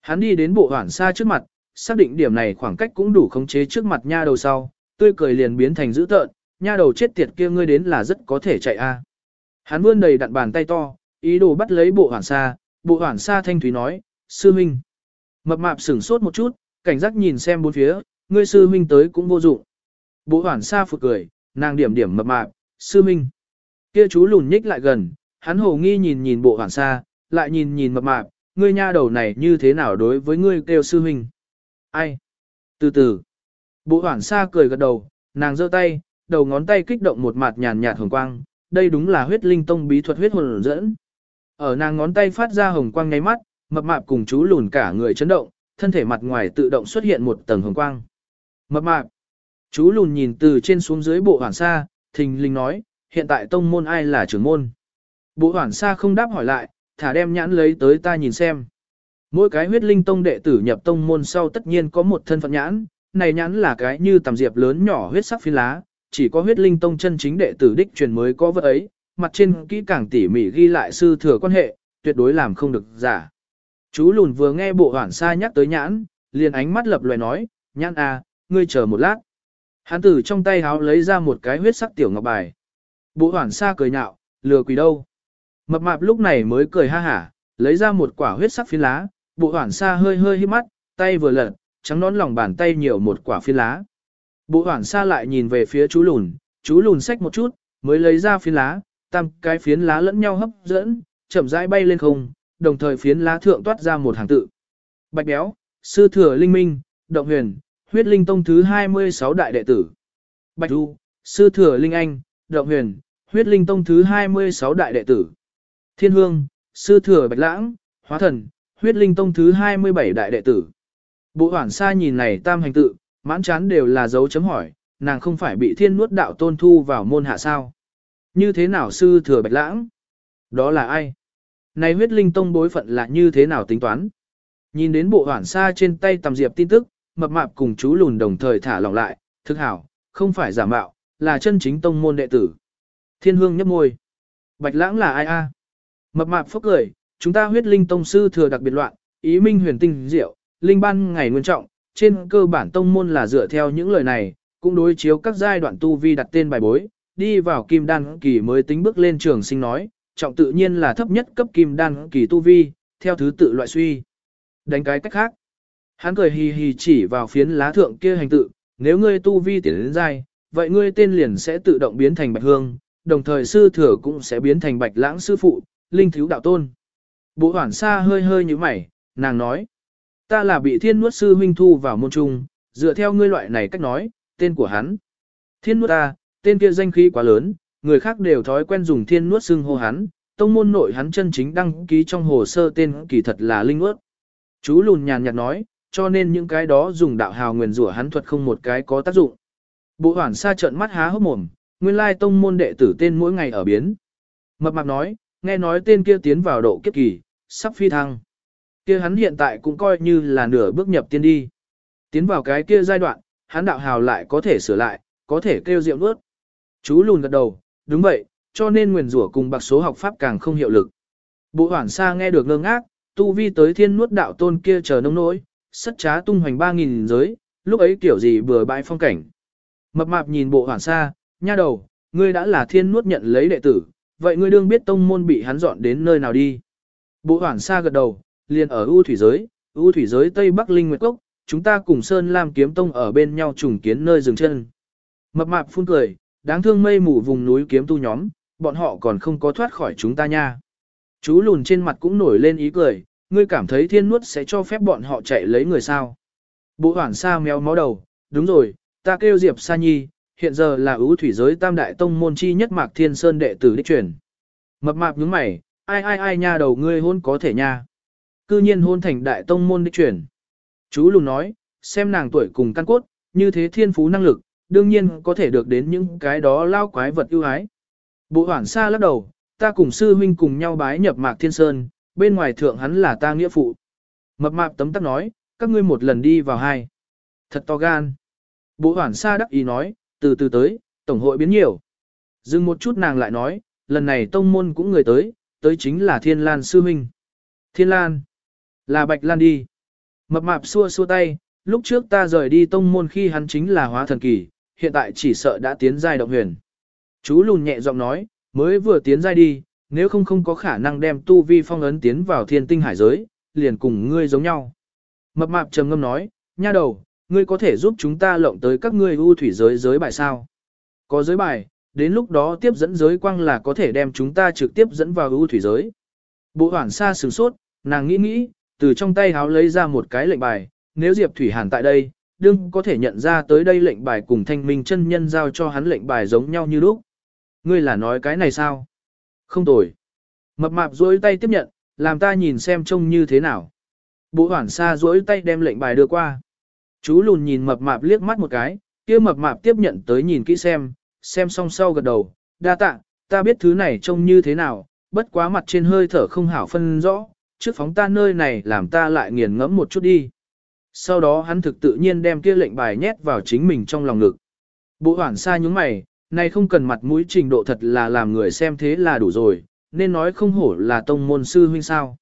Hắn đi đến bộ hoàn xa trước mặt, xác định điểm này khoảng cách cũng đủ khống chế trước mặt nha đầu sau, tươi cười liền biến thành dữ tợn, nha đầu chết tiệt kia ngươi đến là rất có thể chạy a. Hắn vươn đầy đặn bàn tay to, ý đồ bắt lấy bộ hoàn xa, bộ hoảng xa thanh thúy nói, sư huynh, Mập mạp sửng sốt một chút, cảnh giác nhìn xem bốn phía, ngươi sư huynh tới cũng vô dụng. Bộ hoảng xa phục cười, nàng điểm điểm mập mạp, sư huynh, Kia chú lùn nhích lại gần, hắn hồ nghi nhìn nhìn bộ hoảng xa, lại nhìn nhìn mập mạp, ngươi nha đầu này như thế nào đối với ngươi kêu sư huynh? Ai? Từ từ. Bộ hoảng xa cười gật đầu, nàng giơ tay, đầu ngón tay kích động một mặt nhàn nhạt hồng quang, đây đúng là huyết linh tông bí thuật huyết hồn dẫn. Ở nàng ngón tay phát ra hồng quang nháy mắt, mập mạp cùng chú lùn cả người chấn động, thân thể mặt ngoài tự động xuất hiện một tầng hồng quang. Mập mạp. Chú lùn nhìn từ trên xuống dưới bộ hoàn sa, thình linh nói, hiện tại tông môn ai là trưởng môn. Bộ hoàn sa không đáp hỏi lại, thả đem nhãn lấy tới ta nhìn xem. Mỗi cái huyết linh tông đệ tử nhập tông môn sau tất nhiên có một thân phận nhãn, này nhãn là cái như tầm diệp lớn nhỏ huyết sắc phi lá, chỉ có huyết linh tông chân chính đệ tử đích truyền mới có vật ấy, mặt trên kỹ càng tỉ mỉ ghi lại sư thừa quan hệ, tuyệt đối làm không được giả. Chú lùn vừa nghe bộ hoảng sa nhắc tới nhãn, liền ánh mắt lập loè nói, nhãn à, ngươi chờ một lát. Hắn từ trong tay háo lấy ra một cái huyết sắc tiểu ngọc bài. Bộ hoảng sa cười nhạo, lừa quỷ đâu. Mập mạp lúc này mới cười ha hả, lấy ra một quả huyết sắc phiến lá, bộ hoảng sa hơi hơi hít mắt, tay vừa lật, trắng nón lòng bàn tay nhiều một quả phiến lá. Bộ hoảng sa lại nhìn về phía chú lùn, chú lùn xách một chút, mới lấy ra phiến lá, tam cái phiến lá lẫn nhau hấp dẫn, chậm rãi bay lên không, đồng thời phiến lá thượng toát ra một hàng tự. Bạch béo, sư thừa linh minh, động huyền, huyết linh tông thứ 26 đại đệ tử. Bạch du, sư thừa linh anh, động huyền, huyết linh tông thứ 26 đại đệ tử. Thiên hương, sư thừa bạch lãng, hóa thần, huyết linh tông thứ 27 đại đệ tử. Bộ hoảng sa nhìn này tam hành tự, mãn chán đều là dấu chấm hỏi, nàng không phải bị thiên nuốt đạo tôn thu vào môn hạ sao. Như thế nào sư thừa bạch lãng? Đó là ai? Này huyết linh tông bối phận là như thế nào tính toán? Nhìn đến bộ hoảng xa trên tay tầm diệp tin tức, mập mạp cùng chú lùn đồng thời thả lỏng lại, thực hảo, không phải giả mạo, là chân chính tông môn đệ tử. Thiên hương nhấp môi. Bạch lãng là ai a? Mập mạp phốc cười, chúng ta huyết linh tông sư thừa đặc biệt loạn, ý minh huyền tinh diệu, linh ban ngày nguyên trọng, trên cơ bản tông môn là dựa theo những lời này, cũng đối chiếu các giai đoạn tu vi đặt tên bài bối, đi vào kim đan kỳ mới tính bước lên trường sinh nói, trọng tự nhiên là thấp nhất cấp kim đan kỳ tu vi, theo thứ tự loại suy. Đánh cái cách khác. Hắn cười hì hì chỉ vào phiến lá thượng kia hành tự, nếu ngươi tu vi tiến đến dài, vậy ngươi tên liền sẽ tự động biến thành bạch hương, đồng thời sư thừa cũng sẽ biến thành bạch lãng sư phụ, linh thiếu đạo tôn. Bộ hoảng xa hơi hơi như mày, nàng nói. Ta là bị thiên nuốt sư huynh thu vào môn trung, dựa theo ngươi loại này cách nói, tên của hắn. Thiên nuốt ta, tên kia danh khí quá lớn, người khác đều thói quen dùng thiên nuốt xưng hô hắn, tông môn nội hắn chân chính đăng ký trong hồ sơ tên kỳ thật là linh nuốt. Chú lùn nhàn nhạt nói, cho nên những cái đó dùng đạo hào nguyền rủa hắn thuật không một cái có tác dụng. Bộ hoảng xa trợn mắt há hốc mồm, nguyên lai tông môn đệ tử tên mỗi ngày ở biến. Mập mạp nói, nghe nói tên kia tiến vào độ kiếp kỳ, sắp phi thăng. Kia hắn hiện tại cũng coi như là nửa bước nhập tiên đi. Tiến vào cái kia giai đoạn, hắn đạo hào lại có thể sửa lại, có thể kêu rượu nuốt. Chú lùn gật đầu, đúng vậy, cho nên nguyền rủa cùng bạc số học pháp càng không hiệu lực. Bộ hoảng xa nghe được ngơ ngác, tu vi tới thiên nuốt đạo tôn kia chờ nông nỗi, sất trá tung hoành ba nghìn giới, lúc ấy kiểu gì bừa bãi phong cảnh. Mập mạp nhìn bộ hoảng xa, nha đầu, ngươi đã là thiên nuốt nhận lấy đệ tử, vậy ngươi đương biết tông môn bị hắn dọn đến nơi nào đi. Bộ hoảng xa gật đầu, liền ở U thủy giới, U thủy giới Tây Bắc Linh Nguyệt Cốc, chúng ta cùng Sơn Lam kiếm tông ở bên nhau trùng kiến nơi dừng chân. Mập mạp phun cười, đáng thương mây mù vùng núi kiếm tu nhóm, bọn họ còn không có thoát khỏi chúng ta nha. Chú lùn trên mặt cũng nổi lên ý cười, ngươi cảm thấy thiên nuốt sẽ cho phép bọn họ chạy lấy người sao. Bộ hoảng sa mèo máu đầu, đúng rồi, ta kêu Diệp Sa Nhi, hiện giờ là ưu thủy giới tam đại tông môn chi nhất mạc thiên sơn đệ tử đích truyền. Mập mạp nhướng mày, ai ai ai nha đầu ngươi hôn có thể nha. Cư nhiên hôn thành đại tông môn đích truyền. Chú lùn nói, xem nàng tuổi cùng căn cốt, như thế thiên phú năng lực, đương nhiên có thể được đến những cái đó lao quái vật ưu ái. Bộ hoảng xa lắc đầu, ta cùng sư huynh cùng nhau bái nhập mạc thiên sơn, bên ngoài thượng hắn là ta nghĩa phụ. Mập mạp tấm tắc nói, các ngươi một lần đi vào hai. Thật to gan. Bộ hoảng xa đắc ý nói, từ từ tới, tổng hội biến nhiều. Dừng một chút nàng lại nói, lần này tông môn cũng người tới, tới chính là Thiên Lan sư huynh. Thiên Lan, là Bạch Lan đi. Mập mạp xua xua tay, lúc trước ta rời đi tông môn khi hắn chính là hóa thần kỳ, hiện tại chỉ sợ đã tiến giai động huyền. Chú lùn nhẹ giọng nói, mới vừa tiến giai đi, nếu không không có khả năng đem tu vi phong ấn tiến vào thiên tinh hải giới, liền cùng ngươi giống nhau. Mập mạp trầm ngâm nói, nha đầu, ngươi có thể giúp chúng ta lộng tới các ngươi u thủy giới giới bài sao? Có giới bài, đến lúc đó tiếp dẫn giới quang là có thể đem chúng ta trực tiếp dẫn vào u thủy giới. Bộ hoảng xa sửng sốt, nàng nghĩ nghĩ, từ trong tay háo lấy ra một cái lệnh bài, nếu Diệp Thủy Hàn tại đây, đương có thể nhận ra tới đây lệnh bài cùng thanh minh chân nhân giao cho hắn lệnh bài giống nhau như lúc. Ngươi là nói cái này sao? Không tồi. Mập mạp duỗi tay tiếp nhận, làm ta nhìn xem trông như thế nào. Bộ hoảng xa duỗi tay đem lệnh bài đưa qua. Chú lùn nhìn mập mạp liếc mắt một cái, kia mập mạp tiếp nhận tới nhìn kỹ xem, xem xong sau gật đầu, đa tạ, ta biết thứ này trông như thế nào, bất quá mặt trên hơi thở không hảo phân rõ, trước phóng ta nơi này làm ta lại nghiền ngẫm một chút đi. Sau đó hắn thực tự nhiên đem kia lệnh bài nhét vào chính mình trong lòng ngực. Bộ hoảng xa nhúng mày, này không cần mặt mũi trình độ thật là làm người xem thế là đủ rồi, nên nói không hổ là tông môn sư huynh sao.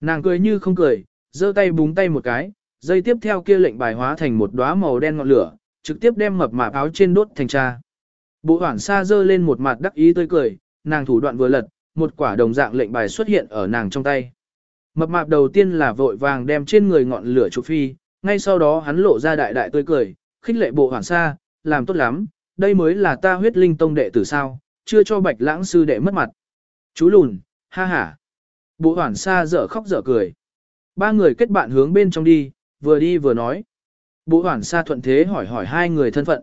Nàng cười như không cười, giơ tay búng tay một cái, dây tiếp theo kia lệnh bài hóa thành một đóa màu đen ngọn lửa, trực tiếp đem mập mạp áo trên đốt thành cha. Bộ hoảng xa giơ lên một mặt đắc ý tươi cười, nàng thủ đoạn vừa lật, một quả đồng dạng lệnh bài xuất hiện ở nàng trong tay. Mập mạp đầu tiên là vội vàng đem trên người ngọn lửa chụp phi, ngay sau đó hắn lộ ra đại đại tươi cười, khích lệ bộ hoảng xa, làm tốt lắm, đây mới là ta huyết linh tông đệ tử sao, chưa cho bạch lãng sư đệ mất mặt. Chú lùn, ha ha. Bộ hoảng xa dở khóc dở cười. Ba người kết bạn hướng bên trong đi, vừa đi vừa nói. Bộ hoảng xa thuận thế hỏi hỏi hai người thân phận.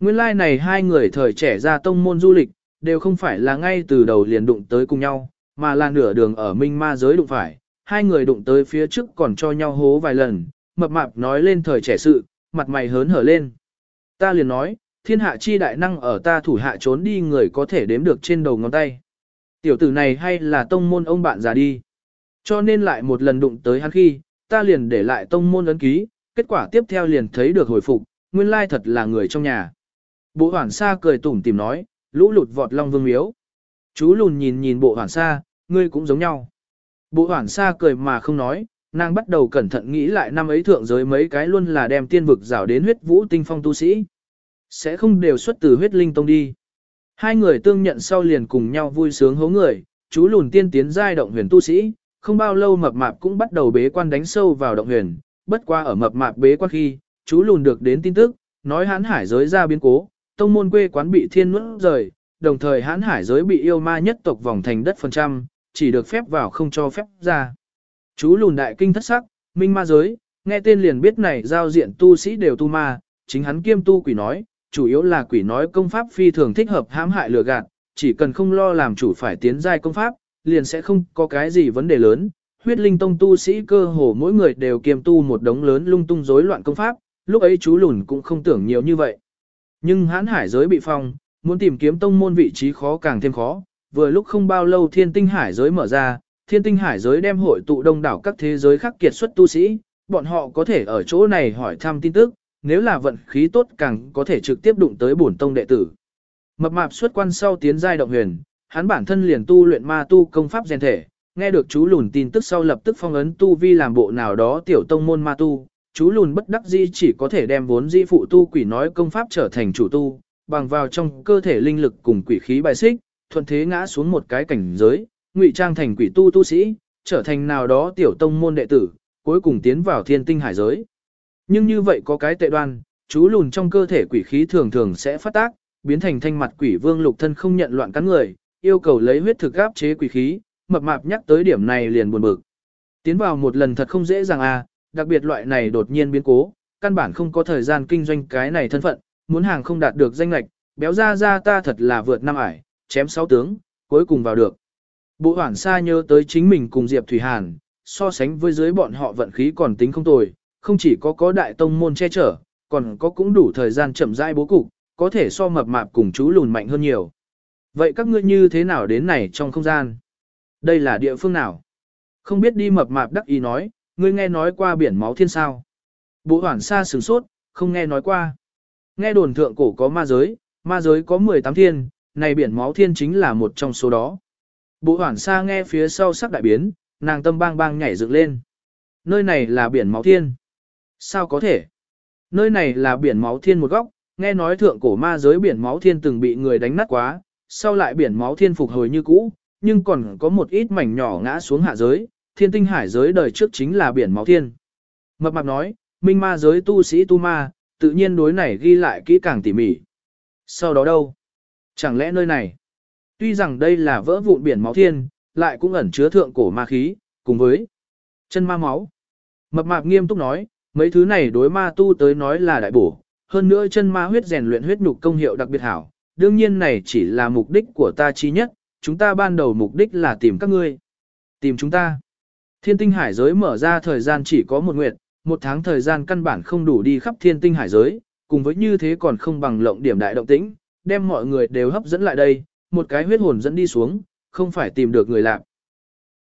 Nguyên lai like này hai người thời trẻ ra tông môn du lịch, đều không phải là ngay từ đầu liền đụng tới cùng nhau, mà là nửa đường ở minh ma giới đụng phải. Hai người đụng tới phía trước còn cho nhau hố vài lần, mập mạp nói lên thời trẻ sự, mặt mày hớn hở lên. Ta liền nói, thiên hạ chi đại năng ở ta thủ hạ trốn đi người có thể đếm được trên đầu ngón tay. Tiểu tử này hay là tông môn ông bạn già đi. Cho nên lại một lần đụng tới hắn khi, ta liền để lại tông môn ấn ký, kết quả tiếp theo liền thấy được hồi phục, nguyên lai thật là người trong nhà. Bộ hoảng sa cười tủm tìm nói, lũ lụt vọt long vương miếu. Chú lùn nhìn nhìn bộ hoảng sa, ngươi cũng giống nhau. Bộ hoảng sa cười mà không nói, nàng bắt đầu cẩn thận nghĩ lại năm ấy thượng giới mấy cái luôn là đem tiên vực rào đến huyết vũ tinh phong tu sĩ. Sẽ không đều xuất từ huyết linh tông đi. Hai người tương nhận sau liền cùng nhau vui sướng hố người, chú lùn tiên tiến giai động huyền tu sĩ, không bao lâu mập mạp cũng bắt đầu bế quan đánh sâu vào động huyền, bất qua ở mập mạp bế quan khi, chú lùn được đến tin tức, nói hán hải giới ra biến cố, tông môn quê quán bị thiên nuốt rời, đồng thời hán hải giới bị yêu ma nhất tộc vòng thành đất phần trăm, chỉ được phép vào không cho phép ra. Chú lùn đại kinh thất sắc, minh ma giới, nghe tên liền biết này giao diện tu sĩ đều tu ma, chính hắn kiêm tu quỷ nói, chủ yếu là quỷ nói công pháp phi thường thích hợp hãm hại lừa gạt, chỉ cần không lo làm chủ phải tiến giai công pháp, liền sẽ không có cái gì vấn đề lớn. Huyết linh tông tu sĩ cơ hồ mỗi người đều kiêm tu một đống lớn lung tung rối loạn công pháp, lúc ấy chú lùn cũng không tưởng nhiều như vậy. Nhưng hãn hải giới bị phong, muốn tìm kiếm tông môn vị trí khó càng thêm khó, vừa lúc không bao lâu thiên tinh hải giới mở ra, thiên tinh hải giới đem hội tụ đông đảo các thế giới khác kiệt xuất tu sĩ, bọn họ có thể ở chỗ này hỏi thăm tin tức, nếu là vận khí tốt càng có thể trực tiếp đụng tới bổn tông đệ tử. Mập mạp xuất quan sau tiến giai động huyền, hắn bản thân liền tu luyện ma tu công pháp rèn thể, nghe được chú lùn tin tức sau lập tức phong ấn tu vi làm bộ nào đó tiểu tông môn ma tu, chú lùn bất đắc dĩ chỉ có thể đem vốn di phụ tu quỷ nói công pháp trở thành chủ tu, bằng vào trong cơ thể linh lực cùng quỷ khí bài xích, thuận thế ngã xuống một cái cảnh giới, ngụy trang thành quỷ tu tu sĩ, trở thành nào đó tiểu tông môn đệ tử, cuối cùng tiến vào thiên tinh hải giới. Nhưng như vậy có cái tệ đoan, chú lùn trong cơ thể quỷ khí thường thường sẽ phát tác, biến thành thanh mặt quỷ vương lục thân không nhận loạn cắn người, yêu cầu lấy huyết thực áp chế quỷ khí, mập mạp nhắc tới điểm này liền buồn bực. Tiến vào một lần thật không dễ dàng à, đặc biệt loại này đột nhiên biến cố, căn bản không có thời gian kinh doanh cái này thân phận, muốn hàng không đạt được danh lệch, béo ra ra ta thật là vượt năm ải, chém sáu tướng, cuối cùng vào được. Bộ hoảng xa nhớ tới chính mình cùng Diệp Thủy Hàn, so sánh với dưới bọn họ vận khí còn tính không tồi, không chỉ có có đại tông môn che chở, còn có cũng đủ thời gian chậm rãi bố cục, có thể so mập mạp cùng chú lùn mạnh hơn nhiều. Vậy các ngươi như thế nào đến này trong không gian? Đây là địa phương nào? Không biết đi mập mạp đắc ý nói, ngươi nghe nói qua biển máu thiên sao? Bộ hoảng xa sửng sốt, không nghe nói qua. Nghe đồn thượng cổ có ma giới, ma giới có 18 thiên, này biển máu thiên chính là một trong số đó. Bộ hoảng xa nghe phía sau sắc đại biến, nàng tâm bang bang nhảy dựng lên. Nơi này là biển máu thiên. Sao có thể? Nơi này là biển máu thiên một góc, nghe nói thượng cổ ma giới biển máu thiên từng bị người đánh nát quá, sau lại biển máu thiên phục hồi như cũ, nhưng còn có một ít mảnh nhỏ ngã xuống hạ giới, thiên tinh hải giới đời trước chính là biển máu thiên. Mập mạp nói, minh ma giới tu sĩ tu ma, tự nhiên đối này ghi lại kỹ càng tỉ mỉ. Sau đó đâu? Chẳng lẽ nơi này? Tuy rằng đây là vỡ vụn biển máu thiên, lại cũng ẩn chứa thượng cổ ma khí, cùng với chân ma máu. Mập mạp nghiêm túc nói, mấy thứ này đối ma tu tới nói là đại bổ, hơn nữa chân ma huyết rèn luyện huyết nhục công hiệu đặc biệt hảo, đương nhiên này chỉ là mục đích của ta chi nhất, chúng ta ban đầu mục đích là tìm các ngươi. Tìm chúng ta. Thiên tinh hải giới mở ra thời gian chỉ có một nguyệt, một tháng thời gian căn bản không đủ đi khắp thiên tinh hải giới, cùng với như thế còn không bằng lộng điểm đại động tĩnh, đem mọi người đều hấp dẫn lại đây, một cái huyết hồn dẫn đi xuống, không phải tìm được người lạc.